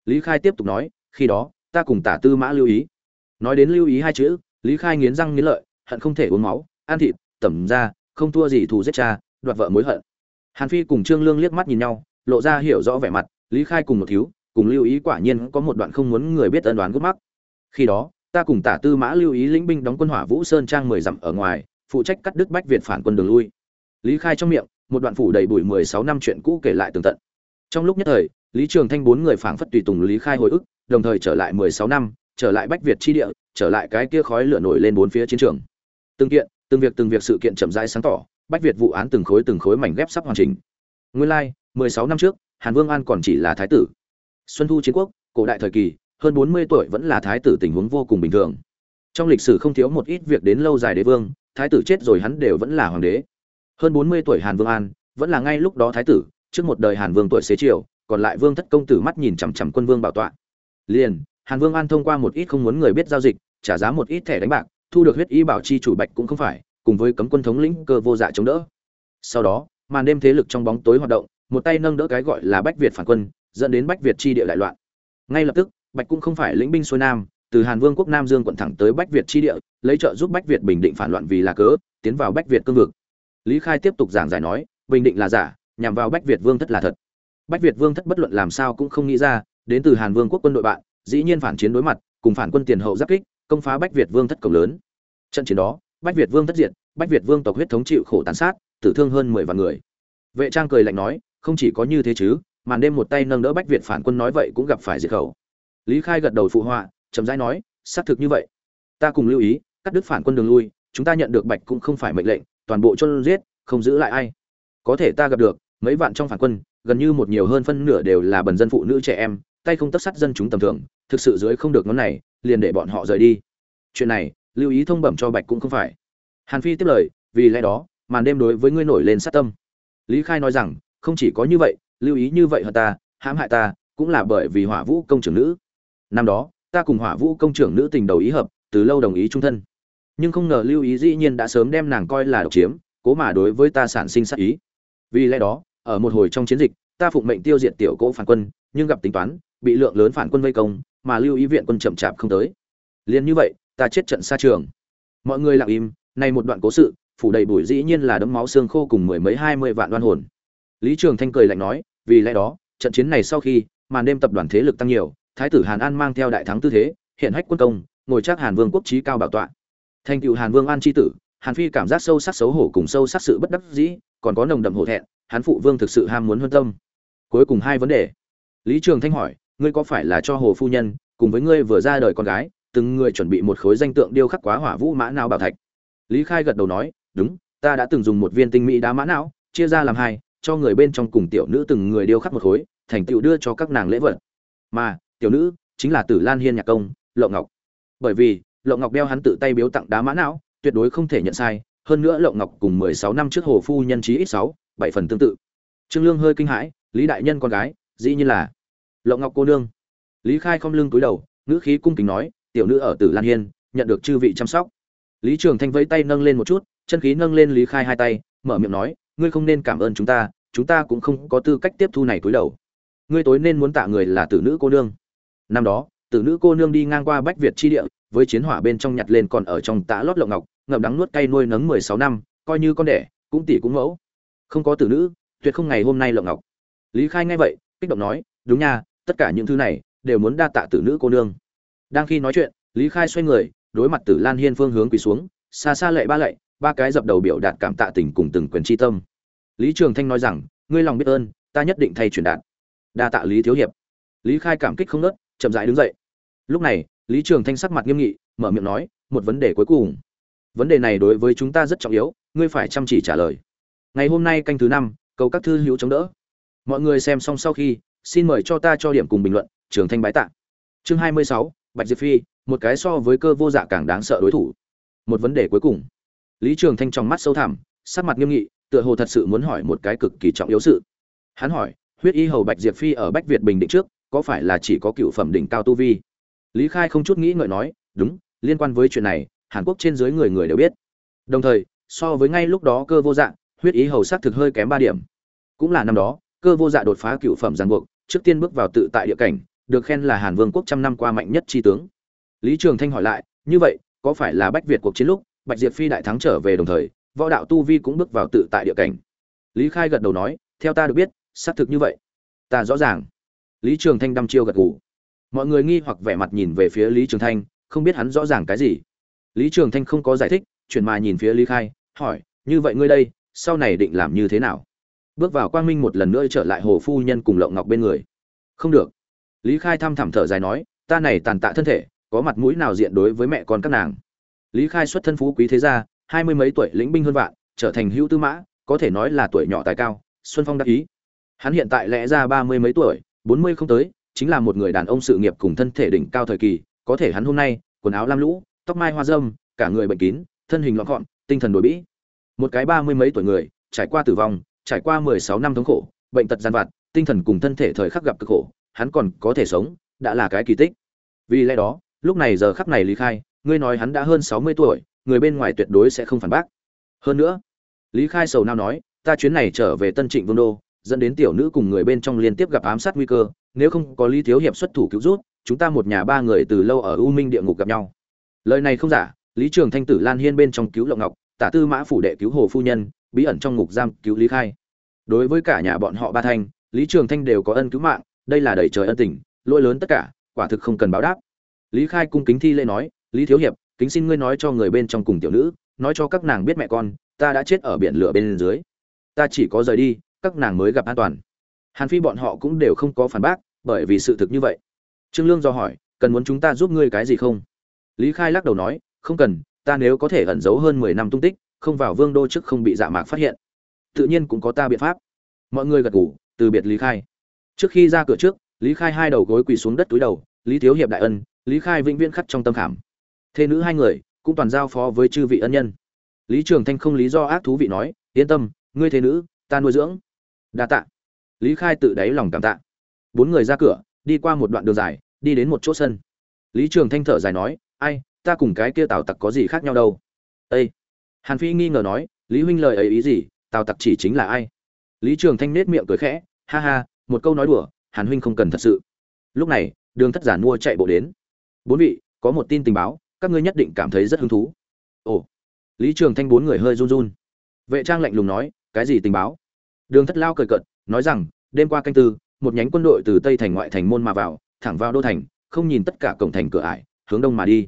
Lý khai tiếp tục nói, khi đó, ta cùng tả tư mã lưu ý. Nói đến lưu ý hai chữ, lý khai nghiến răng nghiến lợi, hận không thể uống máu, ăn thịt, tẩm ra không thua gì thù giết cha, đoạt vợ mối hận. Hàn phi cùng trương lương liếc mắt nhìn nhau, lộ ra hiểu rõ vẻ mặt, lý khai cùng một thiếu, cùng lưu ý quả nhiên có một đoạn không muốn người biết ân đoán gút mắc. Khi đó, ta cùng tả tư mã, lưu ý lĩnh binh đóng quân hỏa vũ sơn trang mười dặm ở ngoài, phụ trách cắt đứt bách việt phản quân đường lui. Lý khai trong miệng, một đoạn phủ đầy bụi mười sáu năm chuyện cũ kể lại tường tận. Trong lúc nhất thời, lý trường thanh bốn người phảng phất tùy tùng lý khai hồi ức, đồng thời trở lại mười sáu năm, trở lại bách việt chi địa, trở lại cái kia khói lửa nổi lên bốn phía chiến trường. Từng kiện từng việc từng việc sự kiện chậm rãi sáng tỏ, bách việt vụ án từng khối từng khối mảnh ghép sắp hoàn chỉnh. Nguyên lai, mười sáu năm trước, hàn vương an còn chỉ là thái tử. Xuân thu chiến quốc, cổ đại thời kỳ, hơn bốn mươi tuổi vẫn là thái tử tình huống vô cùng bình thường. Trong lịch sử không thiếu một ít việc đến lâu dài đế vương, thái tử chết rồi hắn đều vẫn là hoàng đế. Hơn bốn mươi tuổi hàn vương an, vẫn là ngay lúc đó thái tử, trước một đời hàn vương tuổi xế chiều, còn lại vương thất công tử mắt nhìn chằm chằm quân vương bảo tọa. Liền, hàn vương an thông qua một ít không muốn người biết giao dịch, trả giá một ít thẻ đánh bạc thu được huyết y bảo chi chủ bạch cũng không phải, cùng với cấm quân thống lĩnh cơ vô dạ chống đỡ. Sau đó, màn đêm thế lực trong bóng tối hoạt động, một tay nâng đỡ cái gọi là bách việt phản quân, dẫn đến bách việt chi địa đại loạn. Ngay lập tức, bạch cũng không phải lĩnh binh xuôi nam, từ hàn vương quốc nam dương quận thẳng tới bách việt chi địa, lấy trợ giúp bách việt bình định phản loạn vì là cớ, tiến vào bách việt cương vực. Lý khai tiếp tục giảng giải nói, bình định là giả, nhằm vào bách việt vương thất là thật. Bách việt vương thất bất luận làm sao cũng không nghĩ ra, đến từ hàn vương quốc quân đội bạn, dĩ nhiên phản chiến đối mặt, cùng phản quân tiền hậu giáp kích công phá bách việt vương thất cổng lớn. Trận chiến đó, bách việt vương thất diệt, bách việt vương tộc huyết thống chịu khổ tàn sát, tử thương hơn mười vạn người. Vệ trang cười lạnh nói, không chỉ có như thế chứ, màn đêm một tay nâng đỡ bách việt phản quân nói vậy cũng gặp phải diệt khẩu. Lý khai gật đầu phụ họa, chậm rãi nói, xác thực như vậy. Ta cùng lưu ý, cắt đứt phản quân đường lui, chúng ta nhận được bạch cũng không phải mệnh lệnh, toàn bộ chôn giết, không giữ lại ai. Có thể ta gặp được, mấy vạn trong phản quân, gần như một nhiều hơn phân nửa đều là bần dân phụ nữ trẻ em tay không tất sắt dân chúng tầm thường, thực sự dưới không được ngón này, liền để bọn họ rời đi. Chuyện này, lưu ý thông bẩm cho bạch cũng không phải. Hàn phi tiếp lời, vì lẽ đó, màn đêm đối với ngươi nổi lên sát tâm. Lý khai nói rằng, không chỉ có như vậy, lưu ý như vậy hơn ta, hãm hại ta, cũng là bởi vì hỏa vũ công trưởng nữ. Năm đó, ta cùng hỏa vũ công trưởng nữ tình đầu ý hợp, từ lâu đồng ý trung thân. Nhưng không ngờ lưu ý dĩ nhiên đã sớm đem nàng coi là độc chiếm, cố mà đối với ta sản sinh sát ý. Vì lẽ đó, ở một hồi trong chiến dịch, ta phụng mệnh tiêu diệt tiểu cỗ phản quân, nhưng gặp tính toán bị lượng lớn phản quân vây công, mà lưu ý viện quân chậm chạp không tới. Liền như vậy, ta chết trận xa trường. Mọi người lặng im này một đoạn cố sự, phủ đầy bụi dĩ nhiên là đấm máu xương khô cùng mười mấy hai mươi vạn đoan hồn. Lý trường thanh cười lạnh nói, vì lẽ đó, trận chiến này sau khi, màn đêm tập đoàn thế lực tăng nhiều, thái tử hàn an mang theo đại thắng tư thế, hiện hách quân công, ngồi chắc hàn vương quốc trí cao bảo tọa. Thành cựu hàn vương an tri tử, hàn phi cảm giác sâu sắc xấu hổ cùng sâu sắc sự bất đắc dĩ, còn có nồng đậm hổ thẹn, hán phụ vương thực sự ham muốn hơn tâm. Cuối cùng hai vấn đề. Lý trường thanh hỏi ngươi có phải là cho hồ phu nhân, cùng với ngươi vừa ra đời con gái, từng người chuẩn bị một khối danh tượng điêu khắc quá hỏa vũ mã não bảo thạch? Lý khai gật đầu nói, đúng, ta đã từng dùng một viên tinh mỹ đá mã não, chia ra làm hai, cho người bên trong cùng tiểu nữ từng người điêu khắc một khối, thành tựu đưa cho các nàng lễ vật. Mà, tiểu nữ chính là tử lan hiên nhạc công lộ ngọc. Bởi vì lộ ngọc đeo hắn tự tay biếu tặng đá mã não, tuyệt đối không thể nhận sai, hơn nữa lộ ngọc cùng mười sáu năm trước hồ phu nhân trí ít sáu, bảy phần tương tự. Trương lương hơi kinh hãi, lý đại nhân con gái, dĩ nhiên là lộ ngọc cô nương. Lý khai không lưng túi đầu, ngữ khí cung kính nói, tiểu nữ ở tử lan hiên, nhận được chư vị chăm sóc. Lý trường thanh vẫy tay nâng lên một chút, chân khí nâng lên lý khai hai tay, mở miệng nói, ngươi không nên cảm ơn chúng ta chúng ta cũng không có tư cách tiếp thu này túi đầu. Ngươi tối nên muốn tạ người là tử nữ cô nương. Năm đó, tử nữ cô nương đi ngang qua bách việt chi địa, với chiến hỏa bên trong nhặt lên còn ở trong tã lót lộng ngọc, ngậm đắng nuốt cay nuôi nấng mười sáu năm, coi như con đẻ, cũng tỷ cũng mẫu. Không có tử nữ, tuyệt không ngày hôm nay lộng ngọc. Lý khai nghe vậy, kích động nói, đúng nha tất cả những thứ này đều muốn đa tạ tử nữ cô nương. Đang khi nói chuyện, lý khai xoay người, đối mặt tử lan hiên phương hướng quỳ xuống, xa xa lệ ba lệ ba cái dập đầu biểu đạt cảm tạ tình cùng từng quyền tri tâm. Lý trường thanh nói rằng, ngươi lòng biết ơn, ta nhất định thay truyền đạt. Đa tạ lý thiếu hiệp. Lý khai cảm kích không nớt chậm rãi đứng dậy. Lúc này, lý trường thanh sắc mặt nghiêm nghị, mở miệng nói, một vấn đề cuối cùng. Vấn đề này đối với chúng ta rất trọng yếu, ngươi phải chăm chỉ trả lời. Ngày hôm nay canh thứ năm, cầu các thư hữu chống đỡ. Mọi người xem xong sau khi xin mời cho ta cho điểm cùng bình luận, trường thanh bái tạ. Chương hai mươi sáu, bạch diệp phi, một cái so với cơ vô dạ càng đáng sợ đối thủ. Một vấn đề cuối cùng. Lý trường thanh trong mắt sâu thẳm, sắc mặt nghiêm nghị, tựa hồ thật sự muốn hỏi một cái cực kỳ trọng yếu sự. Hắn hỏi, huyết y hầu bạch diệp phi ở bách việt bình định trước, có phải là chỉ có cựu phẩm đỉnh cao tu vi? Lý khai không chút nghĩ ngợi nói, đúng, liên quan với chuyện này, hàn quốc trên dưới người người đều biết. Đồng thời, so với ngay lúc đó cơ vô dạng huyết ý hầu sắc thực hơi kém ba điểm. Cũng là năm đó, cơ vô dạ đột phá cựu phẩm giàn buộc trước tiên bước vào tự tại địa cảnh, được khen là hàn vương quốc trăm năm qua mạnh nhất tri tướng. Lý trường thanh hỏi lại, như vậy, có phải là bách việt cuộc chiến lúc, bạch diệp phi đại thắng trở về đồng thời, võ đạo tu vi cũng bước vào tự tại địa cảnh? Lý khai gật đầu nói, theo ta được biết, xác thực như vậy. Ta rõ ràng. Lý trường thanh đăm chiêu gật gù. Mọi người nghi hoặc vẻ mặt nhìn về phía lý trường thanh, không biết hắn rõ ràng cái gì. Lý trường thanh không có giải thích, chuyển mà nhìn phía lý khai, hỏi, như vậy ngươi đây, sau này định làm như thế nào? Bước vào quang minh một lần nữa trở lại hồ phu nhân cùng lộng ngọc bên người. Không được. Lý khai thăm thẳm thở dài nói, ta này tàn tạ thân thể, có mặt mũi nào diện đối với mẹ con các nàng? Lý khai xuất thân phú quý thế gia, hai mươi mấy tuổi, lĩnh binh hơn vạn, trở thành hữu tư mã, có thể nói là tuổi nhỏ tài cao, xuân phong đắc ý. Hắn hiện tại lẽ ra ba mươi mấy tuổi, bốn mươi không tới, chính là một người đàn ông sự nghiệp cùng thân thể đỉnh cao thời kỳ, có thể hắn hôm nay, quần áo lam lũ, tóc mai hoa dâm, cả người bệnh kín, thân hình lọn gọn, tinh thần đổi bĩ. Một cái ba mươi mấy tuổi người, trải qua tử vong trải qua mười sáu năm thống khổ, bệnh tật gian vặt, tinh thần cùng thân thể thời khắc gặp cực khổ, hắn còn có thể sống, đã là cái kỳ tích. Vì lẽ đó, lúc này giờ khắc này lý khai, ngươi nói hắn đã hơn sáu mươi tuổi, người bên ngoài tuyệt đối sẽ không phản bác. Hơn nữa, lý khai sầu nao nói, ta chuyến này trở về tân trịnh vương đô, dẫn đến tiểu nữ cùng người bên trong liên tiếp gặp ám sát nguy cơ, nếu không có lý thiếu hiệp xuất thủ cứu rút chúng ta một nhà ba người từ lâu ở u minh địa ngục gặp nhau. Lời này không giả, lý trường thanh tử lan hiên bên trong cứu lộng ngọc, tả tư mã phủ đệ cứu hồ phu nhân bí ẩn trong ngục giam cứu lý khai. Đối với cả nhà bọn họ ba thanh, lý trường thanh đều có ân cứu mạng, đây là đầy trời ân tình, lỗi lớn tất cả, quả thực không cần báo đáp. Lý khai cung kính thi lễ nói, lý thiếu hiệp, kính xin ngươi nói cho người bên trong cùng tiểu nữ, nói cho các nàng biết mẹ con, ta đã chết ở biển lửa bên dưới. Ta chỉ có rời đi, các nàng mới gặp an toàn. Hàn phi bọn họ cũng đều không có phản bác, bởi vì sự thực như vậy. Trương lương do hỏi, cần muốn chúng ta giúp ngươi cái gì không? Lý khai lắc đầu nói, không cần, ta nếu có thể ẩn giấu hơn mười năm tung tích không vào vương đô trước không bị dạ mạc phát hiện. Tự nhiên cũng có ta biện pháp. Mọi người gật ngủ từ biệt lý khai. Trước khi ra cửa trước, lý khai hai đầu gối quỳ xuống đất túi đầu, lý thiếu hiệp đại ân, lý khai vĩnh viễn khắc trong tâm khảm. Thế nữ hai người, cũng toàn giao phó với chư vị ân nhân. Lý trường thanh không lý do ác thú vị nói, yên tâm, ngươi thế nữ, ta nuôi dưỡng. Đa tạ. Lý khai tự đáy lòng cảm tạ. Bốn người ra cửa, đi qua một đoạn đường dài, đi đến một chỗ sân. Lý trường thanh thở dài nói, ai, ta cùng cái kia tào tặc có gì khác nhau đâu? Ây hàn phi nghi ngờ nói, lý huynh lời ấy ý gì? Tào tặc chỉ chính là ai? Lý trường thanh nết miệng cười khẽ, ha ha, một câu nói đùa, hàn huynh không cần thật sự. Lúc này, đường thất giản mua chạy bộ đến. Bốn vị, có một tin tình báo, các ngươi nhất định cảm thấy rất hứng thú. Ồ. Lý trường thanh bốn người hơi run run. Vệ trang lạnh lùng nói, cái gì tình báo? Đường thất lao cười cợt, nói rằng, đêm qua canh tư, một nhánh quân đội từ tây thành ngoại thành môn mà vào, thẳng vào đô thành, không nhìn tất cả cổng thành cửa ải, hướng đông mà đi.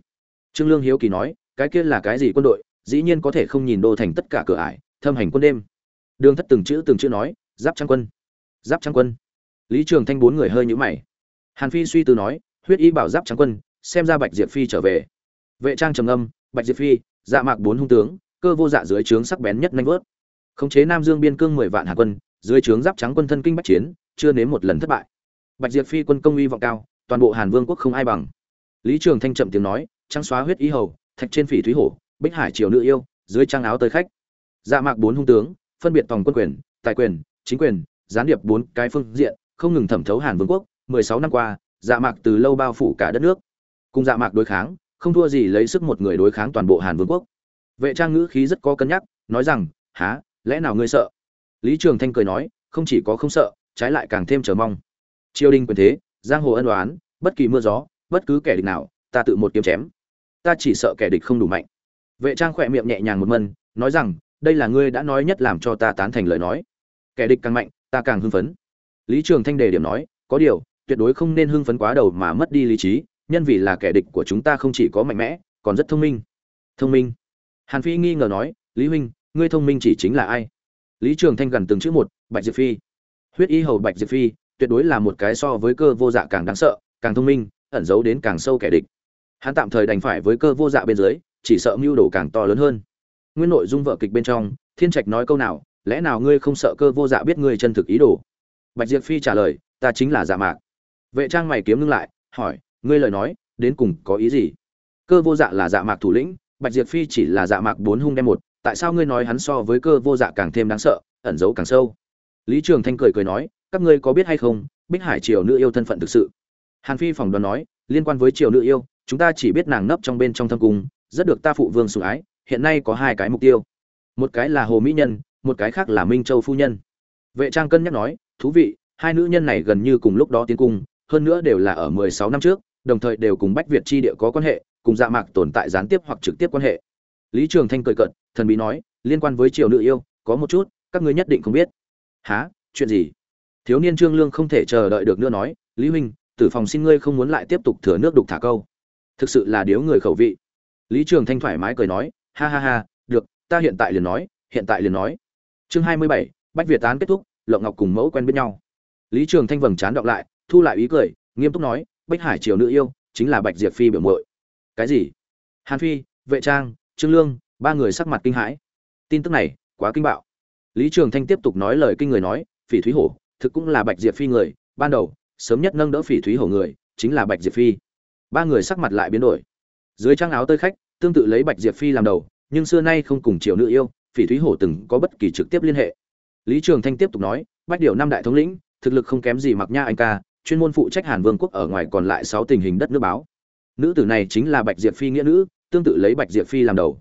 Trương lương hiếu kỳ nói, cái kia là cái gì quân đội? Dĩ nhiên có thể không nhìn đô thành tất cả cửa ải, thâm hành quân đêm. Đường thất từng chữ từng chữ nói, giáp trang quân, giáp trang quân. Lý trường thanh bốn người hơi nhũ mày. Hàn phi suy tư nói, huyết y bảo giáp trang quân, xem ra bạch diệp phi trở về. Vệ trang trầm âm, bạch diệp phi dạ mạc bốn hung tướng, cơ vô dạ dưới trướng sắc bén nhất nhanh vớt. Khống chế nam dương biên cương mười vạn hạ quân, dưới trướng giáp trắng quân thân kinh bắc chiến, chưa nếm một lần thất bại. Bạch diệp phi quân công uy vọng cao, toàn bộ hàn vương quốc không ai bằng. Lý trường thanh chậm tiếng nói, trắng xóa huyết y hầu, thạch trên phỉ thúy hổ bích hải triều nữ yêu, dưới trang áo tới khách. Dạ mạc bốn hung tướng, phân biệt tòng quân quyền, tài quyền, chính quyền, gián điệp bốn cái phương diện, không ngừng thẩm thấu hàn vương quốc. Mười sáu năm qua dạ mạc từ lâu bao phủ cả đất nước. Cùng dạ mạc đối kháng, không thua gì lấy sức một người đối kháng toàn bộ hàn vương quốc. Vệ trang ngữ khí rất có cân nhắc, nói rằng há lẽ nào ngươi sợ? Lý trường thanh cười nói, không chỉ có không sợ, trái lại càng thêm chờ mong. Triều đình quyền thế, giang hồ ân đoán bất kỳ mưa gió, bất cứ kẻ địch nào, ta tự một kiếm chém. Ta chỉ sợ kẻ địch không đủ mạnh vệ trang khỏe miệng nhẹ nhàng một mân, nói rằng, đây là ngươi đã nói nhất làm cho ta tán thành lời nói. Kẻ địch càng mạnh, ta càng hưng phấn. Lý trường thanh đề điểm nói, có điều, tuyệt đối không nên hưng phấn quá đầu mà mất đi lý trí, nhân vì là kẻ địch của chúng ta không chỉ có mạnh mẽ, còn rất thông minh. Thông minh? Hàn phi nghi ngờ nói, lý huynh, ngươi thông minh chỉ chính là ai? Lý trường thanh gần từng chữ một, bạch diệp phi. Huyết y hầu bạch diệp phi, tuyệt đối là một cái so với cơ vô dạ càng đáng sợ, càng thông minh, ẩn giấu đến càng sâu kẻ địch. Hắn tạm thời đành phải với cơ vô dạ bên dưới chỉ sợ mưu đồ càng to lớn hơn. Nguyên nội dung vợ kịch bên trong, thiên trạch nói câu nào, lẽ nào ngươi không sợ cơ vô dạ biết ngươi chân thực ý đồ? Bạch diệp phi trả lời, ta chính là dạ mạc. Vệ trang mày kiếm ngưng lại, hỏi, ngươi lời nói, đến cùng có ý gì? Cơ vô dạ là dạ mạc thủ lĩnh, bạch diệp phi chỉ là dạ mạc bốn hung đem một, tại sao ngươi nói hắn so với cơ vô dạ càng thêm đáng sợ, ẩn giấu càng sâu? Lý trường thanh cười cười nói, các ngươi có biết hay không, bích hải triều nữ yêu thân phận thực sự? Hàn phi phỏng đoán nói, liên quan với triều nữ yêu, chúng ta chỉ biết nàng nấp trong bên trong thâm cung rất được ta phụ vương sủng ái, hiện nay có hai cái mục tiêu. Một cái là hồ mỹ nhân, một cái khác là minh châu phu nhân. Vệ trang cân nhắc nói, thú vị, hai nữ nhân này gần như cùng lúc đó tiến cung, hơn nữa đều là ở mười sáu năm trước, đồng thời đều cùng bách việt chi địa có quan hệ, cùng dạ mạc tồn tại gián tiếp hoặc trực tiếp quan hệ. Lý trường thanh cười cận thần bí nói, liên quan với triều nữ yêu, có một chút, các ngươi nhất định không biết. Há chuyện gì? Thiếu niên trương lương không thể chờ đợi được nữa nói, lý huynh, tử phòng xin ngươi không muốn lại tiếp tục thừa nước đục thả câu. Thực sự là điếu người khẩu vị lý trường thanh thoải mái cười nói, ha ha ha, được, ta hiện tại liền nói, hiện tại liền nói. Chương hai mươi bảy, bách việt tán kết thúc lộng ngọc cùng mẫu quen biết nhau. Lý trường thanh vầng trán đọc lại, thu lại ý cười, nghiêm túc nói, bách hải triều nữ yêu, chính là bạch diệp phi biểu muội. Cái gì? Hàn phi, vệ trang, trương lương, ba người sắc mặt kinh hãi. Tin tức này, quá kinh bạo. Lý trường thanh tiếp tục nói lời kinh người nói, phỉ thúy hổ, thực cũng là bạch diệp phi người, ban đầu, sớm nhất nâng đỡ phỉ thúy hổ người, chính là bạch diệp phi. Ba người sắc mặt lại biến đổi. Dưới trang áo tơi khách tương tự lấy bạch diệp phi làm đầu, nhưng xưa nay không cùng triều nữ yêu, phỉ thúy hổ từng có bất kỳ trực tiếp liên hệ. Lý trường thanh tiếp tục nói, bách điều năm đại thống lĩnh, thực lực không kém gì mặc nha anh ca, chuyên môn phụ trách hàn vương quốc ở ngoài còn lại sáu tình hình đất nước báo. Nữ tử này chính là bạch diệp phi nghĩa nữ, tương tự lấy bạch diệp phi làm đầu.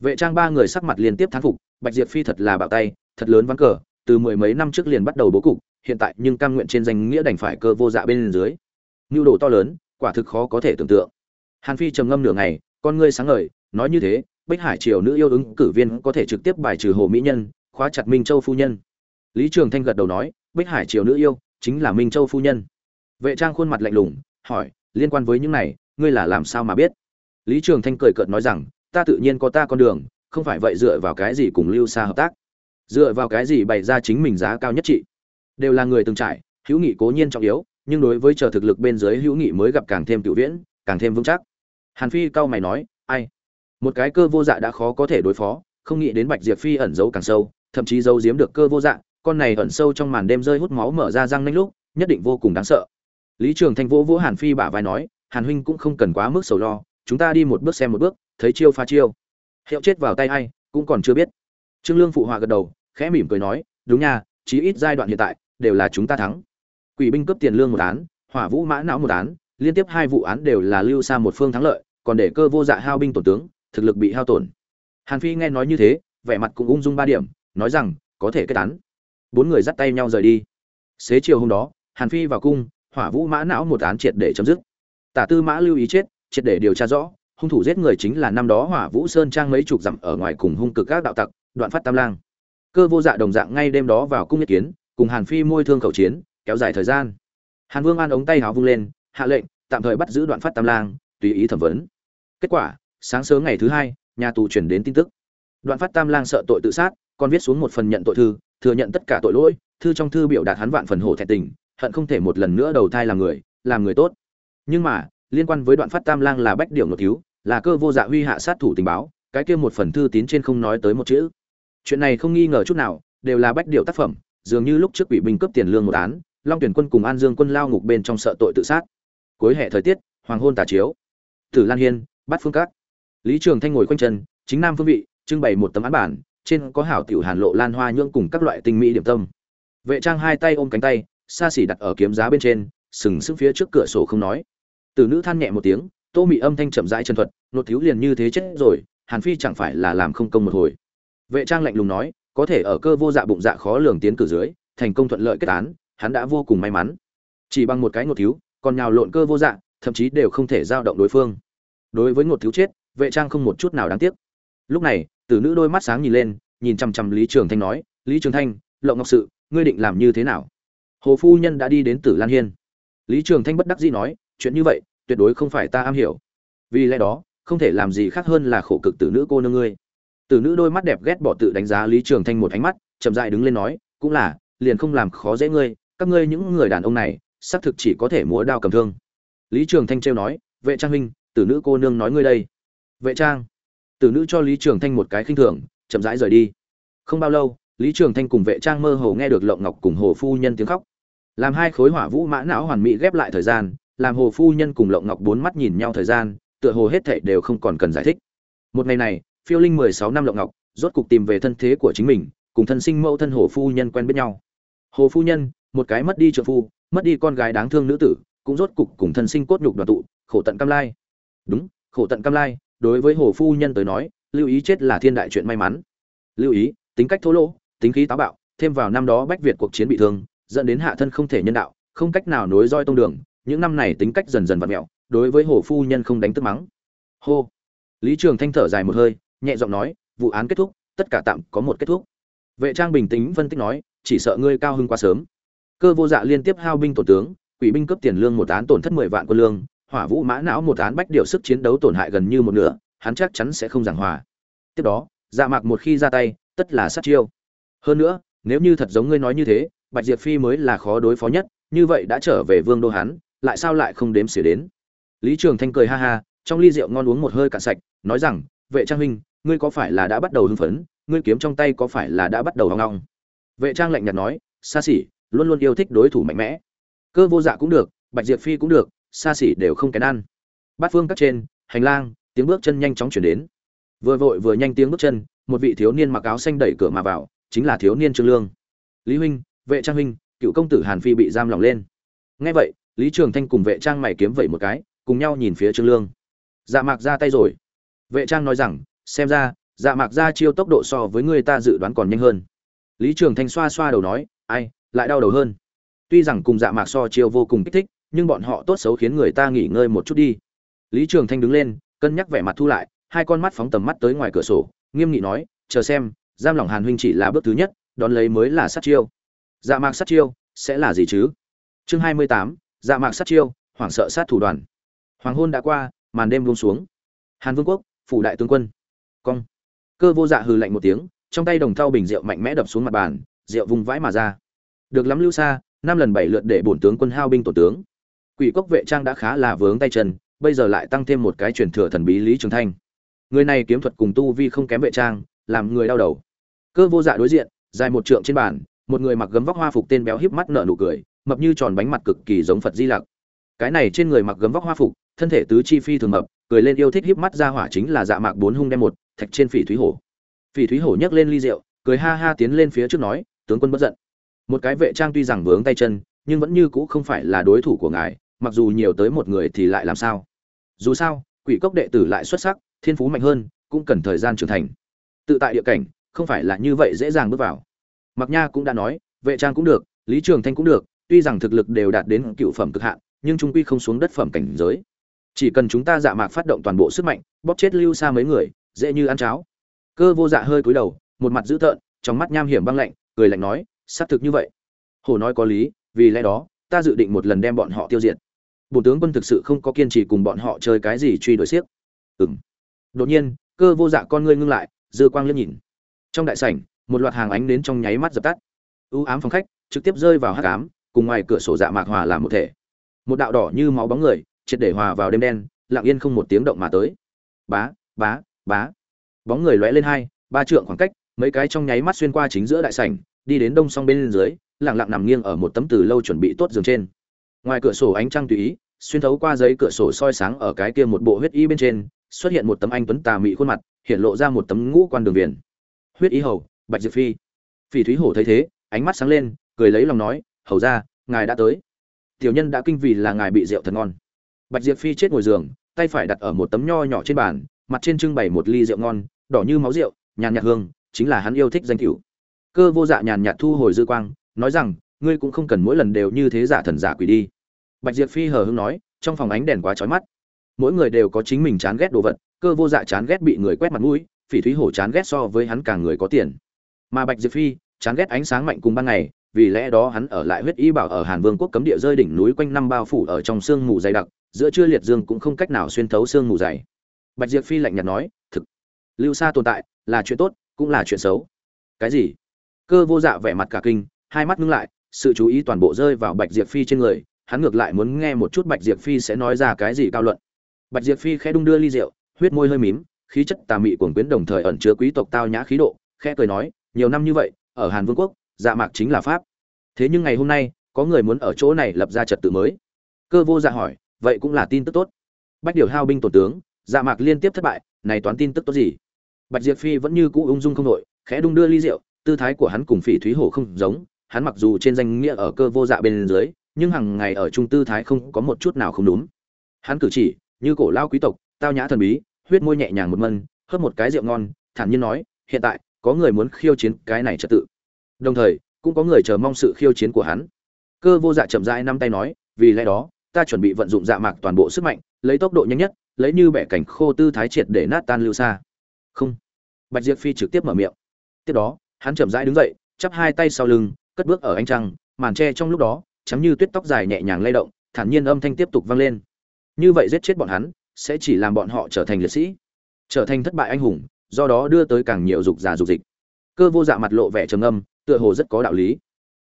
Vệ trang ba người sắc mặt liên tiếp thán phục, bạch diệp phi thật là bạo tay, thật lớn ván cờ, từ mười mấy năm trước liền bắt đầu bố cục, hiện tại nhưng cam nguyện trên danh nghĩa đành phải cơ vô dạ bên dưới. Nhu đồ to lớn, quả thực khó có thể tưởng tượng. Hàn phi trầm ngâm nửa ngày con ngươi sáng ngời, nói như thế, bích hải triều nữ yêu ứng cử viên có thể trực tiếp bài trừ hồ mỹ nhân, khóa chặt minh châu phu nhân. Lý trường thanh gật đầu nói, bích hải triều nữ yêu, chính là minh châu phu nhân. Vệ trang khuôn mặt lạnh lùng, hỏi, liên quan với những này, ngươi là làm sao mà biết? Lý trường thanh cười cợt nói rằng, ta tự nhiên có ta con đường, không phải vậy dựa vào cái gì cùng lưu Sa hợp tác? Dựa vào cái gì bày ra chính mình giá cao nhất trị? Đều là người từng trải, hữu nghị cố nhiên trọng yếu, nhưng đối với chờ thực lực bên dưới hữu nghị mới gặp càng thêm tiểu viễn, càng thêm vững chắc hàn phi cao mày nói, ai? Một cái cơ vô dạ đã khó có thể đối phó, không nghĩ đến bạch diệp phi ẩn giấu càng sâu, thậm chí giấu giếm được cơ vô dạ con này ẩn sâu trong màn đêm rơi hút máu mở ra răng nanh lúc, nhất định vô cùng đáng sợ. Lý trường thanh vỗ vỗ hàn phi bả vai nói, hàn huynh cũng không cần quá mức sầu lo, chúng ta đi một bước xem một bước, thấy chiêu pha chiêu. Hiệu chết vào tay hay cũng còn chưa biết. Trương lương phụ họa gật đầu, khẽ mỉm cười nói, đúng nha, chí ít giai đoạn hiện tại, đều là chúng ta thắng. Quỷ binh cấp tiền lương một án, hỏa vũ mã não một án, liên tiếp hai vụ án đều là lưu xa một phương thắng lợi còn để cơ vô dạ hao binh tổn tướng, thực lực bị hao tổn. Hàn phi nghe nói như thế, vẻ mặt cũng ung dung ba điểm, nói rằng, có thể kết án. Bốn người dắt tay nhau rời đi. Xế chiều hôm đó, hàn phi vào cung, hỏa vũ mã não một án triệt để chấm dứt. Tả tư mã lưu ý chết, triệt để điều tra rõ, hung thủ giết người chính là năm đó hỏa vũ sơn trang mấy chục dặm ở ngoài cùng hung cực các đạo tặc, đoạn phát tam lang. Cơ vô dạ đồng dạng ngay đêm đó vào cung nhất kiến, cùng hàn phi môi thương khẩu chiến, kéo dài thời gian. Hàn vương an ống tay háo vung lên, hạ lệnh, tạm thời bắt giữ đoạn phát tam lang tùy ý thẩm vấn. Kết quả, sáng sớm ngày thứ hai, nhà tù chuyển đến tin tức. Đoạn phát tam lang sợ tội tự sát, còn viết xuống một phần nhận tội thư, thừa nhận tất cả tội lỗi, thư trong thư biểu đạt hắn vạn phần hổ thẹn tình, hận không thể một lần nữa đầu thai làm người làm người tốt. Nhưng mà, liên quan với đoạn phát tam lang là bách điều nội thiếu, là cơ vô dạ huy hạ sát thủ tình báo, cái kia một phần thư tín trên không nói tới một chữ. Chuyện này không nghi ngờ chút nào, đều là bách điều tác phẩm, dường như lúc trước quỷ binh cướp tiền lương một án, long tuyển quân cùng an dương quân lao ngục bên trong sợ tội tự sát. Cuối hệ thời tiết, hoàng hôn tà chiếu tử lan hiên, bát phương cát lý trường thanh ngồi quanh chân, chính nam phương vị, trưng bày một tấm án bản, trên có hảo tiểu hàn lộ lan hoa nhưỡng cùng các loại tinh mỹ điểm tâm. Vệ trang hai tay ôm cánh tay, xa xỉ đặt ở kiếm giá bên trên, sừng sững phía trước cửa sổ không nói. Từ nữ than nhẹ một tiếng, tô mị âm thanh chậm rãi chân thuật, nột thiếu liền như thế chết rồi, hàn phi chẳng phải là làm không công một hồi? Vệ trang lạnh lùng nói, có thể ở cơ vô dạ bụng dạ khó lường tiến cử dưới, thành công thuận lợi kết án, hắn đã vô cùng may mắn. Chỉ bằng một cái nột thiếu, còn nhào lộn cơ vô dạ thậm chí đều không thể giao động đối phương. Đối với ngột thiếu chết, vệ trang không một chút nào đáng tiếc. Lúc này, tử nữ đôi mắt sáng nhìn lên, nhìn chằm chằm lý trường thanh nói, lý trường thanh, lộng ngọc sự, ngươi định làm như thế nào? Hồ phu nhân đã đi đến tử lan hiên. Lý trường thanh bất đắc dĩ nói, chuyện như vậy, tuyệt đối không phải ta am hiểu. Vì lẽ đó, không thể làm gì khác hơn là khổ cực tử nữ cô nương ngươi. Tử nữ đôi mắt đẹp ghét bỏ tự đánh giá lý trường thanh một ánh mắt, chậm dại đứng lên nói, cũng là, liền không làm khó dễ ngươi, các ngươi những người đàn ông này, xác thực chỉ có thể múa đao cầm thương lý trường thanh trêu nói, vệ trang huynh, tử nữ cô nương nói ngươi đây. Vệ trang? Tử nữ cho lý trường thanh một cái khinh thường, chậm rãi rời đi. Không bao lâu, lý trường thanh cùng vệ trang mơ hồ nghe được lộng ngọc cùng hồ phu nhân tiếng khóc. Làm hai khối hỏa vũ mã não hoàn mỹ ghép lại thời gian, làm hồ phu nhân cùng lộng ngọc bốn mắt nhìn nhau thời gian, tựa hồ hết thảy đều không còn cần giải thích. Một ngày này, phiêu linh mười sáu năm lộng ngọc, rốt cục tìm về thân thế của chính mình, cùng thân sinh mẫu thân hồ phu nhân quen biết nhau. Hồ phu nhân, một cái mất đi trợ phu, mất đi con gái đáng thương nữ tử cũng rốt cục cùng thân sinh cốt nhục đoàn tụ, khổ tận cam lai. Đúng, khổ tận cam lai, đối với hồ phu nhân tới nói, lưu ý chết là thiên đại chuyện may mắn. Lưu ý, tính cách thô lỗ, tính khí táo bạo, thêm vào năm đó bách việt cuộc chiến bị thương, dẫn đến hạ thân không thể nhân đạo, không cách nào nối roi tông đường, những năm này tính cách dần dần vặn mẹo, đối với hồ phu nhân không đánh tức mắng. Hô. Lý trường thanh thở dài một hơi, nhẹ giọng nói, vụ án kết thúc, tất cả tạm có một kết thúc. Vệ trang bình tĩnh phân tích nói, chỉ sợ ngươi cao hưng quá sớm. Cơ vô dạ liên tiếp hao binh tổ tướng quỷ binh cấp tiền lương một án tổn thất mười vạn quân lương, hỏa vũ mã não một án bách điều sức chiến đấu tổn hại gần như một nửa, hắn chắc chắn sẽ không giảng hòa. Tiếp đó dạ mạc một khi ra tay, tất là sát chiêu. Hơn nữa, nếu như thật giống ngươi nói như thế, bạch diệp phi mới là khó đối phó nhất, như vậy đã trở về vương đô hắn, lại sao lại không đếm xỉa đến? Lý trường thanh cười ha ha, trong ly rượu ngon uống một hơi cạn sạch, nói rằng, vệ trang huynh, ngươi có phải là đã bắt đầu hưng phấn? Ngươi kiếm trong tay có phải là đã bắt đầu ong ong?" vệ trang lạnh nhạt nói xa xỉ luôn luôn yêu thích đối thủ mạnh mẽ cơ vô dạ cũng được, bạch diệp phi cũng được, xa xỉ đều không kén ăn. Bát phương các trên, hành lang, tiếng bước chân nhanh chóng chuyển đến. Vừa vội vừa nhanh tiếng bước chân, một vị thiếu niên mặc áo xanh đẩy cửa mà vào, chính là thiếu niên trương lương. Lý huynh, vệ trang huynh, cựu công tử hàn phi bị giam lòng lên. Ngay vậy, lý trường thanh cùng vệ trang mày kiếm vậy một cái, cùng nhau nhìn phía trương lương. Dạ mạc ra tay rồi. Vệ trang nói rằng, xem ra dạ mạc ra chiêu tốc độ so với người ta dự đoán còn nhanh hơn. Lý trường thanh xoa xoa đầu nói, ai, lại đau đầu hơn tuy rằng cùng dạ mạc so chiêu vô cùng kích thích, nhưng bọn họ tốt xấu khiến người ta nghỉ ngơi một chút đi. Lý trường thanh đứng lên, cân nhắc vẻ mặt thu lại, hai con mắt phóng tầm mắt tới ngoài cửa sổ, nghiêm nghị nói, chờ xem, giam lỏng hàn huynh chỉ là bước thứ nhất, đón lấy mới là sát chiêu. Dạ mạc sát chiêu, sẽ là gì chứ? Chương hai mươi tám dạ mạc sát chiêu, hoảng sợ sát thủ đoàn. Hoàng hôn đã qua, màn đêm buông xuống. Hàn vương quốc, phủ đại tướng quân. Cong. Cơ vô dạ hừ lạnh một tiếng, trong tay đồng thau bình rượu mạnh mẽ đập xuống mặt bàn, rượu vùng vãi mà ra. Được lắm lưu xa năm lần bảy lượt để bổn tướng quân hao binh tổ tướng. Quỷ cốc vệ trang đã khá là vướng tay chân, bây giờ lại tăng thêm một cái truyền thừa thần bí lý trường thanh. Người này kiếm thuật cùng tu vi không kém vệ trang, làm người đau đầu. Cơ vô dạ đối diện, dài một trượng trên bàn, một người mặc gấm vóc hoa phục tên béo híp mắt nở nụ cười, mập như tròn bánh mặt cực kỳ giống phật di lặc. Cái này trên người mặc gấm vóc hoa phục, thân thể tứ chi phi thường mập, cười lên yêu thích híp mắt ra hỏa chính là dạ mạc bốn hung đem một, thạch trên phỉ thúy hổ. Phỉ thúy hổ nhấc lên ly rượu, cười ha ha tiến lên phía trước nói, tướng quân bất giận một cái vệ trang tuy rằng vướng tay chân, nhưng vẫn như cũ không phải là đối thủ của ngài, mặc dù nhiều tới một người thì lại làm sao? Dù sao, quỷ cốc đệ tử lại xuất sắc, thiên phú mạnh hơn, cũng cần thời gian trưởng thành. Tự tại địa cảnh, không phải là như vậy dễ dàng bước vào. Mặc nha cũng đã nói, vệ trang cũng được, lý trường thanh cũng được, tuy rằng thực lực đều đạt đến cựu phẩm cực hạn, nhưng trung quy không xuống đất phẩm cảnh giới. Chỉ cần chúng ta dạ mạc phát động toàn bộ sức mạnh, bóp chết lưu xa mấy người, dễ như ăn cháo. Cơ vô dạ hơi cúi đầu, một mặt dữ tợn, trong mắt nham hiểm băng lạnh, cười lạnh nói xác thực như vậy. Hồ nói có lý, vì lẽ đó, ta dự định một lần đem bọn họ tiêu diệt. Bộ tướng quân thực sự không có kiên trì cùng bọn họ chơi cái gì truy đuổi xiếc. Ừng đột nhiên, cơ vô dạ con ngươi ngưng lại, dư quang liếc nhìn. Trong đại sảnh, một loạt hàng ánh đến trong nháy mắt dập tắt. Ưu ám phòng khách, trực tiếp rơi vào hắc ám, cùng ngoài cửa sổ dạ mạc hòa làm một thể. Một đạo đỏ như máu bóng người, triệt để hòa vào đêm đen, lặng yên không một tiếng động mà tới. Bá bá bá. Bóng người lóe lên hai, ba trượng khoảng cách, mấy cái trong nháy mắt xuyên qua chính giữa đại sảnh đi đến đông song bên dưới, lặng lặng nằm nghiêng ở một tấm từ lâu chuẩn bị tốt giường trên. Ngoài cửa sổ ánh trăng tùy ý, xuyên thấu qua giấy cửa sổ soi sáng ở cái kia một bộ huyết y bên trên, xuất hiện một tấm anh tuấn tà mị khuôn mặt, hiện lộ ra một tấm ngũ quan đường viền. Huyết y hầu, bạch diệp phi. Phỉ thúy hổ thấy thế, ánh mắt sáng lên, cười lấy lòng nói, hầu ra, ngài đã tới. Tiểu nhân đã kinh vì là ngài bị rượu thật ngon. Bạch diệp phi chết ngồi giường, tay phải đặt ở một tấm nho nhỏ trên bàn, mặt trên trưng bày một ly rượu ngon, đỏ như máu rượu, nhàn nhạt hương, chính là hắn yêu thích danh cửu cơ vô dạ nhàn nhạt thu hồi dư quang, nói rằng, ngươi cũng không cần mỗi lần đều như thế giả thần giả quỷ đi. Bạch diệp phi hờ hững nói, trong phòng ánh đèn quá chói mắt. Mỗi người đều có chính mình chán ghét đồ vật, cơ vô dạ chán ghét bị người quét mặt mũi, phỉ thúy hổ chán ghét so với hắn càng người có tiền. Mà bạch diệp phi chán ghét ánh sáng mạnh cùng ban ngày, vì lẽ đó hắn ở lại huyết y bảo ở hàn vương quốc cấm địa rơi đỉnh núi quanh năm bao phủ ở trong sương mù dày đặc, giữa trưa liệt dương cũng không cách nào xuyên thấu sương mù dày. Bạch diệp phi lạnh nhạt nói, thực, lưu xa tồn tại là chuyện tốt, cũng là chuyện xấu. Cái gì? Cơ vô dạ vẻ mặt cả kinh, hai mắt ngưng lại, sự chú ý toàn bộ rơi vào bạch diệp phi trên người, hắn ngược lại muốn nghe một chút bạch diệp phi sẽ nói ra cái gì cao luận. Bạch diệp phi khẽ đung đưa ly rượu, huyết môi hơi mím, khí chất tà mị cuồng quyến đồng thời ẩn chứa quý tộc tao nhã khí độ, khẽ cười nói, nhiều năm như vậy, ở hàn vương quốc dạ mạc chính là pháp. Thế nhưng ngày hôm nay, có người muốn ở chỗ này lập ra trật tự mới. Cơ vô dạ hỏi, vậy cũng là tin tức tốt. Bách điều hao binh tổ tướng dạ mạc liên tiếp thất bại, này toán tin tức tốt gì? Bạch diệp phi vẫn như cũ ung dung không đội khẽ đung đưa ly rượu tư thái của hắn cùng phỉ thúy hổ không giống, hắn mặc dù trên danh nghĩa ở cơ vô dạ bên dưới, nhưng hàng ngày ở trung tư thái không có một chút nào không đúng. Hắn cử chỉ, như cổ lao quý tộc, tao nhã thần bí, huyết môi nhẹ nhàng một mân, hớp một cái rượu ngon, thản nhiên nói, hiện tại, có người muốn khiêu chiến cái này trật tự. Đồng thời, cũng có người chờ mong sự khiêu chiến của hắn. Cơ vô dạ chậm rãi năm tay nói, vì lẽ đó, ta chuẩn bị vận dụng dạ mạc toàn bộ sức mạnh, lấy tốc độ nhanh nhất, lấy như bẻ cảnh khô tư thái triệt để nát tan lưu xa không. Bạch diệp phi trực tiếp mở miệng. Tiếp đó hắn chậm rãi đứng dậy, chắp hai tay sau lưng, cất bước ở ánh trăng, màn tre trong lúc đó, trắng như tuyết tóc dài nhẹ nhàng lay động, thản nhiên âm thanh tiếp tục vang lên. Như vậy giết chết bọn hắn, sẽ chỉ làm bọn họ trở thành liệt sĩ, trở thành thất bại anh hùng, do đó đưa tới càng nhiều dục giả dục dịch. Cơ vô dạ mặt lộ vẻ trầm âm tựa hồ rất có đạo lý.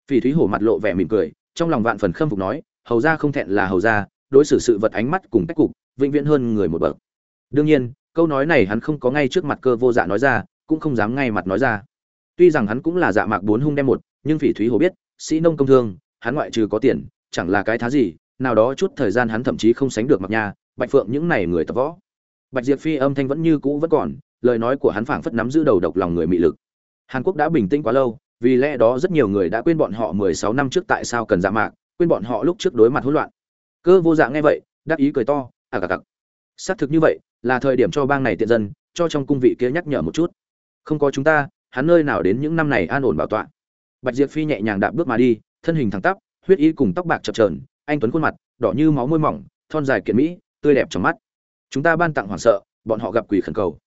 Phỉ thúy hổ mặt lộ vẻ mỉm cười, trong lòng vạn phần khâm phục nói, hầu ra không thẹn là hầu ra đối xử sự vật ánh mắt cùng cách cục, vĩnh viễn hơn người một bậc. Đương nhiên, câu nói này hắn không có ngay trước mặt cơ vô dạ nói ra, cũng không dám ngay mặt nói ra tuy rằng hắn cũng là dạ mạc bốn hung đem một, nhưng phỉ thúy hồ biết, sĩ nông công thương, hắn ngoại trừ có tiền, chẳng là cái thá gì, nào đó chút thời gian hắn thậm chí không sánh được mặc nha bạch phượng những này người tập võ. Bạch diệp phi âm thanh vẫn như cũ vẫn còn, lời nói của hắn phảng phất nắm giữ đầu độc lòng người mị lực. Hàn quốc đã bình tĩnh quá lâu, vì lẽ đó rất nhiều người đã quên bọn họ mười sáu năm trước tại sao cần dạ mạc, quên bọn họ lúc trước đối mặt hỗn loạn. Cơ vô dạng nghe vậy, đắc ý cười to à cặc cặc. Xác thực như vậy, là thời điểm cho bang này tiện dân, cho trong cung vị kia nhắc nhở một chút. Không có chúng ta hắn nơi nào đến những năm này an ổn bảo tọa. Bạch diệp phi nhẹ nhàng đạp bước mà đi, thân hình thẳng tắp, huyết y cùng tóc bạc chập trờn anh tuấn khuôn mặt, đỏ như máu môi mỏng, thon dài kiện mỹ, tươi đẹp trong mắt. Chúng ta ban tặng hoảng sợ, bọn họ gặp quỷ khẩn cầu.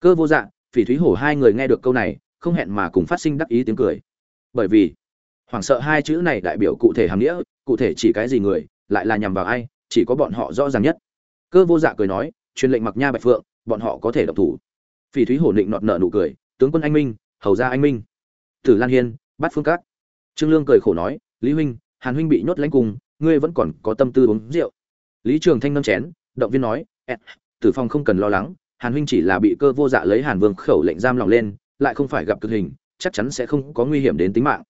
Cơ vô dạng phỉ thúy hổ hai người nghe được câu này, không hẹn mà cùng phát sinh đắc ý tiếng cười. Bởi vì, hoảng sợ hai chữ này đại biểu cụ thể hàm nghĩa, cụ thể chỉ cái gì người, lại là nhằm vào ai, chỉ có bọn họ rõ ràng nhất. Cơ vô dạ cười nói, truyền lệnh mặc nha bạch phượng, bọn họ có thể độc thủ. Phỉ thúy hổ định nọt nợ nụ cười, tướng quân anh minh hầu ra anh minh. Tử lan hiên, bắt phương cát. Trương lương cười khổ nói, lý huynh, hàn huynh bị nhốt lãnh cùng ngươi vẫn còn có tâm tư uống rượu. Lý trường thanh nâng chén, động viên nói tử phong không cần lo lắng, hàn huynh chỉ là bị cơ vô dạ lấy hàn vương khẩu lệnh giam lòng lên, lại không phải gặp cực hình, chắc chắn sẽ không có nguy hiểm đến tính mạng.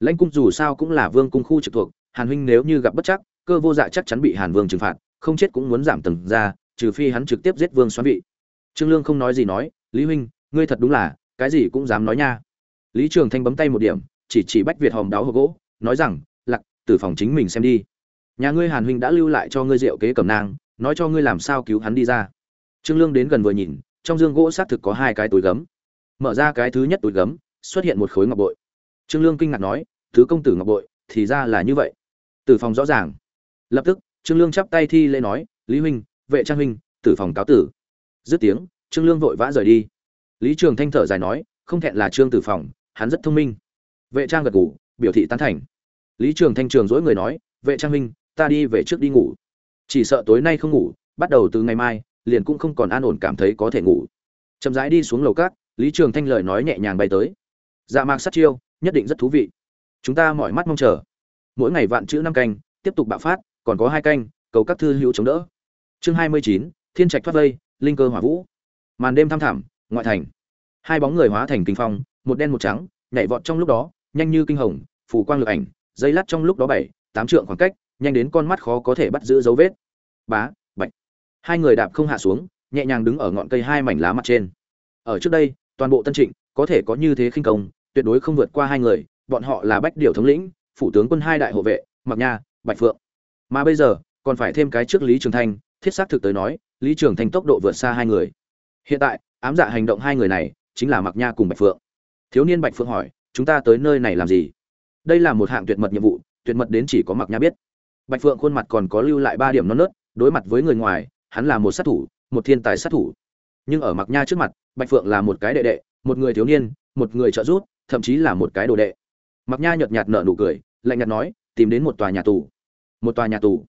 Lãnh cung dù sao cũng là vương cung khu trực thuộc, hàn huynh nếu như gặp bất chắc, cơ vô dạ chắc chắn bị hàn vương trừng phạt, không chết cũng muốn giảm tầng ra, trừ phi hắn trực tiếp giết vương xoắn vị. Trương lương không nói gì nói, lý huynh, ngươi thật đúng là cái gì cũng dám nói nha. Lý trường thanh bấm tay một điểm, chỉ chỉ bách việt hòm đáo hộp gỗ, nói rằng lặc từ phòng chính mình xem đi. Nhà ngươi hàn huynh đã lưu lại cho ngươi rượu kế cầm nang, nói cho ngươi làm sao cứu hắn đi ra. Trương lương đến gần vừa nhìn, trong dương gỗ xác thực có hai cái túi gấm. Mở ra cái thứ nhất túi gấm, xuất hiện một khối ngọc bội. Trương lương kinh ngạc nói, thứ công tử ngọc bội, thì ra là như vậy. Tử phòng rõ ràng. Lập tức, trương lương chắp tay thi lễ nói, lý huynh, vệ trang huynh tử phòng cáo tử. Dứt tiếng, trương lương vội vã rời đi lý trường thanh thở dài nói, không thẹn là trương tử phòng, hắn rất thông minh. Vệ trang gật ngủ biểu thị tán thành. Lý trường thanh trường dỗi người nói, vệ trang huynh, ta đi về trước đi ngủ. Chỉ sợ tối nay không ngủ, bắt đầu từ ngày mai, liền cũng không còn an ổn cảm thấy có thể ngủ. Chậm rãi đi xuống lầu cát lý trường thanh lời nói nhẹ nhàng bay tới. Dạ mạc sát chiêu, nhất định rất thú vị. Chúng ta mọi mắt mong chờ. Mỗi ngày vạn chữ năm canh, tiếp tục bạo phát, còn có hai canh, cầu các thư hữu chống đỡ. Chương hai mươi chín, thiên trạch thoát vây, linh cơ hỏa vũ. Màn đêm thăm thẳm ngoại thành. Hai bóng người hóa thành kinh phong, một đen một trắng, nhảy vọt trong lúc đó, nhanh như kinh hồng, phủ quang lực ảnh, dây lát trong lúc đó bảy, tám trượng khoảng cách, nhanh đến con mắt khó có thể bắt giữ dấu vết. Bá, bạch. Hai người đạp không hạ xuống, nhẹ nhàng đứng ở ngọn cây hai mảnh lá mặt trên. Ở trước đây, toàn bộ tân trịnh, có thể có như thế khinh công, tuyệt đối không vượt qua hai người, bọn họ là bách điều thống lĩnh, phủ tướng quân hai đại hộ vệ mặc nha, bạch phượng. Mà bây giờ, còn phải thêm cái trước lý trường thanh, thiết xác thực tới nói, lý trường thanh tốc độ vượt xa hai người. Hiện tại ám dạ hành động hai người này chính là mặc nha cùng bạch phượng. Thiếu niên bạch phượng hỏi, chúng ta tới nơi này làm gì? Đây là một hạng tuyệt mật nhiệm vụ, tuyệt mật đến chỉ có mặc nha biết. Bạch phượng khuôn mặt còn có lưu lại ba điểm non nớt, đối mặt với người ngoài, hắn là một sát thủ, một thiên tài sát thủ. Nhưng ở mặc nha trước mặt, bạch phượng là một cái đệ đệ, một người thiếu niên, một người trợ giúp, thậm chí là một cái đồ đệ. Mặc nha nhợt nhạt nở nụ cười, lạnh nhạt nói, tìm đến một tòa nhà tù. Một tòa nhà tù?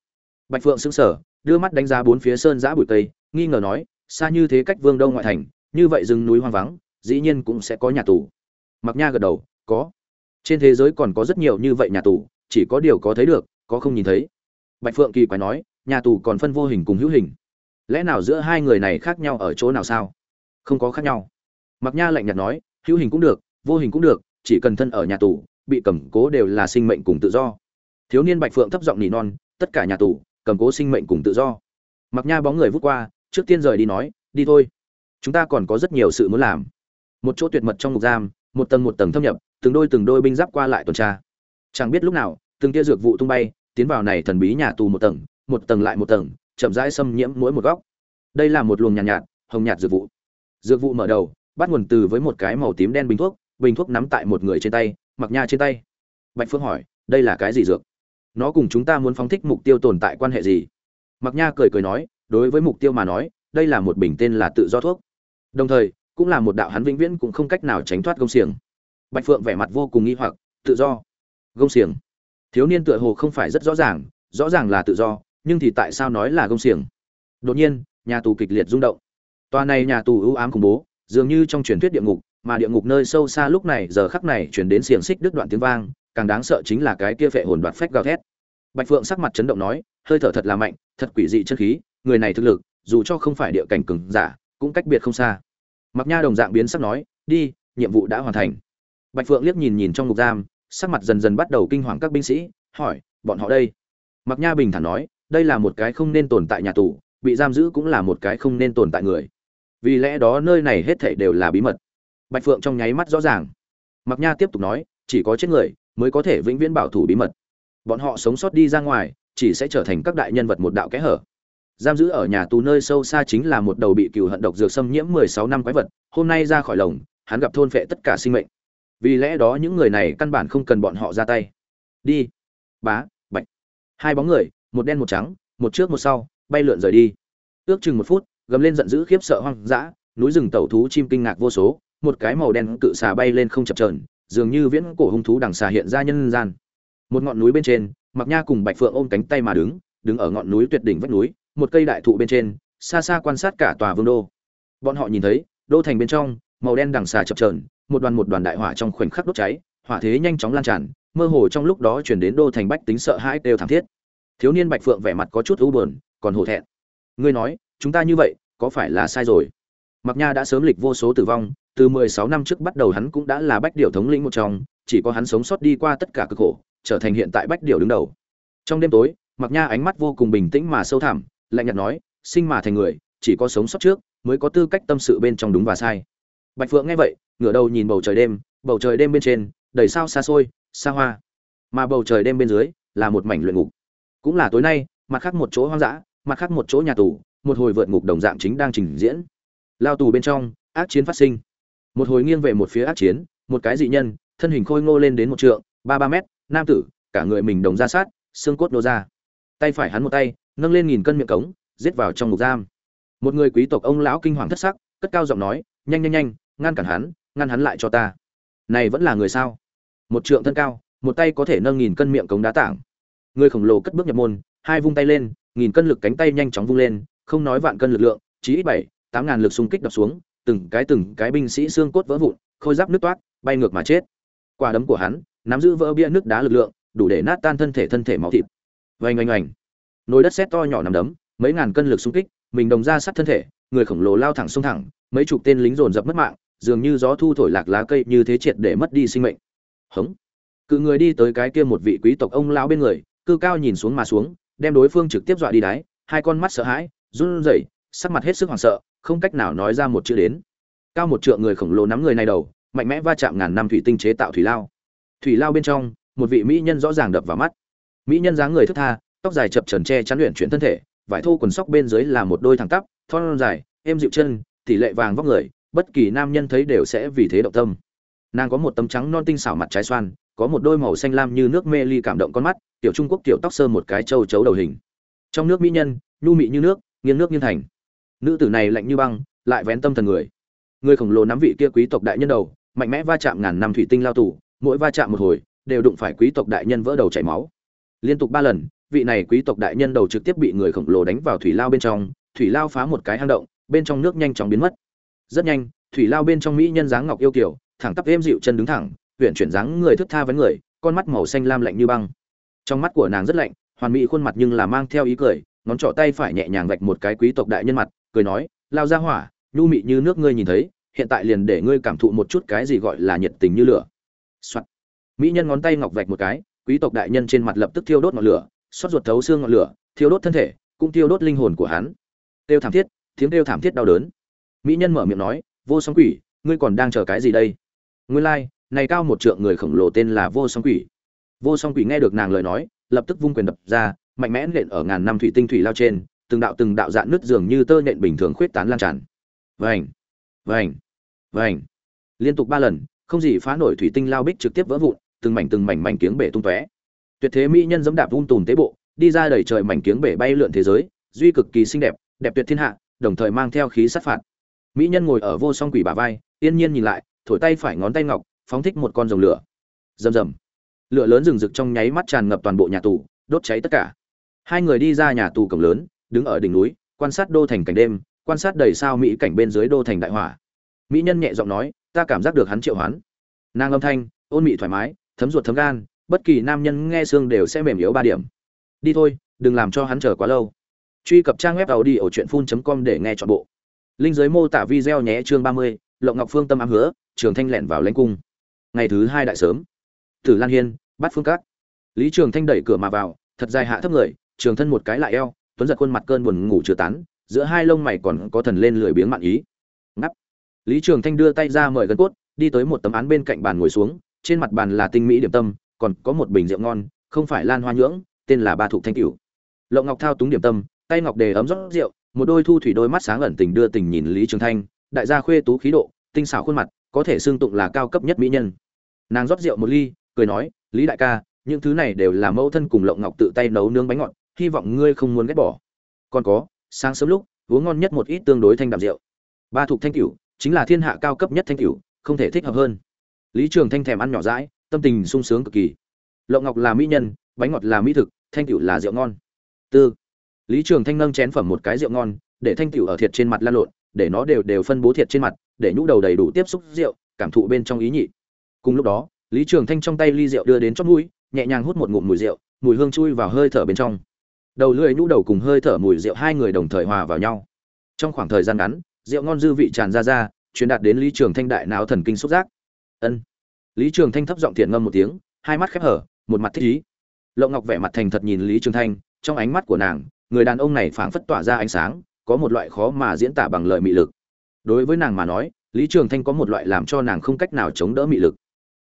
Bạch phượng sững sờ, đưa mắt đánh giá bốn phía sơn giã bụi tây nghi ngờ nói, xa như thế cách vương đông ngoại thành như vậy rừng núi hoang vắng, dĩ nhiên cũng sẽ có nhà tù. Mặc nha gật đầu, có. Trên thế giới còn có rất nhiều như vậy nhà tù, chỉ có điều có thấy được, có không nhìn thấy. Bạch phượng kỳ quái nói, nhà tù còn phân vô hình cùng hữu hình. Lẽ nào giữa hai người này khác nhau ở chỗ nào sao? Không có khác nhau. Mặc nha lạnh nhạt nói, hữu hình cũng được, vô hình cũng được, chỉ cần thân ở nhà tù, bị cầm cố đều là sinh mệnh cùng tự do. Thiếu niên bạch phượng thấp giọng nỉ non, tất cả nhà tù, cầm cố sinh mệnh cùng tự do. Mặc nha bóng người vút qua, trước tiên rời đi nói, đi thôi chúng ta còn có rất nhiều sự muốn làm. Một chỗ tuyệt mật trong ngục giam một tầng một tầng thâm nhập từng đôi từng đôi binh giáp qua lại tuần tra. Chẳng biết lúc nào từng tia dược vụ tung bay tiến vào này thần bí nhà tù một tầng một tầng lại một tầng chậm rãi xâm nhiễm mỗi một góc. Đây là một luồng nhàn nhạt, nhạt hồng nhạt dược vụ. Dược vụ mở đầu bắt nguồn từ với một cái màu tím đen bình thuốc bình thuốc nắm tại một người trên tay mặc nha trên tay. Bạch phương hỏi đây là cái gì dược? Nó cùng chúng ta muốn phóng thích mục tiêu tồn tại quan hệ gì? Mặc nha cười cười nói đối với mục tiêu mà nói đây là một bình tên là tự do thuốc đồng thời, cũng là một đạo hắn vĩnh viễn cũng không cách nào tránh thoát gông xiềng. Bạch phượng vẻ mặt vô cùng nghi hoặc, tự do. Gông xiềng. Thiếu niên tựa hồ không phải rất rõ ràng rõ ràng là tự do, nhưng thì tại sao nói là gông xiềng? Đột nhiên, nhà tù kịch liệt rung động. Tòa này nhà tù ưu ám khủng bố, dường như trong truyền thuyết địa ngục, mà địa ngục nơi sâu xa lúc này giờ khắc này chuyển đến xiềng xích đứt đoạn tiếng vang, càng đáng sợ chính là cái kia phệ hồn đoạt phách gào thét. Bạch phượng sắc mặt chấn động nói, hơi thở thật là mạnh, thật quỷ dị chân khí, người này thực lực, dù cho không phải địa cảnh cừng giả cũng cách biệt không xa. Mặc nha đồng dạng biến sắc nói, đi, nhiệm vụ đã hoàn thành. Bạch phượng liếc nhìn nhìn trong ngục giam, sắc mặt dần dần bắt đầu kinh hoàng các binh sĩ, hỏi, bọn họ đây? Mặc nha bình thản nói, đây là một cái không nên tồn tại nhà tù, bị giam giữ cũng là một cái không nên tồn tại người. Vì lẽ đó nơi này hết thảy đều là bí mật. Bạch phượng trong nháy mắt rõ ràng. Mặc nha tiếp tục nói, chỉ có chết người mới có thể vĩnh viễn bảo thủ bí mật. Bọn họ sống sót đi ra ngoài, chỉ sẽ trở thành các đại nhân vật một đạo kẽ hở giam giữ ở nhà tù nơi sâu xa chính là một đầu bị cừu hận độc dược xâm nhiễm mười sáu năm quái vật hôm nay ra khỏi lồng hắn gặp thôn phệ tất cả sinh mệnh. Vì lẽ đó những người này căn bản không cần bọn họ ra tay. Đi. Bá bạch. Hai bóng người một đen một trắng một trước một sau bay lượn rời đi. Ước chừng một phút gầm lên giận dữ khiếp sợ hoang dã núi rừng tẩu thú chim kinh ngạc vô số một cái màu đen cự xà bay lên không chập chờn, dường như viễn cổ hung thú đằng xà hiện ra nhân gian. Một ngọn núi bên trên mặc nha cùng bạch phượng ôm cánh tay mà đứng đứng ở ngọn núi tuyệt đỉnh vách núi một cây đại thụ bên trên, xa xa quan sát cả tòa vương đô. Bọn họ nhìn thấy, đô thành bên trong, màu đen đằng xà chập trờn một đoàn một đoàn đại hỏa trong khoảnh khắc đốt cháy, hỏa thế nhanh chóng lan tràn, mơ hồ trong lúc đó chuyển đến đô thành bách tính sợ hãi đều thảm thiết. Thiếu niên bạch phượng vẻ mặt có chút u buồn, còn hổ thẹn. Ngươi nói, chúng ta như vậy, có phải là sai rồi? Mặc nha đã sớm lịch vô số tử vong, từ mười sáu năm trước bắt đầu hắn cũng đã là bách điều thống lĩnh một trong, chỉ có hắn sống sót đi qua tất cả cực khổ, trở thành hiện tại bách điều đứng đầu. Trong đêm tối mặc nha ánh mắt vô cùng bình tĩnh mà sâu thẳm lạnh nhạt nói, sinh mà thành người, chỉ có sống sót trước, mới có tư cách tâm sự bên trong đúng và sai. Bạch phượng nghe vậy, ngửa đầu nhìn bầu trời đêm, bầu trời đêm bên trên, đầy sao xa xôi, xa hoa. Mà bầu trời đêm bên dưới, là một mảnh luyện ngục. Cũng là tối nay, mặt khác một chỗ hoang dã, mặt khác một chỗ nhà tù, một hồi vượt ngục đồng dạng chính đang trình diễn. Lao tù bên trong, ác chiến phát sinh. Một hồi nghiêng về một phía ác chiến, một cái dị nhân, thân hình khôi ngô lên đến một trượng, ba ba mét, nam tử, cả người mình đồng ra sát, xương cốt nô ra. Tay phải hắn một tay nâng lên nghìn cân miệng cống, giết vào trong ngục giam. Một người quý tộc ông lão kinh hoàng thất sắc, cất cao giọng nói, nhanh nhanh nhanh, ngăn cản hắn, ngăn hắn lại cho ta. Này vẫn là người sao? Một trượng thân cao, một tay có thể nâng nghìn cân miệng cống đá tảng. Người khổng lồ cất bước nhập môn, hai vung tay lên, nghìn cân lực cánh tay nhanh chóng vung lên, không nói vạn cân lực lượng chỉ ít bảy, tám ngàn lực xung kích đập xuống, từng cái từng cái binh sĩ xương cốt vỡ vụn, khôi giáp nước toát, bay ngược mà chết. Quả đấm của hắn nắm giữ vỡ bia nước đá lực lượng, đủ để nát tan thân thể thân thể máu thịt. Vành oanh oanh nồi đất sét to nhỏ nằm đấm, mấy ngàn cân lực xung kích, mình đồng ra sát thân thể, người khổng lồ lao thẳng xông thẳng, mấy chục tên lính dồn dập mất mạng, dường như gió thu thổi lạc lá cây như thế triệt để mất đi sinh mệnh. Hống. Cự người đi tới cái kia một vị quý tộc ông lao bên người, cư cao nhìn xuống mà xuống, đem đối phương trực tiếp dọa đi đáy hai con mắt sợ hãi, run rẩy, sắc mặt hết sức hoảng sợ, không cách nào nói ra một chữ đến. Cao một trượng người khổng lồ nắm người này đầu, mạnh mẽ va chạm ngàn năm thủy tinh chế tạo thủy lao. Thủy lao bên trong, một vị mỹ nhân rõ ràng đập vào mắt. Mỹ nhân dáng người thức tha tóc dài chập trần che chắn luyện chuyển thân thể, vải thô quần sóc bên dưới là một đôi thẳng tắp, thon dài, êm dịu chân, tỷ lệ vàng vóc người, bất kỳ nam nhân thấy đều sẽ vì thế động tâm. Nàng có một tấm trắng non tinh xảo mặt trái xoan, có một đôi màu xanh lam như nước mê ly cảm động con mắt tiểu trung quốc tiểu tóc sơ một cái châu chấu đầu hình. Trong nước mỹ nhân, nhu mị như nước, nghiêng nước nghiêng thành. Nữ tử này lạnh như băng, lại vén tâm thần người. Người khổng lồ nắm vị kia quý tộc đại nhân đầu, mạnh mẽ va chạm ngàn năm thủy tinh lao tù, mỗi va chạm một hồi, đều đụng phải quý tộc đại nhân vỡ đầu chảy máu. Liên tục ba lần vị này quý tộc đại nhân đầu trực tiếp bị người khổng lồ đánh vào thủy lao bên trong, thủy lao phá một cái hang động, bên trong nước nhanh chóng biến mất. Rất nhanh, thủy lao bên trong mỹ nhân dáng ngọc yêu kiều, thẳng tắp êm dịu chân đứng thẳng huyện chuyển dáng người thức tha vấn người, con mắt màu xanh lam lạnh như băng. Trong mắt của nàng rất lạnh, hoàn mỹ khuôn mặt nhưng là mang theo ý cười, ngón trỏ tay phải nhẹ nhàng vạch một cái quý tộc đại nhân mặt, cười nói, lao ra hỏa, nhu mị như nước ngươi nhìn thấy, hiện tại liền để ngươi cảm thụ một chút cái gì gọi là nhiệt tình như lửa、Soạn. mỹ nhân ngón tay ngọc vạch một cái, quý tộc đại nhân trên mặt lập tức thiêu đốt ngọn lửa xót ruột thấu xương ngọn lửa thiêu đốt thân thể cũng thiêu đốt linh hồn của hắn. Kêu thảm thiết tiếng kêu thảm thiết đau đớn. Mỹ nhân mở miệng nói vô song quỷ ngươi còn đang chờ cái gì đây? Nguyên lai、like, này cao một trượng người khổng lồ tên là vô song quỷ. Vô song quỷ nghe được nàng lời nói lập tức vung quyền đập ra mạnh mẽ nện ở ngàn năm thủy tinh thủy lao trên từng đạo từng đạo dạn nứt dường như tơ nện bình thường khuyết tán lan tràn. Vành vành vành. Liên tục ba lần không gì phá nổi thủy tinh lao bích trực tiếp vỡ vụn từng mảnh từng mảnh mảnh kiếng bể tung tóe tuyệt thế mỹ nhân dẫm đạp vung tùm tế bộ, đi ra đầy trời mảnh kiếng bể bay lượn thế giới, duy cực kỳ xinh đẹp đẹp tuyệt thiên hạ, đồng thời mang theo khí sát phạt. Mỹ nhân ngồi ở vô song quỷ bà vai, yên nhiên nhìn lại, thổi tay phải ngón tay ngọc, phóng thích một con rồng lửa. Rầm rầm. Lửa lớn rừng rực trong nháy mắt tràn ngập toàn bộ nhà tù, đốt cháy tất cả. Hai người đi ra nhà tù cổng lớn, đứng ở đỉnh núi, quan sát đô thành cảnh đêm, quan sát đầy sao mỹ cảnh bên dưới đô thành đại hỏa. Mỹ nhân nhẹ giọng nói, ta cảm giác được hắn triệu hoán. Nàng âm thanh, ôn mị thoải mái, thấm ruột thấm gan bất kỳ nam nhân nghe xương đều sẽ mềm yếu ba điểm. Đi thôi, đừng làm cho hắn chờ quá lâu. Truy cập trang web tàu đi ở truyện phun com để nghe chọn bộ. Linh giới mô tả video nhé, chương ba mươi, lộng ngọc phương tâm ám hứa, trường thanh lẹn vào lãnh cung. Ngày thứ hai đại sớm. Tử lan hiên, bắt phương cát. Lý trường thanh đẩy cửa mà vào, thật dài hạ thấp người, trường thân một cái lại eo, tuấn giật khuôn mặt cơn buồn ngủ chưa tán, giữa hai lông mày còn có thần lên lười biếng mạn ý. Ngắp. Lý trường thanh đưa tay ra mời gần cốt, đi tới một tấm án bên cạnh bàn ngồi xuống, trên mặt bàn là tinh mỹ điểm tâm còn có một bình rượu ngon, không phải lan hoa nhưỡng, tên là ba thụ thanh cửu. Lộng ngọc thao túng điểm tâm, tay ngọc đề ấm rót rượu, một đôi thu thủy đôi mắt sáng ẩn tình đưa tình nhìn lý trường thanh, đại gia khuê tú khí độ, tinh xảo khuôn mặt, có thể xương tụng là cao cấp nhất mỹ nhân. Nàng rót rượu một ly, cười nói, lý đại ca, những thứ này đều là mẫu thân cùng lộng ngọc tự tay nấu nướng bánh ngọt, hy vọng ngươi không muốn ghét bỏ. Còn có, sáng sớm lúc, uống ngon nhất một ít tương đối thanh đạm rượu. Ba thụ thanh cửu chính là thiên hạ cao cấp nhất thanh cửu, không thể thích hợp hơn. Lý trường thanh thèm ăn nhỏ rãi tâm tình sung sướng cực kỳ. Lộng ngọc là mỹ nhân, bánh ngọt là mỹ thực, thanh tiểu là rượu ngon. Tư. Lý trường thanh nâng chén phẩm một cái rượu ngon, để thanh tiểu ở thiệt trên mặt lan lộn, để nó đều đều phân bố thiệt trên mặt, để nhũ đầu đầy đủ tiếp xúc rượu, cảm thụ bên trong ý nhị. Cùng lúc đó, lý trường thanh trong tay ly rượu đưa đến chót mũi, nhẹ nhàng hút một ngụm mùi rượu, mùi hương chui vào hơi thở bên trong. Đầu lưỡi nhũ đầu cùng hơi thở mùi rượu hai người đồng thời hòa vào nhau. Trong khoảng thời gian ngắn, rượu ngon dư vị tràn ra ra, truyền đạt đến lý trường thanh đại não thần kinh xúc giác. Ân lý trường thanh thấp giọng thiện ngâm một tiếng, hai mắt khép hở, một mặt thích ý. Lộng ngọc vẻ mặt thành thật nhìn lý trường thanh, trong ánh mắt của nàng, người đàn ông này phảng phất tỏa ra ánh sáng, có một loại khó mà diễn tả bằng lời mị lực. Đối với nàng mà nói, lý trường thanh có một loại làm cho nàng không cách nào chống đỡ mị lực.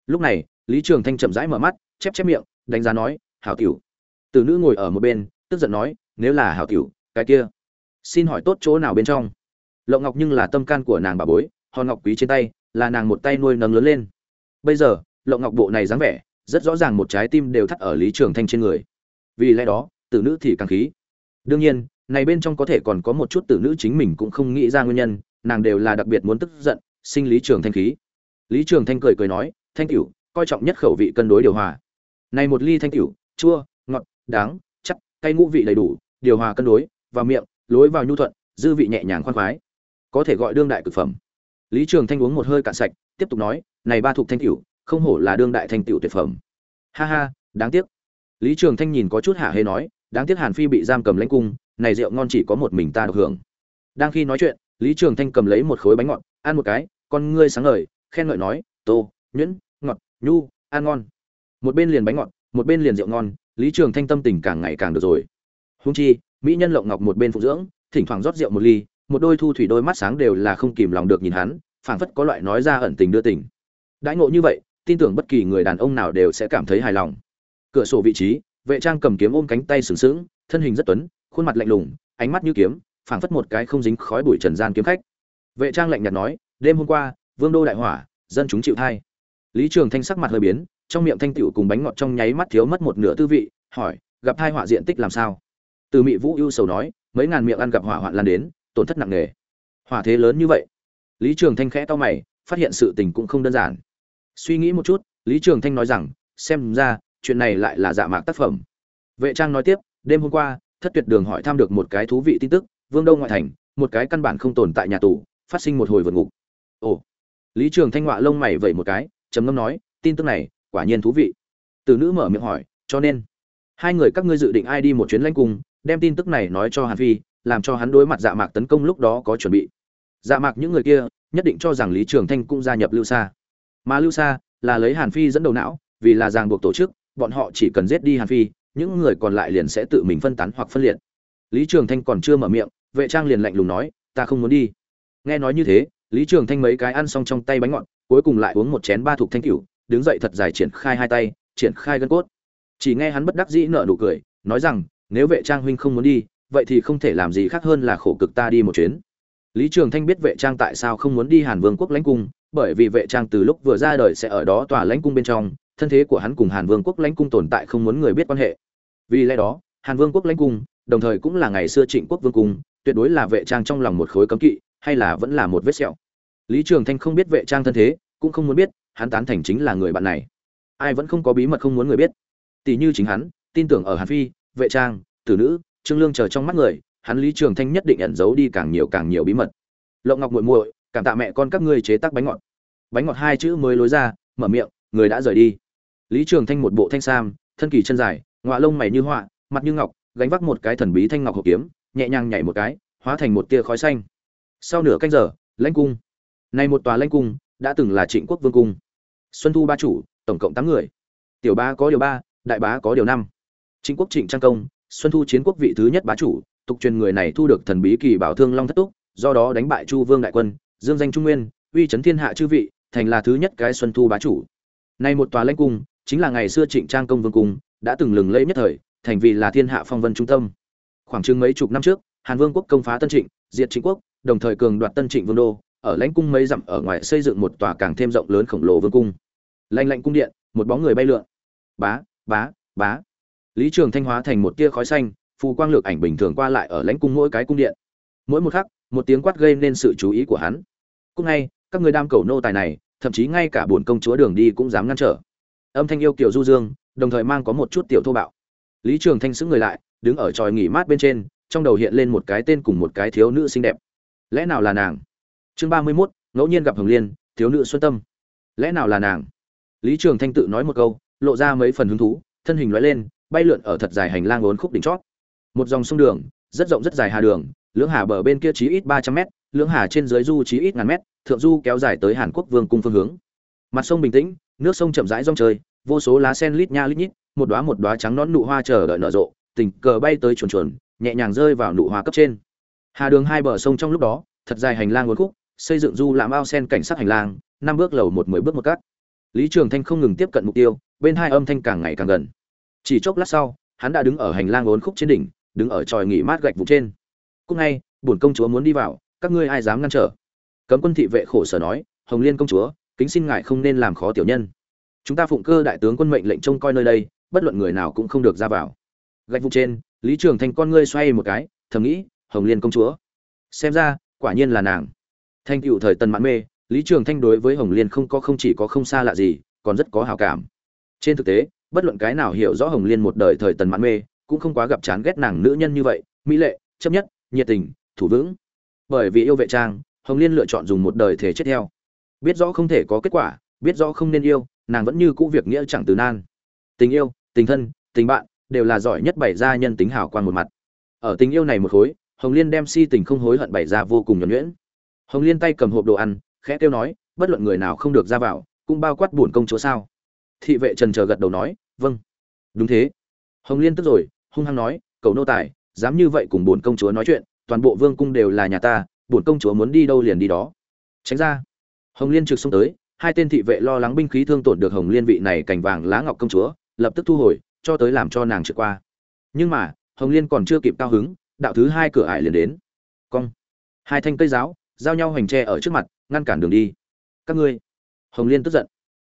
Lúc này, lý trường thanh chậm rãi mở mắt, chép chép miệng, đánh giá nói, hảo tiểu. Từ nữ ngồi ở một bên, tức giận nói, nếu là hảo tiểu, cái kia, xin hỏi tốt chỗ nào bên trong? Lộng ngọc nhưng là tâm can của nàng bà bối, hòn ngọc quý trên tay, là nàng một tay nuôi nấng lớn lên bây giờ, lộng ngọc bộ này dáng vẻ, rất rõ ràng một trái tim đều thắt ở lý trường thanh trên người. Vì lẽ đó, tử nữ thì càng khí. Đương nhiên, này bên trong có thể còn có một chút tử nữ chính mình cũng không nghĩ ra nguyên nhân, nàng đều là đặc biệt muốn tức giận, sinh lý trường thanh khí. Lý trường thanh cười cười nói, thanh cửu coi trọng nhất khẩu vị cân đối điều hòa. Này một ly thanh cửu chua, ngọt, đắng, chắc, cay ngũ vị đầy đủ, điều hòa cân đối, vào miệng, lối vào nhu thuận, dư vị nhẹ nhàng khoan khoái. Có thể gọi đương đại cực phẩm. Lý trường thanh uống một hơi cạn sạch, tiếp tục nói này ba thuộc thanh tiểu, không hổ là đương đại thanh tiểu tuyệt phẩm. Ha ha đáng tiếc. Lý trường thanh nhìn có chút hạ hê nói đáng tiếc hàn phi bị giam cầm lãnh cung này rượu ngon chỉ có một mình ta được hưởng. Đang khi nói chuyện lý trường thanh cầm lấy một khối bánh ngọt ăn một cái con ngươi sáng ngời khen ngợi nói tô nhuyễn ngọt nhu ăn ngon. Một bên liền bánh ngọt một bên liền rượu ngon lý trường thanh tâm tình càng ngày càng được rồi. Húng chi mỹ nhân lộng ngọc một bên phụ dưỡng thỉnh thoảng rót rượu một ly một đôi thu thủy đôi mắt sáng đều là không kìm lòng được nhìn hắn phảng phất có loại nói ra ẩn tình đưa tình đãi ngộ như vậy, tin tưởng bất kỳ người đàn ông nào đều sẽ cảm thấy hài lòng. Cửa sổ vị trí, vệ trang cầm kiếm ôm cánh tay sừng sững, thân hình rất tuấn, khuôn mặt lạnh lùng, ánh mắt như kiếm, phảng phất một cái không dính khói bụi trần gian kiếm khách. Vệ trang lạnh nhạt nói, đêm hôm qua, vương đô đại hỏa, dân chúng chịu thai. Lý trường thanh sắc mặt hơi biến, trong miệng thanh tịu cùng bánh ngọt trong nháy mắt thiếu mất một nửa tư vị, hỏi, gặp thai họa diện tích làm sao? Từ mị vũ ưu sầu nói, mấy ngàn miệng ăn gặp hỏa hoạn lan đến, tổn thất nặng nề. Hỏa thế lớn như vậy. Lý trường thanh khẽ to mày, phát hiện sự tình cũng không đơn giản suy nghĩ một chút, lý trường thanh nói rằng, xem ra, chuyện này lại là dạ mạc tác phẩm. Vệ trang nói tiếp, đêm hôm qua, thất tuyệt đường hỏi thăm được một cái thú vị tin tức, vương đông ngoại thành, một cái căn bản không tồn tại nhà tù, phát sinh một hồi vượt ngục. Ồ. Lý trường thanh ngọa lông mày vẩy một cái, trầm ngâm nói, tin tức này, quả nhiên thú vị. Từ nữ mở miệng hỏi, cho nên, hai người các ngươi dự định ai đi một chuyến lãnh cung, đem tin tức này nói cho hàn phi, làm cho hắn đối mặt dạ mạc tấn công lúc đó có chuẩn bị. Dạ mạc những người kia, nhất định cho rằng lý trường thanh cũng gia nhập lưu sa mà lưu sa là lấy hàn phi dẫn đầu não, vì là ràng buộc tổ chức, bọn họ chỉ cần giết đi hàn phi, những người còn lại liền sẽ tự mình phân tán hoặc phân liệt. Lý trường thanh còn chưa mở miệng, vệ trang liền lạnh lùng nói, ta không muốn đi. Nghe nói như thế, lý trường thanh mấy cái ăn xong trong tay bánh ngọt, cuối cùng lại uống một chén ba thục thanh cửu, đứng dậy thật dài triển khai hai tay, triển khai gân cốt. Chỉ nghe hắn bất đắc dĩ nở nụ cười, nói rằng, nếu vệ trang huynh không muốn đi, vậy thì không thể làm gì khác hơn là khổ cực ta đi một chuyến. Lý trường thanh biết vệ trang tại sao không muốn đi hàn vương quốc lãnh cung bởi vì vệ trang từ lúc vừa ra đời sẽ ở đó tòa lãnh cung bên trong, thân thế của hắn cùng hàn vương quốc lãnh cung tồn tại không muốn người biết quan hệ. Vì lẽ đó, hàn vương quốc lãnh cung, đồng thời cũng là ngày xưa trịnh quốc vương cung, tuyệt đối là vệ trang trong lòng một khối cấm kỵ, hay là vẫn là một vết sẹo. Lý trường thanh không biết vệ trang thân thế, cũng không muốn biết, hắn tán thành chính là người bạn này. Ai vẫn không có bí mật không muốn người biết. Tỷ như chính hắn, tin tưởng ở hàn phi, vệ trang, tử nữ, trương lương chờ trong mắt người, hắn lý trường thanh nhất định ẩn giấu đi càng nhiều càng nhiều bí mật. Lộng ngọc muội muội cảm tạ mẹ con các ngươi chế tác bánh ngọt. Bánh ngọt hai chữ mới lối ra, mở miệng, người đã rời đi. Lý trường thanh một bộ thanh sam, thân kỳ chân dài, ngọa lông mày như họa, mặt như ngọc, gánh vác một cái thần bí thanh ngọc hộp kiếm, nhẹ nhàng nhảy một cái, hóa thành một tia khói xanh. Sau nửa canh giờ, lãnh cung. Này một tòa lãnh cung đã từng là trịnh quốc vương cung. Xuân thu ba chủ, tổng cộng tám người. Tiểu ba có điều ba, đại bá có điều năm. Trịnh quốc trịnh trang công, xuân thu chiến quốc vị thứ nhất bá chủ, tục truyền người này thu được thần bí kỳ bảo thương long thất túc, do đó đánh bại chu vương đại quân dương danh trung nguyên, uy chấn thiên hạ chư vị, thành là thứ nhất cái xuân thu bá chủ. Nay một tòa lãnh cung, chính là ngày xưa trịnh trang công vương cung, đã từng lừng lẫy nhất thời, thành vì là thiên hạ phong vân trung tâm. Khoảng chừng mấy chục năm trước, hàn vương quốc công phá tân trịnh, diệt trịnh quốc, đồng thời cường đoạt tân trịnh vương đô, ở lãnh cung mấy dặm ở ngoài xây dựng một tòa càng thêm rộng lớn khổng lồ vương cung. Lanh lạnh cung điện, một bóng người bay lượn. Bá bá bá. Lý trường thanh hóa thành một tia khói xanh, phù quang lược ảnh bình thường qua lại ở lãnh cung mỗi cái cung điện. Mỗi một khắc một tiếng quát gây nên sự chú ý của hắn. Cũng ngay, các người đam cầu nô tài này, thậm chí ngay cả bổn công chúa đường đi cũng dám ngăn trở. Âm thanh yêu kiểu du dương, đồng thời mang có một chút tiểu thô bạo. Lý trường thanh sững người lại, đứng ở tròi nghỉ mát bên trên, trong đầu hiện lên một cái tên cùng một cái thiếu nữ xinh đẹp. Lẽ nào là nàng? Chương ba mươi mốt, ngẫu nhiên gặp hồng liên, thiếu nữ xuân tâm. Lẽ nào là nàng? Lý trường thanh tự nói một câu, lộ ra mấy phần hứng thú, thân hình loại lên, bay lượn ở thật dài hành lang ốn khúc đỉnh chót. Một dòng sông đường, rất rộng rất dài hà đường lưỡng hà bờ bên kia chí ít ba trăm mét, lưỡng hà trên dưới du chí ít ngàn mét, thượng du kéo dài tới hàn quốc vương cung phương hướng. Mặt sông bình tĩnh, nước sông chậm rãi rong chơi vô số lá sen lít nha lít nhít, một đóa một đóa trắng nón nụ hoa chờ đợi nở rộ, tình cờ bay tới chuồn chuồn, nhẹ nhàng rơi vào nụ hoa cấp trên. Hà đường hai bờ sông trong lúc đó, thật dài hành lang uốn khúc, xây dựng du làm ao sen cảnh sát hành lang, năm bước lầu một, mười bước một cắt lý trường thanh không ngừng tiếp cận mục tiêu, bên hai âm thanh càng ngày càng gần. Chỉ chốc lát sau, hắn đã đứng ở hành lang uốn khúc trên đỉnh, đứng ở tròi nghỉ mát gạch vụ trên cúc ngay, bổn công chúa muốn đi vào, các ngươi ai dám ngăn trở? Cấm quân thị vệ khổ sở nói, hồng liên công chúa, kính xin ngài không nên làm khó tiểu nhân. Chúng ta phụng cơ đại tướng quân mệnh lệnh trông coi nơi đây, bất luận người nào cũng không được ra vào. Gạch vụ trên, lý trường thành con ngươi xoay một cái, thầm nghĩ, hồng liên công chúa. Xem ra, quả nhiên là nàng. Thanh cựu thời tần mãn mê, lý trường thanh đối với hồng liên không có không chỉ có không xa lạ gì, còn rất có hào cảm. Trên thực tế, bất luận cái nào hiểu rõ hồng liên một đời thời tần mãn mê, cũng không quá gặp chán ghét nàng nữ nhân như vậy, mỹ lệ, chấp nhất nhiệt tình, thủ vững. Bởi vì yêu vệ trang, hồng liên lựa chọn dùng một đời thể chết theo. Biết rõ không thể có kết quả, biết rõ không nên yêu, nàng vẫn như cũ việc nghĩa chẳng từ nan. Tình yêu, tình thân, tình bạn đều là giỏi nhất bày ra nhân tính hào quang một mặt. Ở tình yêu này một khối, hồng liên đem si tình không hối hận bày ra vô cùng nhuần nhuyễn. Hồng liên tay cầm hộp đồ ăn, khẽ kêu nói, bất luận người nào không được ra vào, cũng bao quát buồn công chúa sao? Thị vệ trần chờ gật đầu nói vâng. Đúng thế. Hồng liên tức rồi, hung hăng nói, cầu nô tài dám như vậy cùng bổn công chúa nói chuyện, toàn bộ vương cung đều là nhà ta, bổn công chúa muốn đi đâu liền đi đó. Tránh ra. Hồng liên trực xông tới, hai tên thị vệ lo lắng binh khí thương tổn được hồng liên vị này cành vàng lá ngọc công chúa, lập tức thu hồi, cho tới làm cho nàng trượt qua. Nhưng mà, hồng liên còn chưa kịp cao hứng, đạo thứ hai cửa ải liền đến. Cong. Hai thanh cây giáo, giao nhau hoành tre ở trước mặt, ngăn cản đường đi. Các ngươi. Hồng liên tức giận.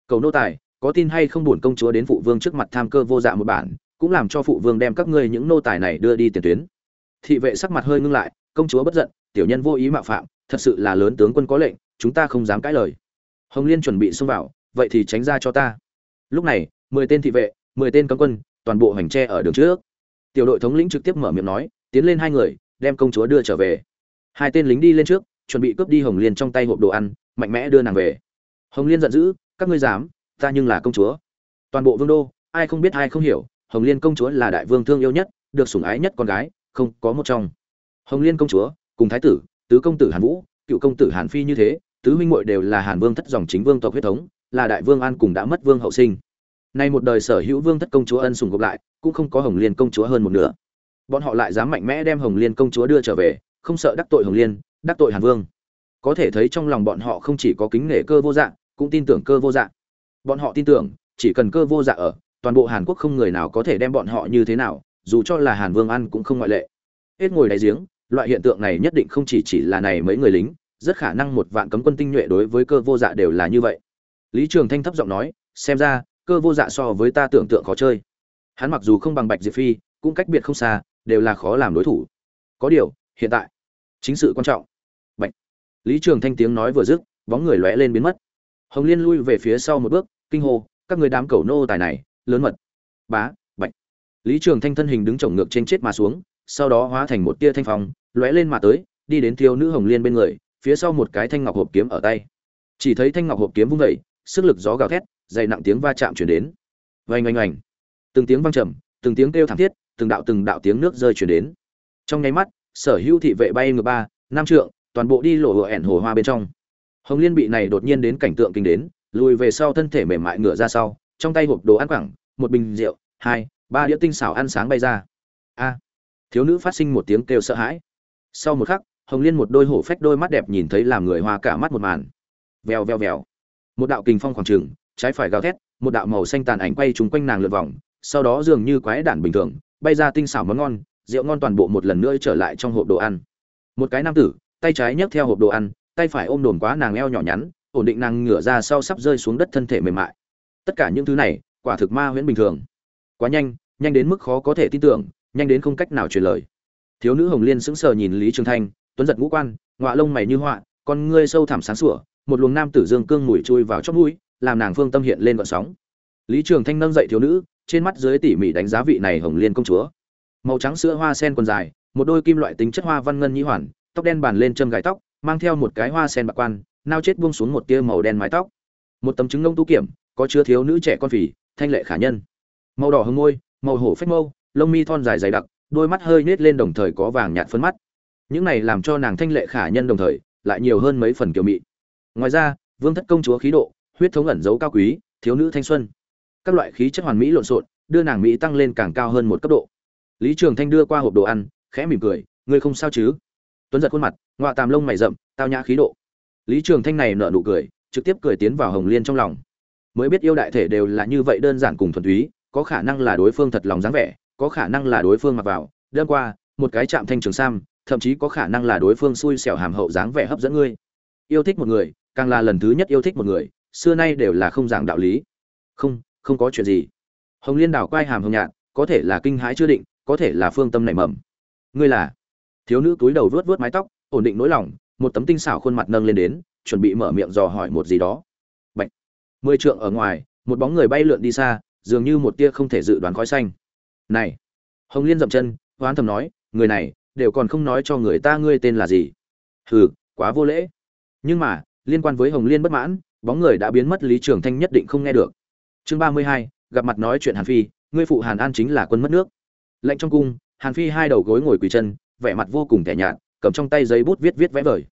Cầu nô tài, có tin hay không buồn công chúa đến phụ vương trước mặt tham cơ vô dạ một bản cũng làm cho phụ vương đem các ngươi những nô tài này đưa đi tiền tuyến. Thị vệ sắc mặt hơi ngưng lại, công chúa bất giận, tiểu nhân vô ý mạo phạm, thật sự là lớn tướng quân có lệnh, chúng ta không dám cãi lời. Hồng liên chuẩn bị xông vào, vậy thì tránh ra cho ta. Lúc này, mười tên thị vệ, mười tên cấm quân, toàn bộ hành tre ở đường trước. Tiểu đội thống lĩnh trực tiếp mở miệng nói, tiến lên hai người, đem công chúa đưa trở về. Hai tên lính đi lên trước, chuẩn bị cướp đi hồng liên trong tay hộp đồ ăn, mạnh mẽ đưa nàng về. Hồng liên giận dữ, các ngươi dám, ta nhưng là công chúa. Toàn bộ vương đô, ai không biết ai không hiểu hồng liên công chúa là đại vương thương yêu nhất, được sủng ái nhất con gái, không có một trong. Hồng liên công chúa, cùng thái tử, tứ công tử hàn vũ, cựu công tử hàn phi như thế, tứ huynh muội đều là hàn vương thất dòng chính vương tộc huyết thống, là đại vương an cùng đã mất vương hậu sinh. Nay một đời sở hữu vương thất công chúa ân sùng gộp lại, cũng không có hồng liên công chúa hơn một nửa. Bọn họ lại dám mạnh mẽ đem hồng liên công chúa đưa trở về, không sợ đắc tội hồng liên, đắc tội hàn vương. Có thể thấy trong lòng bọn họ không chỉ có kính nể cơ vô dạng cũng tin tưởng cơ vô dạng bọn họ tin tưởng, chỉ cần cơ vô dạng ở toàn bộ hàn quốc không người nào có thể đem bọn họ như thế nào, dù cho là hàn vương ăn cũng không ngoại lệ. Hết ngồi đáy giếng, loại hiện tượng này nhất định không chỉ chỉ là này mấy người lính, rất khả năng một vạn cấm quân tinh nhuệ đối với cơ vô dạ đều là như vậy. Lý trường thanh thấp giọng nói, xem ra, cơ vô dạ so với ta tưởng tượng khó chơi. Hắn mặc dù không bằng bạch diệp phi, cũng cách biệt không xa, đều là khó làm đối thủ. Có điều, hiện tại, chính sự quan trọng. Bạch. Lý trường thanh tiếng nói vừa dứt, bóng người lóe lên biến mất. Hồng liên lui về phía sau một bước, kinh hô, các người đám cẩu nô tài này lớn mật. Bá, bạch. Lý trường thanh thân hình đứng trồng ngược trên chết mà xuống, sau đó hóa thành một tia thanh phong, lóe lên mà tới, đi đến thiếu nữ hồng liên bên người, phía sau một cái thanh ngọc hộp kiếm ở tay. Chỉ thấy thanh ngọc hộp kiếm vung vẩy sức lực gió gào thét, dày nặng tiếng va chạm chuyển đến. Vành oanh oanh. Từng tiếng vang trầm, từng tiếng kêu thảm thiết, từng đạo từng đạo tiếng nước rơi chuyển đến. Trong nháy mắt, sở hữu thị vệ bay ngược ba, năm trượng, toàn bộ đi lộ hựa ẻn hồ hoa bên trong. Hồng liên bị này đột nhiên đến cảnh tượng kinh đến, lùi về sau thân thể mềm mại ngửa ra sau trong tay hộp đồ ăn quẳng, một bình rượu, hai, ba đĩa tinh xảo ăn sáng bay ra. A, thiếu nữ phát sinh một tiếng kêu sợ hãi. Sau một khắc, hồng liên một đôi hổ phách đôi mắt đẹp nhìn thấy làm người hoa cả mắt một màn. Vèo vèo vèo. Một đạo kình phong khoảng trừng, trái phải gào thét, một đạo màu xanh tàn ảnh quay trúng quanh nàng lượt vòng, sau đó dường như quái đản bình thường, bay ra tinh xảo món ngon, rượu ngon toàn bộ một lần nữa trở lại trong hộp đồ ăn. Một cái nam tử, tay trái nhấc theo hộp đồ ăn, tay phải ôm đồn quá nàng eo nhỏ nhắn, ổn định nàng ngửa ra sau sắp rơi xuống đất thân thể mềm mại tất cả những thứ này, quả thực ma huyễn bình thường. Quá nhanh nhanh đến mức khó có thể tin tưởng, nhanh đến không cách nào truyền lời. Thiếu nữ hồng liên sững sờ nhìn lý trường thanh, tuấn giật ngũ quan, ngọa lông mày như họa, con ngươi sâu thẳm sáng sủa, một luồng nam tử dương cương mùi chui vào chót mũi, làm nàng phương tâm hiện lên gợn sóng. Lý trường thanh nâng dậy thiếu nữ, trên mắt dưới tỉ mỉ đánh giá vị này hồng liên công chúa. Màu trắng sữa hoa sen quần dài, một đôi kim loại tính chất hoa văn ngân nhĩ hoàn, tóc đen bàn lên châm gài tóc, mang theo một cái hoa sen bạc quan, nao chết buông xuống một tia màu đen mái tóc. Một tấm trứng nông tu kiểm có chứa thiếu nữ trẻ con phì, thanh lệ khả nhân. Màu đỏ hương môi, màu hổ phách mâu, lông mi thon dài dày đặc, đôi mắt hơi nết lên đồng thời có vàng nhạt phấn mắt. Những này làm cho nàng thanh lệ khả nhân đồng thời, lại nhiều hơn mấy phần kiều mị. Ngoài ra, vương thất công chúa khí độ, huyết thống ẩn dấu cao quý, thiếu nữ thanh xuân. Các loại khí chất hoàn mỹ lộn xộn, đưa nàng mỹ tăng lên càng cao hơn một cấp độ. Lý trường thanh đưa qua hộp đồ ăn, khẽ mỉm cười, ngươi không sao chứ? Tuấn giật khuôn mặt ngoạ tàm lông mày rậm, tao nhã khí độ. Lý trường thanh này nở nụ cười, trực tiếp cười tiến vào hồng liên trong lòng mới biết yêu đại thể đều là như vậy đơn giản cùng thuần túy, có khả năng là đối phương thật lòng dáng vẻ, có khả năng là đối phương mặc vào đơn qua, một cái chạm thanh trường sam, thậm chí có khả năng là đối phương xui xẻo hàm hậu dáng vẻ hấp dẫn ngươi. Yêu thích một người, càng là lần thứ nhất yêu thích một người, xưa nay đều là không giảng đạo lý. Không không có chuyện gì. Hồng liên đảo quai hàm hồng nhạt, có thể là kinh hãi chưa định, có thể là phương tâm nảy mầm. Ngươi là? Thiếu nữ túi đầu vuốt vuốt mái tóc, ổn định nỗi lòng, một tấm tinh xảo khuôn mặt nâng lên đến, chuẩn bị mở miệng dò hỏi một gì đó mười trượng ở ngoài, một bóng người bay lượn đi xa, dường như một tia không thể dự đoán khói xanh. Này! Hồng liên dậm chân, hoán thầm nói, người này, đều còn không nói cho người ta ngươi tên là gì. Hừ, quá vô lễ. Nhưng mà, liên quan với hồng liên bất mãn, bóng người đã biến mất, lý trường thanh nhất định không nghe được. Chương ba mươi hai, gặp mặt nói chuyện hàn phi, ngươi phụ hàn an chính là quân mất nước. Lệnh trong cung, hàn phi hai đầu gối ngồi quỳ chân, vẻ mặt vô cùng tẻ nhạt, cầm trong tay giấy bút viết viết vẽ vời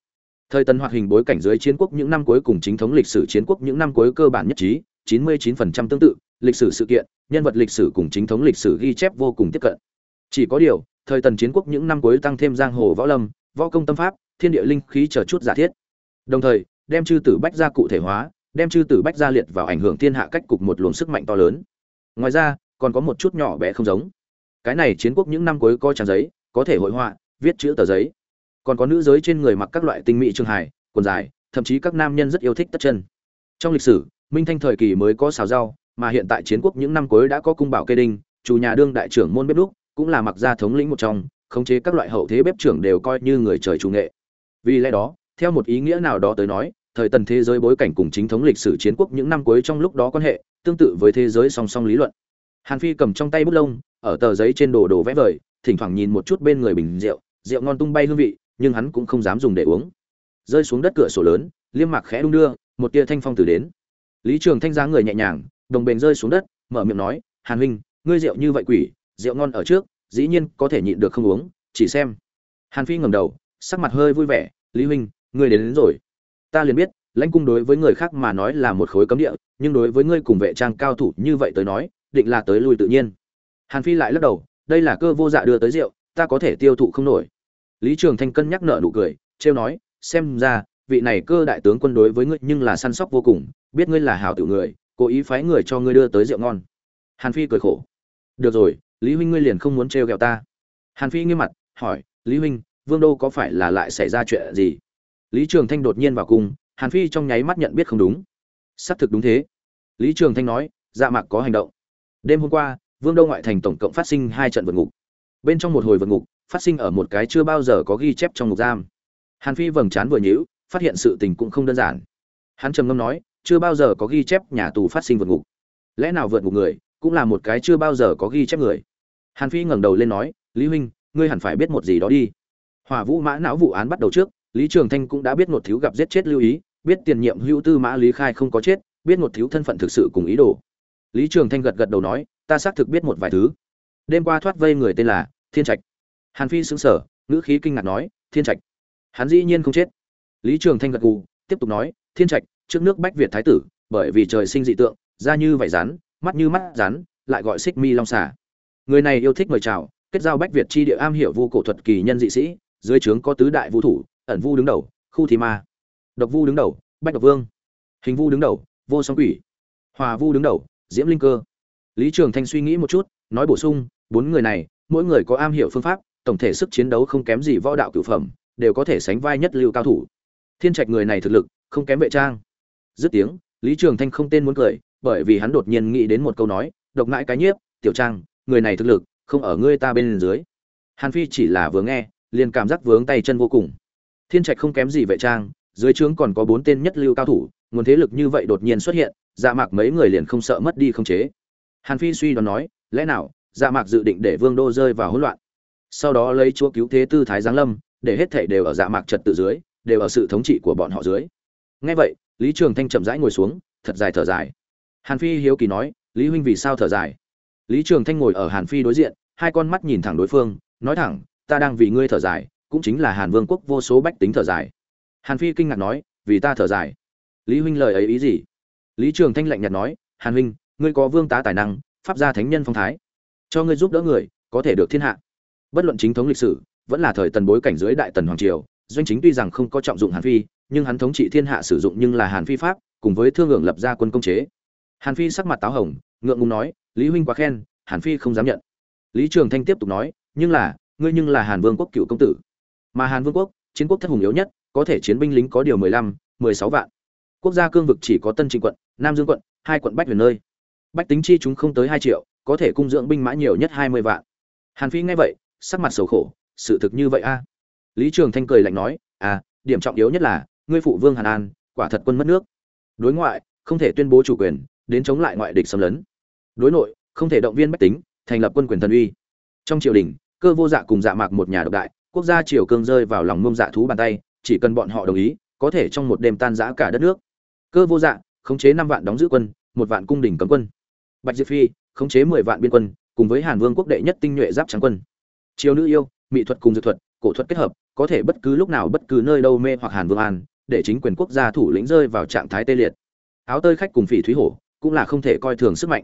thời tần hoạt hình bối cảnh dưới chiến quốc những năm cuối cùng chính thống lịch sử chiến quốc những năm cuối cơ bản nhất trí 99% tương tự, lịch sử sự kiện, nhân vật lịch sử cùng chính thống lịch sử ghi chép vô cùng tiếp cận. Chỉ có điều, thời tần chiến quốc những năm cuối tăng thêm giang hồ võ lâm, võ công tâm pháp, thiên địa linh khí chờ chút giả thiết. Đồng thời, đem chư tử bách ra cụ thể hóa, đem chư tử bách ra liệt vào ảnh hưởng thiên hạ cách cục một luồng sức mạnh to lớn. Ngoài ra, còn có một chút nhỏ bé không giống. Cái này chiến quốc những năm cuối coi trang giấy, có thể hội họa, viết chữ tờ giấy còn có nữ giới trên người mặc các loại tinh mỹ trường hải quần dài, thậm chí các nam nhân rất yêu thích tất chân. Trong lịch sử, minh thanh thời kỳ mới có xào rau, mà hiện tại chiến quốc những năm cuối đã có cung bảo kê đinh, chủ nhà đương đại trưởng môn bếp đúc, cũng là mặc gia thống lĩnh một trong, khống chế các loại hậu thế bếp trưởng đều coi như người trời chủ nghệ. Vì lẽ đó, theo một ý nghĩa nào đó tới nói, thời tần thế giới bối cảnh cùng chính thống lịch sử chiến quốc những năm cuối trong lúc đó quan hệ, tương tự với thế giới song song lý luận. Hàn phi cầm trong tay bút lông, ở tờ giấy trên đồ đồ vẽ vời, thỉnh thoảng nhìn một chút bên người bình rượu rượu ngon tung bay hương vị nhưng hắn cũng không dám dùng để uống. Rơi xuống đất cửa sổ lớn liêm mạc khẽ đung đưa một tia thanh phong từ đến. Lý trường thanh dáng người nhẹ nhàng đồng bền rơi xuống đất mở miệng nói hàn huynh ngươi rượu như vậy quỷ rượu ngon ở trước dĩ nhiên có thể nhịn được không uống chỉ xem. Hàn phi ngẩng đầu sắc mặt hơi vui vẻ lý huynh ngươi đến, đến rồi. Ta liền biết lãnh cung đối với người khác mà nói là một khối cấm địa nhưng đối với ngươi cùng vệ trang cao thủ như vậy tới nói định là tới lui tự nhiên. Hàn phi lại lắc đầu đây là cơ vô dạ đưa tới rượu ta có thể tiêu thụ không nổi lý trường thanh cân nhắc nợ nụ cười, trêu nói, xem ra, vị này cơ đại tướng quân đối với ngươi nhưng là săn sóc vô cùng, biết ngươi là hảo tiểu người, cố ý phái người cho ngươi đưa tới rượu ngon. Hàn phi cười khổ, được rồi, lý huynh ngươi liền không muốn trêu ghẹo ta. Hàn phi nghiêm mặt, hỏi, lý huynh, vương đô có phải là lại xảy ra chuyện gì? Lý trường thanh đột nhiên vào cung, hàn phi trong nháy mắt nhận biết không đúng. Xác thực đúng thế. Lý trường thanh nói dạ mạc có hành động. Đêm hôm qua, vương đô ngoại thành tổng cộng phát sinh hai trận vượt ngục. Bên trong một hồi vượt ngục phát sinh ở một cái chưa bao giờ có ghi chép trong ngục giam. Hàn phi vầng trán vừa nhíu, phát hiện sự tình cũng không đơn giản. Hắn trầm ngâm nói, chưa bao giờ có ghi chép nhà tù phát sinh vượt ngục. Lẽ nào vượt ngục người cũng là một cái chưa bao giờ có ghi chép người? Hàn phi ngẩng đầu lên nói, lý huynh, ngươi hẳn phải biết một gì đó đi. Hỏa vũ mã não vụ án bắt đầu trước, lý trường thanh cũng đã biết một thiếu gặp giết chết lưu ý, biết tiền nhiệm hữu tư mã lý khai không có chết, biết một thiếu thân phận thực sự cùng ý đồ. Lý trường thanh gật gật đầu nói, ta xác thực biết một vài thứ. Đêm qua thoát vây người tên là thiên trạch hàn phi xứng sở ngữ khí kinh ngạc nói, thiên trạch. Hắn dĩ nhiên không chết. Lý trường thanh gật gù, tiếp tục nói, thiên trạch, trước nước bách việt thái tử, bởi vì trời sinh dị tượng, da như vảy rắn mắt như mắt rắn lại gọi xích mi long xà. Người này yêu thích mời chào, kết giao bách việt chi địa am hiểu vu cổ thuật kỳ nhân dị sĩ, dưới trướng có tứ đại vũ thủ, ẩn vu đứng đầu, khu thì ma. Độc vu đứng đầu, bách độc vương. Hình vu đứng đầu, vô song quỷ. Hòa vu đứng đầu, diễm linh cơ. Lý trường thanh suy nghĩ một chút, nói bổ sung, bốn người này, mỗi người có am hiểu phương pháp tổng thể sức chiến đấu không kém gì võ đạo cửu phẩm, đều có thể sánh vai nhất lưu cao thủ. Thiên trạch người này thực lực, không kém vệ trang. Dứt tiếng, lý trường thanh không tên muốn cười, bởi vì hắn đột nhiên nghĩ đến một câu nói, độc ngãi cái nhiếp, tiểu trang, người này thực lực, không ở ngươi ta bên dưới. Hàn phi chỉ là vừa nghe, liền cảm giác vướng tay chân vô cùng. Thiên trạch không kém gì vệ trang, dưới trướng còn có bốn tên nhất lưu cao thủ, nguồn thế lực như vậy đột nhiên xuất hiện dạ mạc mấy người liền không sợ mất đi không chế. Hàn phi suy đoán nói, lẽ nào dạ mạc dự định để vương đô rơi vào hỗn loạn? Sau đó lấy chúa cứu thế tư thái giáng lâm, để hết thảy đều ở dạ mạc trật tự dưới, đều ở sự thống trị của bọn họ dưới. Ngay vậy, lý trường thanh chậm rãi ngồi xuống, thật dài thở dài. Hàn phi hiếu kỳ nói, lý huynh vì sao thở dài? Lý trường thanh ngồi ở hàn phi đối diện, hai con mắt nhìn thẳng đối phương, nói thẳng, ta đang vì ngươi thở dài, cũng chính là hàn vương quốc vô số bách tính thở dài. Hàn phi kinh ngạc nói, vì ta thở dài? Lý huynh lời ấy ý gì? Lý trường thanh lạnh nhạt nói, hàn huynh, ngươi có vương tá tài năng, pháp gia thánh nhân phong thái. Cho ngươi giúp đỡ người, có thể được thiên hạ bất luận chính thống lịch sử, vẫn là thời tần bối cảnh dưới đại tần hoàng triều, doanh chính tuy rằng không có trọng dụng hàn phi, nhưng hắn thống trị thiên hạ sử dụng nhưng là hàn phi pháp, cùng với thương hưởng lập ra quân công chế. Hàn phi sắc mặt táo hồng, ngượng ngùng nói, lý huynh quá khen, hàn phi không dám nhận. Lý trường thanh tiếp tục nói, nhưng là, ngươi nhưng là hàn vương quốc cựu công tử. Mà hàn vương quốc, chiến quốc thất hùng yếu nhất, có thể chiến binh lính có điều mười lăm, mười sáu vạn. Quốc gia cương vực chỉ có tân trịnh quận, nam dương quận, hai quận bách huyền nơi. Bách tính chi chúng không tới hai triệu, có thể cung dưỡng binh mã nhiều nhất hai mươi vạn. Hàn phi nghe vậy sắc mặt sầu khổ, sự thực như vậy a. Lý trường thanh cười lạnh nói à điểm trọng yếu nhất là, ngươi phụ vương hàn an, quả thật quân mất nước. Đối ngoại, không thể tuyên bố chủ quyền, đến chống lại ngoại địch xâm lấn. Đối nội, không thể động viên bách tính, thành lập quân quyền thần uy. Trong triều đình, cơ vô dạ cùng dạ mạc một nhà độc đại, quốc gia triều cương rơi vào lòng mông dạ thú bàn tay, chỉ cần bọn họ đồng ý, có thể trong một đêm tan rã cả đất nước. Cơ vô dạ khống chế năm vạn đóng giữ quân, một vạn cung đình cấm quân. Bạch diệp phi, khống chế mười vạn biên quân, cùng với hàn vương quốc đệ nhất tinh nhuệ giáp trắng quân chiêu nữ yêu, mỹ thuật cùng dược thuật, cổ thuật kết hợp, có thể bất cứ lúc nào bất cứ nơi đâu mê hoặc hàn vương an, để chính quyền quốc gia thủ lĩnh rơi vào trạng thái tê liệt. Áo tơi khách cùng phỉ thúy hổ, cũng là không thể coi thường sức mạnh.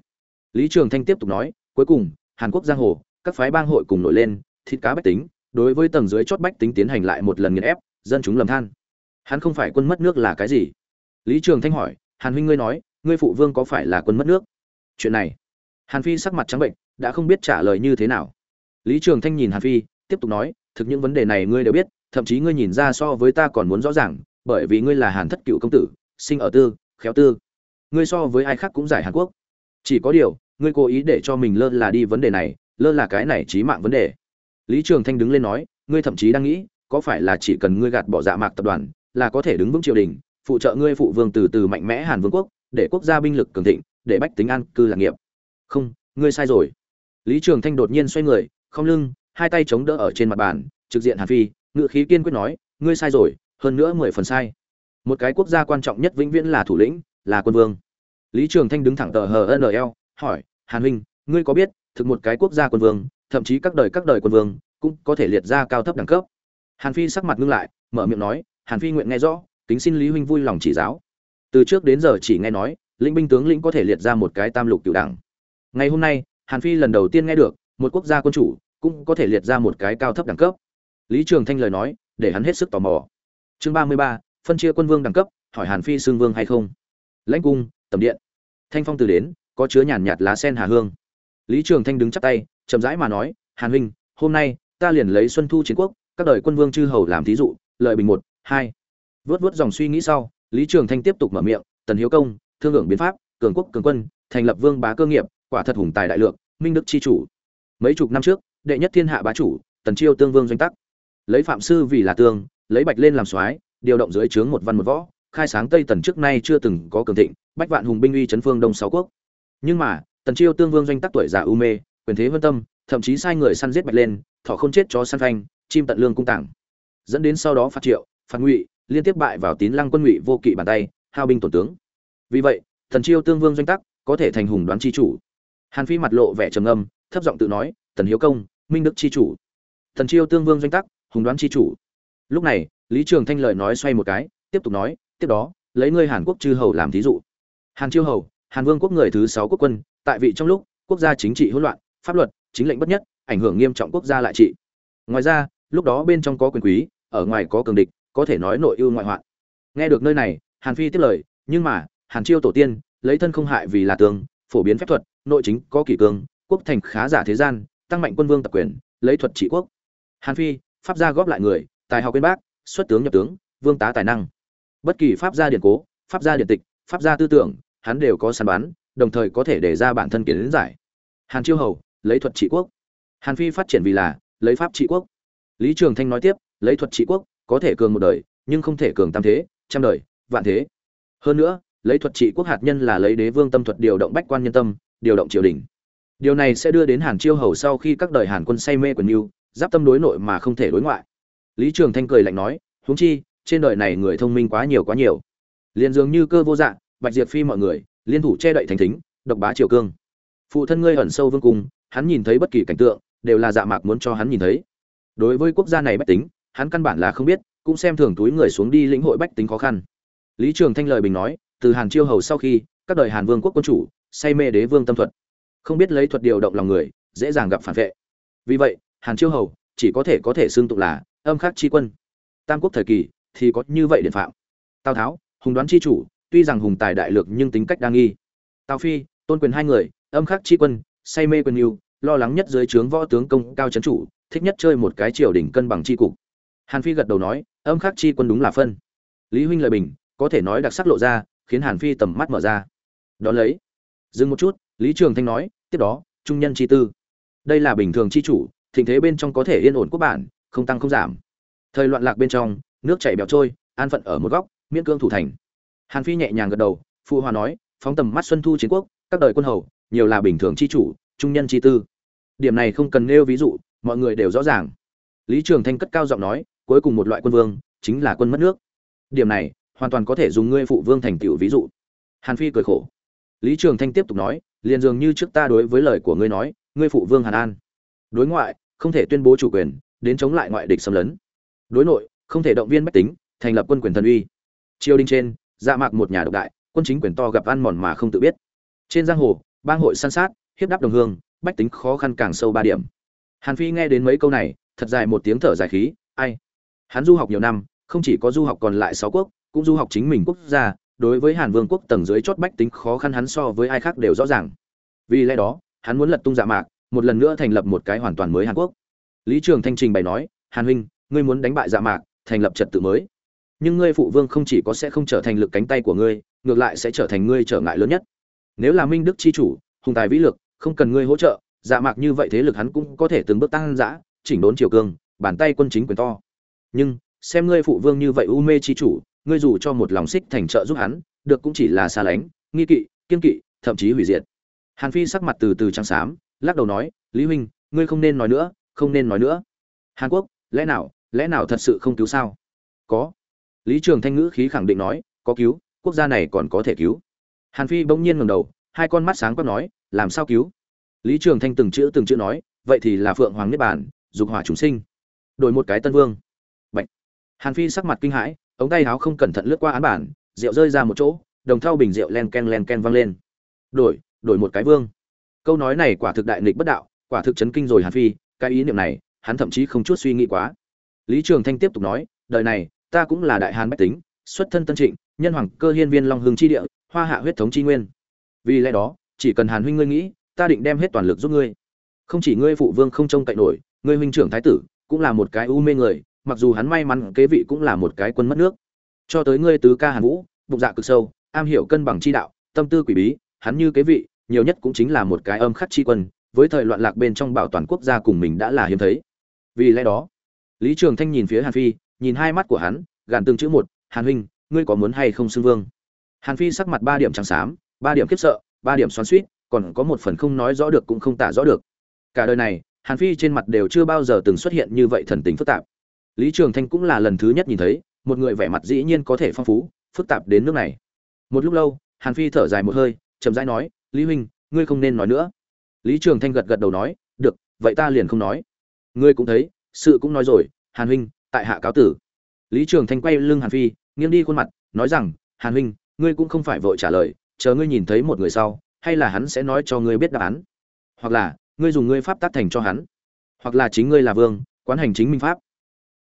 Lý trường thanh tiếp tục nói, cuối cùng, hàn quốc giang hồ, các phái bang hội cùng nổi lên, thịt cá bách tính, đối với tầng dưới chót bách tính tiến hành lại một lần nghiền ép, dân chúng lầm than. Hắn không phải quân mất nước là cái gì? Lý trường thanh hỏi, hàn huynh ngươi nói, ngươi phụ vương có phải là quân mất nước? Chuyện này. Hàn phi sắc mặt trắng bệnh, đã không biết trả lời như thế nào lý trường thanh nhìn hàn phi, tiếp tục nói, thực những vấn đề này ngươi đều biết, thậm chí ngươi nhìn ra so với ta còn muốn rõ ràng, bởi vì ngươi là hàn thất cựu công tử, sinh ở tư, khéo tư. Ngươi so với ai khác cũng giải hàn quốc. Chỉ có điều, ngươi cố ý để cho mình lơ là đi vấn đề này, lơ là cái này trí mạng vấn đề. Lý trường thanh đứng lên nói, ngươi thậm chí đang nghĩ, có phải là chỉ cần ngươi gạt bỏ dạ mạc tập đoàn, là có thể đứng vững triều đình, phụ trợ ngươi phụ vương từ từ mạnh mẽ hàn vương quốc, để quốc gia binh lực cường thịnh, để bách tính an cư lạc nghiệp? Không, ngươi sai rồi. Lý trường thanh đột nhiên xoay người không lưng, hai tay chống đỡ ở trên mặt bàn, trực diện hàn phi ngự khí kiên quyết nói, ngươi sai rồi, hơn nữa mười phần sai. Một cái quốc gia quan trọng nhất vĩnh viễn là thủ lĩnh, là quân vương. Lý trường thanh đứng thẳng tờ hờ nl hỏi, hàn huynh, ngươi có biết, thực một cái quốc gia quân vương, thậm chí các đời các đời quân vương, cũng có thể liệt ra cao thấp đẳng cấp? Hàn phi sắc mặt ngưng lại, mở miệng nói, hàn phi nguyện nghe rõ, kính xin lý huynh vui lòng chỉ giáo. Từ trước đến giờ chỉ nghe nói, lĩnh binh tướng lĩnh có thể liệt ra một cái tam lục tiểu đẳng. Ngày hôm nay, hàn phi lần đầu tiên nghe được một quốc gia quân chủ cũng có thể liệt ra một cái cao thấp đẳng cấp. Lý trường thanh lời nói, để hắn hết sức tò mò. Chương ba mươi ba, phân chia quân vương đẳng cấp, hỏi hàn phi xương vương hay không? Lãnh cung, tầm điện. Thanh phong từ đến, có chứa nhàn nhạt lá sen hà hương. Lý trường thanh đứng chắp tay, chậm rãi mà nói, hàn huynh, hôm nay ta liền lấy xuân thu chiến quốc, các đời quân vương chư hầu làm thí dụ, lợi bình một, hai. Vớt vớt dòng suy nghĩ sau, lý trường thanh tiếp tục mở miệng, tần hiếu công, thương hưởng biến pháp, cường quốc cường quân, thành lập vương bá cơ nghiệp, quả thật hùng tài đại lượng, minh đức chi chủ mấy chục năm trước, đệ nhất thiên hạ bá chủ, tần chiêu tương vương doanh tắc. Lấy phạm sư vì là tương, lấy bạch lên làm soái, điều động dưới trướng một văn một võ, khai sáng tây tần trước nay chưa từng có cường thịnh, bách vạn hùng binh uy chấn phương đông sáu quốc. Nhưng mà, tần chiêu tương vương doanh tắc tuổi già u mê, quyền thế vân tâm, thậm chí sai người săn giết bạch lên, thọ không chết cho săn phanh, chim tận lương cung tảng. Dẫn đến sau đó phạt triệu, phạt ngụy, liên tiếp bại vào tín lăng quân ngụy vô kỵ bàn tay, hao binh tổn tướng. Vì vậy thần chiêu tương vương doanh tắc có thể thành hùng đoán chi chủ. Hàn phi mặt lộ vẻ trầm âm thấp giọng tự nói, tần hiếu công, minh đức chi chủ. Thần chiêu tương vương doanh tắc, hùng đoán chi chủ. Lúc này, lý trường thanh lời nói xoay một cái, tiếp tục nói, tiếp đó, lấy ngươi hàn quốc chư hầu làm thí dụ. Hàn chiêu hầu, hàn vương quốc người thứ sáu quốc quân, tại vị trong lúc, quốc gia chính trị hỗn loạn, pháp luật, chính lệnh bất nhất, ảnh hưởng nghiêm trọng quốc gia lại trị. Ngoài ra, lúc đó bên trong có quyền quý, ở ngoài có cường địch, có thể nói nội ưu ngoại hoạn. Nghe được nơi này, hàn phi tiếp lời, nhưng mà, hàn chiêu tổ tiên, lấy thân không hại vì là tường, phổ biến phép thuật, nội chính có kỷ cương quốc thành khá giả thế gian, tăng mạnh quân vương tập quyền, lấy thuật trị quốc. Hàn phi, pháp gia góp lại người, tài học quyên bác, xuất tướng nhập tướng, vương tá tài năng. Bất kỳ pháp gia điện cố, pháp gia điện tịch, pháp gia tư tưởng, hắn đều có săn bán đồng thời có thể để ra bản thân kiến giải. Hàn chiêu hầu, lấy thuật trị quốc. Hàn phi phát triển vì là, lấy pháp trị quốc. Lý trường thanh nói tiếp, lấy thuật trị quốc, có thể cường một đời, nhưng không thể cường tam thế, trăm đời, vạn thế. Hơn nữa, lấy thuật trị quốc hạt nhân là lấy đế vương tâm thuật điều động bách quan nhân tâm, điều động triều đình điều này sẽ đưa đến hàn chiêu hầu sau khi các đời hàn quân say mê quần mưu giáp tâm đối nội mà không thể đối ngoại. Lý trường thanh cười lạnh nói, huống chi, trên đời này người thông minh quá nhiều quá nhiều. Liền dường như cơ vô dạng bạch diệt phi mọi người, liên thủ che đậy thành thính, độc bá triều cương. Phụ thân ngươi ẩn sâu vương cung, hắn nhìn thấy bất kỳ cảnh tượng, đều là dạ mạc muốn cho hắn nhìn thấy. Đối với quốc gia này bách tính, hắn căn bản là không biết, cũng xem thường túi người xuống đi lĩnh hội bách tính khó khăn. Lý trường thanh lời bình nói, từ hàn chiêu hầu sau khi, các đời hàn vương quốc quân chủ, say mê đế vương tâm thuật không biết lấy thuật điều động lòng người, dễ dàng gặp phản vệ. Vì vậy, hàn chiêu hầu chỉ có thể có thể xương tụng là âm khắc chi quân. Tam quốc thời kỳ thì có như vậy điện phạm. Tào tháo, hùng đoán chi chủ, tuy rằng hùng tài đại lược nhưng tính cách đa nghi. Tào phi, tôn quyền hai người, âm khắc chi quân, say mê quân yêu lo lắng nhất dưới trướng võ tướng công cao trấn chủ, thích nhất chơi một cái triều đỉnh cân bằng tri cục. Hàn phi gật đầu nói, âm khắc chi quân đúng là phân. Lý huynh lời bình, có thể nói đặc sắc lộ ra, khiến hàn phi tầm mắt mở ra. Đón lấy, dừng một chút lý trường thanh nói, tiếp đó, trung nhân chi tư. Đây là bình thường chi chủ, thịnh thế bên trong có thể yên ổn quốc bản, không tăng không giảm. Thời loạn lạc bên trong, nước chảy bèo trôi, an phận ở một góc, miễn cương thủ thành. Hàn phi nhẹ nhàng gật đầu phụ hòa nói, phóng tầm mắt xuân thu chiến quốc, các đời quân hầu, nhiều là bình thường chi chủ, trung nhân chi tư. Điểm này không cần nêu ví dụ, mọi người đều rõ ràng. Lý trường thanh cất cao giọng nói, cuối cùng một loại quân vương, chính là quân mất nước. Điểm này, hoàn toàn có thể dùng ngươi phụ vương thành tựu ví dụ. Hàn phi cười khổ. Lý trường thanh tiếp tục nói liền dường như trước ta đối với lời của ngươi nói, ngươi phụ vương hàn an. Đối ngoại, không thể tuyên bố chủ quyền, đến chống lại ngoại địch xâm lấn. Đối nội, không thể động viên bách tính, thành lập quân quyền thần uy. Triều đình trên dạ mạc một nhà độc đại, quân chính quyền to gặp ăn mòn mà không tự biết. Trên giang hồ, bang hội săn sát, hiếp đáp đồng hương, bách tính khó khăn càng sâu ba điểm. Hàn phi nghe đến mấy câu này, thật dài một tiếng thở dài khí, ai? Hắn du học nhiều năm, không chỉ có du học còn lại sáu quốc, cũng du học chính mình quốc gia đối với hàn vương quốc tầng dưới chót bách tính khó khăn hắn so với ai khác đều rõ ràng. Vì lẽ đó, hắn muốn lật tung dạ mạc, một lần nữa thành lập một cái hoàn toàn mới hàn quốc. Lý trường thanh trình bày nói, hàn huynh, ngươi muốn đánh bại dạ mạc, thành lập trật tự mới. Nhưng ngươi phụ vương không chỉ có sẽ không trở thành lực cánh tay của ngươi, ngược lại sẽ trở thành ngươi trở ngại lớn nhất. Nếu là minh đức chi chủ, hùng tài vĩ lực, không cần ngươi hỗ trợ dạ mạc như vậy thế lực hắn cũng có thể từng bước tăng dã, chỉnh đốn triều cương, bàn tay quân chính quyền to. Nhưng, xem ngươi phụ vương như vậy u mê chi chủ ngươi dù cho một lòng xích thành trợ giúp hắn, được cũng chỉ là xa lánh, nghi kỵ, kiên kỵ, thậm chí hủy diệt. Hàn phi sắc mặt từ từ trắng xám, lắc đầu nói, lý huynh, ngươi không nên nói nữa, không nên nói nữa. Hàn quốc, lẽ nào lẽ nào thật sự không cứu sao? Có. Lý trường thanh ngữ khí khẳng định nói, có cứu, quốc gia này còn có thể cứu. Hàn phi bỗng nhiên ngẩng đầu, hai con mắt sáng quắc nói, làm sao cứu? Lý trường thanh từng chữ từng chữ nói, vậy thì là phượng hoàng niết bàn, dục hỏa chúng sinh, đổi một cái tân vương. Bạch. hàn phi sắc mặt kinh hãi ống tay áo không cẩn thận lướt qua án bản, rượu rơi ra một chỗ, đồng thau bình rượu len ken len ken vang lên. Đổi đổi một cái vương. Câu nói này quả thực đại nghịch bất đạo, quả thực chấn kinh rồi hàn phi, cái ý niệm này, hắn thậm chí không chút suy nghĩ quá. Lý trường thanh tiếp tục nói, đời này, ta cũng là đại hàn bách tính, xuất thân tân trịnh, nhân hoàng cơ hiên viên long hưng chi địa, hoa hạ huyết thống chi nguyên. Vì lẽ đó, chỉ cần hàn huynh ngươi nghĩ, ta định đem hết toàn lực giúp ngươi. Không chỉ ngươi phụ vương không trông cậy nổi, ngươi huynh trưởng thái tử, cũng là một cái u mê người mặc dù hắn may mắn kế vị cũng là một cái quân mất nước. Cho tới ngươi tứ ca hàn vũ, bụng dạ cực sâu, am hiểu cân bằng chi đạo, tâm tư quỷ bí, hắn như kế vị, nhiều nhất cũng chính là một cái âm khắc chi quân, với thời loạn lạc bên trong bảo toàn quốc gia cùng mình đã là hiếm thấy. Vì lẽ đó, lý trường thanh nhìn phía hàn phi, nhìn hai mắt của hắn, gàn từng chữ một, hàn huynh, ngươi có muốn hay không xưng vương? Hàn phi sắc mặt ba điểm trắng xám, ba điểm khiếp sợ, ba điểm xoắn suýt còn có một phần không nói rõ được cũng không tả rõ được. Cả đời này, hàn phi trên mặt đều chưa bao giờ từng xuất hiện như vậy thần tình phức tạp lý trường thanh cũng là lần thứ nhất nhìn thấy, một người vẻ mặt dĩ nhiên có thể phong phú, phức tạp đến nước này. Một lúc lâu, hàn phi thở dài một hơi, chậm rãi nói, lý huynh, ngươi không nên nói nữa. Lý trường thanh gật gật đầu nói, được, vậy ta liền không nói. Ngươi cũng thấy, sự cũng nói rồi, hàn huynh, tại hạ cáo tử. Lý trường thanh quay lưng hàn phi, nghiêng đi khuôn mặt, nói rằng, hàn huynh, ngươi cũng không phải vội trả lời, chờ ngươi nhìn thấy một người sau, hay là hắn sẽ nói cho ngươi biết đáp án. Hoặc là, ngươi dùng ngươi pháp tác thành cho hắn. Hoặc là chính ngươi là vương, quán hành chính minh pháp.